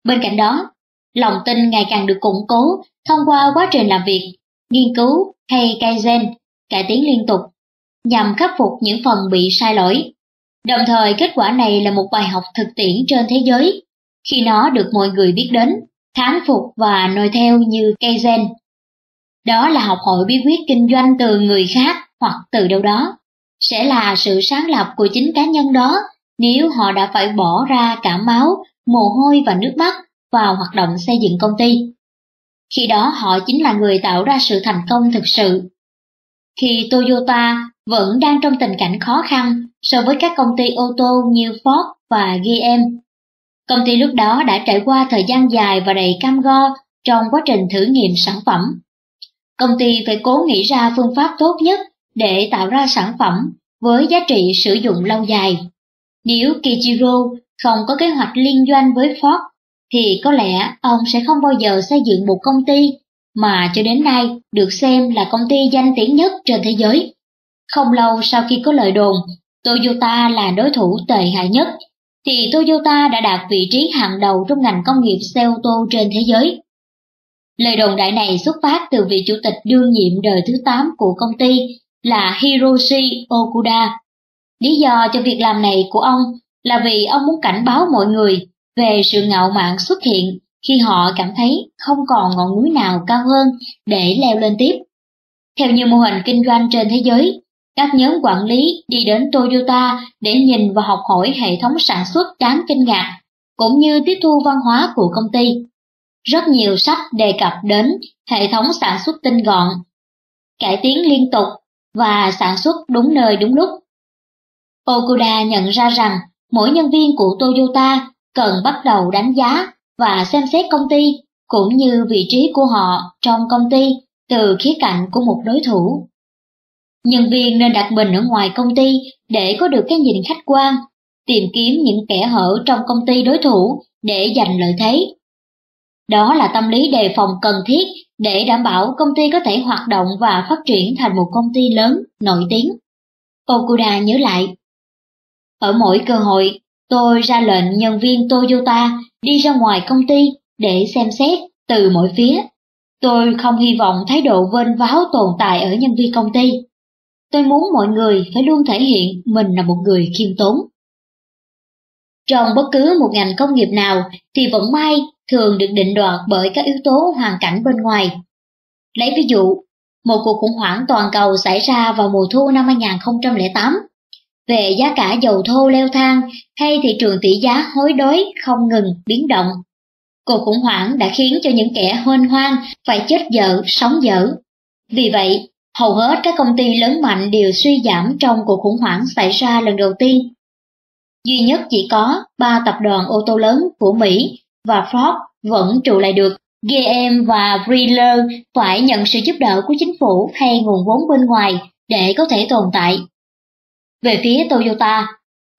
Bên cạnh đó, lòng tin ngày càng được củng cố thông qua quá trình làm việc, nghiên cứu hay Kaizen, cải tiến liên tục, nhằm khắc phục những phần bị sai lỗi. Đồng thời kết quả này là một bài học thực tiễn trên thế giới, khi nó được mọi người biết đến thán phục và noi theo như Kaizen. Đó là học hỏi bí quyết kinh doanh từ người khác hoặc từ đâu đó. Sẽ là sự sáng lập của chính cá nhân đó nếu họ đã phải bỏ ra cả máu, mồ hôi và nước mắt vào hoạt động xây dựng công ty. Khi đó họ chính là người tạo ra sự thành công thực sự. Khi Toyota vẫn đang trong tình cảnh khó khăn so với các công ty ô tô như Ford và GM, Công ty lúc đó đã trải qua thời gian dài và đầy cam go trong quá trình thử nghiệm sản phẩm. Công ty phải cố nghĩ ra phương pháp tốt nhất để tạo ra sản phẩm với giá trị sử dụng lâu dài. Nếu Kichiro không có kế hoạch liên doanh với Ford, thì có lẽ ông sẽ không bao giờ xây dựng một công ty mà cho đến nay được xem là công ty danh tiếng nhất trên thế giới. Không lâu sau khi có lời đồn, Toyota là đối thủ tệ hại nhất thì Toyota đã đạt vị trí hàng đầu trong ngành công nghiệp xe ô tô trên thế giới. Lời đồn đại này xuất phát từ vị chủ tịch đương nhiệm đời thứ 8 của công ty là Hiroshi Okuda. Lý do cho việc làm này của ông là vì ông muốn cảnh báo mọi người về sự ngạo mạn xuất hiện khi họ cảm thấy không còn ngọn núi nào cao hơn để leo lên tiếp. Theo nhiều mô hình kinh doanh trên thế giới, các nhóm quản lý đi đến Toyota để nhìn và học hỏi hệ thống sản xuất đáng kinh ngạc, cũng như tiếp thu văn hóa của công ty. Rất nhiều sách đề cập đến hệ thống sản xuất tinh gọn, cải tiến liên tục và sản xuất đúng nơi đúng lúc. Okuda nhận ra rằng mỗi nhân viên của Toyota cần bắt đầu đánh giá và xem xét công ty cũng như vị trí của họ trong công ty từ khía cạnh của một đối thủ. Nhân viên nên đặt mình ở ngoài công ty để có được cái nhìn khách quan, tìm kiếm những kẻ hở trong công ty đối thủ để giành lợi thế. Đó là tâm lý đề phòng cần thiết để đảm bảo công ty có thể hoạt động và phát triển thành một công ty lớn, nổi tiếng. Okuda nhớ lại. Ở mỗi cơ hội, tôi ra lệnh nhân viên Toyota đi ra ngoài công ty để xem xét từ mọi phía. Tôi không hy vọng thái độ vênh váo tồn tại ở nhân viên công ty. Tôi muốn mọi người phải luôn thể hiện mình là một người khiêm tốn. Trong bất cứ một ngành công nghiệp nào thì vận may thường được định đoạt bởi các yếu tố hoàn cảnh bên ngoài. Lấy ví dụ, một cuộc khủng hoảng toàn cầu xảy ra vào mùa thu năm 2008 về giá cả dầu thô leo thang hay thị trường tỷ giá hối đoái không ngừng biến động. Cuộc khủng hoảng đã khiến cho những kẻ hoên hoang phải chết dở, sống dở Vì vậy, hầu hết các công ty lớn mạnh đều suy giảm trong cuộc khủng hoảng xảy ra lần đầu tiên. Duy nhất chỉ có ba tập đoàn ô tô lớn của Mỹ và Ford vẫn trụ lại được. GM và Chrysler phải nhận sự giúp đỡ của chính phủ hay nguồn vốn bên ngoài để có thể tồn tại. Về phía Toyota,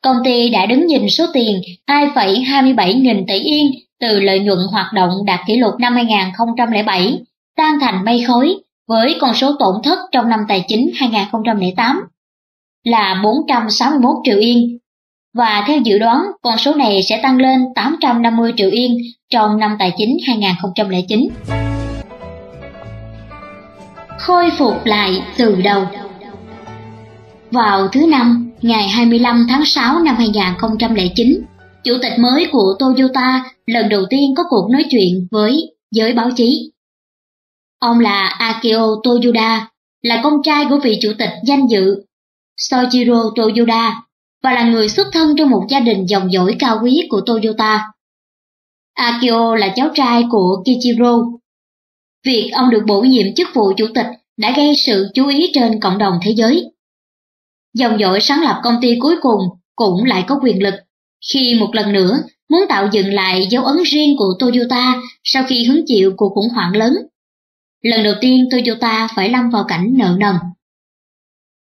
công ty đã đứng nhìn số tiền 2,27 nghìn tỷ yên từ lợi nhuận hoạt động đạt kỷ lục năm 2007 tan thành mây khói với con số tổn thất trong năm tài chính 2008 là 461 triệu yên và theo dự đoán con số này sẽ tăng lên 850 triệu yên trong năm tài chính 2009. Khôi phục lại từ đầu vào thứ năm, ngày 25 tháng 6 năm 2009, chủ tịch mới của Toyota lần đầu tiên có cuộc nói chuyện với giới báo chí. Ông là Akio Toyoda, là con trai của vị chủ tịch danh dự Soichiro Toyoda và là người xuất thân trong một gia đình dòng dõi cao quý của Toyota. Akio là cháu trai của Kichiro. Việc ông được bổ nhiệm chức vụ chủ tịch đã gây sự chú ý trên cộng đồng thế giới. Dòng dõi sáng lập công ty cuối cùng cũng lại có quyền lực, khi một lần nữa muốn tạo dựng lại dấu ấn riêng của Toyota sau khi hứng chịu cuộc khủng hoảng lớn. Lần đầu tiên Toyota phải lâm vào cảnh nợ nần.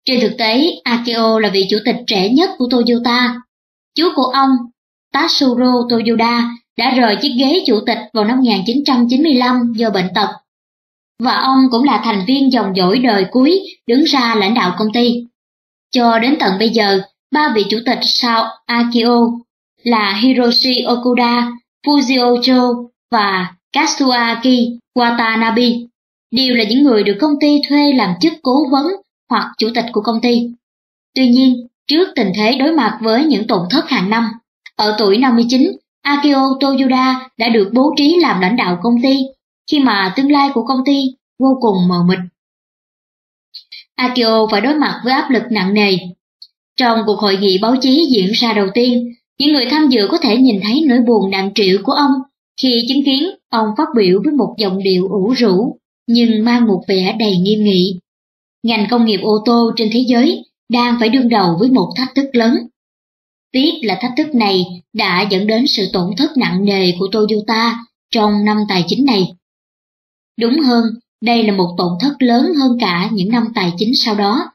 Trên thực tế, Akio là vị chủ tịch trẻ nhất của Toyota. Chú của ông, Tatsuro Toyoda, đã rời chiếc ghế chủ tịch vào năm 1995 do bệnh tật. Và ông cũng là thành viên dòng dõi đời cuối đứng ra lãnh đạo công ty. Cho đến tận bây giờ, ba vị chủ tịch sau Akio là Hiroshi Okuda, Fujio Cho và Katsuaki Watanabe đều là những người được công ty thuê làm chức cố vấn hoặc chủ tịch của công ty. Tuy nhiên, trước tình thế đối mặt với những tổn thất hàng năm, ở tuổi 59, Akio Toyoda đã được bố trí làm lãnh đạo công ty khi mà tương lai của công ty vô cùng mờ mịt. Akio phải đối mặt với áp lực nặng nề. Trong cuộc hội nghị báo chí diễn ra đầu tiên, những người tham dự có thể nhìn thấy nỗi buồn nặng trĩu của ông khi chứng kiến ông phát biểu với một giọng điệu ủ rũ nhưng mang một vẻ đầy nghiêm nghị. Ngành công nghiệp ô tô trên thế giới đang phải đương đầu với một thách thức lớn. Tiếc là thách thức này đã dẫn đến sự tổn thất nặng nề của Toyota trong năm tài chính này. Đúng hơn, đây là một tổn thất lớn hơn cả những năm tài chính sau đó.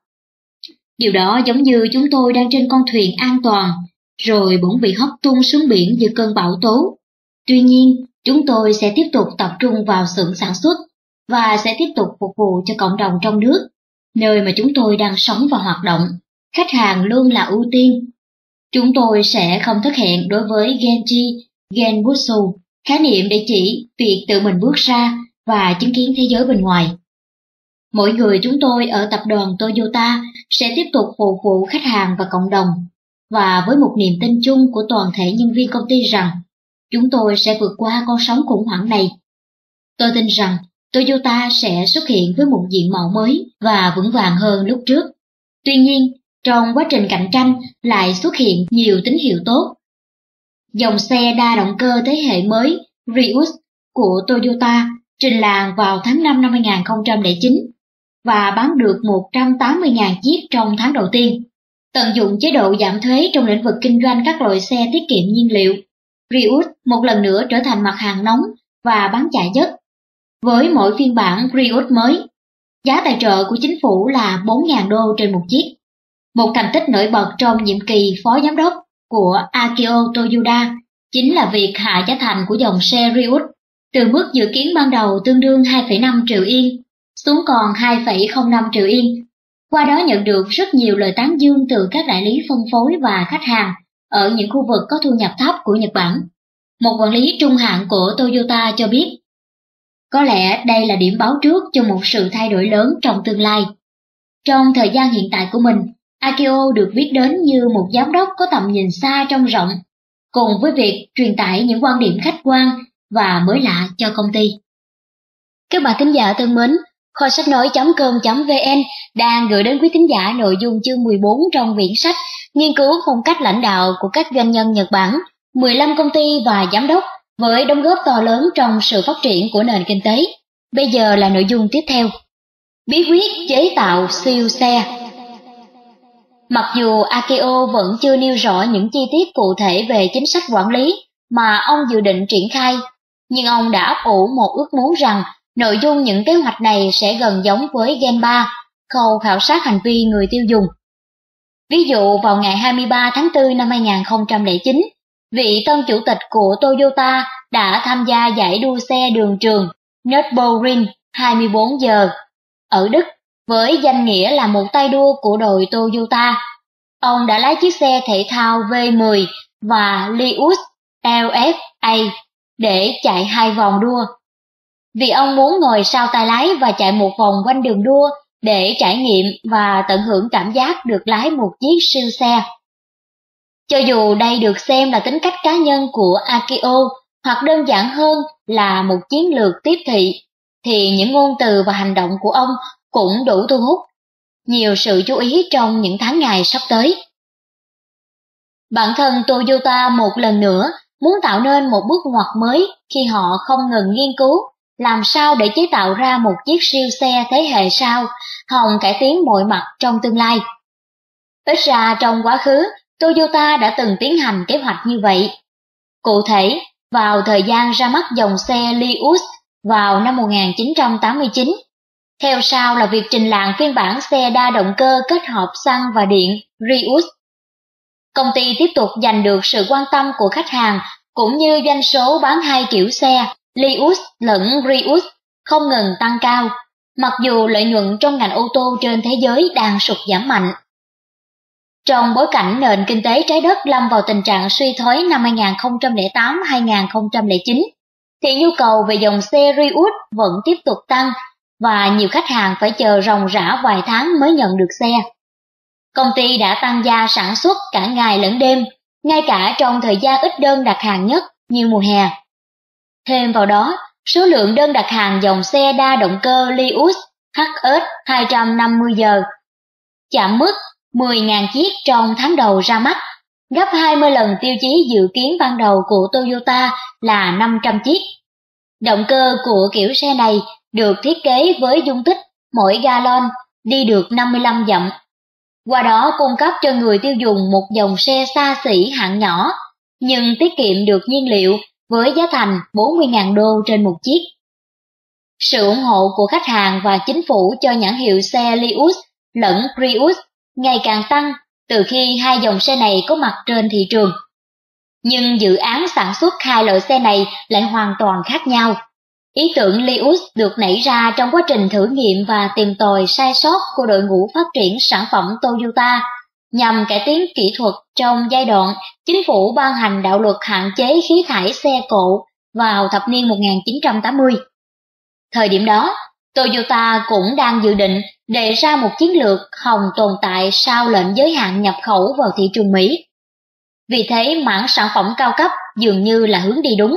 Điều đó giống như chúng tôi đang trên con thuyền an toàn, rồi bỗng bị hất tung xuống biển giữa cơn bão tố. Tuy nhiên, chúng tôi sẽ tiếp tục tập trung vào xưởng sản xuất và sẽ tiếp tục phục vụ cho cộng đồng trong nước, nơi mà chúng tôi đang sống và hoạt động. Khách hàng luôn là ưu tiên. Chúng tôi sẽ không thất hẹn đối với Genji Genbutsu, khái niệm để chỉ việc tự mình bước ra và chứng kiến thế giới bên ngoài. Mỗi người chúng tôi ở tập đoàn Toyota sẽ tiếp tục phục vụ khách hàng và cộng đồng, và với một niềm tin chung của toàn thể nhân viên công ty rằng chúng tôi sẽ vượt qua con sóng khủng hoảng này. Tôi tin rằng Toyota sẽ xuất hiện với một diện mạo mới và vững vàng hơn lúc trước. Tuy nhiên, trong quá trình cạnh tranh lại xuất hiện nhiều tín hiệu tốt. Dòng xe đa động cơ thế hệ mới Prius của Toyota trình làng vào tháng 5 năm 2009 và bán được 180.000 chiếc trong tháng đầu tiên. Tận dụng chế độ giảm thuế trong lĩnh vực kinh doanh các loại xe tiết kiệm nhiên liệu, Prius một lần nữa trở thành mặt hàng nóng và bán chạy nhất với mỗi phiên bản Prius mới, giá tài trợ của chính phủ là 4.000 đô trên một chiếc. Một thành tích nổi bật trong nhiệm kỳ phó giám đốc của Akio Toyoda chính là việc hạ giá thành của dòng xe Prius từ mức dự kiến ban đầu tương đương 2,5 triệu yên xuống còn 2,05 triệu yên. Qua đó nhận được rất nhiều lời tán dương từ các đại lý phân phối và khách hàng ở những khu vực có thu nhập thấp của Nhật Bản. Một quản lý trung hạn của Toyota cho biết có lẽ đây là điểm báo trước cho một sự thay đổi lớn trong tương lai. Trong thời gian hiện tại của mình, Akio được biết đến như một giám đốc có tầm nhìn xa trong rộng, cùng với việc truyền tải những quan điểm khách quan và mới lạ cho công ty. Các bạn thính giả thân mến, kho sách nói.com.vn đang gửi đến quý thính giả nội dung chương 14 trong quyển sách Nghiên cứu phong cách lãnh đạo của các doanh nhân Nhật Bản, 15 công ty và giám đốc với đóng góp to lớn trong sự phát triển của nền kinh tế. Bây giờ là nội dung tiếp theo. Bí quyết chế tạo siêu xe Mặc dù Akio vẫn chưa nêu rõ những chi tiết cụ thể về chính sách quản lý mà ông dự định triển khai, nhưng ông đã ấp ủ một ước muốn rằng nội dung những kế hoạch này sẽ gần giống với game 3, khâu khảo sát hành vi người tiêu dùng. Ví dụ vào ngày 23 tháng 4 năm 2009, vị tân chủ tịch của Toyota đã tham gia giải đua xe đường trường Nürburgring 24 giờ ở Đức với danh nghĩa là một tay đua của đội Toyota. Ông đã lái chiếc xe thể thao V10 và Lius LFA để chạy hai vòng đua. Vì ông muốn ngồi sau tay lái và chạy một vòng quanh đường đua để trải nghiệm và tận hưởng cảm giác được lái một chiếc siêu xe. Cho dù đây được xem là tính cách cá nhân của Akio hoặc đơn giản hơn là một chiến lược tiếp thị, thì những ngôn từ và hành động của ông cũng đủ thu hút nhiều sự chú ý trong những tháng ngày sắp tới. Bản thân Toyota một lần nữa muốn tạo nên một bước ngoặt mới khi họ không ngừng nghiên cứu làm sao để chế tạo ra một chiếc siêu xe thế hệ sau, hòng cải tiến mọi mặt trong tương lai. Ít ra trong quá khứ, Toyota đã từng tiến hành kế hoạch như vậy. Cụ thể, vào thời gian ra mắt dòng xe Lius vào năm 1989, theo sau là việc trình làng phiên bản xe đa động cơ kết hợp xăng và điện Rius. Công ty tiếp tục giành được sự quan tâm của khách hàng cũng như doanh số bán hai kiểu xe Lius lẫn Rius không ngừng tăng cao, mặc dù lợi nhuận trong ngành ô tô trên thế giới đang sụt giảm mạnh. Trong bối cảnh nền kinh tế trái đất lâm vào tình trạng suy thoái năm 2008-2009, thì nhu cầu về dòng xe Rius vẫn tiếp tục tăng và nhiều khách hàng phải chờ ròng rã vài tháng mới nhận được xe. Công ty đã tăng gia sản xuất cả ngày lẫn đêm, ngay cả trong thời gian ít đơn đặt hàng nhất như mùa hè. Thêm vào đó, số lượng đơn đặt hàng dòng xe đa động cơ Lius HS 250 giờ chạm mức 10.000 chiếc trong tháng đầu ra mắt, gấp 20 lần tiêu chí dự kiến ban đầu của Toyota là 500 chiếc. Động cơ của kiểu xe này được thiết kế với dung tích mỗi galon đi được 55 dặm. Qua đó cung cấp cho người tiêu dùng một dòng xe xa xỉ hạng nhỏ, nhưng tiết kiệm được nhiên liệu với giá thành 40.000 đô trên một chiếc. Sự ủng hộ của khách hàng và chính phủ cho nhãn hiệu xe Lius lẫn Prius ngày càng tăng từ khi hai dòng xe này có mặt trên thị trường. Nhưng dự án sản xuất hai loại xe này lại hoàn toàn khác nhau. Ý tưởng Lius được nảy ra trong quá trình thử nghiệm và tìm tòi sai sót của đội ngũ phát triển sản phẩm Toyota nhằm cải tiến kỹ thuật trong giai đoạn chính phủ ban hành đạo luật hạn chế khí thải xe cộ vào thập niên 1980. Thời điểm đó, Toyota cũng đang dự định đề ra một chiến lược hòng tồn tại sau lệnh giới hạn nhập khẩu vào thị trường Mỹ. Vì thế mảng sản phẩm cao cấp dường như là hướng đi đúng.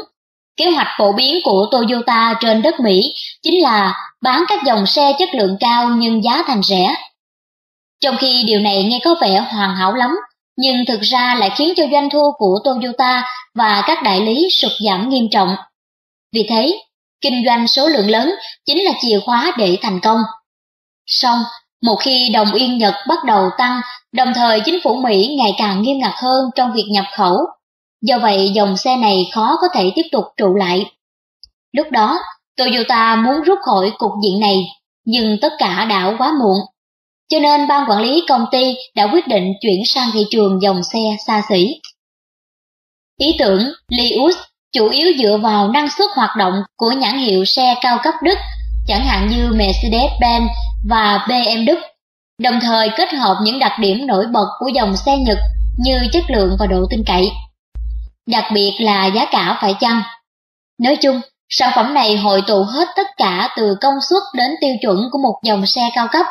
Kế hoạch phổ biến của Toyota trên đất Mỹ chính là bán các dòng xe chất lượng cao nhưng giá thành rẻ. Trong khi điều này nghe có vẻ hoàn hảo lắm, nhưng thực ra lại khiến cho doanh thu của Toyota và các đại lý sụt giảm nghiêm trọng. Vì thế, kinh doanh số lượng lớn chính là chìa khóa để thành công. Song, một khi đồng yên Nhật bắt đầu tăng, đồng thời chính phủ Mỹ ngày càng nghiêm ngặt hơn trong việc nhập khẩu, Do vậy dòng xe này khó có thể tiếp tục trụ lại. Lúc đó, Toyota muốn rút khỏi cục diện này, nhưng tất cả đã quá muộn. Cho nên ban quản lý công ty đã quyết định chuyển sang thị trường dòng xe xa xỉ. Ý tưởng Lius chủ yếu dựa vào năng suất hoạt động của nhãn hiệu xe cao cấp Đức, chẳng hạn như Mercedes-Benz và BMW, đồng thời kết hợp những đặc điểm nổi bật của dòng xe Nhật như chất lượng và độ tin cậy đặc biệt là giá cả phải chăng. Nói chung, sản phẩm này hội tụ hết tất cả từ công suất đến tiêu chuẩn của một dòng xe cao cấp,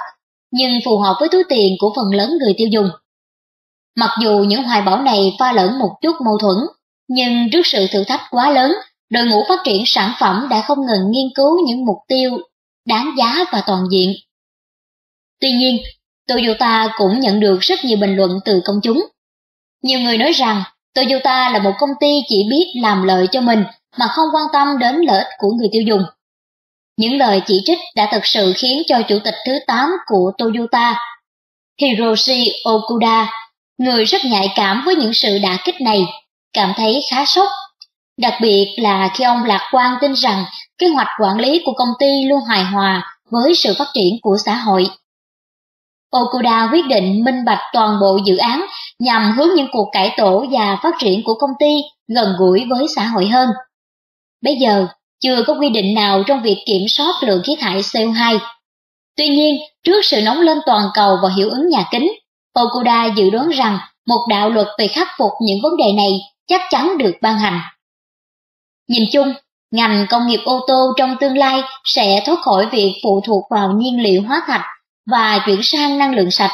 nhưng phù hợp với túi tiền của phần lớn người tiêu dùng. Mặc dù những hoài bão này pha lẫn một chút mâu thuẫn, nhưng trước sự thử thách quá lớn, đội ngũ phát triển sản phẩm đã không ngừng nghiên cứu những mục tiêu đáng giá và toàn diện. Tuy nhiên, Toyota cũng nhận được rất nhiều bình luận từ công chúng. Nhiều người nói rằng Toyota là một công ty chỉ biết làm lợi cho mình mà không quan tâm đến lợi ích của người tiêu dùng. những lời chỉ trích đã thực sự khiến cho chủ tịch thứ 8 của Toyota, Hiroshi Okuda, người rất nhạy cảm với những sự đả kích này, cảm thấy khá sốc. Đặc biệt là khi ông lạc quan tin rằng kế hoạch quản lý của công ty luôn hài hòa với sự phát triển của xã hội. Okuda quyết định minh bạch toàn bộ dự án nhằm hướng những cuộc cải tổ và phát triển của công ty gần gũi với xã hội hơn. Bây giờ, chưa có quy định nào trong việc kiểm soát lượng khí thải CO2. Tuy nhiên, trước sự nóng lên toàn cầu và hiệu ứng nhà kính, Okuda dự đoán rằng một đạo luật về khắc phục những vấn đề này chắc chắn được ban hành. Nhìn chung, ngành công nghiệp ô tô trong tương lai sẽ thoát khỏi việc phụ thuộc vào nhiên liệu hóa thạch và chuyển sang năng lượng sạch,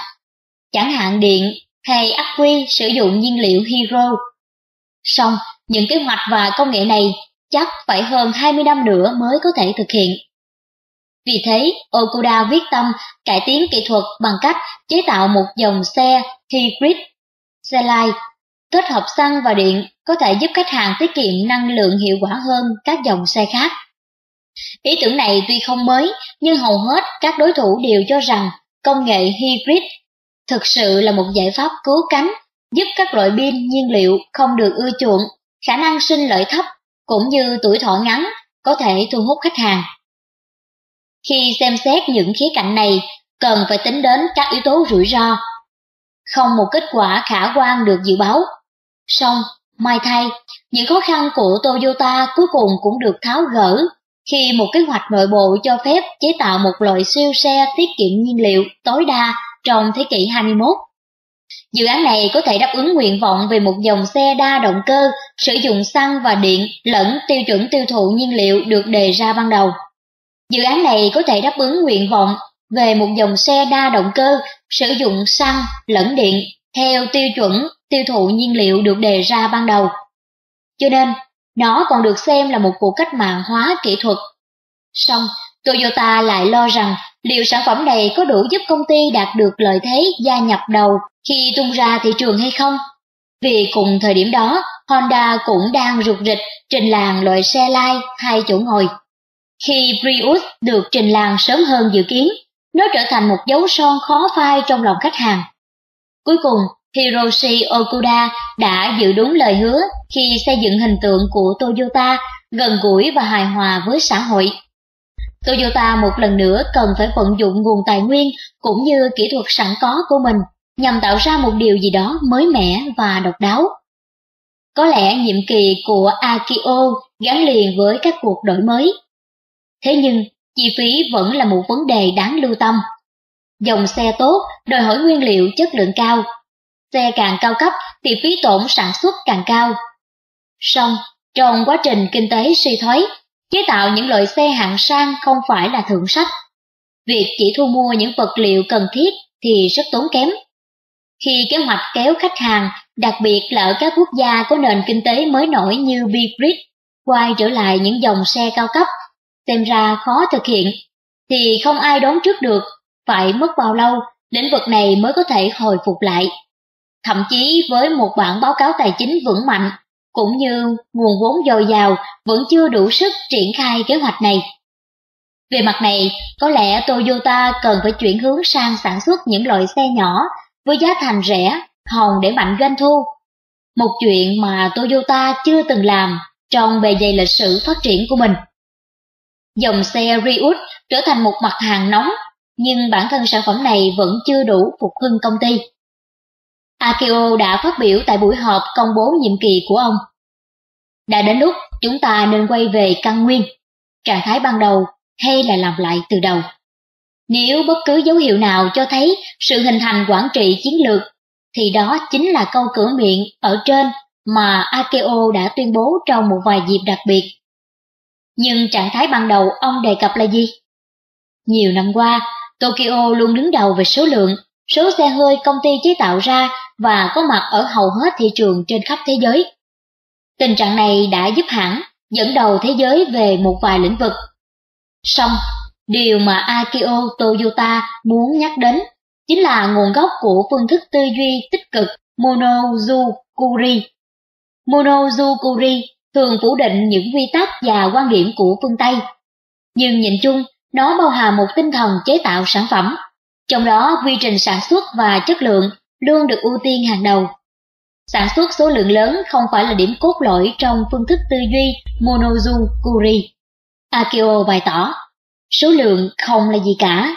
chẳng hạn điện hay ắc quy sử dụng nhiên liệu hydro. Song, những kế hoạch và công nghệ này chắc phải hơn 20 năm nữa mới có thể thực hiện. Vì thế, Okuda viết tâm cải tiến kỹ thuật bằng cách chế tạo một dòng xe hybrid, xe lai, kết hợp xăng và điện có thể giúp khách hàng tiết kiệm năng lượng hiệu quả hơn các dòng xe khác. Ý tưởng này tuy không mới, nhưng hầu hết các đối thủ đều cho rằng công nghệ hybrid thực sự là một giải pháp cứu cánh, giúp các loại pin nhiên liệu không được ưa chuộng, khả năng sinh lợi thấp cũng như tuổi thọ ngắn có thể thu hút khách hàng. Khi xem xét những khía cạnh này, cần phải tính đến các yếu tố rủi ro. Không một kết quả khả quan được dự báo. Song, mai thay, những khó khăn của Toyota cuối cùng cũng được tháo gỡ khi một kế hoạch nội bộ cho phép chế tạo một loại siêu xe tiết kiệm nhiên liệu tối đa trong thế kỷ 21. Dự án này có thể đáp ứng nguyện vọng về một dòng xe đa động cơ sử dụng xăng và điện lẫn tiêu chuẩn tiêu thụ nhiên liệu được đề ra ban đầu. Dự án này có thể đáp ứng nguyện vọng về một dòng xe đa động cơ sử dụng xăng lẫn điện theo tiêu chuẩn tiêu thụ nhiên liệu được đề ra ban đầu. Cho nên, nó còn được xem là một cuộc cách mạng hóa kỹ thuật. Song, Toyota lại lo rằng liệu sản phẩm này có đủ giúp công ty đạt được lợi thế gia nhập đầu khi tung ra thị trường hay không? Vì cùng thời điểm đó, Honda cũng đang rụt rịch trình làng loại xe lai hai chỗ ngồi. Khi Prius được trình làng sớm hơn dự kiến, nó trở thành một dấu son khó phai trong lòng khách hàng. Cuối cùng, Hiroshi Okuda đã giữ đúng lời hứa khi xây dựng hình tượng của Toyota gần gũi và hài hòa với xã hội. Toyota một lần nữa cần phải vận dụng nguồn tài nguyên cũng như kỹ thuật sẵn có của mình nhằm tạo ra một điều gì đó mới mẻ và độc đáo. Có lẽ nhiệm kỳ của Akio gắn liền với các cuộc đổi mới. Thế nhưng, chi phí vẫn là một vấn đề đáng lưu tâm. Dòng xe tốt đòi hỏi nguyên liệu chất lượng cao. Xe càng cao cấp thì phí tổn sản xuất càng cao. Song, trong quá trình kinh tế suy thoái, chế tạo những loại xe hạng sang không phải là thượng sách. Việc chỉ thu mua những vật liệu cần thiết thì rất tốn kém. Khi kế hoạch kéo khách hàng, đặc biệt là ở các quốc gia có nền kinh tế mới nổi như Bigrid, quay trở lại những dòng xe cao cấp, xem ra khó thực hiện, thì không ai đoán trước được phải mất bao lâu lĩnh vực này mới có thể hồi phục lại. Thậm chí với một bản báo cáo tài chính vững mạnh, cũng như nguồn vốn dồi dào vẫn chưa đủ sức triển khai kế hoạch này. Về mặt này, có lẽ Toyota cần phải chuyển hướng sang sản xuất những loại xe nhỏ với giá thành rẻ, hòng để mạnh doanh thu. Một chuyện mà Toyota chưa từng làm trong bề dày lịch sử phát triển của mình. Dòng xe Prius trở thành một mặt hàng nóng, nhưng bản thân sản phẩm này vẫn chưa đủ phục hưng công ty. Akio đã phát biểu tại buổi họp công bố nhiệm kỳ của ông. Đã đến lúc chúng ta nên quay về căn nguyên, trạng thái ban đầu hay là làm lại từ đầu. Nếu bất cứ dấu hiệu nào cho thấy sự hình thành quản trị chiến lược, thì đó chính là câu cửa miệng ở trên mà Akeo đã tuyên bố trong một vài dịp đặc biệt. Nhưng trạng thái ban đầu ông đề cập là gì? Nhiều năm qua, Tokyo luôn đứng đầu về số lượng, số xe hơi công ty chế tạo ra và có mặt ở hầu hết thị trường trên khắp thế giới. Tình trạng này đã giúp hãng dẫn đầu thế giới về một vài lĩnh vực. Song, điều mà Akio Toyota muốn nhắc đến chính là nguồn gốc của phương thức tư duy tích cực Monozukuri. Monozukuri thường phủ định những quy tắc và quan điểm của phương Tây. nhưng nhìn chung nó bao hàm một tinh thần chế tạo sản phẩm, trong đó quy trình sản xuất và chất lượng luôn được ưu tiên hàng đầu. Sản xuất số lượng lớn không phải là điểm cốt lõi trong phương thức tư duy Monozu Kuri. Akio bày tỏ, số lượng không là gì cả.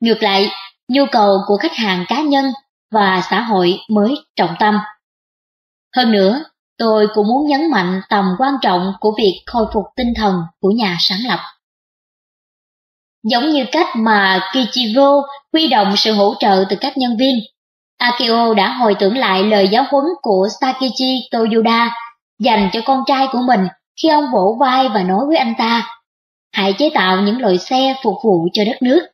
Ngược lại, nhu cầu của khách hàng cá nhân và xã hội mới trọng tâm. Hơn nữa, tôi cũng muốn nhấn mạnh tầm quan trọng của việc khôi phục tinh thần của nhà sáng lập. Giống như cách mà Kichiro huy động sự hỗ trợ từ các nhân viên, Akio đã hồi tưởng lại lời giáo huấn của Sakichi Toyoda dành cho con trai của mình khi ông vỗ vai và nói với anh ta, hãy chế tạo những loại xe phục vụ cho đất nước.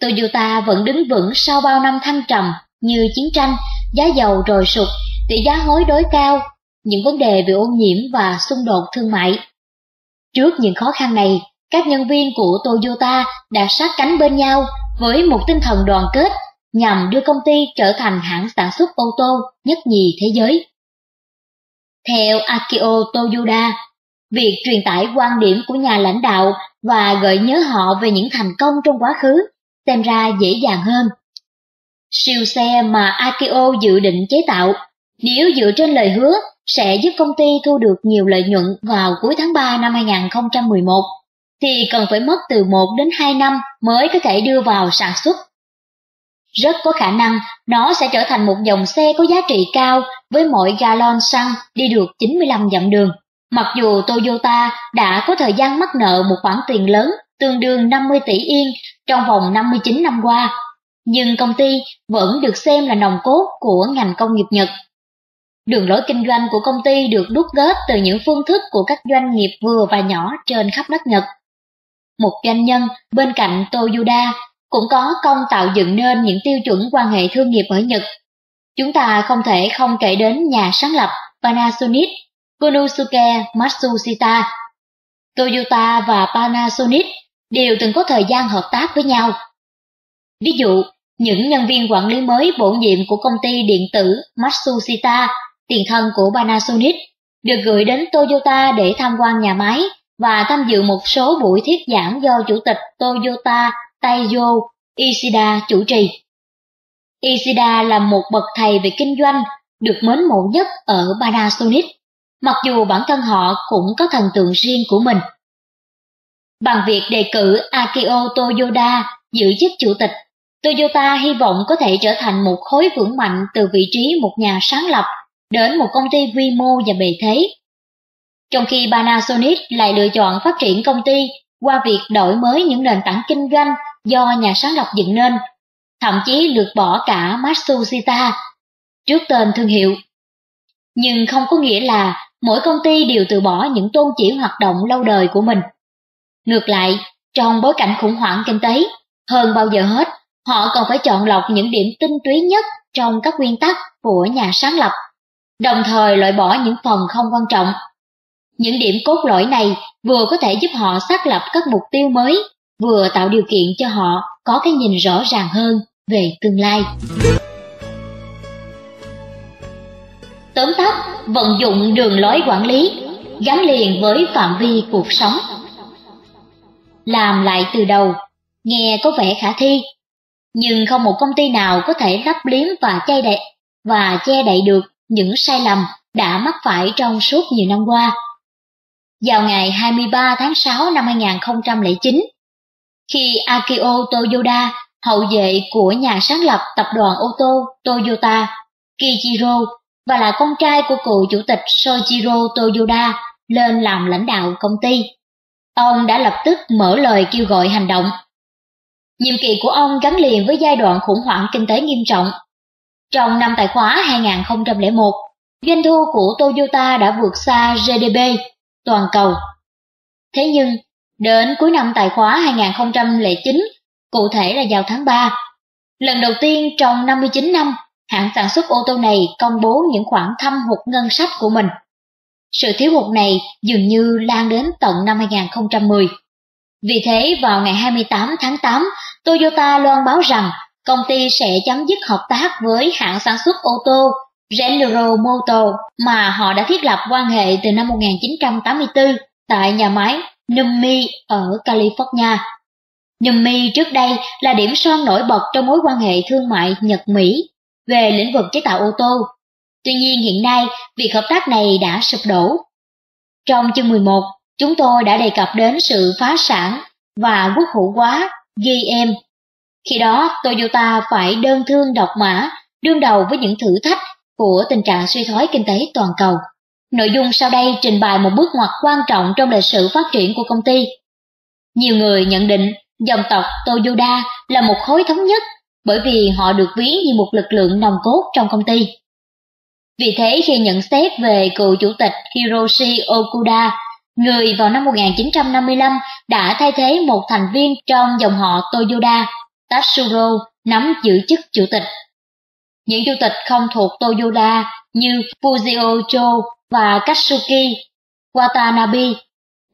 Toyota vẫn đứng vững sau bao năm thăng trầm như chiến tranh, giá dầu rồi sụt, tỷ giá hối đối cao, những vấn đề về ô nhiễm và xung đột thương mại. Trước những khó khăn này, các nhân viên của Toyota đã sát cánh bên nhau với một tinh thần đoàn kết nhằm đưa công ty trở thành hãng sản xuất ô tô nhất nhì thế giới. Theo Akio Toyoda, việc truyền tải quan điểm của nhà lãnh đạo và gợi nhớ họ về những thành công trong quá khứ xem ra dễ dàng hơn. Siêu xe mà Akio dự định chế tạo, nếu dựa trên lời hứa, sẽ giúp công ty thu được nhiều lợi nhuận vào cuối tháng 3 năm 2011, thì cần phải mất từ 1 đến 2 năm mới có thể đưa vào sản xuất. Rất có khả năng nó sẽ trở thành một dòng xe có giá trị cao với mỗi gallon xăng đi được 95 dặm đường. Mặc dù Toyota đã có thời gian mắc nợ một khoản tiền lớn tương đương 50 tỷ yên trong vòng 59 năm qua, nhưng công ty vẫn được xem là nòng cốt của ngành công nghiệp Nhật. Đường lối kinh doanh của công ty được đúc kết từ những phương thức của các doanh nghiệp vừa và nhỏ trên khắp đất Nhật. Một doanh nhân bên cạnh Toyoda cũng có công tạo dựng nên những tiêu chuẩn quan hệ thương nghiệp ở Nhật. Chúng ta không thể không kể đến nhà sáng lập Panasonic, Konosuke Matsushita. Toyota và Panasonic đều từng có thời gian hợp tác với nhau. Ví dụ, những nhân viên quản lý mới bổ nhiệm của công ty điện tử Matsushita, tiền thân của Panasonic, được gửi đến Toyota để tham quan nhà máy và tham dự một số buổi thuyết giảng do Chủ tịch Toyota Taiyo Ishida chủ trì. Ishida là một bậc thầy về kinh doanh, được mến mộ nhất ở Panasonic, mặc dù bản thân họ cũng có thần tượng riêng của mình. Bằng việc đề cử Akio Toyoda giữ chức chủ tịch, Toyota hy vọng có thể trở thành một khối vững mạnh từ vị trí một nhà sáng lập đến một công ty quy mô và bề thế. Trong khi Panasonic lại lựa chọn phát triển công ty qua việc đổi mới những nền tảng kinh doanh do nhà sáng lập dựng nên, thậm chí lược bỏ cả Matsushita trước tên thương hiệu. Nhưng không có nghĩa là mỗi công ty đều từ bỏ những tôn chỉ hoạt động lâu đời của mình. Ngược lại, trong bối cảnh khủng hoảng kinh tế, hơn bao giờ hết, họ còn phải chọn lọc những điểm tinh túy nhất trong các nguyên tắc của nhà sáng lập, đồng thời loại bỏ những phần không quan trọng. Những điểm cốt lõi này vừa có thể giúp họ xác lập các mục tiêu mới, vừa tạo điều kiện cho họ có cái nhìn rõ ràng hơn về tương lai. Tóm tắt, vận dụng đường lối quản lý gắn liền với phạm vi cuộc sống làm lại từ đầu, nghe có vẻ khả thi, nhưng không một công ty nào có thể lấp liếm và che đậy và che đậy được những sai lầm đã mắc phải trong suốt nhiều năm qua. Vào ngày 23 tháng 6 năm 2009, khi Akio Toyoda, hậu vệ của nhà sáng lập tập đoàn ô tô Toyota, Kichiro, và là con trai của cựu chủ tịch Soichiro Toyoda lên làm lãnh đạo công ty. Ông đã lập tức mở lời kêu gọi hành động. Nhiệm kỳ của ông gắn liền với giai đoạn khủng hoảng kinh tế nghiêm trọng. Trong năm tài khóa 2001, doanh thu của Toyota đã vượt xa GDP toàn cầu. Thế nhưng, đến cuối năm tài khóa 2009, cụ thể là vào tháng 3, lần đầu tiên trong 59 năm, hãng sản xuất ô tô này công bố những khoản thâm hụt ngân sách của mình. Sự thiếu hụt này dường như lan đến tận năm 2010. Vì thế vào ngày 28 tháng 8, Toyota loan báo rằng công ty sẽ chấm dứt hợp tác với hãng sản xuất ô tô General Motors mà họ đã thiết lập quan hệ từ năm 1984 tại nhà máy Nummi ở California. Nummi trước đây là điểm son nổi bật trong mối quan hệ thương mại Nhật-Mỹ về lĩnh vực chế tạo ô tô. Tuy nhiên hiện nay, việc hợp tác này đã sụp đổ. Trong chương 11, chúng tôi đã đề cập đến sự phá sản và quốc hữu hóa GM. Khi đó, Toyota phải đơn thương độc mã, đương đầu với những thử thách của tình trạng suy thoái kinh tế toàn cầu. Nội dung sau đây trình bày một bước ngoặt quan trọng trong lịch sử phát triển của công ty. Nhiều người nhận định dòng tộc Toyoda là một khối thống nhất bởi vì họ được ví như một lực lượng nòng cốt trong công ty. Vì thế khi nhận xét về cựu chủ tịch Hiroshi Okuda, người vào năm 1955 đã thay thế một thành viên trong dòng họ Toyoda, Tatsuro, nắm giữ chức chủ tịch. Những chủ tịch không thuộc Toyoda như Fujio Cho và Katsuki Watanabe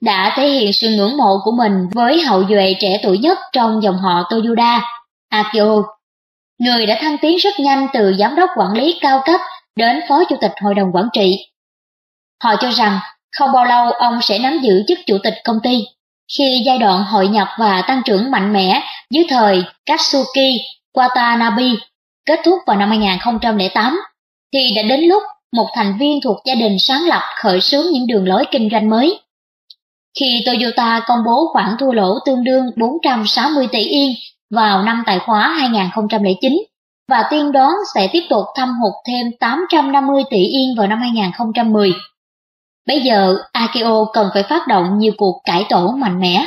đã thể hiện sự ngưỡng mộ của mình với hậu duệ trẻ tuổi nhất trong dòng họ Toyoda, Akio. Người đã thăng tiến rất nhanh từ giám đốc quản lý cao cấp đến phó chủ tịch hội đồng quản trị. Họ cho rằng không bao lâu ông sẽ nắm giữ chức chủ tịch công ty. Khi giai đoạn hội nhập và tăng trưởng mạnh mẽ dưới thời Katsuki Watanabe kết thúc vào năm 2008, thì đã đến lúc một thành viên thuộc gia đình sáng lập khởi xướng những đường lối kinh doanh mới. Khi Toyota công bố khoản thua lỗ tương đương 460 tỷ yên vào năm tài khóa 2009 và tiên đoán sẽ tiếp tục thâm hụt thêm 850 tỷ yên vào năm 2010. Bây giờ, Akio cần phải phát động nhiều cuộc cải tổ mạnh mẽ.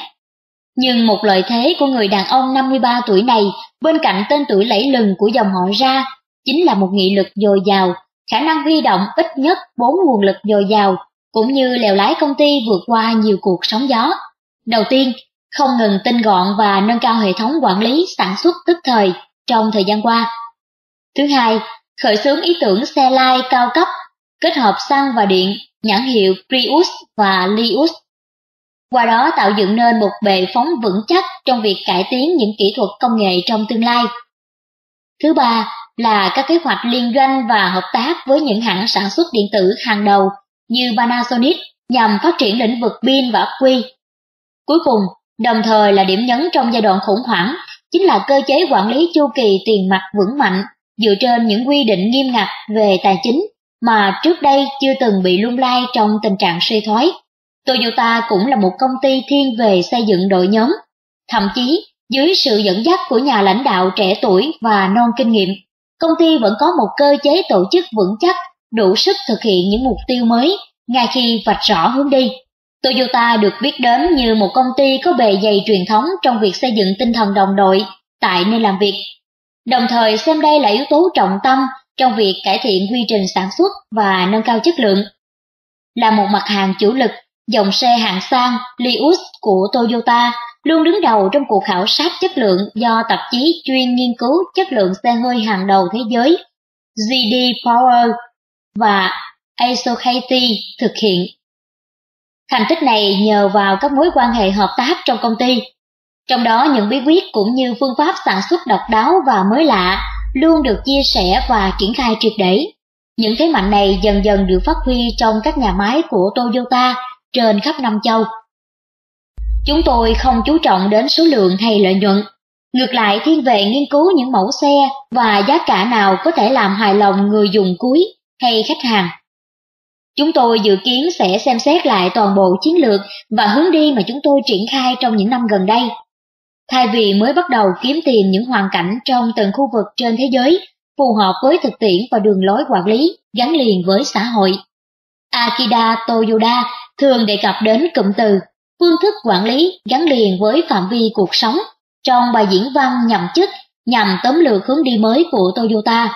Nhưng một lợi thế của người đàn ông 53 tuổi này bên cạnh tên tuổi lẫy lừng của dòng họ ra chính là một nghị lực dồi dào khả năng huy động ít nhất 4 nguồn lực dồi dào, cũng như lèo lái công ty vượt qua nhiều cuộc sóng gió. Đầu tiên, không ngừng tinh gọn và nâng cao hệ thống quản lý sản xuất tức thời trong thời gian qua. Thứ hai, khởi xướng ý tưởng xe lai cao cấp, kết hợp xăng và điện, nhãn hiệu Prius và Lius. Qua đó tạo dựng nên một bệ phóng vững chắc trong việc cải tiến những kỹ thuật công nghệ trong tương lai. Thứ ba, là các kế hoạch liên doanh và hợp tác với những hãng sản xuất điện tử hàng đầu như Panasonic nhằm phát triển lĩnh vực pin và ắc quy. Cuối cùng, đồng thời là điểm nhấn trong giai đoạn khủng hoảng, chính là cơ chế quản lý chu kỳ tiền mặt vững mạnh dựa trên những quy định nghiêm ngặt về tài chính mà trước đây chưa từng bị lung lay trong tình trạng suy thoái. Toyota cũng là một công ty thiên về xây dựng đội nhóm, thậm chí dưới sự dẫn dắt của nhà lãnh đạo trẻ tuổi và non kinh nghiệm công ty vẫn có một cơ chế tổ chức vững chắc, đủ sức thực hiện những mục tiêu mới, ngay khi vạch rõ hướng đi. Toyota được biết đến như một công ty có bề dày truyền thống trong việc xây dựng tinh thần đồng đội tại nơi làm việc, đồng thời xem đây là yếu tố trọng tâm trong việc cải thiện quy trình sản xuất và nâng cao chất lượng. Là một mặt hàng chủ lực, dòng xe hạng sang Lius của Toyota, luôn đứng đầu trong cuộc khảo sát chất lượng do tạp chí chuyên nghiên cứu chất lượng xe hơi hàng đầu thế giới GD Power và Associates thực hiện. Thành tích này nhờ vào các mối quan hệ hợp tác trong công ty. Trong đó, những bí quyết cũng như phương pháp sản xuất độc đáo và mới lạ luôn được chia sẻ và triển khai triệt để. Những thế mạnh này dần dần được phát huy trong các nhà máy của Toyota trên khắp năm châu. Chúng tôi không chú trọng đến số lượng hay lợi nhuận, ngược lại thiên về nghiên cứu những mẫu xe và giá cả nào có thể làm hài lòng người dùng cuối hay khách hàng. Chúng tôi dự kiến sẽ xem xét lại toàn bộ chiến lược và hướng đi mà chúng tôi triển khai trong những năm gần đây. Thay vì mới bắt đầu kiếm tìm những hoàn cảnh trong từng khu vực trên thế giới phù hợp với thực tiễn và đường lối quản lý gắn liền với xã hội. Akida Toyoda thường đề cập đến cụm từ phương thức quản lý gắn liền với phạm vi cuộc sống trong bài diễn văn nhậm chức nhằm tóm lược hướng đi mới của Toyota.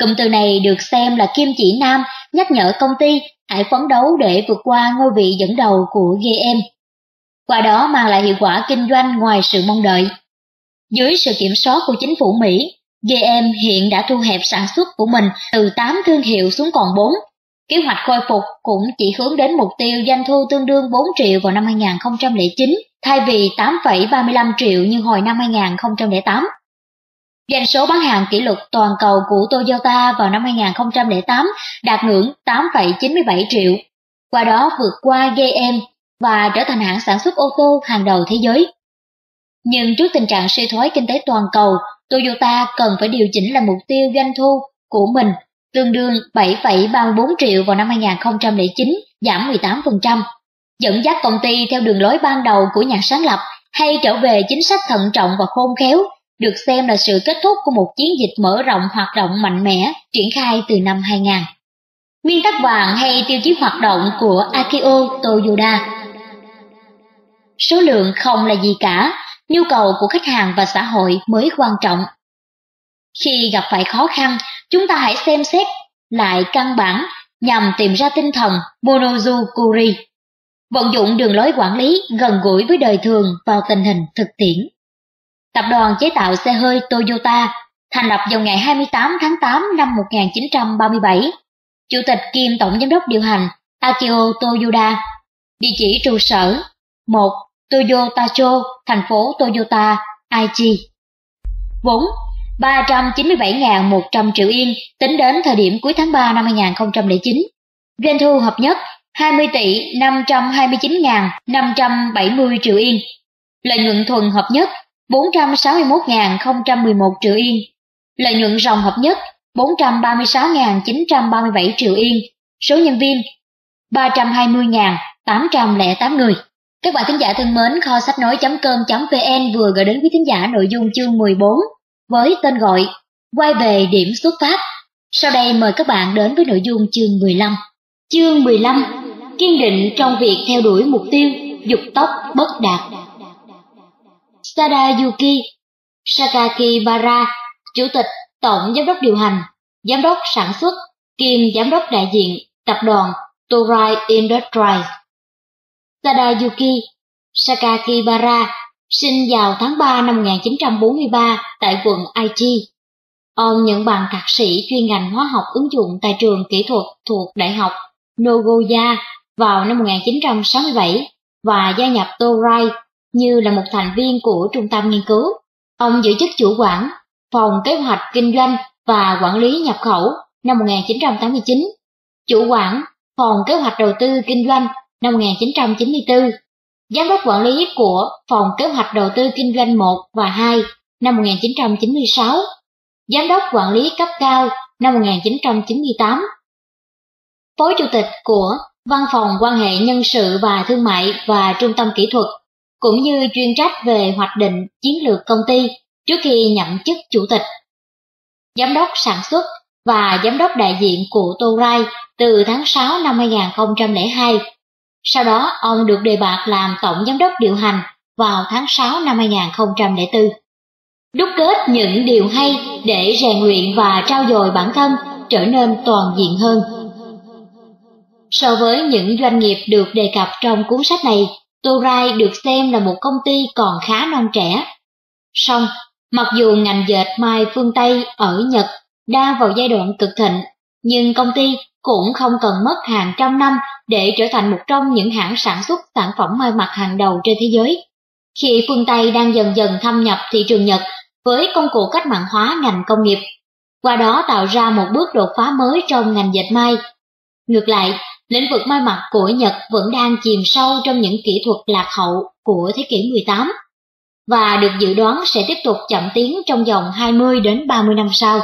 Cụm từ này được xem là kim chỉ nam nhắc nhở công ty hãy phấn đấu để vượt qua ngôi vị dẫn đầu của GM. Qua đó mang lại hiệu quả kinh doanh ngoài sự mong đợi. Dưới sự kiểm soát của chính phủ Mỹ, GM hiện đã thu hẹp sản xuất của mình từ 8 thương hiệu xuống còn 4 Kế hoạch khôi phục cũng chỉ hướng đến mục tiêu doanh thu tương đương 4 triệu vào năm 2009 thay vì 8,35 triệu như hồi năm 2008. Doanh số bán hàng kỷ lục toàn cầu của Toyota vào năm 2008 đạt ngưỡng 8,97 triệu, qua đó vượt qua GM và trở thành hãng sản xuất ô tô hàng đầu thế giới. Nhưng trước tình trạng suy thoái kinh tế toàn cầu, Toyota cần phải điều chỉnh là mục tiêu doanh thu của mình tương đương 7,34 triệu vào năm 2009, giảm 18%, dẫn dắt công ty theo đường lối ban đầu của nhà sáng lập hay trở về chính sách thận trọng và khôn khéo, được xem là sự kết thúc của một chiến dịch mở rộng hoạt động mạnh mẽ triển khai từ năm 2000. Nguyên tắc vàng hay tiêu chí hoạt động của Akio Toyoda Số lượng không là gì cả, nhu cầu của khách hàng và xã hội mới quan trọng. Khi gặp phải khó khăn, chúng ta hãy xem xét lại căn bản nhằm tìm ra tinh thần Monozukuri, vận dụng đường lối quản lý gần gũi với đời thường vào tình hình thực tiễn. Tập đoàn chế tạo xe hơi Toyota thành lập vào ngày 28 tháng 8 năm 1937. Chủ tịch kiêm tổng giám đốc điều hành Akio Toyoda. Địa chỉ trụ sở 1. Toyotacho, thành phố Toyota, Aichi. Vốn 397.100 triệu yên tính đến thời điểm cuối tháng 3 năm 2009. Doanh thu hợp nhất 20 tỷ 529.570 triệu yên. Lợi nhuận thuần hợp nhất 461.011 triệu yên. Lợi nhuận ròng hợp nhất 436.937 triệu yên. Số nhân viên 320.808 người. Các bạn thính giả thân mến, kho sách nói.com.vn vừa gửi đến quý thính giả nội dung chương 14 với tên gọi Quay về điểm xuất phát. Sau đây mời các bạn đến với nội dung chương 15. Chương 15 Kiên định trong việc theo đuổi mục tiêu, dục tốc bất đạt. Sadayuki Sakakibara, Chủ tịch Tổng Giám đốc điều hành, Giám đốc sản xuất, kiêm Giám đốc đại diện tập đoàn Torai Industries. Sadayuki Sakakibara sinh vào tháng 3 năm 1943 tại quận Aichi. Ông nhận bằng thạc sĩ chuyên ngành hóa học ứng dụng tại trường kỹ thuật thuộc Đại học Nogoya vào năm 1967 và gia nhập Torai như là một thành viên của trung tâm nghiên cứu. Ông giữ chức chủ quản, phòng kế hoạch kinh doanh và quản lý nhập khẩu năm 1989, chủ quản, phòng kế hoạch đầu tư kinh doanh năm 1994 giám đốc quản lý của Phòng Kế hoạch Đầu tư Kinh doanh 1 và 2 năm 1996, giám đốc quản lý cấp cao năm 1998, phó chủ tịch của Văn phòng quan hệ nhân sự và thương mại và trung tâm kỹ thuật, cũng như chuyên trách về hoạch định chiến lược công ty trước khi nhậm chức chủ tịch. Giám đốc sản xuất và giám đốc đại diện của Tô Rai từ tháng 6 năm 2002 sau đó ông được đề bạt làm tổng giám đốc điều hành vào tháng 6 năm 2004. Đúc kết những điều hay để rèn luyện và trao dồi bản thân trở nên toàn diện hơn. So với những doanh nghiệp được đề cập trong cuốn sách này, Torai được xem là một công ty còn khá non trẻ. Song, mặc dù ngành dệt mai phương Tây ở Nhật đang vào giai đoạn cực thịnh, nhưng công ty cũng không cần mất hàng trăm năm để trở thành một trong những hãng sản xuất sản phẩm may mặc hàng đầu trên thế giới. Khi phương Tây đang dần dần thâm nhập thị trường Nhật với công cụ cách mạng hóa ngành công nghiệp, qua đó tạo ra một bước đột phá mới trong ngành dệt may. Ngược lại, lĩnh vực may mặc của Nhật vẫn đang chìm sâu trong những kỹ thuật lạc hậu của thế kỷ 18 và được dự đoán sẽ tiếp tục chậm tiến trong vòng 20 đến 30 năm sau.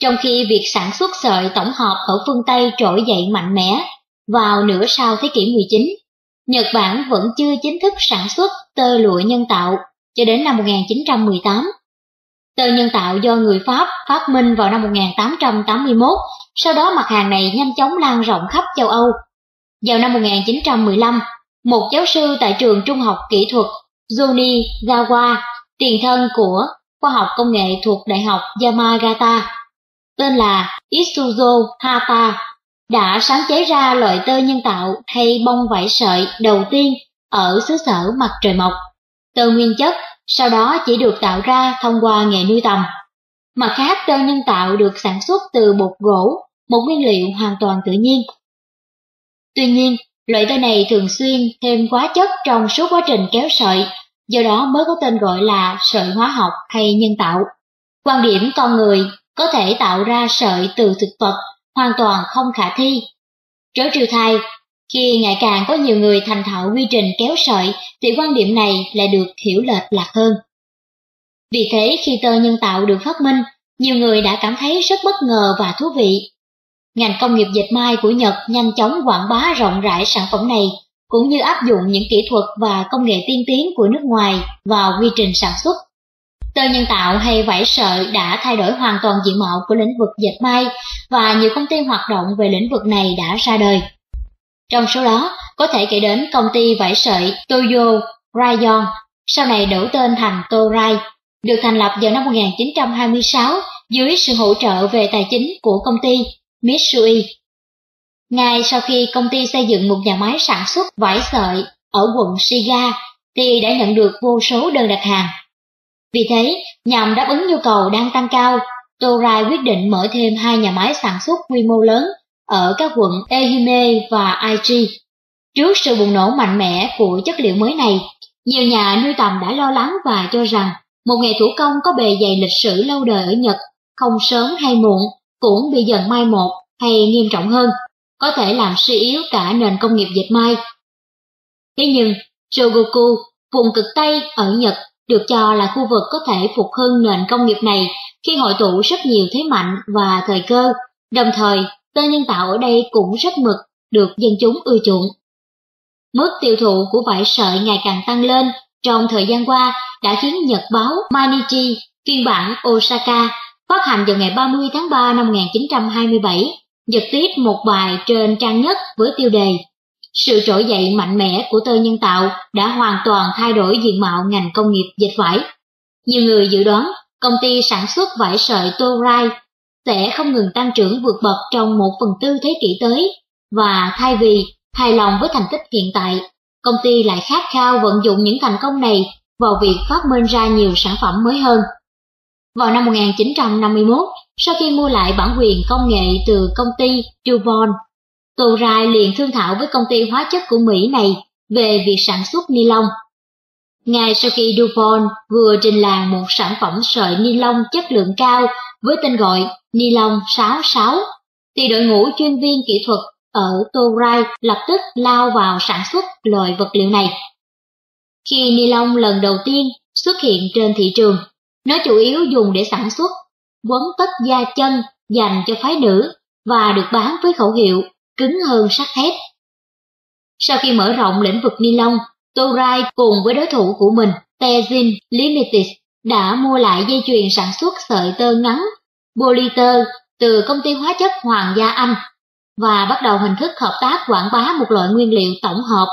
Trong khi việc sản xuất sợi tổng hợp ở phương Tây trỗi dậy mạnh mẽ vào nửa sau thế kỷ 19, Nhật Bản vẫn chưa chính thức sản xuất tơ lụa nhân tạo cho đến năm 1918. Tơ nhân tạo do người Pháp phát minh vào năm 1881, sau đó mặt hàng này nhanh chóng lan rộng khắp châu Âu. Vào năm 1915, một giáo sư tại trường trung học kỹ thuật Juni Gawa, tiền thân của khoa học công nghệ thuộc Đại học Yamagata, tên là Isuzo Hata, đã sáng chế ra loại tơ nhân tạo hay bông vải sợi đầu tiên ở xứ sở mặt trời mọc. Tơ nguyên chất sau đó chỉ được tạo ra thông qua nghề nuôi tầm. Mặt khác tơ nhân tạo được sản xuất từ bột gỗ, một nguyên liệu hoàn toàn tự nhiên. Tuy nhiên, loại tơ này thường xuyên thêm hóa chất trong suốt quá trình kéo sợi, do đó mới có tên gọi là sợi hóa học hay nhân tạo. Quan điểm con người có thể tạo ra sợi từ thực vật hoàn toàn không khả thi. Trớ trừ thay, Khi ngày càng có nhiều người thành thạo quy trình kéo sợi thì quan điểm này lại được hiểu lệch lạc hơn. Vì thế khi tơ nhân tạo được phát minh, nhiều người đã cảm thấy rất bất ngờ và thú vị. Ngành công nghiệp dệt may của Nhật nhanh chóng quảng bá rộng rãi sản phẩm này, cũng như áp dụng những kỹ thuật và công nghệ tiên tiến của nước ngoài vào quy trình sản xuất. Tơ nhân tạo hay vải sợi đã thay đổi hoàn toàn diện mạo của lĩnh vực dệt may và nhiều công ty hoạt động về lĩnh vực này đã ra đời. Trong số đó, có thể kể đến công ty vải sợi Toyo Rayon, sau này đổi tên thành Toray, được thành lập vào năm 1926 dưới sự hỗ trợ về tài chính của công ty Mitsui. Ngay sau khi công ty xây dựng một nhà máy sản xuất vải sợi ở quận Shiga, thì đã nhận được vô số đơn đặt hàng. Vì thế, nhằm đáp ứng nhu cầu đang tăng cao, Toray quyết định mở thêm hai nhà máy sản xuất quy mô lớn ở các quận Ehime và Aichi. Trước sự bùng nổ mạnh mẽ của chất liệu mới này, nhiều nhà nuôi tầm đã lo lắng và cho rằng một nghề thủ công có bề dày lịch sử lâu đời ở Nhật, không sớm hay muộn, cũng bị dần mai một hay nghiêm trọng hơn, có thể làm suy yếu cả nền công nghiệp dệt may. Thế nhưng, Shogoku, vùng cực Tây ở Nhật được cho là khu vực có thể phục hưng nền công nghiệp này khi hội tụ rất nhiều thế mạnh và thời cơ, đồng thời tơ nhân tạo ở đây cũng rất mực, được dân chúng ưa chuộng. Mức tiêu thụ của vải sợi ngày càng tăng lên trong thời gian qua đã khiến nhật báo Mainichi phiên bản Osaka phát hành vào ngày 30 tháng 3 năm 1927, giật tiết một bài trên trang nhất với tiêu đề sự trỗi dậy mạnh mẽ của tơ nhân tạo đã hoàn toàn thay đổi diện mạo ngành công nghiệp dệt vải. Nhiều người dự đoán công ty sản xuất vải sợi Toray sẽ không ngừng tăng trưởng vượt bậc trong một phần tư thế kỷ tới, và thay vì hài lòng với thành tích hiện tại, công ty lại khát khao vận dụng những thành công này vào việc phát minh ra nhiều sản phẩm mới hơn. Vào năm 1951, sau khi mua lại bản quyền công nghệ từ công ty Tô Rai liền thương thảo với công ty hóa chất của Mỹ này về việc sản xuất ni lông. Ngay sau khi DuPont vừa trình làng một sản phẩm sợi ni lông chất lượng cao với tên gọi ni lông 66, thì đội ngũ chuyên viên kỹ thuật ở Torai lập tức lao vào sản xuất loại vật liệu này. Khi ni lông lần đầu tiên xuất hiện trên thị trường, nó chủ yếu dùng để sản xuất quấn tất da chân dành cho phái nữ và được bán với khẩu hiệu cứng hơn sắt thép. Sau khi mở rộng lĩnh vực ni lông, Torai cùng với đối thủ của mình, Tezin Limited, đã mua lại dây chuyền sản xuất sợi tơ ngắn Boliter từ công ty hóa chất Hoàng gia Anh và bắt đầu hình thức hợp tác quảng bá một loại nguyên liệu tổng hợp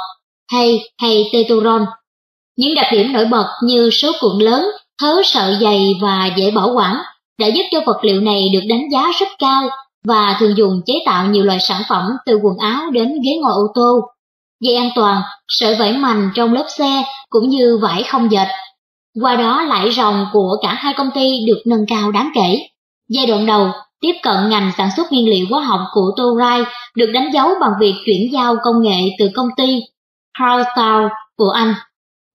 hay hay teturon. Những đặc điểm nổi bật như số cuộn lớn, thớ sợi dày và dễ bảo quản đã giúp cho vật liệu này được đánh giá rất cao và thường dùng chế tạo nhiều loại sản phẩm từ quần áo đến ghế ngồi ô tô. Dây an toàn, sợi vải mành trong lớp xe cũng như vải không dệt. Qua đó lãi ròng của cả hai công ty được nâng cao đáng kể. Giai đoạn đầu, tiếp cận ngành sản xuất nguyên liệu hóa học của Toray được đánh dấu bằng việc chuyển giao công nghệ từ công ty Crowstar của Anh.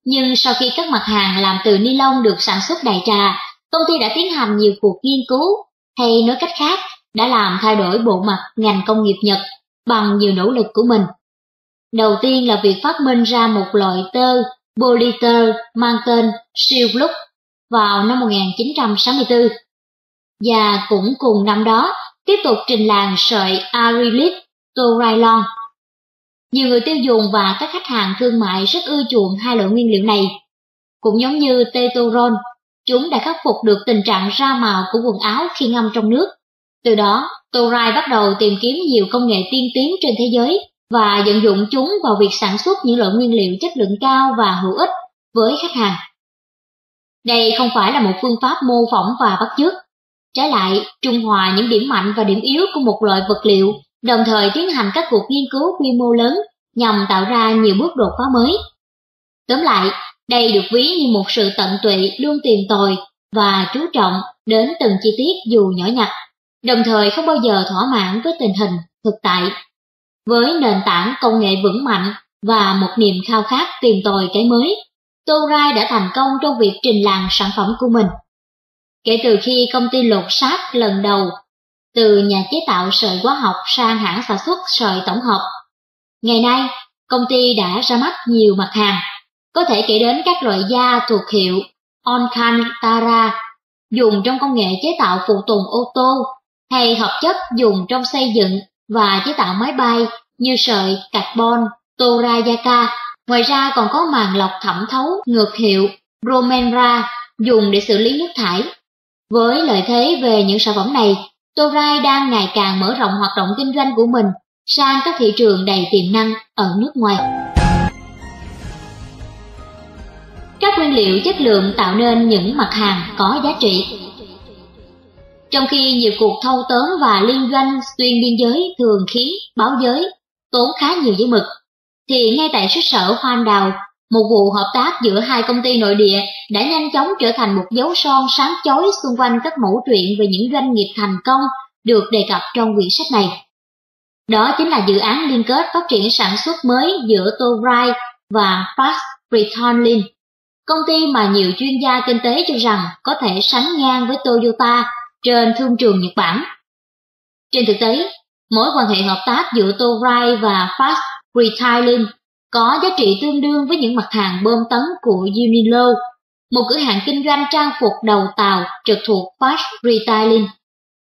Nhưng sau khi các mặt hàng làm từ ni lông được sản xuất đại trà, công ty đã tiến hành nhiều cuộc nghiên cứu, hay nói cách khác, đã làm thay đổi bộ mặt ngành công nghiệp Nhật bằng nhiều nỗ lực của mình. Đầu tiên là việc phát minh ra một loại tơ polyter mang tên Silk vào năm 1964 và cũng cùng năm đó tiếp tục trình làng sợi Acrylic Torailon. Nhiều người tiêu dùng và các khách hàng thương mại rất ưa chuộng hai loại nguyên liệu này. Cũng giống như Tetoron, chúng đã khắc phục được tình trạng ra màu của quần áo khi ngâm trong nước. Từ đó, Torai bắt đầu tìm kiếm nhiều công nghệ tiên tiến trên thế giới và vận dụng chúng vào việc sản xuất những loại nguyên liệu chất lượng cao và hữu ích với khách hàng. Đây không phải là một phương pháp mô phỏng và bắt chước, Trái lại, trung hòa những điểm mạnh và điểm yếu của một loại vật liệu, đồng thời tiến hành các cuộc nghiên cứu quy mô lớn nhằm tạo ra nhiều bước đột phá mới. Tóm lại, đây được ví như một sự tận tụy luôn tìm tòi và chú trọng đến từng chi tiết dù nhỏ nhặt, đồng thời không bao giờ thỏa mãn với tình hình thực tại. Với nền tảng công nghệ vững mạnh và một niềm khao khát tìm tòi cái mới, Torai đã thành công trong việc trình làng sản phẩm của mình. Kể từ khi công ty lột xác lần đầu từ nhà chế tạo sợi hóa học sang hãng sản xuất sợi tổng hợp, Ngày nay, công ty đã ra mắt nhiều mặt hàng, có thể kể đến các loại da thuộc hiệu Alcantara dùng trong công nghệ chế tạo phụ tùng ô tô hay hợp chất dùng trong xây dựng và chế tạo máy bay như sợi carbon Torayaka. Ngoài ra còn có màng lọc thẩm thấu ngược hiệu Romenra dùng để xử lý nước thải. Với lợi thế về những sản phẩm này, Toray đang ngày càng mở rộng hoạt động kinh doanh của mình sang các thị trường đầy tiềm năng ở nước ngoài. Các nguyên liệu chất lượng tạo nên những mặt hàng có giá trị. Trong khi nhiều cuộc thâu tóm và liên doanh xuyên biên giới thường khiến báo giới tốn khá nhiều giấy mực, thì ngay tại xứ sở Hoan Đào, một vụ hợp tác giữa hai công ty nội địa đã nhanh chóng trở thành một dấu son sáng chói xung quanh các mẫu truyện về những doanh nghiệp thành công được đề cập trong quyển sách này. Đó chính là dự án liên kết phát triển sản xuất mới giữa Torai và Fast Retailing, công ty mà nhiều chuyên gia kinh tế cho rằng có thể sánh ngang với Toyota trên thương trường Nhật Bản. Trên thực tế, mối quan hệ hợp tác giữa Torai và Fast Retailing có giá trị tương đương với những mặt hàng bơm tấn của Uniqlo, một cửa hàng kinh doanh trang phục đầu tàu trực thuộc Fast Retailing.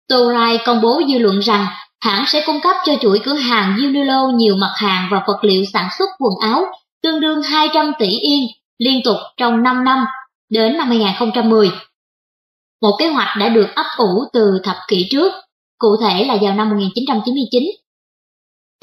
Torai công bố dư luận rằng hãng sẽ cung cấp cho chuỗi cửa hàng Uniqlo nhiều mặt hàng và vật liệu sản xuất quần áo tương đương 200 tỷ yên liên tục trong 5 năm đến năm 2010. Một kế hoạch đã được ấp ủ từ thập kỷ trước, cụ thể là vào năm 1999.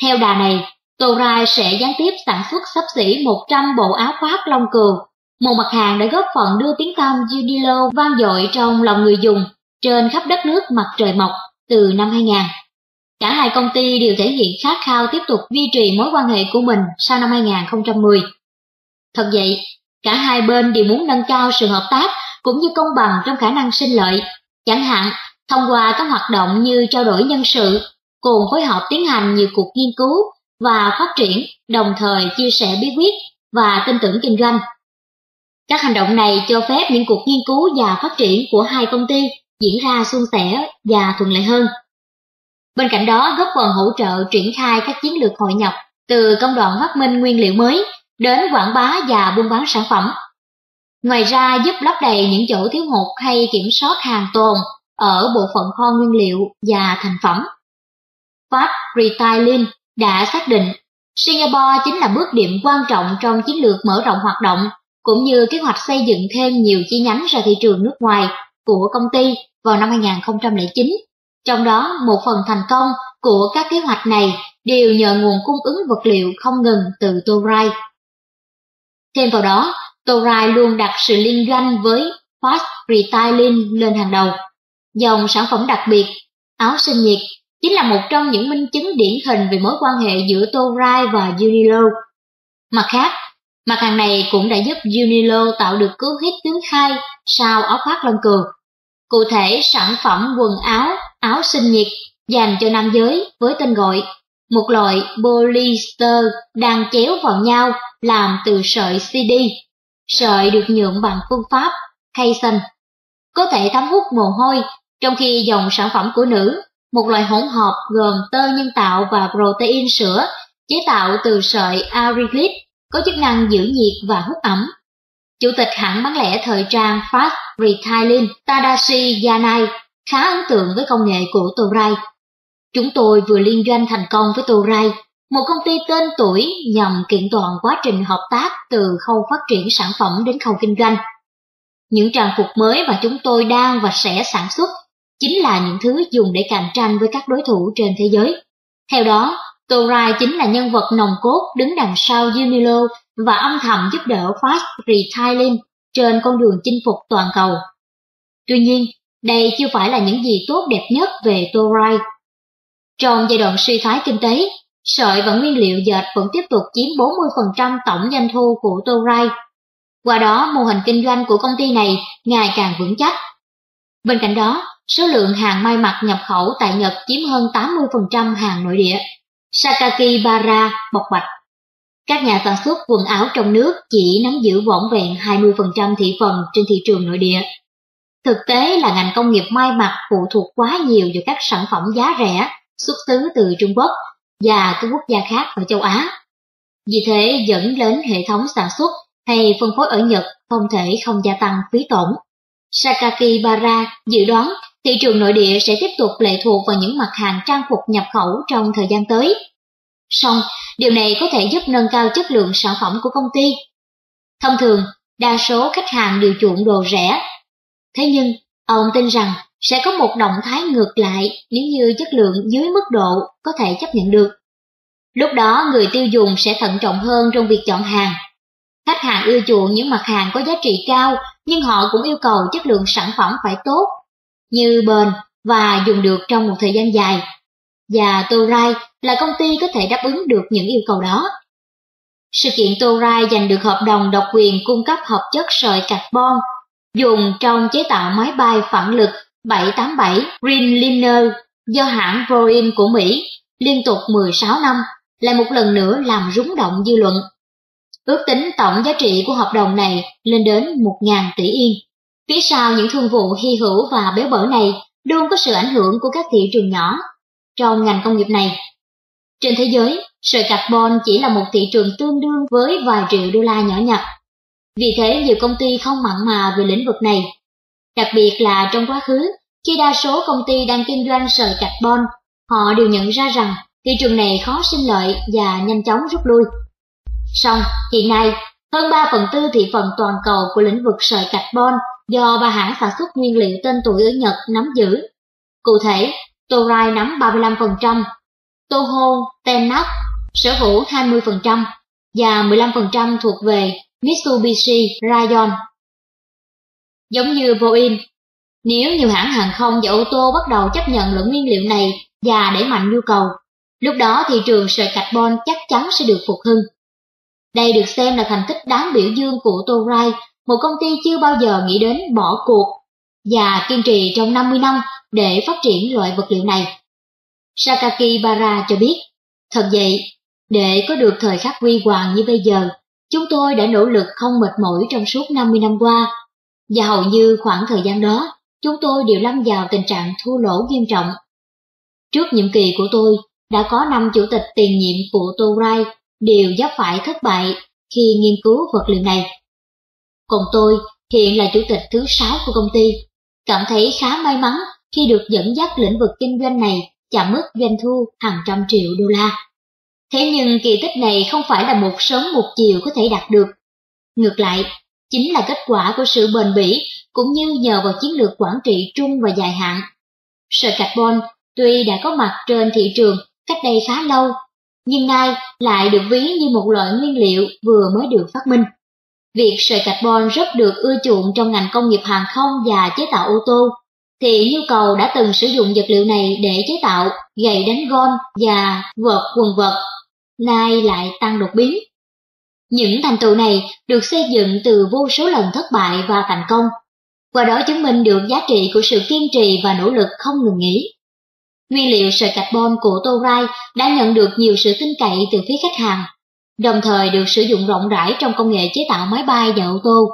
Theo đà này, Torai sẽ gián tiếp sản xuất sắp xỉ 100 bộ áo khoác lông cừu, một mặt hàng đã góp phần đưa tiếng tăm Unilo vang dội trong lòng người dùng trên khắp đất nước mặt trời mọc từ năm 2000. Cả hai công ty đều thể hiện khát khao tiếp tục duy trì mối quan hệ của mình sau năm 2010. Thật vậy, cả hai bên đều muốn nâng cao sự hợp tác cũng như công bằng trong khả năng sinh lợi, chẳng hạn thông qua các hoạt động như trao đổi nhân sự, cùng phối hợp tiến hành nhiều cuộc nghiên cứu và phát triển, đồng thời chia sẻ bí quyết và tin tưởng kinh doanh. Các hành động này cho phép những cuộc nghiên cứu và phát triển của hai công ty diễn ra suôn sẻ và thuận lợi hơn. Bên cạnh đó góp phần hỗ trợ triển khai các chiến lược hội nhập từ công đoạn phát minh nguyên liệu mới đến quảng bá và buôn bán sản phẩm. Ngoài ra giúp lấp đầy những chỗ thiếu hụt hay kiểm soát hàng tồn ở bộ phận kho nguyên liệu và thành phẩm. Fast Retailing đã xác định Singapore chính là bước điểm quan trọng trong chiến lược mở rộng hoạt động cũng như kế hoạch xây dựng thêm nhiều chi nhánh ra thị trường nước ngoài của công ty vào năm 2009. Trong đó, một phần thành công của các kế hoạch này đều nhờ nguồn cung ứng vật liệu không ngừng từ Torai. Thêm vào đó, Torai luôn đặt sự liên doanh với Fast Retailing lên hàng đầu. Dòng sản phẩm đặc biệt, áo sinh nhiệt chính là một trong những minh chứng điển hình về mối quan hệ giữa Torai và Unilo. Mặt khác, mặt hàng này cũng đã giúp Unilo tạo được cú hit thứ hai sau áo khoác lông cừu. Cụ thể, sản phẩm quần áo, áo sinh nhiệt dành cho nam giới với tên gọi một loại polyester đang chéo vào nhau làm từ sợi CD. Sợi được nhuộm bằng phương pháp Kaysen, có thể thấm hút mồ hôi, trong khi dòng sản phẩm của nữ một loại hỗn hợp gồm tơ nhân tạo và protein sữa chế tạo từ sợi arylit có chức năng giữ nhiệt và hút ẩm. Chủ tịch hãng bán lẻ thời trang Fast Retailing Tadashi Yanai khá ấn tượng với công nghệ của Toray. Chúng tôi vừa liên doanh thành công với Toray, một công ty tên tuổi nhằm kiện toàn quá trình hợp tác từ khâu phát triển sản phẩm đến khâu kinh doanh. Những trang phục mới mà chúng tôi đang và sẽ sản xuất chính là những thứ dùng để cạnh tranh với các đối thủ trên thế giới. Theo đó, Torai chính là nhân vật nòng cốt đứng đằng sau Unilo và âm thầm giúp đỡ Fast Retailing trên con đường chinh phục toàn cầu. Tuy nhiên, đây chưa phải là những gì tốt đẹp nhất về Torai. Trong giai đoạn suy thoái kinh tế, sợi và nguyên liệu dệt vẫn tiếp tục chiếm 40% tổng doanh thu của Torai. Qua đó, mô hình kinh doanh của công ty này ngày càng vững chắc. Bên cạnh đó, số lượng hàng may mặc nhập khẩu tại Nhật chiếm hơn 80% hàng nội địa. Sakaki Bara bộc bạch. Các nhà sản xuất quần áo trong nước chỉ nắm giữ vỏn vẹn 20% thị phần trên thị trường nội địa. Thực tế là ngành công nghiệp may mặc phụ thuộc quá nhiều vào các sản phẩm giá rẻ xuất xứ từ Trung Quốc và các quốc gia khác ở châu Á. Vì thế dẫn đến hệ thống sản xuất hay phân phối ở Nhật không thể không gia tăng phí tổn. Sakaki Bara dự đoán thị trường nội địa sẽ tiếp tục lệ thuộc vào những mặt hàng trang phục nhập khẩu trong thời gian tới. Song, điều này có thể giúp nâng cao chất lượng sản phẩm của công ty. Thông thường, đa số khách hàng đều chuộng đồ rẻ. Thế nhưng, ông tin rằng sẽ có một động thái ngược lại nếu như chất lượng dưới mức độ có thể chấp nhận được. Lúc đó người tiêu dùng sẽ thận trọng hơn trong việc chọn hàng. Khách hàng ưa chuộng những mặt hàng có giá trị cao, nhưng họ cũng yêu cầu chất lượng sản phẩm phải tốt, như bền và dùng được trong một thời gian dài. Và Torai là công ty có thể đáp ứng được những yêu cầu đó. Sự kiện Torai giành được hợp đồng độc quyền cung cấp hợp chất sợi carbon dùng trong chế tạo máy bay phản lực 787 Greenliner do hãng Boeing của Mỹ liên tục 16 năm lại một lần nữa làm rúng động dư luận. Ước tính tổng giá trị của hợp đồng này lên đến 1.000 tỷ yên. Phía sau những thương vụ hy hữu và béo bở này luôn có sự ảnh hưởng của các thị trường nhỏ trong ngành công nghiệp này. Trên thế giới, sợi carbon chỉ là một thị trường tương đương với vài triệu đô la nhỏ nhặt. Vì thế nhiều công ty không mặn mà về lĩnh vực này. Đặc biệt là trong quá khứ, khi đa số công ty đang kinh doanh sợi carbon, họ đều nhận ra rằng thị trường này khó sinh lợi và nhanh chóng rút lui. Song, hiện nay, hơn 3 phần tư thị phần toàn cầu của lĩnh vực sợi carbon do ba hãng sản xuất nguyên liệu tên tuổi ở Nhật nắm giữ. Cụ thể, Torai nắm 35%, Toho Tenac sở hữu 20% và 15% thuộc về Mitsubishi Rayon. Giống như Boeing, nếu nhiều hãng hàng không và ô tô bắt đầu chấp nhận lượng nguyên liệu này và đẩy mạnh nhu cầu, lúc đó thị trường sợi carbon chắc chắn sẽ được phục hưng. Đây được xem là thành tích đáng biểu dương của Toray, một công ty chưa bao giờ nghĩ đến bỏ cuộc và kiên trì trong 50 năm để phát triển loại vật liệu này. Sakaki Bara cho biết, thật vậy, để có được thời khắc huy hoàng như bây giờ, chúng tôi đã nỗ lực không mệt mỏi trong suốt 50 năm qua, và hầu như khoảng thời gian đó, chúng tôi đều lâm vào tình trạng thua lỗ nghiêm trọng. Trước nhiệm kỳ của tôi, đã có năm chủ tịch tiền nhiệm của Torai đều giáp phải thất bại khi nghiên cứu vật liệu này. Còn tôi hiện là chủ tịch thứ sáu của công ty, cảm thấy khá may mắn khi được dẫn dắt lĩnh vực kinh doanh này chạm mức doanh thu hàng trăm triệu đô la. Thế nhưng kỳ tích này không phải là một sớm một chiều có thể đạt được. Ngược lại, chính là kết quả của sự bền bỉ cũng như nhờ vào chiến lược quản trị trung và dài hạn. Sợi carbon tuy đã có mặt trên thị trường cách đây khá lâu, nhưng nay lại được ví như một loại nguyên liệu vừa mới được phát minh. Việc sợi carbon rất được ưa chuộng trong ngành công nghiệp hàng không và chế tạo ô tô, thì nhu cầu đã từng sử dụng vật liệu này để chế tạo gậy đánh gôn và vợt quần vật, nay lại tăng đột biến. Những thành tựu này được xây dựng từ vô số lần thất bại và thành công, qua đó chứng minh được giá trị của sự kiên trì và nỗ lực không ngừng nghỉ. Nguyên liệu sợi carbon của Torai đã nhận được nhiều sự tin cậy từ phía khách hàng, đồng thời được sử dụng rộng rãi trong công nghệ chế tạo máy bay và ô tô.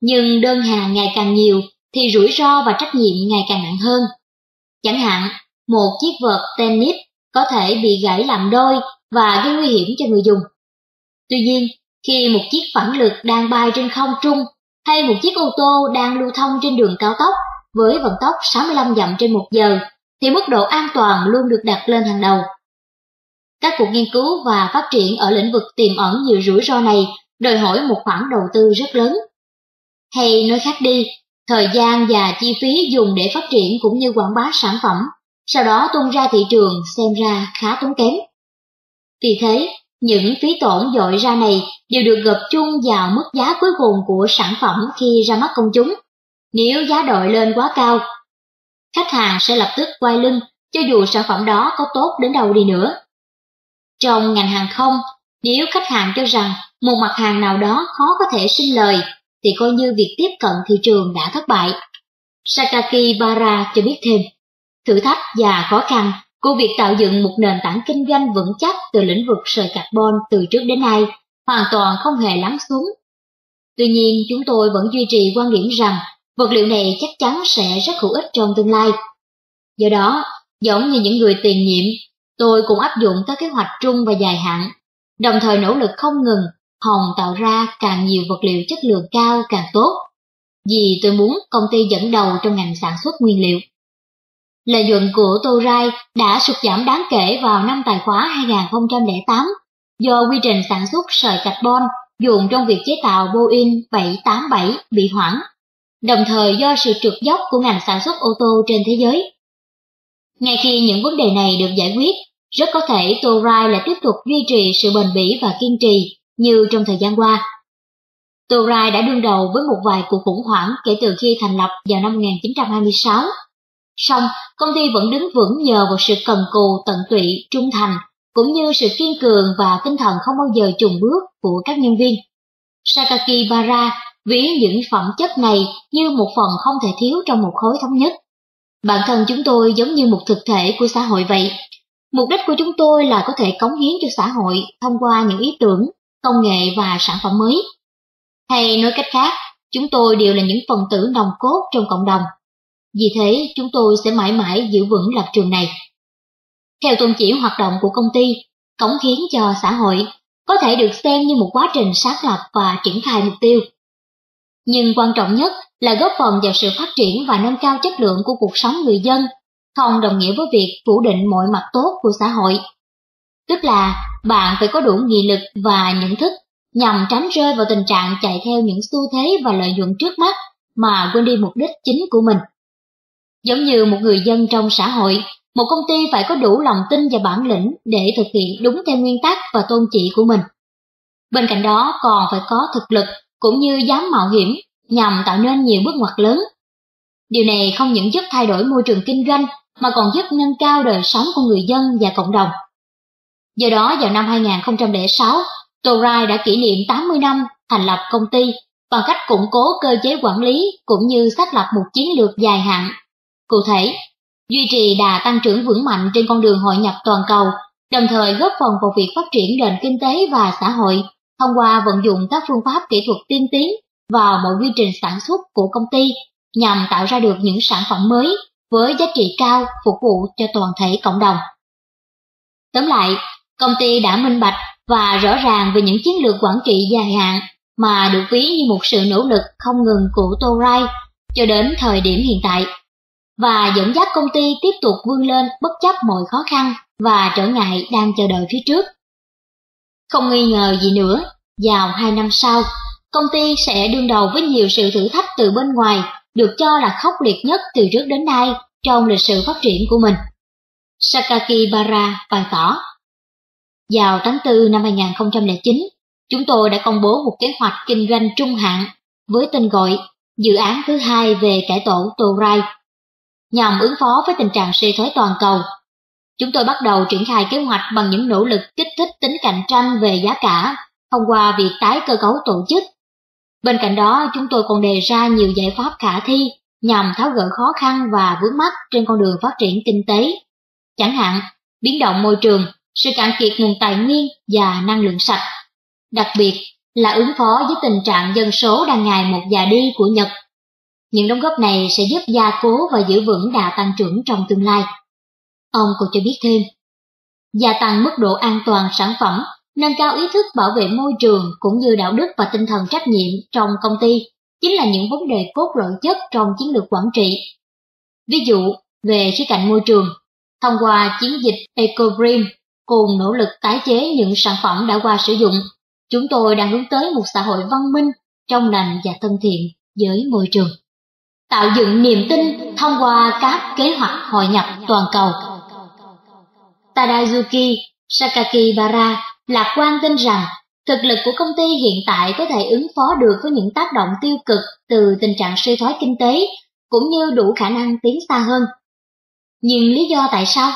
Nhưng đơn hàng ngày càng nhiều thì rủi ro và trách nhiệm ngày càng nặng hơn. Chẳng hạn, một chiếc vợt tennis có thể bị gãy làm đôi và gây nguy hiểm cho người dùng. Tuy nhiên, khi một chiếc phản lực đang bay trên không trung hay một chiếc ô tô đang lưu thông trên đường cao tốc với vận tốc 65 dặm trên một giờ, thì mức độ an toàn luôn được đặt lên hàng đầu. Các cuộc nghiên cứu và phát triển ở lĩnh vực tiềm ẩn nhiều rủi ro này đòi hỏi một khoản đầu tư rất lớn. Hay nói khác đi, thời gian và chi phí dùng để phát triển cũng như quảng bá sản phẩm, sau đó tung ra thị trường xem ra khá tốn kém. Vì thế, những phí tổn dội ra này đều được gộp chung vào mức giá cuối cùng của sản phẩm khi ra mắt công chúng. Nếu giá đội lên quá cao, khách hàng sẽ lập tức quay lưng cho dù sản phẩm đó có tốt đến đâu đi nữa. Trong ngành hàng không, nếu khách hàng cho rằng một mặt hàng nào đó khó có thể sinh lời, thì coi như việc tiếp cận thị trường đã thất bại. Sakaki Bara cho biết thêm, thử thách và khó khăn của việc tạo dựng một nền tảng kinh doanh vững chắc từ lĩnh vực sợi carbon từ trước đến nay hoàn toàn không hề lắng xuống. Tuy nhiên, chúng tôi vẫn duy trì quan điểm rằng vật liệu này chắc chắn sẽ rất hữu ích trong tương lai. Do đó, giống như những người tiền nhiệm, tôi cũng áp dụng các kế hoạch trung và dài hạn đồng thời nỗ lực không ngừng hòng tạo ra càng nhiều vật liệu chất lượng cao càng tốt. Vì tôi muốn công ty dẫn đầu trong ngành sản xuất nguyên liệu. Lợi nhuận của Torai đã sụt giảm đáng kể vào năm tài khóa 2008 do quy trình sản xuất sợi carbon dùng trong việc chế tạo Boeing 787 bị hoãn, đồng thời do sự trượt dốc của ngành sản xuất ô tô trên thế giới. Ngay khi những vấn đề này được giải quyết, rất có thể Torai lại tiếp tục duy trì sự bền bỉ và kiên trì như trong thời gian qua. Torai đã đương đầu với một vài cuộc khủng hoảng kể từ khi thành lập vào năm 1926. Song, công ty vẫn đứng vững nhờ vào sự cần cù, tận tụy, trung thành, cũng như sự kiên cường và tinh thần không bao giờ chùn bước của các nhân viên. Sakaki Bara ví những phẩm chất này như một phần không thể thiếu trong một khối thống nhất. Bản thân chúng tôi giống như một thực thể của xã hội vậy. Mục đích của chúng tôi là có thể cống hiến cho xã hội thông qua những ý tưởng, công nghệ và sản phẩm mới. Hay nói cách khác, chúng tôi đều là những phần tử nòng cốt trong cộng đồng. Vì thế, chúng tôi sẽ mãi mãi giữ vững lập trường này. Theo tôn chỉ hoạt động của công ty, cống hiến cho xã hội có thể được xem như một quá trình xác lập và triển khai mục tiêu. Nhưng quan trọng nhất là góp phần vào sự phát triển và nâng cao chất lượng của cuộc sống người dân, không đồng nghĩa với việc phủ định mọi mặt tốt của xã hội. Tức là bạn phải có đủ nghị lực và nhận thức nhằm tránh rơi vào tình trạng chạy theo những xu thế và lợi nhuận trước mắt mà quên đi mục đích chính của mình. Giống như một người dân trong xã hội, một công ty phải có đủ lòng tin và bản lĩnh để thực hiện đúng theo nguyên tắc và tôn trị của mình. Bên cạnh đó còn phải có thực lực cũng như dám mạo hiểm nhằm tạo nên nhiều bước ngoặt lớn. Điều này không những giúp thay đổi môi trường kinh doanh mà còn giúp nâng cao đời sống của người dân và cộng đồng. Do đó vào năm 2006, Torai đã kỷ niệm 80 năm thành lập công ty bằng cách củng cố cơ chế quản lý cũng như xác lập một chiến lược dài hạn. Cụ thể, duy trì đà tăng trưởng vững mạnh trên con đường hội nhập toàn cầu, đồng thời góp phần vào việc phát triển nền kinh tế và xã hội thông qua vận dụng các phương pháp kỹ thuật tiên tiến vào mọi quy trình sản xuất của công ty nhằm tạo ra được những sản phẩm mới với giá trị cao phục vụ cho toàn thể cộng đồng. Tóm lại, công ty đã minh bạch và rõ ràng về những chiến lược quản trị dài hạn mà được ví như một sự nỗ lực không ngừng của Torai cho đến thời điểm hiện tại và dẫn dắt công ty tiếp tục vươn lên bất chấp mọi khó khăn và trở ngại đang chờ đợi phía trước. Không nghi ngờ gì nữa, vào hai năm sau, công ty sẽ đương đầu với nhiều sự thử thách từ bên ngoài được cho là khốc liệt nhất từ trước đến nay trong lịch sử phát triển của mình. Sakaki Bara bày tỏ. Vào tháng 4 năm 2009, chúng tôi đã công bố một kế hoạch kinh doanh trung hạn với tên gọi Dự án thứ hai về cải tổ Torai, nhằm ứng phó với tình trạng suy thoái toàn cầu. Chúng tôi bắt đầu triển khai kế hoạch bằng những nỗ lực kích thích tính cạnh tranh về giá cả thông qua việc tái cơ cấu tổ chức. Bên cạnh đó, chúng tôi còn đề ra nhiều giải pháp khả thi nhằm tháo gỡ khó khăn và vướng mắt trên con đường phát triển kinh tế. Chẳng hạn, biến động môi trường, sự cạn kiệt nguồn tài nguyên và năng lượng sạch. Đặc biệt là ứng phó với tình trạng dân số đang ngày một già đi của Nhật. Những đóng góp này sẽ giúp gia cố và giữ vững đà tăng trưởng trong tương lai. Ông còn cho biết thêm, gia tăng mức độ an toàn sản phẩm, nâng cao ý thức bảo vệ môi trường cũng như đạo đức và tinh thần trách nhiệm trong công ty chính là những vấn đề cốt lõi nhất trong chiến lược quản trị. Ví dụ, về khía cạnh môi trường, thông qua chiến dịch EcoGreen cùng nỗ lực tái chế những sản phẩm đã qua sử dụng, chúng tôi đang hướng tới một xã hội văn minh, trong lành và thân thiện với môi trường. Tạo dựng niềm tin thông qua các kế hoạch hội nhập toàn cầu. Tadazuki Sakakibara lạc quan tin rằng thực lực của công ty hiện tại có thể ứng phó được với những tác động tiêu cực từ tình trạng suy thoái kinh tế, cũng như đủ khả năng tiến xa hơn. Nhưng lý do tại sao?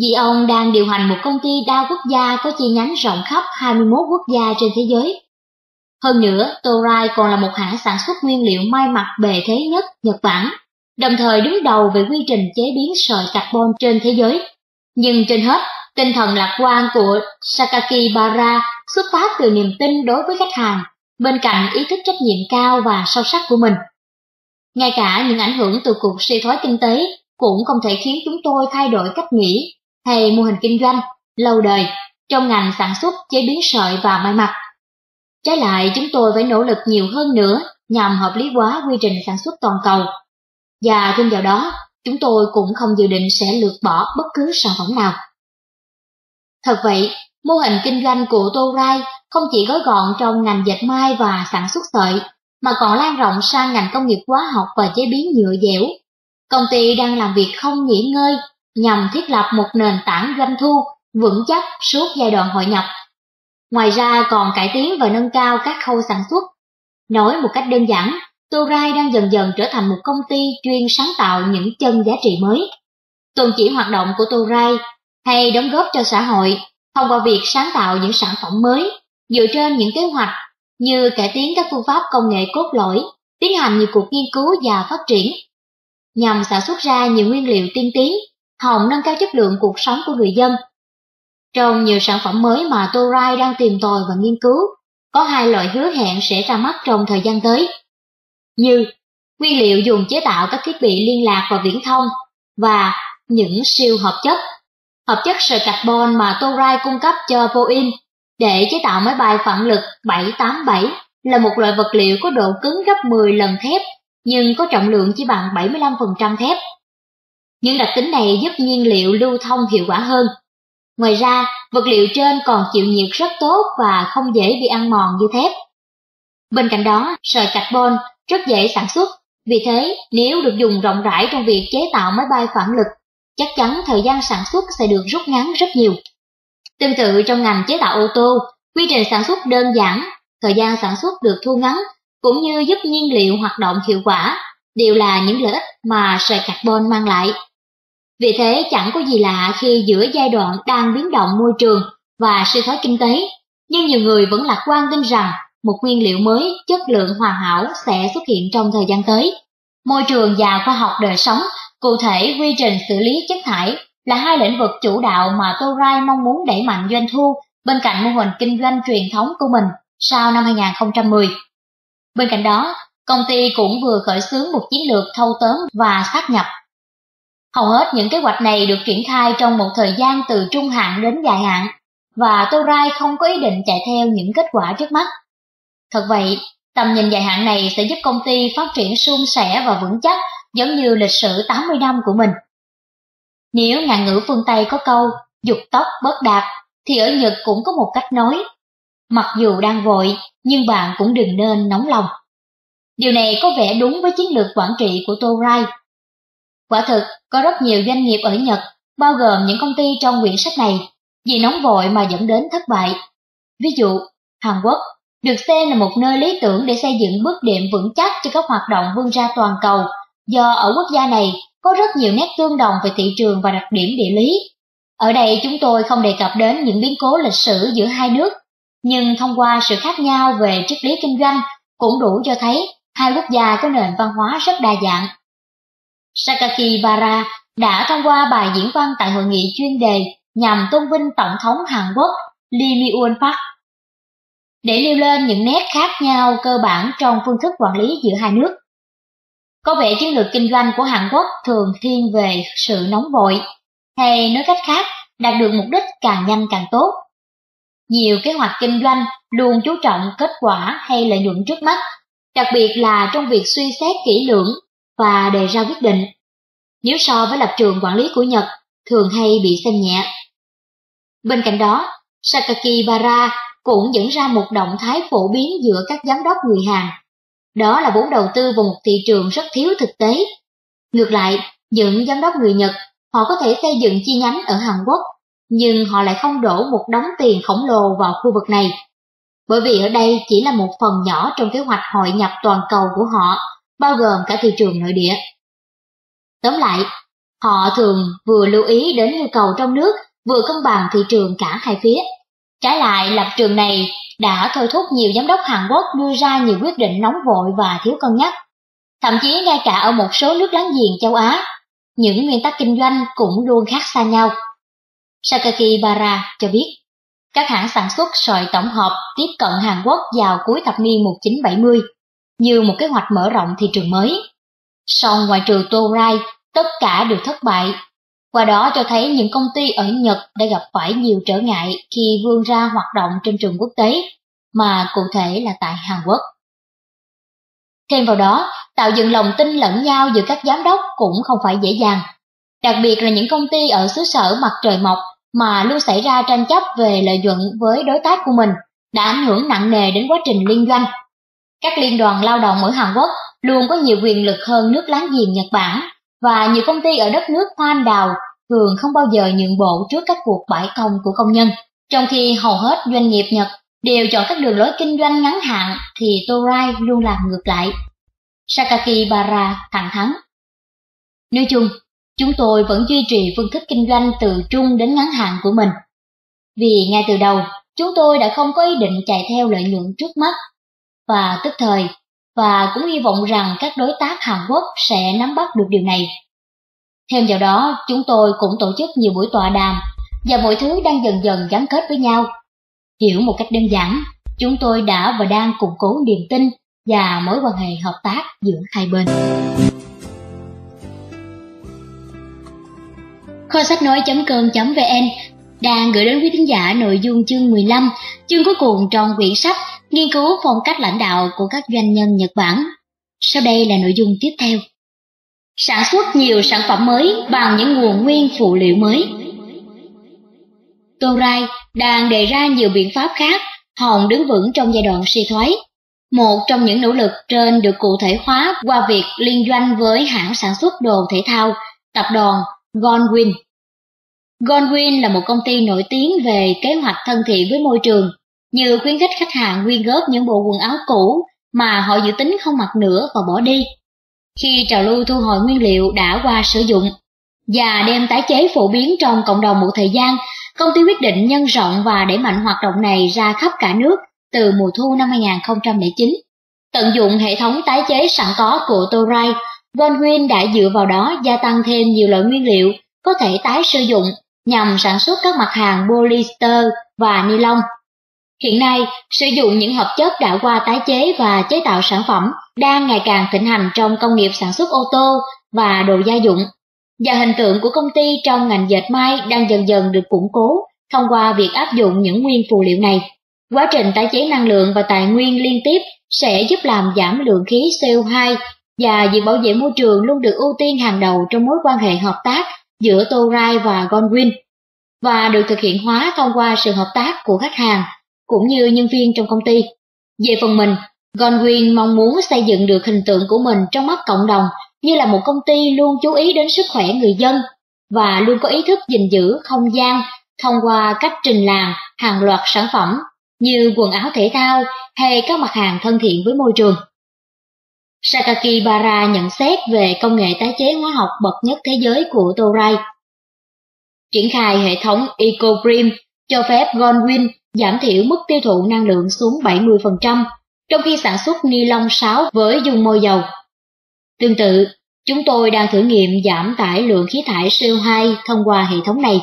Vì ông đang điều hành một công ty đa quốc gia có chi nhánh rộng khắp 21 quốc gia trên thế giới. Hơn nữa, Torai còn là một hãng sản xuất nguyên liệu may mặc bề thế nhất Nhật Bản, đồng thời đứng đầu về quy trình chế biến sợi carbon trên thế giới. Nhưng trên hết, tinh thần lạc quan của Sakaki Bara xuất phát từ niềm tin đối với khách hàng, bên cạnh ý thức trách nhiệm cao và sâu sắc của mình. Ngay cả những ảnh hưởng từ cuộc suy thoái kinh tế cũng không thể khiến chúng tôi thay đổi cách nghĩ hay mô hình kinh doanh lâu đời trong ngành sản xuất chế biến sợi và may mặc. Trái lại, chúng tôi phải nỗ lực nhiều hơn nữa nhằm hợp lý hóa quy trình sản xuất toàn cầu. Và thêm vào đó, chúng tôi cũng không dự định sẽ lược bỏ bất cứ sản phẩm nào. Thật vậy, mô hình kinh doanh của Tô Rai không chỉ gói gọn trong ngành dệt may và sản xuất sợi, mà còn lan rộng sang ngành công nghiệp hóa học và chế biến nhựa dẻo. Công ty đang làm việc không nghỉ ngơi nhằm thiết lập một nền tảng doanh thu vững chắc suốt giai đoạn hội nhập. Ngoài ra còn cải tiến và nâng cao các khâu sản xuất. Nói một cách đơn giản, Torai đang dần dần trở thành một công ty chuyên sáng tạo những chân giá trị mới. Tôn chỉ hoạt động của Torai hay đóng góp cho xã hội thông qua việc sáng tạo những sản phẩm mới dựa trên những kế hoạch như cải tiến các phương pháp công nghệ cốt lõi, tiến hành nhiều cuộc nghiên cứu và phát triển, nhằm sản xuất ra nhiều nguyên liệu tiên tiến, hòng nâng cao chất lượng cuộc sống của người dân. Trong nhiều sản phẩm mới mà Torai đang tìm tòi và nghiên cứu, có hai loại hứa hẹn sẽ ra mắt trong thời gian tới, như nguyên liệu dùng chế tạo các thiết bị liên lạc và viễn thông và những siêu hợp chất. Hợp chất sợi carbon mà Torai cung cấp cho Boeing để chế tạo máy bay phản lực 787 là một loại vật liệu có độ cứng gấp 10 lần thép, nhưng có trọng lượng chỉ bằng 75% thép. Những đặc tính này giúp nhiên liệu lưu thông hiệu quả hơn. Ngoài ra, vật liệu trên còn chịu nhiệt rất tốt và không dễ bị ăn mòn như thép. Bên cạnh đó, sợi carbon rất dễ sản xuất, vì thế nếu được dùng rộng rãi trong việc chế tạo máy bay phản lực, chắc chắn thời gian sản xuất sẽ được rút ngắn rất nhiều. Tương tự trong ngành chế tạo ô tô, quy trình sản xuất đơn giản, thời gian sản xuất được thu ngắn, cũng như giúp nhiên liệu hoạt động hiệu quả, đều là những lợi ích mà sợi carbon mang lại. Vì thế chẳng có gì lạ khi giữa giai đoạn đang biến động môi trường và suy thoái kinh tế, nhưng nhiều người vẫn lạc quan tin rằng một nguyên liệu mới chất lượng hoàn hảo sẽ xuất hiện trong thời gian tới. Môi trường và khoa học đời sống, cụ thể quy trình xử lý chất thải là hai lĩnh vực chủ đạo mà Torai mong muốn đẩy mạnh doanh thu bên cạnh mô hình kinh doanh truyền thống của mình sau năm 2010. Bên cạnh đó, công ty cũng vừa khởi xướng một chiến lược thâu tóm và sát nhập. Hầu hết những kế hoạch này được triển khai trong một thời gian từ trung hạn đến dài hạn, và Torai không có ý định chạy theo những kết quả trước mắt. Thật vậy, tầm nhìn dài hạn này sẽ giúp công ty phát triển suôn sẻ và vững chắc giống như lịch sử 80 năm của mình. Nếu ngạn ngữ phương Tây có câu dục tóc bất đạt, thì ở Nhật cũng có một cách nói. Mặc dù đang vội, nhưng bạn cũng đừng nên nóng lòng. Điều này có vẻ đúng với chiến lược quản trị của Torai. Quả thực, có rất nhiều doanh nghiệp ở Nhật, bao gồm những công ty trong quyển sách này, vì nóng vội mà dẫn đến thất bại. Ví dụ, Hàn Quốc được xem là một nơi lý tưởng để xây dựng bước đệm vững chắc cho các hoạt động vươn ra toàn cầu, do ở quốc gia này có rất nhiều nét tương đồng về thị trường và đặc điểm địa lý. Ở đây chúng tôi không đề cập đến những biến cố lịch sử giữa hai nước, nhưng thông qua sự khác nhau về triết lý kinh doanh cũng đủ cho thấy hai quốc gia có nền văn hóa rất đa dạng. Sakaki Bara đã thông qua bài diễn văn tại hội nghị chuyên đề nhằm tôn vinh Tổng thống Hàn Quốc Lee Myung Park để nêu lên những nét khác nhau cơ bản trong phương thức quản lý giữa hai nước. Có vẻ chiến lược kinh doanh của Hàn Quốc thường thiên về sự nóng vội, hay nói cách khác, đạt được mục đích càng nhanh càng tốt. Nhiều kế hoạch kinh doanh luôn chú trọng kết quả hay lợi nhuận trước mắt, đặc biệt là trong việc suy xét kỹ lưỡng và đề ra quyết định. Nếu so với lập trường quản lý của Nhật, thường hay bị xem nhẹ. Bên cạnh đó, Sakaki Bara cũng dẫn ra một động thái phổ biến giữa các giám đốc người Hàn. Đó là vốn đầu tư vào một thị trường rất thiếu thực tế. Ngược lại, những giám đốc người Nhật, họ có thể xây dựng chi nhánh ở Hàn Quốc, nhưng họ lại không đổ một đống tiền khổng lồ vào khu vực này. Bởi vì ở đây chỉ là một phần nhỏ trong kế hoạch hội nhập toàn cầu của họ, bao gồm cả thị trường nội địa. Tóm lại, họ thường vừa lưu ý đến nhu cầu trong nước, vừa cân bằng thị trường cả hai phía. Trái lại, lập trường này đã thôi thúc nhiều giám đốc Hàn Quốc đưa ra nhiều quyết định nóng vội và thiếu cân nhắc. Thậm chí ngay cả ở một số nước láng giềng châu Á, những nguyên tắc kinh doanh cũng luôn khác xa nhau. Sakaki Bara cho biết, các hãng sản xuất sợi tổng hợp tiếp cận Hàn Quốc vào cuối thập niên 1970 như một kế hoạch mở rộng thị trường mới. Song ngoài trừ Torai, tất cả đều thất bại. Qua đó cho thấy những công ty ở Nhật đã gặp phải nhiều trở ngại khi vươn ra hoạt động trên trường quốc tế, mà cụ thể là tại Hàn Quốc. Thêm vào đó, tạo dựng lòng tin lẫn nhau giữa các giám đốc cũng không phải dễ dàng. Đặc biệt là những công ty ở xứ sở mặt trời mọc mà luôn xảy ra tranh chấp về lợi nhuận với đối tác của mình đã ảnh hưởng nặng nề đến quá trình liên doanh. Các liên đoàn lao động ở Hàn Quốc luôn có nhiều quyền lực hơn nước láng giềng Nhật Bản, và nhiều công ty ở đất nước hoa anh đào thường không bao giờ nhượng bộ trước các cuộc bãi công của công nhân. Trong khi hầu hết doanh nghiệp Nhật đều chọn các đường lối kinh doanh ngắn hạn thì Torai luôn làm ngược lại. Sakaki Bara thẳng thắn. Nói chung, chúng tôi vẫn duy trì phương thức kinh doanh từ trung đến ngắn hạn của mình. Vì ngay từ đầu, chúng tôi đã không có ý định chạy theo lợi nhuận trước mắt, và tức thời, và cũng hy vọng rằng các đối tác Hàn Quốc sẽ nắm bắt được điều này. Thêm vào đó, chúng tôi cũng tổ chức nhiều buổi tọa đàm, và mọi thứ đang dần dần gắn kết với nhau. Hiểu một cách đơn giản, chúng tôi đã và đang củng cố niềm tin và mối quan hệ hợp tác giữa hai bên. Kho sách nói.com.vn đang gửi đến quý thính giả nội dung chương 15, chương cuối cùng trong quyển sách Nghiên cứu phong cách lãnh đạo của các doanh nhân Nhật Bản. Sau đây là nội dung tiếp theo. Sản xuất nhiều sản phẩm mới bằng những nguồn nguyên phụ liệu mới. Torai đang đề ra nhiều biện pháp khác hòng đứng vững trong giai đoạn suy thoái. Một trong những nỗ lực trên được cụ thể hóa qua việc liên doanh với hãng sản xuất đồ thể thao, tập đoàn Goldwyn. Goldwyn là một công ty nổi tiếng về kế hoạch thân thiện với môi trường, như khuyến khích khách hàng quyên góp những bộ quần áo cũ mà họ dự tính không mặc nữa và bỏ đi. Khi trào lưu thu hồi nguyên liệu đã qua sử dụng và đem tái chế phổ biến trong cộng đồng một thời gian, công ty quyết định nhân rộng và đẩy mạnh hoạt động này ra khắp cả nước từ mùa thu năm 2009. Tận dụng hệ thống tái chế sẵn có của Torai, Goldwyn đã dựa vào đó gia tăng thêm nhiều loại nguyên liệu có thể tái sử dụng nhằm sản xuất các mặt hàng polyester và ni lông. Hiện nay, sử dụng những hợp chất đã qua tái chế và chế tạo sản phẩm đang ngày càng thịnh hành trong công nghiệp sản xuất ô tô và đồ gia dụng. Và hình tượng của công ty trong ngành dệt may đang dần dần được củng cố thông qua việc áp dụng những nguyên phụ liệu này. Quá trình tái chế năng lượng và tài nguyên liên tiếp sẽ giúp làm giảm lượng khí CO2 và việc bảo vệ môi trường luôn được ưu tiên hàng đầu trong mối quan hệ hợp tác giữa Torai và Goldwyn và được thực hiện hóa thông qua sự hợp tác của khách hàng cũng như nhân viên trong công ty. Về phần mình, Goldwyn mong muốn xây dựng được hình tượng của mình trong mắt cộng đồng như là một công ty luôn chú ý đến sức khỏe người dân và luôn có ý thức gìn giữ không gian thông qua cách trình làng hàng loạt sản phẩm như quần áo thể thao hay các mặt hàng thân thiện với môi trường. Sakaki Bara nhận xét về công nghệ tái chế hóa học bậc nhất thế giới của Toray. Triển khai hệ thống EcoPrim cho phép Goldwyn giảm thiểu mức tiêu thụ năng lượng xuống 70%, trong khi sản xuất ni lông 6 với dung môi dầu. Tương tự, chúng tôi đang thử nghiệm giảm tải lượng khí thải CO2 thông qua hệ thống này.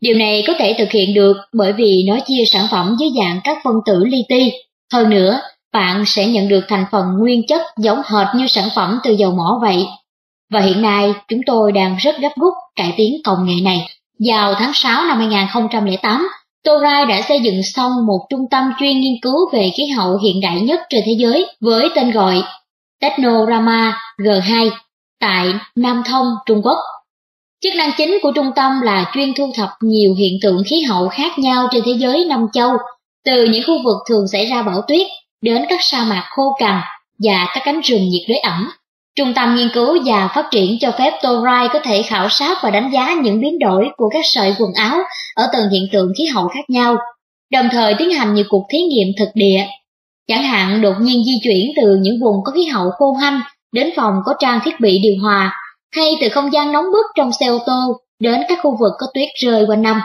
Điều này có thể thực hiện được bởi vì nó chia sản phẩm dưới dạng các phân tử li ti. Hơn nữa, bạn sẽ nhận được thành phần nguyên chất giống hệt như sản phẩm từ dầu mỏ vậy. Và hiện nay, chúng tôi đang rất gấp rút cải tiến công nghệ này. Vào tháng 6 năm 2008, Torai đã xây dựng xong một trung tâm chuyên nghiên cứu về khí hậu hiện đại nhất trên thế giới với tên gọi Technorama G2 tại Nam Thông, Trung Quốc. Chức năng chính của trung tâm là chuyên thu thập nhiều hiện tượng khí hậu khác nhau trên thế giới năm châu, từ những khu vực thường xảy ra bão tuyết đến các sa mạc khô cằn và các cánh rừng nhiệt đới ẩm. Trung tâm nghiên cứu và phát triển cho phép Torai có thể khảo sát và đánh giá những biến đổi của các sợi quần áo ở từng hiện tượng khí hậu khác nhau, đồng thời tiến hành nhiều cuộc thí nghiệm thực địa. Chẳng hạn đột nhiên di chuyển từ những vùng có khí hậu khô hanh đến phòng có trang thiết bị điều hòa, hay từ không gian nóng bức trong xe ô tô đến các khu vực có tuyết rơi quanh năm.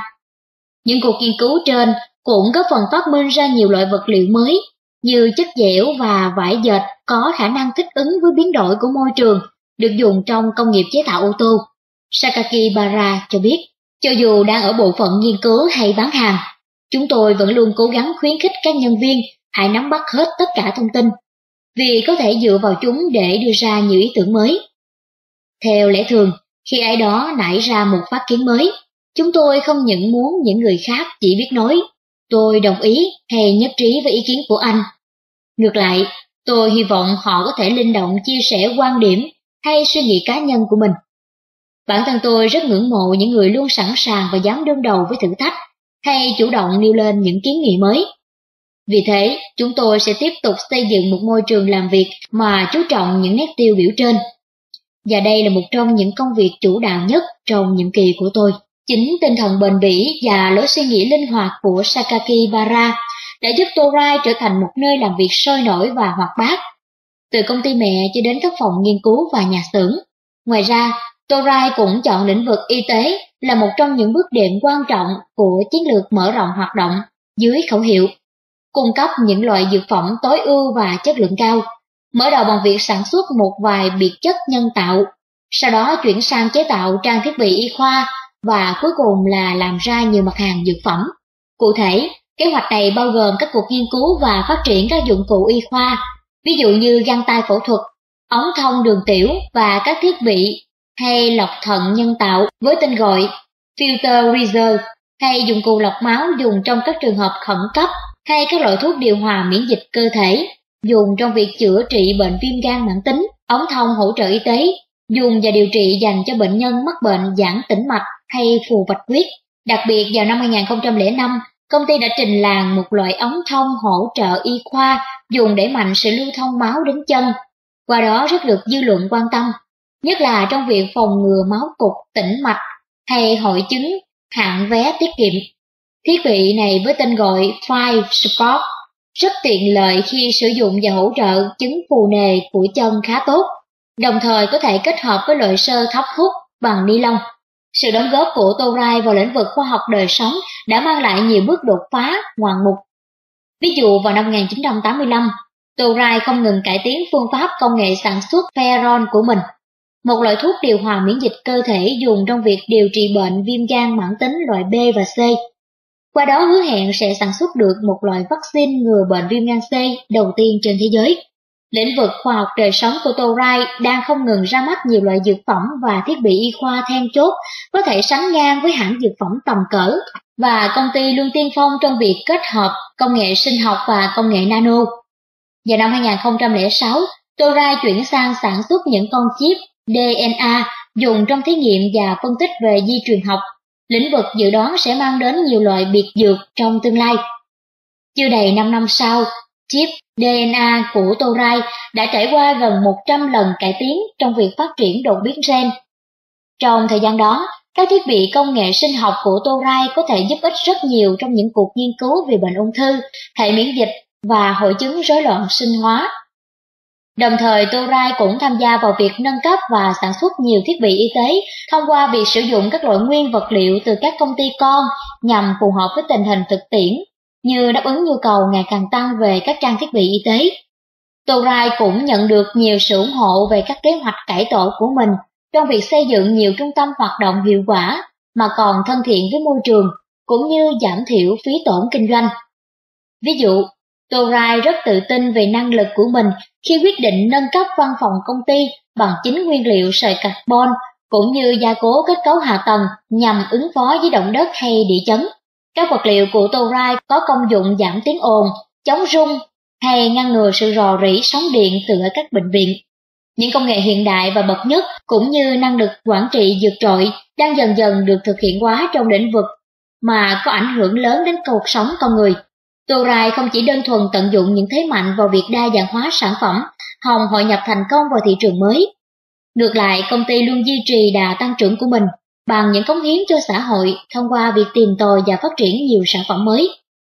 Những cuộc nghiên cứu trên cũng có phần phát minh ra nhiều loại vật liệu mới như chất dẻo và vải dệt có khả năng thích ứng với biến đổi của môi trường, được dùng trong công nghiệp chế tạo ô tô. Sakaki Bara cho biết, cho dù đang ở bộ phận nghiên cứu hay bán hàng, chúng tôi vẫn luôn cố gắng khuyến khích các nhân viên hãy nắm bắt hết tất cả thông tin, vì có thể dựa vào chúng để đưa ra nhiều ý tưởng mới. Theo lẽ thường, Khi ai đó nảy ra một phát kiến mới, chúng tôi không những muốn những người khác chỉ biết nói, tôi đồng ý hay nhất trí với ý kiến của anh. Ngược lại, tôi hy vọng họ có thể linh động chia sẻ quan điểm hay suy nghĩ cá nhân của mình. Bản thân tôi rất ngưỡng mộ những người luôn sẵn sàng và dám đương đầu với thử thách, hay chủ động nêu lên những kiến nghị mới. Vì thế, chúng tôi sẽ tiếp tục xây dựng một môi trường làm việc mà chú trọng những nét tiêu biểu trên. Và đây là một trong những công việc chủ đạo nhất trong nhiệm kỳ của tôi. Chính tinh thần bền bỉ và lối suy nghĩ linh hoạt của Sakaki Bara đã giúp Torai trở thành một nơi làm việc sôi nổi và hoạt bát. Từ công ty mẹ cho đến các phòng nghiên cứu và nhà xưởng. Ngoài ra, Torai cũng chọn lĩnh vực y tế là một trong những bước đệm quan trọng của chiến lược mở rộng hoạt động dưới khẩu hiệu cung cấp những loại dược phẩm tối ưu và chất lượng cao, mở đầu bằng việc sản xuất một vài biệt chất nhân tạo, sau đó chuyển sang chế tạo trang thiết bị y khoa và cuối cùng là làm ra nhiều mặt hàng dược phẩm. Cụ thể, kế hoạch này bao gồm các cuộc nghiên cứu và phát triển các dụng cụ y khoa, ví dụ như găng tay phẫu thuật, ống thông đường tiểu và các thiết bị hay lọc thận nhân tạo với tên gọi filter reserve hay dụng cụ lọc máu dùng trong các trường hợp khẩn cấp hay các loại thuốc điều hòa miễn dịch cơ thể dùng trong việc chữa trị bệnh viêm gan mãn tính, ống thông hỗ trợ y tế, dùng và điều trị dành cho bệnh nhân mắc bệnh giãn tĩnh mạch hay phù bạch huyết. Đặc biệt vào năm 2005, công ty đã trình làng một loại ống thông hỗ trợ y khoa dùng để mạnh sự lưu thông máu đến chân. Qua đó rất được dư luận quan tâm, nhất là trong việc phòng ngừa máu cục tĩnh mạch hay hội chứng hạn vé tiết kiệm. Thiết bị này với tên gọi Five Spot rất tiện lợi khi sử dụng và hỗ trợ chứng phù nề của chân khá tốt, đồng thời có thể kết hợp với loại sơ thấp hút bằng ni lông. Sự đóng góp của Torai vào lĩnh vực khoa học đời sống đã mang lại nhiều bước đột phá ngoạn mục. Ví dụ vào năm 1985, Torai không ngừng cải tiến phương pháp công nghệ sản xuất Ferron của mình, một loại thuốc điều hòa miễn dịch cơ thể dùng trong việc điều trị bệnh viêm gan mãn tính loại B và C. Qua đó hứa hẹn sẽ sản xuất được một loại vaccine ngừa bệnh viêm gan C đầu tiên trên thế giới. Lĩnh vực khoa học đời sống của Torai đang không ngừng ra mắt nhiều loại dược phẩm và thiết bị y khoa then chốt có thể sánh ngang với hãng dược phẩm tầm cỡ, và công ty luôn tiên phong trong việc kết hợp công nghệ sinh học và công nghệ nano. Vào năm 2006, Torai chuyển sang sản xuất những con chip DNA dùng trong thí nghiệm và phân tích về di truyền học lĩnh vực dự đoán sẽ mang đến nhiều loại biệt dược trong tương lai. Chưa đầy 5 năm sau, chip DNA của Torai đã trải qua gần 100 lần cải tiến trong việc phát triển đột biến gen. Trong thời gian đó, các thiết bị công nghệ sinh học của Torai có thể giúp ích rất nhiều trong những cuộc nghiên cứu về bệnh ung thư, hệ miễn dịch và hội chứng rối loạn sinh hóa Đồng thời Torai cũng tham gia vào việc nâng cấp và sản xuất nhiều thiết bị y tế thông qua việc sử dụng các loại nguyên vật liệu từ các công ty con nhằm phù hợp với tình hình thực tiễn, như đáp ứng nhu cầu ngày càng tăng về các trang thiết bị y tế. Torai cũng nhận được nhiều sự ủng hộ về các kế hoạch cải tổ của mình trong việc xây dựng nhiều trung tâm hoạt động hiệu quả mà còn thân thiện với môi trường, cũng như giảm thiểu phí tổn kinh doanh. Ví dụ, Torai rất tự tin về năng lực của mình khi quyết định nâng cấp văn phòng công ty bằng chính nguyên liệu sợi carbon cũng như gia cố kết cấu hạ tầng nhằm ứng phó với động đất hay địa chấn. Các vật liệu của Torai có công dụng giảm tiếng ồn, chống rung hay ngăn ngừa sự rò rỉ sóng điện từ ở các bệnh viện. Những công nghệ hiện đại và bậc nhất cũng như năng lực quản trị vượt trội đang dần dần được thực hiện hóa trong lĩnh vực mà có ảnh hưởng lớn đến cuộc sống con người. Torai không chỉ đơn thuần tận dụng những thế mạnh vào việc đa dạng hóa sản phẩm, hòng hội nhập thành công vào thị trường mới. Ngược lại, công ty luôn duy trì đà tăng trưởng của mình bằng những cống hiến cho xã hội thông qua việc tìm tòi và phát triển nhiều sản phẩm mới,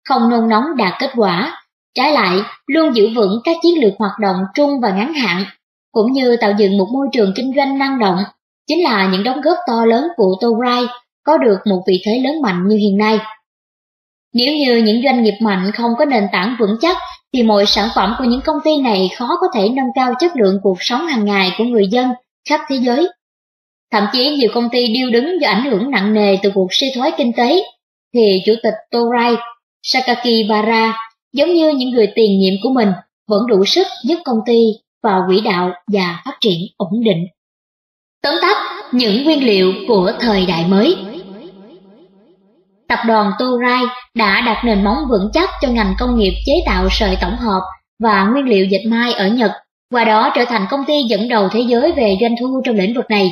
không nôn nóng đạt kết quả, trái lại luôn giữ vững các chiến lược hoạt động trung và ngắn hạn, cũng như tạo dựng một môi trường kinh doanh năng động, chính là những đóng góp to lớn của Tograi có được một vị thế lớn mạnh như hiện nay. Nếu như những doanh nghiệp mạnh không có nền tảng vững chắc, thì mọi sản phẩm của những công ty này khó có thể nâng cao chất lượng cuộc sống hàng ngày của người dân khắp thế giới. Thậm chí nhiều công ty điêu đứng do ảnh hưởng nặng nề từ cuộc suy thoái kinh tế, thì chủ tịch Torai Sakaki Bara giống như những người tiền nhiệm của mình vẫn đủ sức giúp công ty vào quỹ đạo và phát triển ổn định. Tóm tắt, những nguyên liệu của thời đại mới. Tập đoàn Toray đã đặt nền móng vững chắc cho ngành công nghiệp chế tạo sợi tổng hợp và nguyên liệu dệt may ở Nhật, qua đó trở thành công ty dẫn đầu thế giới về doanh thu trong lĩnh vực này.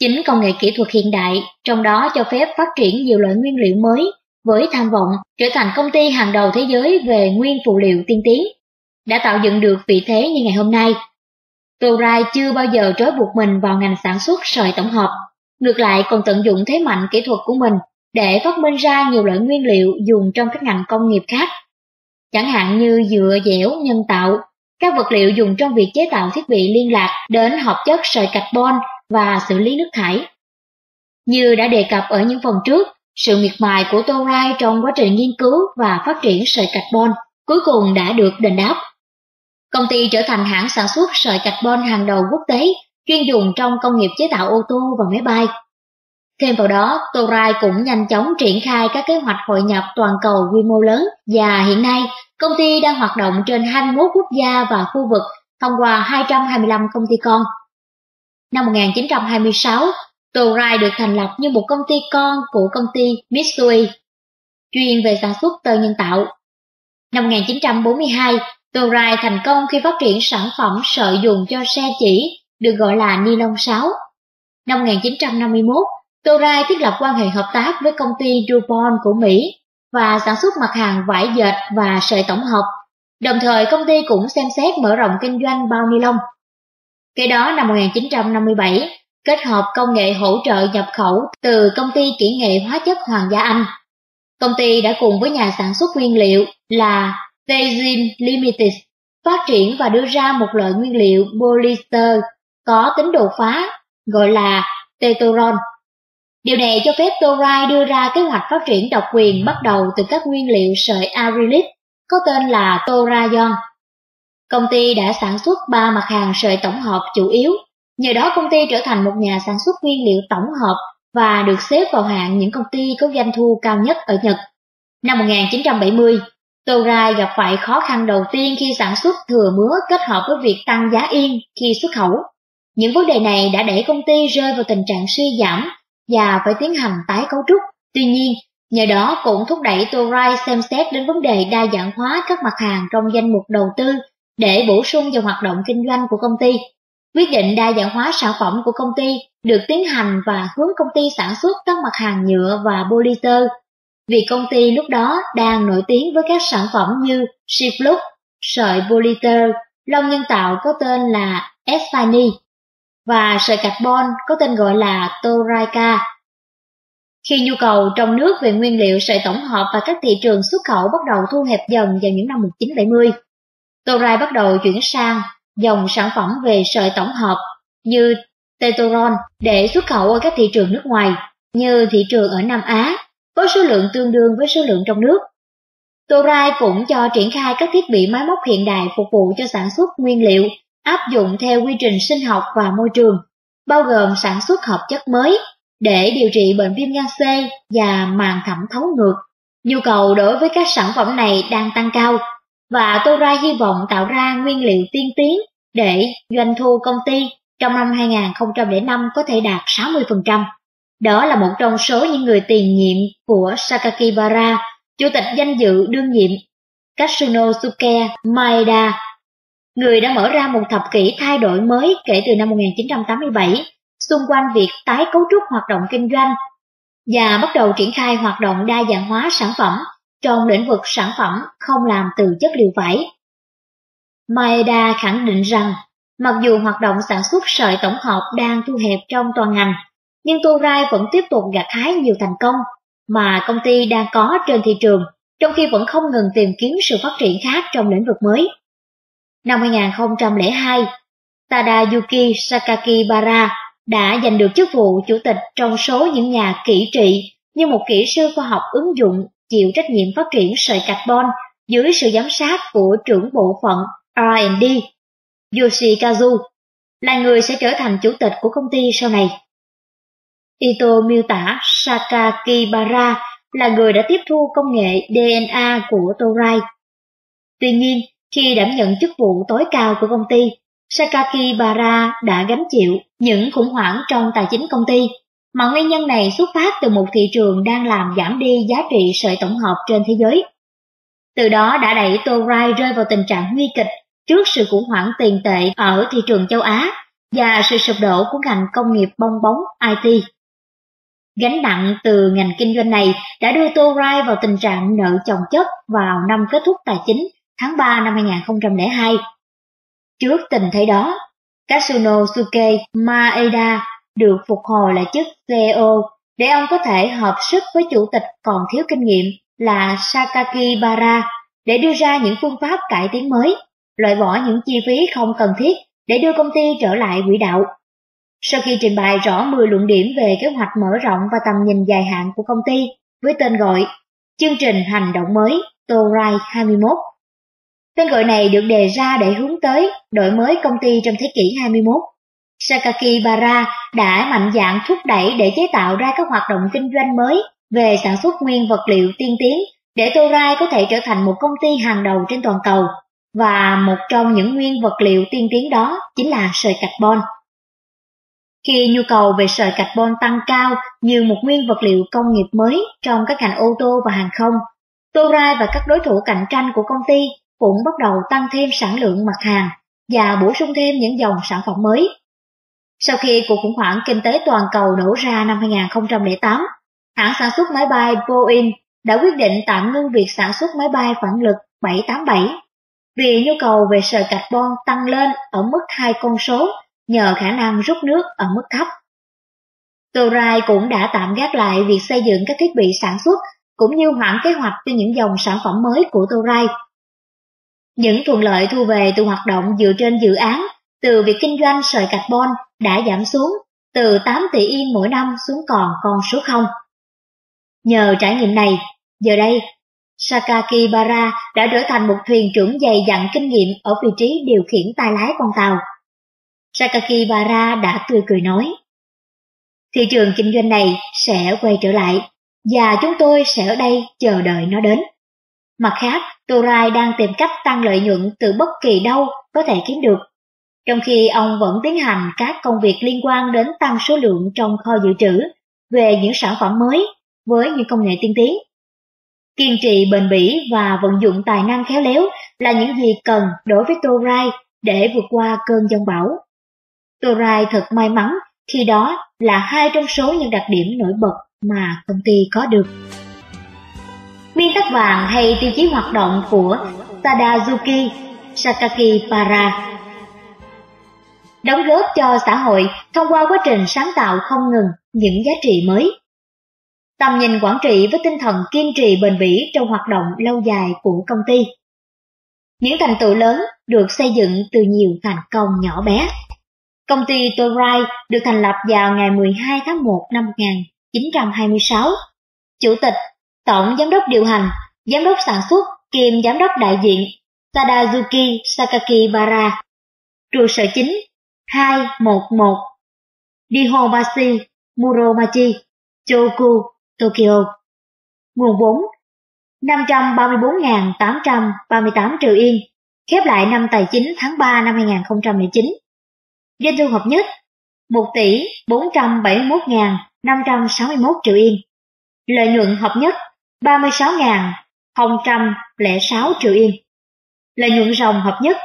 Chính công nghệ kỹ thuật hiện đại, trong đó cho phép phát triển nhiều loại nguyên liệu mới với tham vọng trở thành công ty hàng đầu thế giới về nguyên phụ liệu tiên tiến, đã tạo dựng được vị thế như ngày hôm nay. Toray chưa bao giờ trói buộc mình vào ngành sản xuất sợi tổng hợp, ngược lại còn tận dụng thế mạnh kỹ thuật của mình để phát minh ra nhiều loại nguyên liệu dùng trong các ngành công nghiệp khác. Chẳng hạn như dựa dẻo nhân tạo, các vật liệu dùng trong việc chế tạo thiết bị liên lạc đến hợp chất sợi carbon và xử lý nước thải. Như đã đề cập ở những phần trước, sự miệt mài của Toray trong quá trình nghiên cứu và phát triển sợi carbon cuối cùng đã được đền đáp. Công ty trở thành hãng sản xuất sợi carbon hàng đầu quốc tế, chuyên dùng trong công nghiệp chế tạo ô tô và máy bay. Thêm vào đó, Toray cũng nhanh chóng triển khai các kế hoạch hội nhập toàn cầu quy mô lớn và hiện nay công ty đang hoạt động trên 21 quốc gia và khu vực thông qua 225 công ty con. Năm 1926, Toray được thành lập như một công ty con của công ty Mitsui, chuyên về sản xuất tơ nhân tạo. Năm 1942, Toray thành công khi phát triển sản phẩm sợi dùng cho xe chỉ, được gọi là ni lông 6. Năm 1951, Toray thiết lập quan hệ hợp tác với công ty DuPont của Mỹ và sản xuất mặt hàng vải dệt và sợi tổng hợp. Đồng thời công ty cũng xem xét mở rộng kinh doanh bao ni lông. Cái đó năm 1957, kết hợp công nghệ hỗ trợ nhập khẩu từ công ty kỹ nghệ hóa chất Hoàng gia Anh. Công ty đã cùng với nhà sản xuất nguyên liệu là Tejin Limited phát triển và đưa ra một loại nguyên liệu polyester có tính đột phá gọi là Tetoron. Điều này cho phép Toray đưa ra kế hoạch phát triển độc quyền bắt đầu từ các nguyên liệu sợi acrylic có tên là Torayon. Công ty đã sản xuất 3 mặt hàng sợi tổng hợp chủ yếu Nhờ đó công ty trở thành một nhà sản xuất nguyên liệu tổng hợp và được xếp vào hạng những công ty có doanh thu cao nhất ở Nhật. Năm 1970, Toray gặp phải khó khăn đầu tiên khi sản xuất thừa mứa kết hợp với việc tăng giá yên khi xuất khẩu. Những vấn đề này đã đẩy công ty rơi vào tình trạng suy giảm và phải tiến hành tái cấu trúc. Tuy nhiên, nhờ đó cũng thúc đẩy Toray xem xét đến vấn đề đa dạng hóa các mặt hàng trong danh mục đầu tư để bổ sung vào hoạt động kinh doanh của công ty. Quyết định đa dạng hóa sản phẩm của công ty được tiến hành và hướng công ty sản xuất các mặt hàng nhựa và polyester. Vì công ty lúc đó đang nổi tiếng với các sản phẩm như Shiflook, sợi polyester, lông nhân tạo có tên là Esfani và sợi carbon có tên gọi là Toraika. Khi nhu cầu trong nước về nguyên liệu sợi tổng hợp và các thị trường xuất khẩu bắt đầu thu hẹp dần vào những năm 1970, Torai bắt đầu chuyển sang dòng sản phẩm về sợi tổng hợp như Tetoron để xuất khẩu ở các thị trường nước ngoài như thị trường ở Nam Á, có số lượng tương đương với số lượng trong nước. Torai cũng cho triển khai các thiết bị máy móc hiện đại phục vụ cho sản xuất nguyên liệu áp dụng theo quy trình sinh học và môi trường, bao gồm sản xuất hợp chất mới để điều trị bệnh viêm gan C và màng thẩm thấu ngược. Nhu cầu đối với các sản phẩm này đang tăng cao và Torai hy vọng tạo ra nguyên liệu tiên tiến để doanh thu công ty trong năm 2005 có thể đạt 60%. Đó là một trong số những người tiền nhiệm của Sakakibara, chủ tịch danh dự đương nhiệm Katsunosuke Maeda, người đã mở ra một thập kỷ thay đổi mới kể từ năm 1987 xung quanh việc tái cấu trúc hoạt động kinh doanh và bắt đầu triển khai hoạt động đa dạng hóa sản phẩm trong lĩnh vực sản phẩm không làm từ chất liệu vải. Maeda khẳng định rằng, mặc dù hoạt động sản xuất sợi tổng hợp đang thu hẹp trong toàn ngành, nhưng Toray vẫn tiếp tục gặt hái nhiều thành công mà công ty đang có trên thị trường, trong khi vẫn không ngừng tìm kiếm sự phát triển khác trong lĩnh vực mới. Năm 2002, Tadayuki Sakakibara đã giành được chức vụ chủ tịch trong số những nhà kỹ trị như một kỹ sư khoa học ứng dụng chịu trách nhiệm phát triển sợi carbon dưới sự giám sát của trưởng bộ phận R&D Yoshikazu, là người sẽ trở thành chủ tịch của công ty sau này. Ito miêu tả Sakakibara là người đã tiếp thu công nghệ DNA của Toray. Tuy nhiên, khi đảm nhận chức vụ tối cao của công ty, Sakakibara đã gánh chịu những khủng hoảng trong tài chính công ty, mà nguyên nhân này xuất phát từ một thị trường đang làm giảm đi giá trị sợi tổng hợp trên thế giới. Từ đó đã đẩy Toray rơi vào tình trạng nguy kịch trước sự khủng hoảng tiền tệ ở thị trường châu Á và sự sụp đổ của ngành công nghiệp bong bóng IT. Gánh nặng từ ngành kinh doanh này đã đưa Toray vào tình trạng nợ chồng chất vào năm kết thúc tài chính tháng 3 năm 2002. Trước tình thế đó, Katsunosuke Maeda được phục hồi lại chức CEO để ông có thể hợp sức với chủ tịch còn thiếu kinh nghiệm là Sakaki Bara để đưa ra những phương pháp cải tiến mới, loại bỏ những chi phí không cần thiết để đưa công ty trở lại quỹ đạo. Sau khi trình bày rõ 10 luận điểm về kế hoạch mở rộng và tầm nhìn dài hạn của công ty với tên gọi Chương trình hành động mới Torai 21. Tên gọi này được đề ra để hướng tới đổi mới công ty trong thế kỷ 21. Sakaki Bara đã mạnh dạn thúc đẩy để chế tạo ra các hoạt động kinh doanh mới về sản xuất nguyên vật liệu tiên tiến để Torai có thể trở thành một công ty hàng đầu trên toàn cầu. Và một trong những nguyên vật liệu tiên tiến đó chính là sợi carbon. Khi nhu cầu về sợi carbon tăng cao như một nguyên vật liệu công nghiệp mới trong các ngành ô tô và hàng không, Torai và các đối thủ cạnh tranh của công ty cũng bắt đầu tăng thêm sản lượng mặt hàng và bổ sung thêm những dòng sản phẩm mới. Sau khi cuộc khủng hoảng kinh tế toàn cầu nổ ra năm 2008, hãng sản xuất máy bay Boeing đã quyết định tạm ngưng việc sản xuất máy bay phản lực 787 vì nhu cầu về sợi carbon tăng lên ở mức hai con số nhờ khả năng rút nước ở mức thấp. Torai cũng đã tạm gác lại việc xây dựng các thiết bị sản xuất cũng như hoãn kế hoạch cho những dòng sản phẩm mới của Torai. Những thuận lợi thu về từ hoạt động dựa trên dự án từ việc kinh doanh sợi carbon đã giảm xuống từ 8 tỷ yên mỗi năm xuống còn con số 0. Nhờ trải nghiệm này, giờ đây, Sakakibara đã trở thành một thuyền trưởng dày dặn kinh nghiệm ở vị trí điều khiển tay lái con tàu. Sakakibara đã tươi cười nói, Thị trường kinh doanh này sẽ quay trở lại, và chúng tôi sẽ ở đây chờ đợi nó đến. Mặt khác, Torai đang tìm cách tăng lợi nhuận từ bất kỳ đâu có thể kiếm được, trong khi ông vẫn tiến hành các công việc liên quan đến tăng số lượng trong kho dự trữ về những sản phẩm mới với những công nghệ tiên tiến. Kiên trì, bền bỉ và vận dụng tài năng khéo léo là những gì cần đối với Torai để vượt qua cơn giông bão. Torai thật may mắn khi đó là hai trong số những đặc điểm nổi bật mà công ty có được. Nguyên tắc vàng hay tiêu chí hoạt động của Tadazuki Sakaki Para Đóng góp cho xã hội thông qua quá trình sáng tạo không ngừng những giá trị mới. Tầm nhìn quản trị với tinh thần kiên trì bền bỉ trong hoạt động lâu dài của công ty. Những thành tựu lớn được xây dựng từ nhiều thành công nhỏ bé. Công ty Torai được thành lập vào ngày 12 tháng 1 năm 1926. Chủ tịch Tổng Giám đốc điều hành, Giám đốc sản xuất kiêm Giám đốc đại diện Tadazuki Sakakibara. Trụ sở chính 211 Dihobashi Muromachi, Choku, Tokyo. Nguồn vốn 534.838 triệu yên, khép lại năm tài chính tháng 3 năm 2009. Doanh thu hợp nhất 1 tỷ 471.561 triệu yên. Lợi nhuận hợp nhất 36.006 triệu yên. Lợi nhuận ròng hợp nhất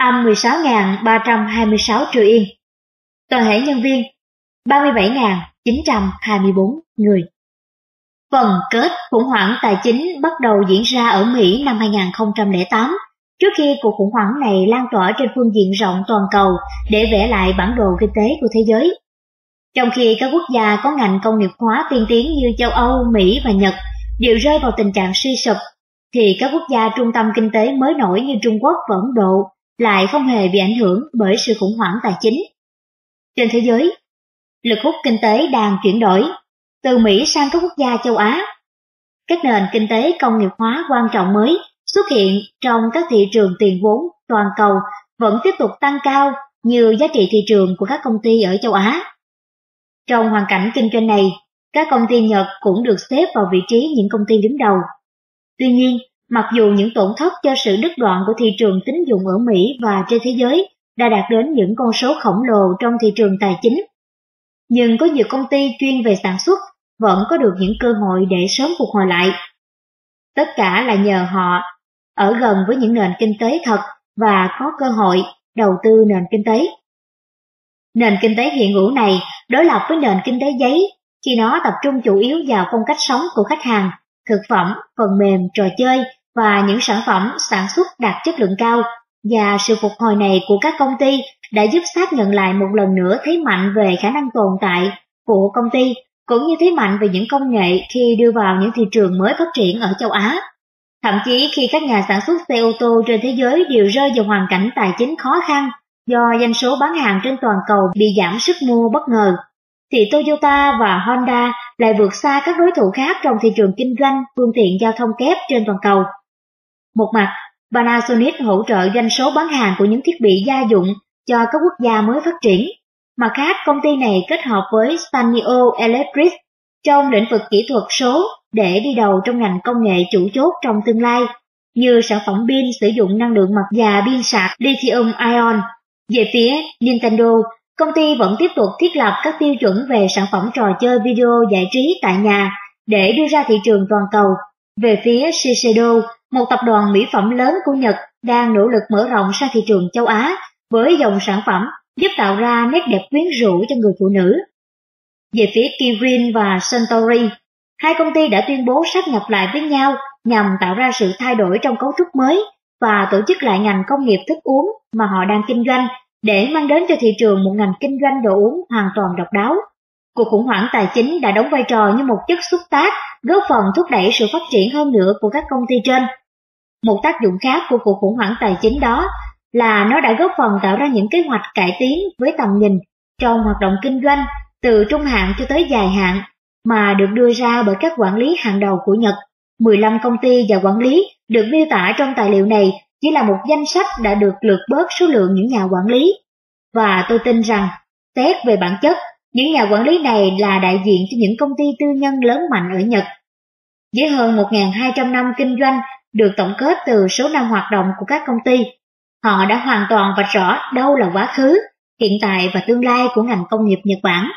âm 16.326 triệu yên. Toàn thể nhân viên 37.924 người. Phần kết khủng hoảng tài chính bắt đầu diễn ra ở Mỹ năm 2008, trước khi cuộc khủng hoảng này lan tỏa trên phương diện rộng toàn cầu để vẽ lại bản đồ kinh tế của thế giới. Trong khi các quốc gia có ngành công nghiệp hóa tiên tiến như châu Âu, Mỹ và Nhật đều rơi vào tình trạng suy sụp, thì các quốc gia trung tâm kinh tế mới nổi như Trung Quốc và Ấn Độ lại không hề bị ảnh hưởng bởi sự khủng hoảng tài chính. Trên thế giới, lực hút kinh tế đang chuyển đổi, từ Mỹ sang các quốc gia châu Á. Các nền kinh tế công nghiệp hóa quan trọng mới xuất hiện trong các thị trường tiền vốn toàn cầu vẫn tiếp tục tăng cao như giá trị thị trường của các công ty ở châu Á. Trong hoàn cảnh kinh doanh này, các công ty Nhật cũng được xếp vào vị trí những công ty đứng đầu. Tuy nhiên, Mặc dù những tổn thất cho sự đứt đoạn của thị trường tín dụng ở Mỹ và trên thế giới đã đạt đến những con số khổng lồ trong thị trường tài chính. Nhưng có nhiều công ty chuyên về sản xuất vẫn có được những cơ hội để sớm phục hồi lại. Tất cả là nhờ họ ở gần với những nền kinh tế thật và có cơ hội đầu tư nền kinh tế. Nền kinh tế hiện hữu này đối lập với nền kinh tế giấy khi nó tập trung chủ yếu vào phong cách sống của khách hàng, thực phẩm, phần mềm, trò chơi và những sản phẩm sản xuất đạt chất lượng cao. Và sự phục hồi này của các công ty đã giúp xác nhận lại một lần nữa thế mạnh về khả năng tồn tại của công ty, cũng như thế mạnh về những công nghệ khi đưa vào những thị trường mới phát triển ở châu Á. Thậm chí khi các nhà sản xuất xe ô tô trên thế giới đều rơi vào hoàn cảnh tài chính khó khăn do doanh số bán hàng trên toàn cầu bị giảm sức mua bất ngờ, thì Toyota và Honda lại vượt xa các đối thủ khác trong thị trường kinh doanh phương tiện giao thông kép trên toàn cầu. Một mặt, Panasonic hỗ trợ doanh số bán hàng của những thiết bị gia dụng cho các quốc gia mới phát triển. Mặt khác, công ty này kết hợp với Sanyo Electric trong lĩnh vực kỹ thuật số để đi đầu trong ngành công nghệ chủ chốt trong tương lai, như sản phẩm pin sử dụng năng lượng mặt và pin sạc lithium ion. Về phía Nintendo, công ty vẫn tiếp tục thiết lập các tiêu chuẩn về sản phẩm trò chơi video giải trí tại nhà để đưa ra thị trường toàn cầu. Về phía Shiseido, một tập đoàn mỹ phẩm lớn của Nhật đang nỗ lực mở rộng sang thị trường châu Á với dòng sản phẩm giúp tạo ra nét đẹp quyến rũ cho người phụ nữ. Về phía Kirin và Suntory, hai công ty đã tuyên bố sáp nhập lại với nhau nhằm tạo ra sự thay đổi trong cấu trúc mới và tổ chức lại ngành công nghiệp thức uống mà họ đang kinh doanh để mang đến cho thị trường một ngành kinh doanh đồ uống hoàn toàn độc đáo. Cuộc khủng hoảng tài chính đã đóng vai trò như một chất xúc tác, góp phần thúc đẩy sự phát triển hơn nữa của các công ty trên. Một tác dụng khác của cuộc khủng hoảng tài chính đó là nó đã góp phần tạo ra những kế hoạch cải tiến với tầm nhìn trong hoạt động kinh doanh từ trung hạn cho tới dài hạn mà được đưa ra bởi các quản lý hàng đầu của Nhật. 15 công ty và quản lý được miêu tả trong tài liệu này chỉ là một danh sách đã được lược bớt số lượng những nhà quản lý. Và tôi tin rằng, xét về bản chất, những nhà quản lý này là đại diện cho những công ty tư nhân lớn mạnh ở Nhật. Với hơn 1.200 năm kinh doanh được tổng kết từ số năm hoạt động của các công ty, họ đã hoàn toàn vạch rõ đâu là quá khứ, hiện tại và tương lai của ngành công nghiệp Nhật Bản.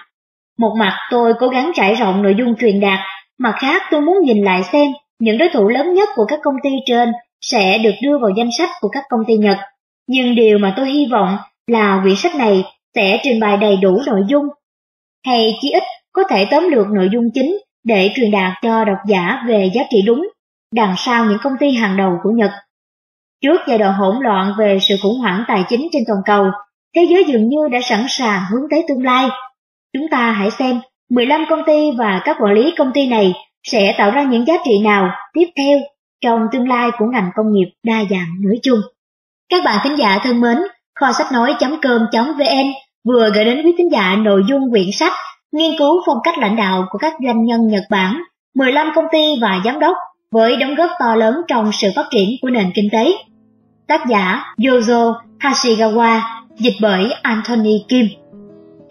Một mặt tôi cố gắng trải rộng nội dung truyền đạt, mặt khác tôi muốn nhìn lại xem những đối thủ lớn nhất của các công ty trên sẽ được đưa vào danh sách của các công ty Nhật. Nhưng điều mà tôi hy vọng là quyển sách này sẽ trình bày đầy đủ nội dung, hay chí ít có thể tóm lược nội dung chính để truyền đạt cho độc giả về giá trị đúng đằng sau những công ty hàng đầu của Nhật. Trước giai đoạn hỗn loạn về sự khủng hoảng tài chính trên toàn cầu, thế giới dường như đã sẵn sàng hướng tới tương lai. Chúng ta hãy xem 15 công ty và các quản lý công ty này sẽ tạo ra những giá trị nào tiếp theo trong tương lai của ngành công nghiệp đa dạng nói chung. Các bạn thính giả thân mến, kho sách nói.com.vn vừa gửi đến quý thính giả nội dung quyển sách nghiên cứu phong cách lãnh đạo của các doanh nhân Nhật Bản, 15 công ty và giám đốc với đóng góp to lớn trong sự phát triển của nền kinh tế. Tác giả Yozo Hashigawa, dịch bởi Anthony Kim.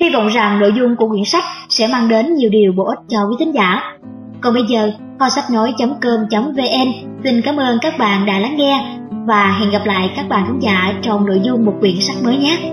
Hy vọng rằng nội dung của quyển sách sẽ mang đến nhiều điều bổ ích cho quý thính giả. Còn bây giờ, kho sách nói.com.vn xin cảm ơn các bạn đã lắng nghe và hẹn gặp lại các bạn khán giả trong nội dung một quyển sách mới nhé